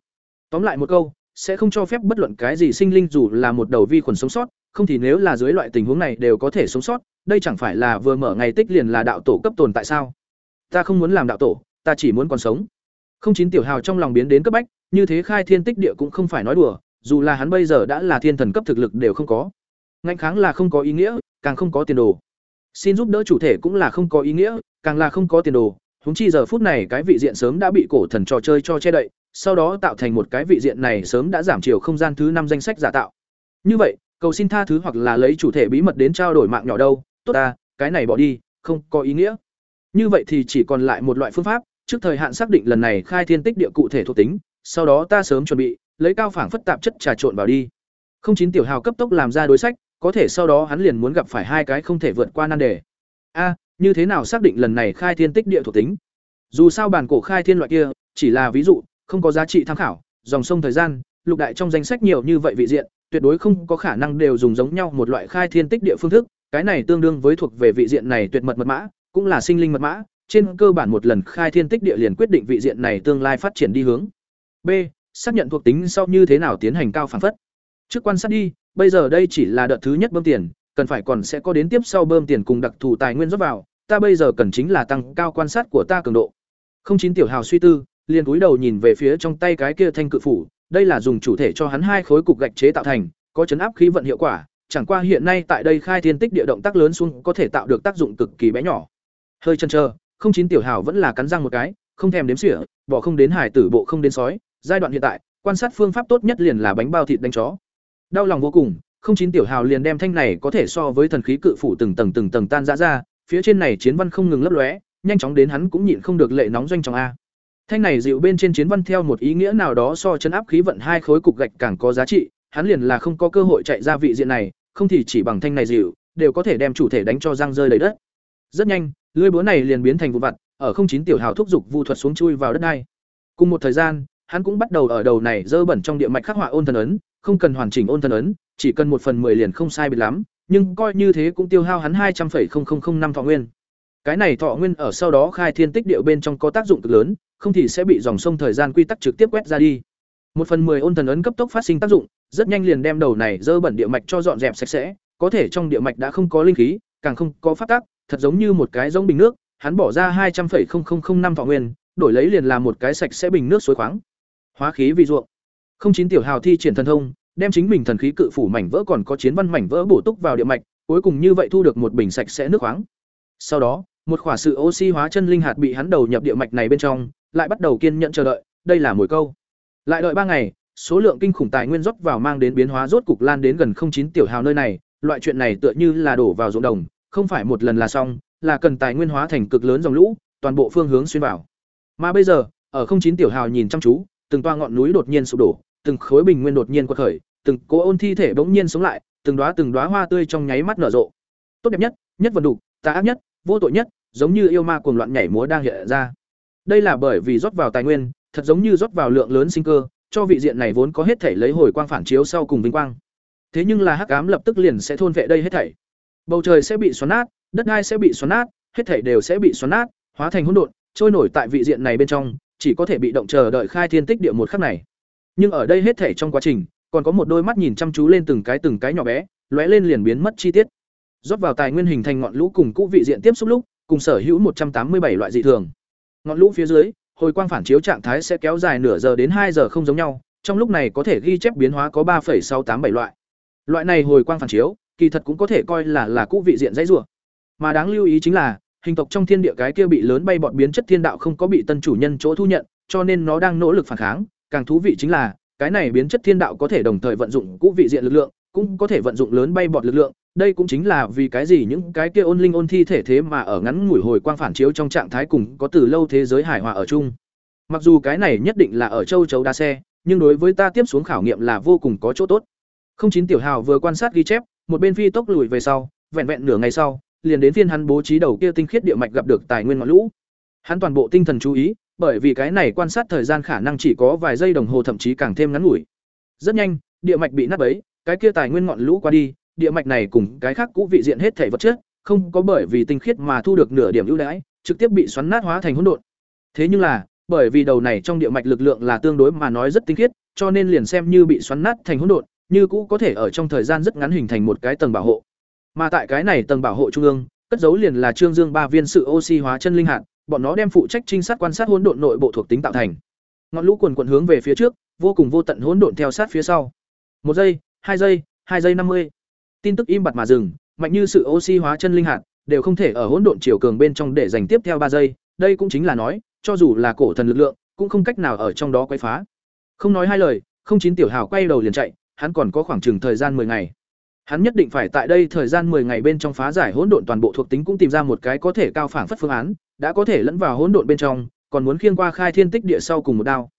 Tóm lại một câu, sẽ không cho phép bất luận cái gì sinh linh dù là một đầu vi khuẩn sống sót, không thì nếu là dưới loại tình huống này đều có thể sống sót, đây chẳng phải là vừa mở ngày tích liền là đạo tổ cấp tồn tại sao? Ta không muốn làm đạo tổ, ta chỉ muốn còn sống. Không chín tiểu hào trong lòng biến đến cấp bách, như thế khai thiên tích địa cũng không phải nói đùa, dù là hắn bây giờ đã là thiên thần cấp thực lực đều không có. Ngạnh kháng là không có ý nghĩa, càng không có tiền đồ. Xin giúp đỡ chủ thể cũng là không có ý nghĩa, càng là không có tiền đồ, húng chi giờ phút này cái vị diện sớm đã bị cổ thần trò chơi cho che đậy, sau đó tạo thành một cái vị diện này sớm đã giảm chiều không gian thứ năm danh sách giả tạo. Như vậy, cầu xin tha thứ hoặc là lấy chủ thể bí mật đến trao đổi mạng nhỏ đâu, tốt ta, cái này bỏ đi, không có ý nghĩa. Như vậy thì chỉ còn lại một loại phương pháp, trước thời hạn xác định lần này khai thiên tích địa cụ thể thuộc tính, sau đó ta sớm chuẩn bị, lấy cao phảng phất tạp chất trà trộn vào đi. Không chín tiểu hào cấp tốc làm ra đối sách, có thể sau đó hắn liền muốn gặp phải hai cái không thể vượt qua nan đề. A, như thế nào xác định lần này khai thiên tích địa thuộc tính? Dù sao bản cổ khai thiên loại kia, chỉ là ví dụ, không có giá trị tham khảo, dòng sông thời gian, lục đại trong danh sách nhiều như vậy vị diện, tuyệt đối không có khả năng đều dùng giống nhau một loại khai thiên tích địa phương thức, cái này tương đương với thuộc về vị diện này tuyệt mật mật mã, cũng là sinh linh mật mã, trên cơ bản một lần khai thiên tích địa liền quyết định vị diện này tương lai phát triển đi hướng. B. Xác nhận thuộc tính sau như thế nào tiến hành cao phản phất. Trước quan sát đi, bây giờ đây chỉ là đợt thứ nhất bơm tiền, cần phải còn sẽ có đến tiếp sau bơm tiền cùng đặc thù tài nguyên rót vào, ta bây giờ cần chính là tăng cao quan sát của ta cường độ. Không chín tiểu hào suy tư, liền cúi đầu nhìn về phía trong tay cái kia thanh cự phủ, đây là dùng chủ thể cho hắn hai khối cục gạch chế tạo thành, có chấn áp khí vận hiệu quả, chẳng qua hiện nay tại đây khai thiên tích địa động tác lớn xuống có thể tạo được tác dụng cực kỳ bé nhỏ. Hơi chân chờ, không chín tiểu hào vẫn là cắn răng một cái, không thèm đếm xỉa, bỏ không đến hải tử bộ không đến sói, giai đoạn hiện tại, quan sát phương pháp tốt nhất liền là bánh bao thịt đánh chó. Đau lòng vô cùng, không chín tiểu hào liền đem thanh này có thể so với thần khí cự phủ từng tầng từng tầng tan rã ra, phía trên này chiến văn không ngừng lấp lóe, nhanh chóng đến hắn cũng nhịn không được lệ nóng doanh trong a. Thanh này dịu bên trên chiến văn theo một ý nghĩa nào đó so chân áp khí vận hai khối cục gạch càng có giá trị, hắn liền là không có cơ hội chạy ra vị diện này, không thì chỉ bằng thanh này dịu, đều có thể đem chủ thể đánh cho răng rơi đầy đất. Rất nhanh, lưỡi búa này liền biến thành vụ vặt, ở không chín tiểu hào thúc dục vu thuật xuống chui vào đất đai. Cùng một thời gian, hắn cũng bắt đầu ở đầu này dơ bẩn trong địa mạch khắc họa ôn thần ấn, không cần hoàn chỉnh ôn thần ấn, chỉ cần một phần mười liền không sai biệt lắm, nhưng coi như thế cũng tiêu hao hắn hai trăm năm thọ nguyên. Cái này thọ nguyên ở sau đó khai thiên tích điệu bên trong có tác dụng cực lớn, không thì sẽ bị dòng sông thời gian quy tắc trực tiếp quét ra đi. Một phần mười ôn thần ấn cấp tốc phát sinh tác dụng, rất nhanh liền đem đầu này dơ bẩn địa mạch cho dọn dẹp sạch sẽ, có thể trong địa mạch đã không có linh khí, càng không có phát tác, thật giống như một cái giống bình nước, hắn bỏ ra hai trăm năm thọ nguyên, đổi lấy liền là một cái sạch sẽ bình nước suối khoáng. Hóa khí vì ruộng. Không chín tiểu hào thi triển thần thông, đem chính mình thần khí cự phủ mảnh vỡ còn có chiến văn mảnh vỡ bổ túc vào địa mạch, cuối cùng như vậy thu được một bình sạch sẽ nước khoáng. Sau đó, một khỏa sự oxy hóa chân linh hạt bị hắn đầu nhập địa mạch này bên trong, lại bắt đầu kiên nhẫn chờ đợi, đây là mồi câu. Lại đợi ba ngày, số lượng kinh khủng tài nguyên rót vào mang đến biến hóa rốt cục lan đến gần không chín tiểu hào nơi này, loại chuyện này tựa như là đổ vào ruộng đồng, không phải một lần là xong, là cần tài nguyên hóa thành cực lớn dòng lũ, toàn bộ phương hướng xuyên vào. Mà bây giờ, ở không chín tiểu hào nhìn chăm chú, từng toa ngọn núi đột nhiên sụp đổ, từng khối bình nguyên đột nhiên quật khởi, từng cố ôn thi thể bỗng nhiên sống lại, từng đóa từng đóa hoa tươi trong nháy mắt nở rộ. Tốt đẹp nhất, nhất vận đủ, tà ác nhất, vô tội nhất, giống như yêu ma cuồng loạn nhảy múa đang hiện ra. Đây là bởi vì rót vào tài nguyên, thật giống như rót vào lượng lớn sinh cơ, cho vị diện này vốn có hết thể lấy hồi quang phản chiếu sau cùng vinh quang. Thế nhưng là hắc ám lập tức liền sẽ thôn vệ đây hết thảy. Bầu trời sẽ bị xoắn nát, đất đai sẽ bị xoắn nát, hết thảy đều sẽ bị xoắn nát, hóa thành hỗn độn, trôi nổi tại vị diện này bên trong, chỉ có thể bị động chờ đợi khai thiên tích địa một khắc này. Nhưng ở đây hết thảy trong quá trình, còn có một đôi mắt nhìn chăm chú lên từng cái từng cái nhỏ bé, lóe lên liền biến mất chi tiết. Rót vào tài nguyên hình thành ngọn lũ cùng cũ vị diện tiếp xúc lúc, cùng sở hữu một trăm tám mươi bảy loại dị thường. Ngọn lũ phía dưới, hồi quang phản chiếu trạng thái sẽ kéo dài nửa giờ đến hai giờ không giống nhau, trong lúc này có thể ghi chép biến hóa có ba sáu tám bảy loại. Loại này hồi quang phản chiếu, kỳ thật cũng có thể coi là là cũ vị diện dãy rủa. Mà đáng lưu ý chính là, hình tộc trong thiên địa cái kia bị lớn bay bọt biến chất thiên đạo không có bị tân chủ nhân chỗ thu nhận, cho nên nó đang nỗ lực phản kháng, càng thú vị chính là, cái này biến chất thiên đạo có thể đồng thời vận dụng cũ vị diện lực lượng, cũng có thể vận dụng lớn bay bọt lực lượng, đây cũng chính là vì cái gì những cái kia ôn linh ôn thi thể thế mà ở ngắn ngủi hồi quang phản chiếu trong trạng thái cùng có từ lâu thế giới hài hòa ở chung. Mặc dù cái này nhất định là ở châu chấu đa xe nhưng đối với ta tiếp xuống khảo nghiệm là vô cùng có chỗ tốt. Không chín tiểu hào vừa quan sát ghi chép một bên phi tốc lùi về sau vẹn vẹn nửa ngày sau liền đến phiên hắn bố trí đầu kia tinh khiết địa mạch gặp được tài nguyên ngọn lũ. Hắn toàn bộ tinh thần chú ý bởi vì cái này quan sát thời gian khả năng chỉ có vài giây đồng hồ, thậm chí càng thêm ngắn ngủi. Rất nhanh, địa mạch bị nát bấy, cái kia tài nguyên ngọn lũ qua đi, địa mạch này cùng cái khác cũ vị diện hết thể vật chất, không có bởi vì tinh khiết mà thu được nửa điểm ưu đãi, trực tiếp bị xoắn nát hóa thành hỗn độn. Thế nhưng là, bởi vì đầu này trong địa mạch lực lượng là tương đối mà nói rất tinh khiết, cho nên liền xem như bị xoắn nát thành hỗn độn, như cũ có thể ở trong thời gian rất ngắn hình thành một cái tầng bảo hộ. Mà tại cái này tầng bảo hộ trung ương, cất giấu liền là trương dương ba viên sự oxy hóa chân linh hạt bọn nó đem phụ trách trinh sát quan sát hỗn độn nội bộ thuộc tính tạo thành. Ngọn lũ quần quần hướng về phía trước, vô cùng vô tận hỗn độn theo sát phía sau. Một giây, hai giây hai giây năm mươi. Tin tức im bặt mà dừng, mạnh như sự oxy hóa chân linh hạt, đều không thể ở hỗn độn chiều cường bên trong để dành tiếp theo ba giây. Đây cũng chính là nói, cho dù là cổ thần lực lượng, cũng không cách nào ở trong đó quay phá. Không nói hai lời, không chín tiểu hào quay đầu liền chạy, hắn còn có khoảng chừng thời gian 10 ngày. Hắn nhất định phải tại đây thời gian 10 ngày bên trong phá giải hỗn độn toàn bộ thuộc tính cũng tìm ra một cái có thể cao phảng phất phương án đã có thể lẫn vào hỗn độn bên trong còn muốn khiêng qua khai thiên tích địa sau cùng một đao.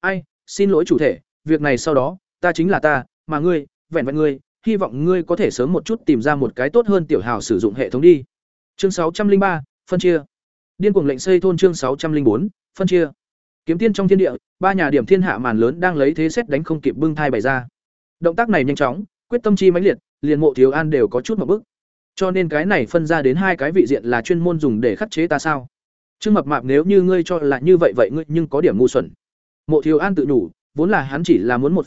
Ai xin lỗi chủ thể việc này sau đó ta chính là ta mà ngươi vẹn vẹn ngươi hy vọng ngươi có thể sớm một chút tìm ra một cái tốt hơn tiểu hào sử dụng hệ thống đi. Chương 603, phân chia. Điên cuồng lệnh xây thôn chương 604, phân chia. Kiếm tiên trong thiên địa ba nhà điểm thiên hạ màn lớn đang lấy thế xét đánh không kịp bưng thai bày ra. Động tác này nhanh chóng quyết tâm chi mãnh liệt liền mộ thiếu an đều có chút một bức cho nên cái này phân ra đến hai cái vị diện là chuyên môn dùng để khắc chế ta sao? Trương mập mạp, nếu như ngươi cho là như vậy vậy ngươi nhưng có điểm ngu xuẩn. Mộ thiếu an tự nhủ, vốn là hắn chỉ là muốn một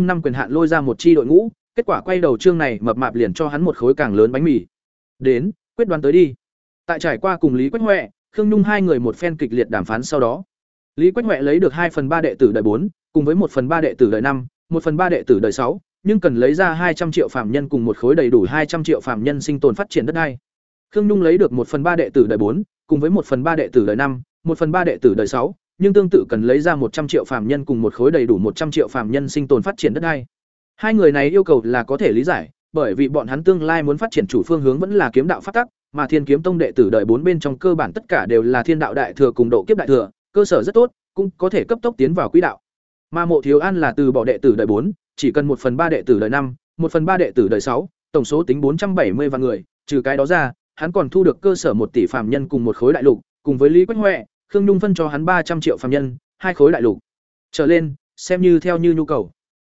năm quyền hạn lôi ra một chi đội ngũ, kết quả quay đầu chương này, mập mạp liền cho hắn một khối càng lớn bánh mì. Đến, quyết đoán tới đi. Tại trải qua cùng lý quách huệ, khương nhung hai người một phen kịch liệt đàm phán sau đó. Lý quách huệ lấy được hai phần ba đệ tử đời bốn, cùng với một phần ba đệ tử đời năm, một phần ba đệ tử đời sáu nhưng cần lấy ra hai trăm triệu phạm nhân cùng một khối đầy đủ hai trăm triệu phạm nhân sinh tồn phát triển đất đai. Khương nhung lấy được một phần ba đệ tử đời bốn, cùng với một phần ba đệ tử đời năm, một phần ba đệ tử đời sáu, nhưng tương tự cần lấy ra một trăm triệu phạm nhân cùng một khối đầy đủ một trăm triệu phạm nhân sinh tồn phát triển đất đai. Hai người này yêu cầu là có thể lý giải, bởi vì bọn hắn tương lai muốn phát triển chủ phương hướng vẫn là kiếm đạo phát tắc, mà thiên kiếm tông đệ tử đời bốn bên trong cơ bản tất cả đều là thiên đạo đại thừa cùng độ kiếp đại thừa, cơ sở rất tốt, cũng có thể cấp tốc tiến vào quỹ đạo. Mà mộ thiếu an là từ bỏ đệ tử đời bốn chỉ cần một phần ba đệ tử đời năm, một phần ba đệ tử đời sáu, tổng số tính bốn trăm bảy mươi vạn người, trừ cái đó ra, hắn còn thu được cơ sở một tỷ phàm nhân cùng một khối đại lục, cùng với lý quách huệ, khương nhung phân cho hắn ba trăm triệu phàm nhân, hai khối đại lục. Trở lên, xem như theo như nhu cầu.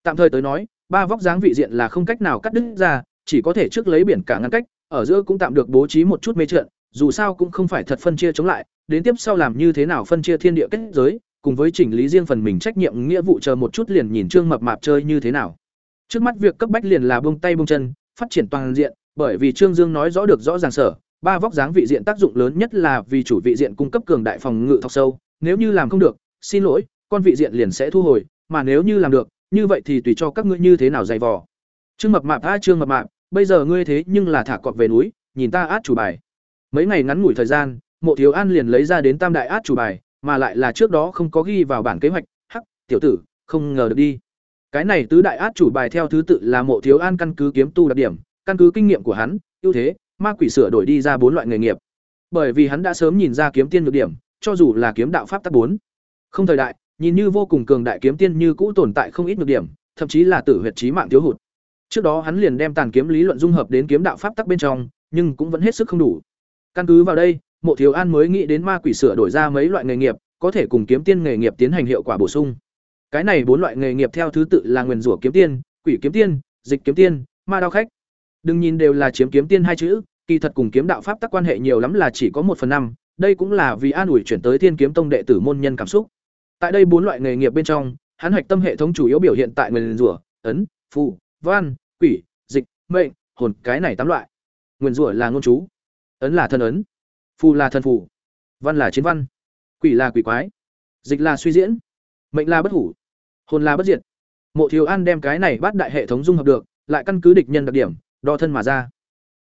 Tạm thời tới nói, ba vóc dáng vị diện là không cách nào cắt đứt ra, chỉ có thể trước lấy biển cả ngăn cách, ở giữa cũng tạm được bố trí một chút mê trận, dù sao cũng không phải thật phân chia chống lại, đến tiếp sau làm như thế nào phân chia thiên địa kết giới cùng với chỉnh lý riêng phần mình trách nhiệm nghĩa vụ chờ một chút liền nhìn trương mập mạp chơi như thế nào. Trước mắt việc cấp bách liền là buông tay buông chân, phát triển toàn diện, bởi vì trương dương nói rõ được rõ ràng sở, ba vóc dáng vị diện tác dụng lớn nhất là vì chủ vị diện cung cấp cường đại phòng ngự thọc sâu, nếu như làm không được, xin lỗi, con vị diện liền sẽ thu hồi, mà nếu như làm được, như vậy thì tùy cho các ngươi như thế nào dày vò. Trương mập mạp, a, trương mập mạp, bây giờ ngươi thế nhưng là thả cọp về núi, nhìn ta át chủ bài. Mấy ngày ngắn ngủi thời gian, mộ thiếu an liền lấy ra đến tam đại át chủ bài mà lại là trước đó không có ghi vào bản kế hoạch, hắc, tiểu tử, không ngờ được đi. Cái này tứ đại át chủ bài theo thứ tự là mộ thiếu an căn cứ kiếm tu đặc điểm, căn cứ kinh nghiệm của hắn, ưu thế, ma quỷ sửa đổi đi ra bốn loại nghề nghiệp. Bởi vì hắn đã sớm nhìn ra kiếm tiên nhược điểm, cho dù là kiếm đạo pháp tắc bốn. Không thời đại, nhìn như vô cùng cường đại kiếm tiên như cũ tồn tại không ít nhược điểm, thậm chí là tử huyệt trí mạng thiếu hụt. Trước đó hắn liền đem tàn kiếm lý luận dung hợp đến kiếm đạo pháp tắc bên trong, nhưng cũng vẫn hết sức không đủ. Căn cứ vào đây mộ thiếu an mới nghĩ đến ma quỷ sửa đổi ra mấy loại nghề nghiệp, có thể cùng kiếm tiên nghề nghiệp tiến hành hiệu quả bổ sung. Cái này bốn loại nghề nghiệp theo thứ tự là nguyền rủa kiếm tiên, quỷ kiếm tiên, dịch kiếm tiên, ma đao khách. Đừng nhìn đều là chiếm kiếm tiên hai chữ, kỳ thật cùng kiếm đạo pháp tắc quan hệ nhiều lắm là chỉ có một phần năm, đây cũng là vì an ủi chuyển tới thiên kiếm tông đệ tử môn nhân cảm xúc. Tại đây bốn loại nghề nghiệp bên trong, hắn hoạch tâm hệ thống chủ yếu biểu hiện tại nguyền rủa, ấn, phù, văn, quỷ, dịch, mệnh, hồn, cái này tám loại. Nguyền rủa là ngôn chú, ấn là thân ấn phù là thần phù. Văn là chiến văn. Quỷ là quỷ quái. Dịch là suy diễn. Mệnh là bất hủ. Hồn là bất diệt. Mộ thiếu an đem cái này bắt đại hệ thống dung hợp được, lại căn cứ địch nhân đặc điểm, đo thân mà ra.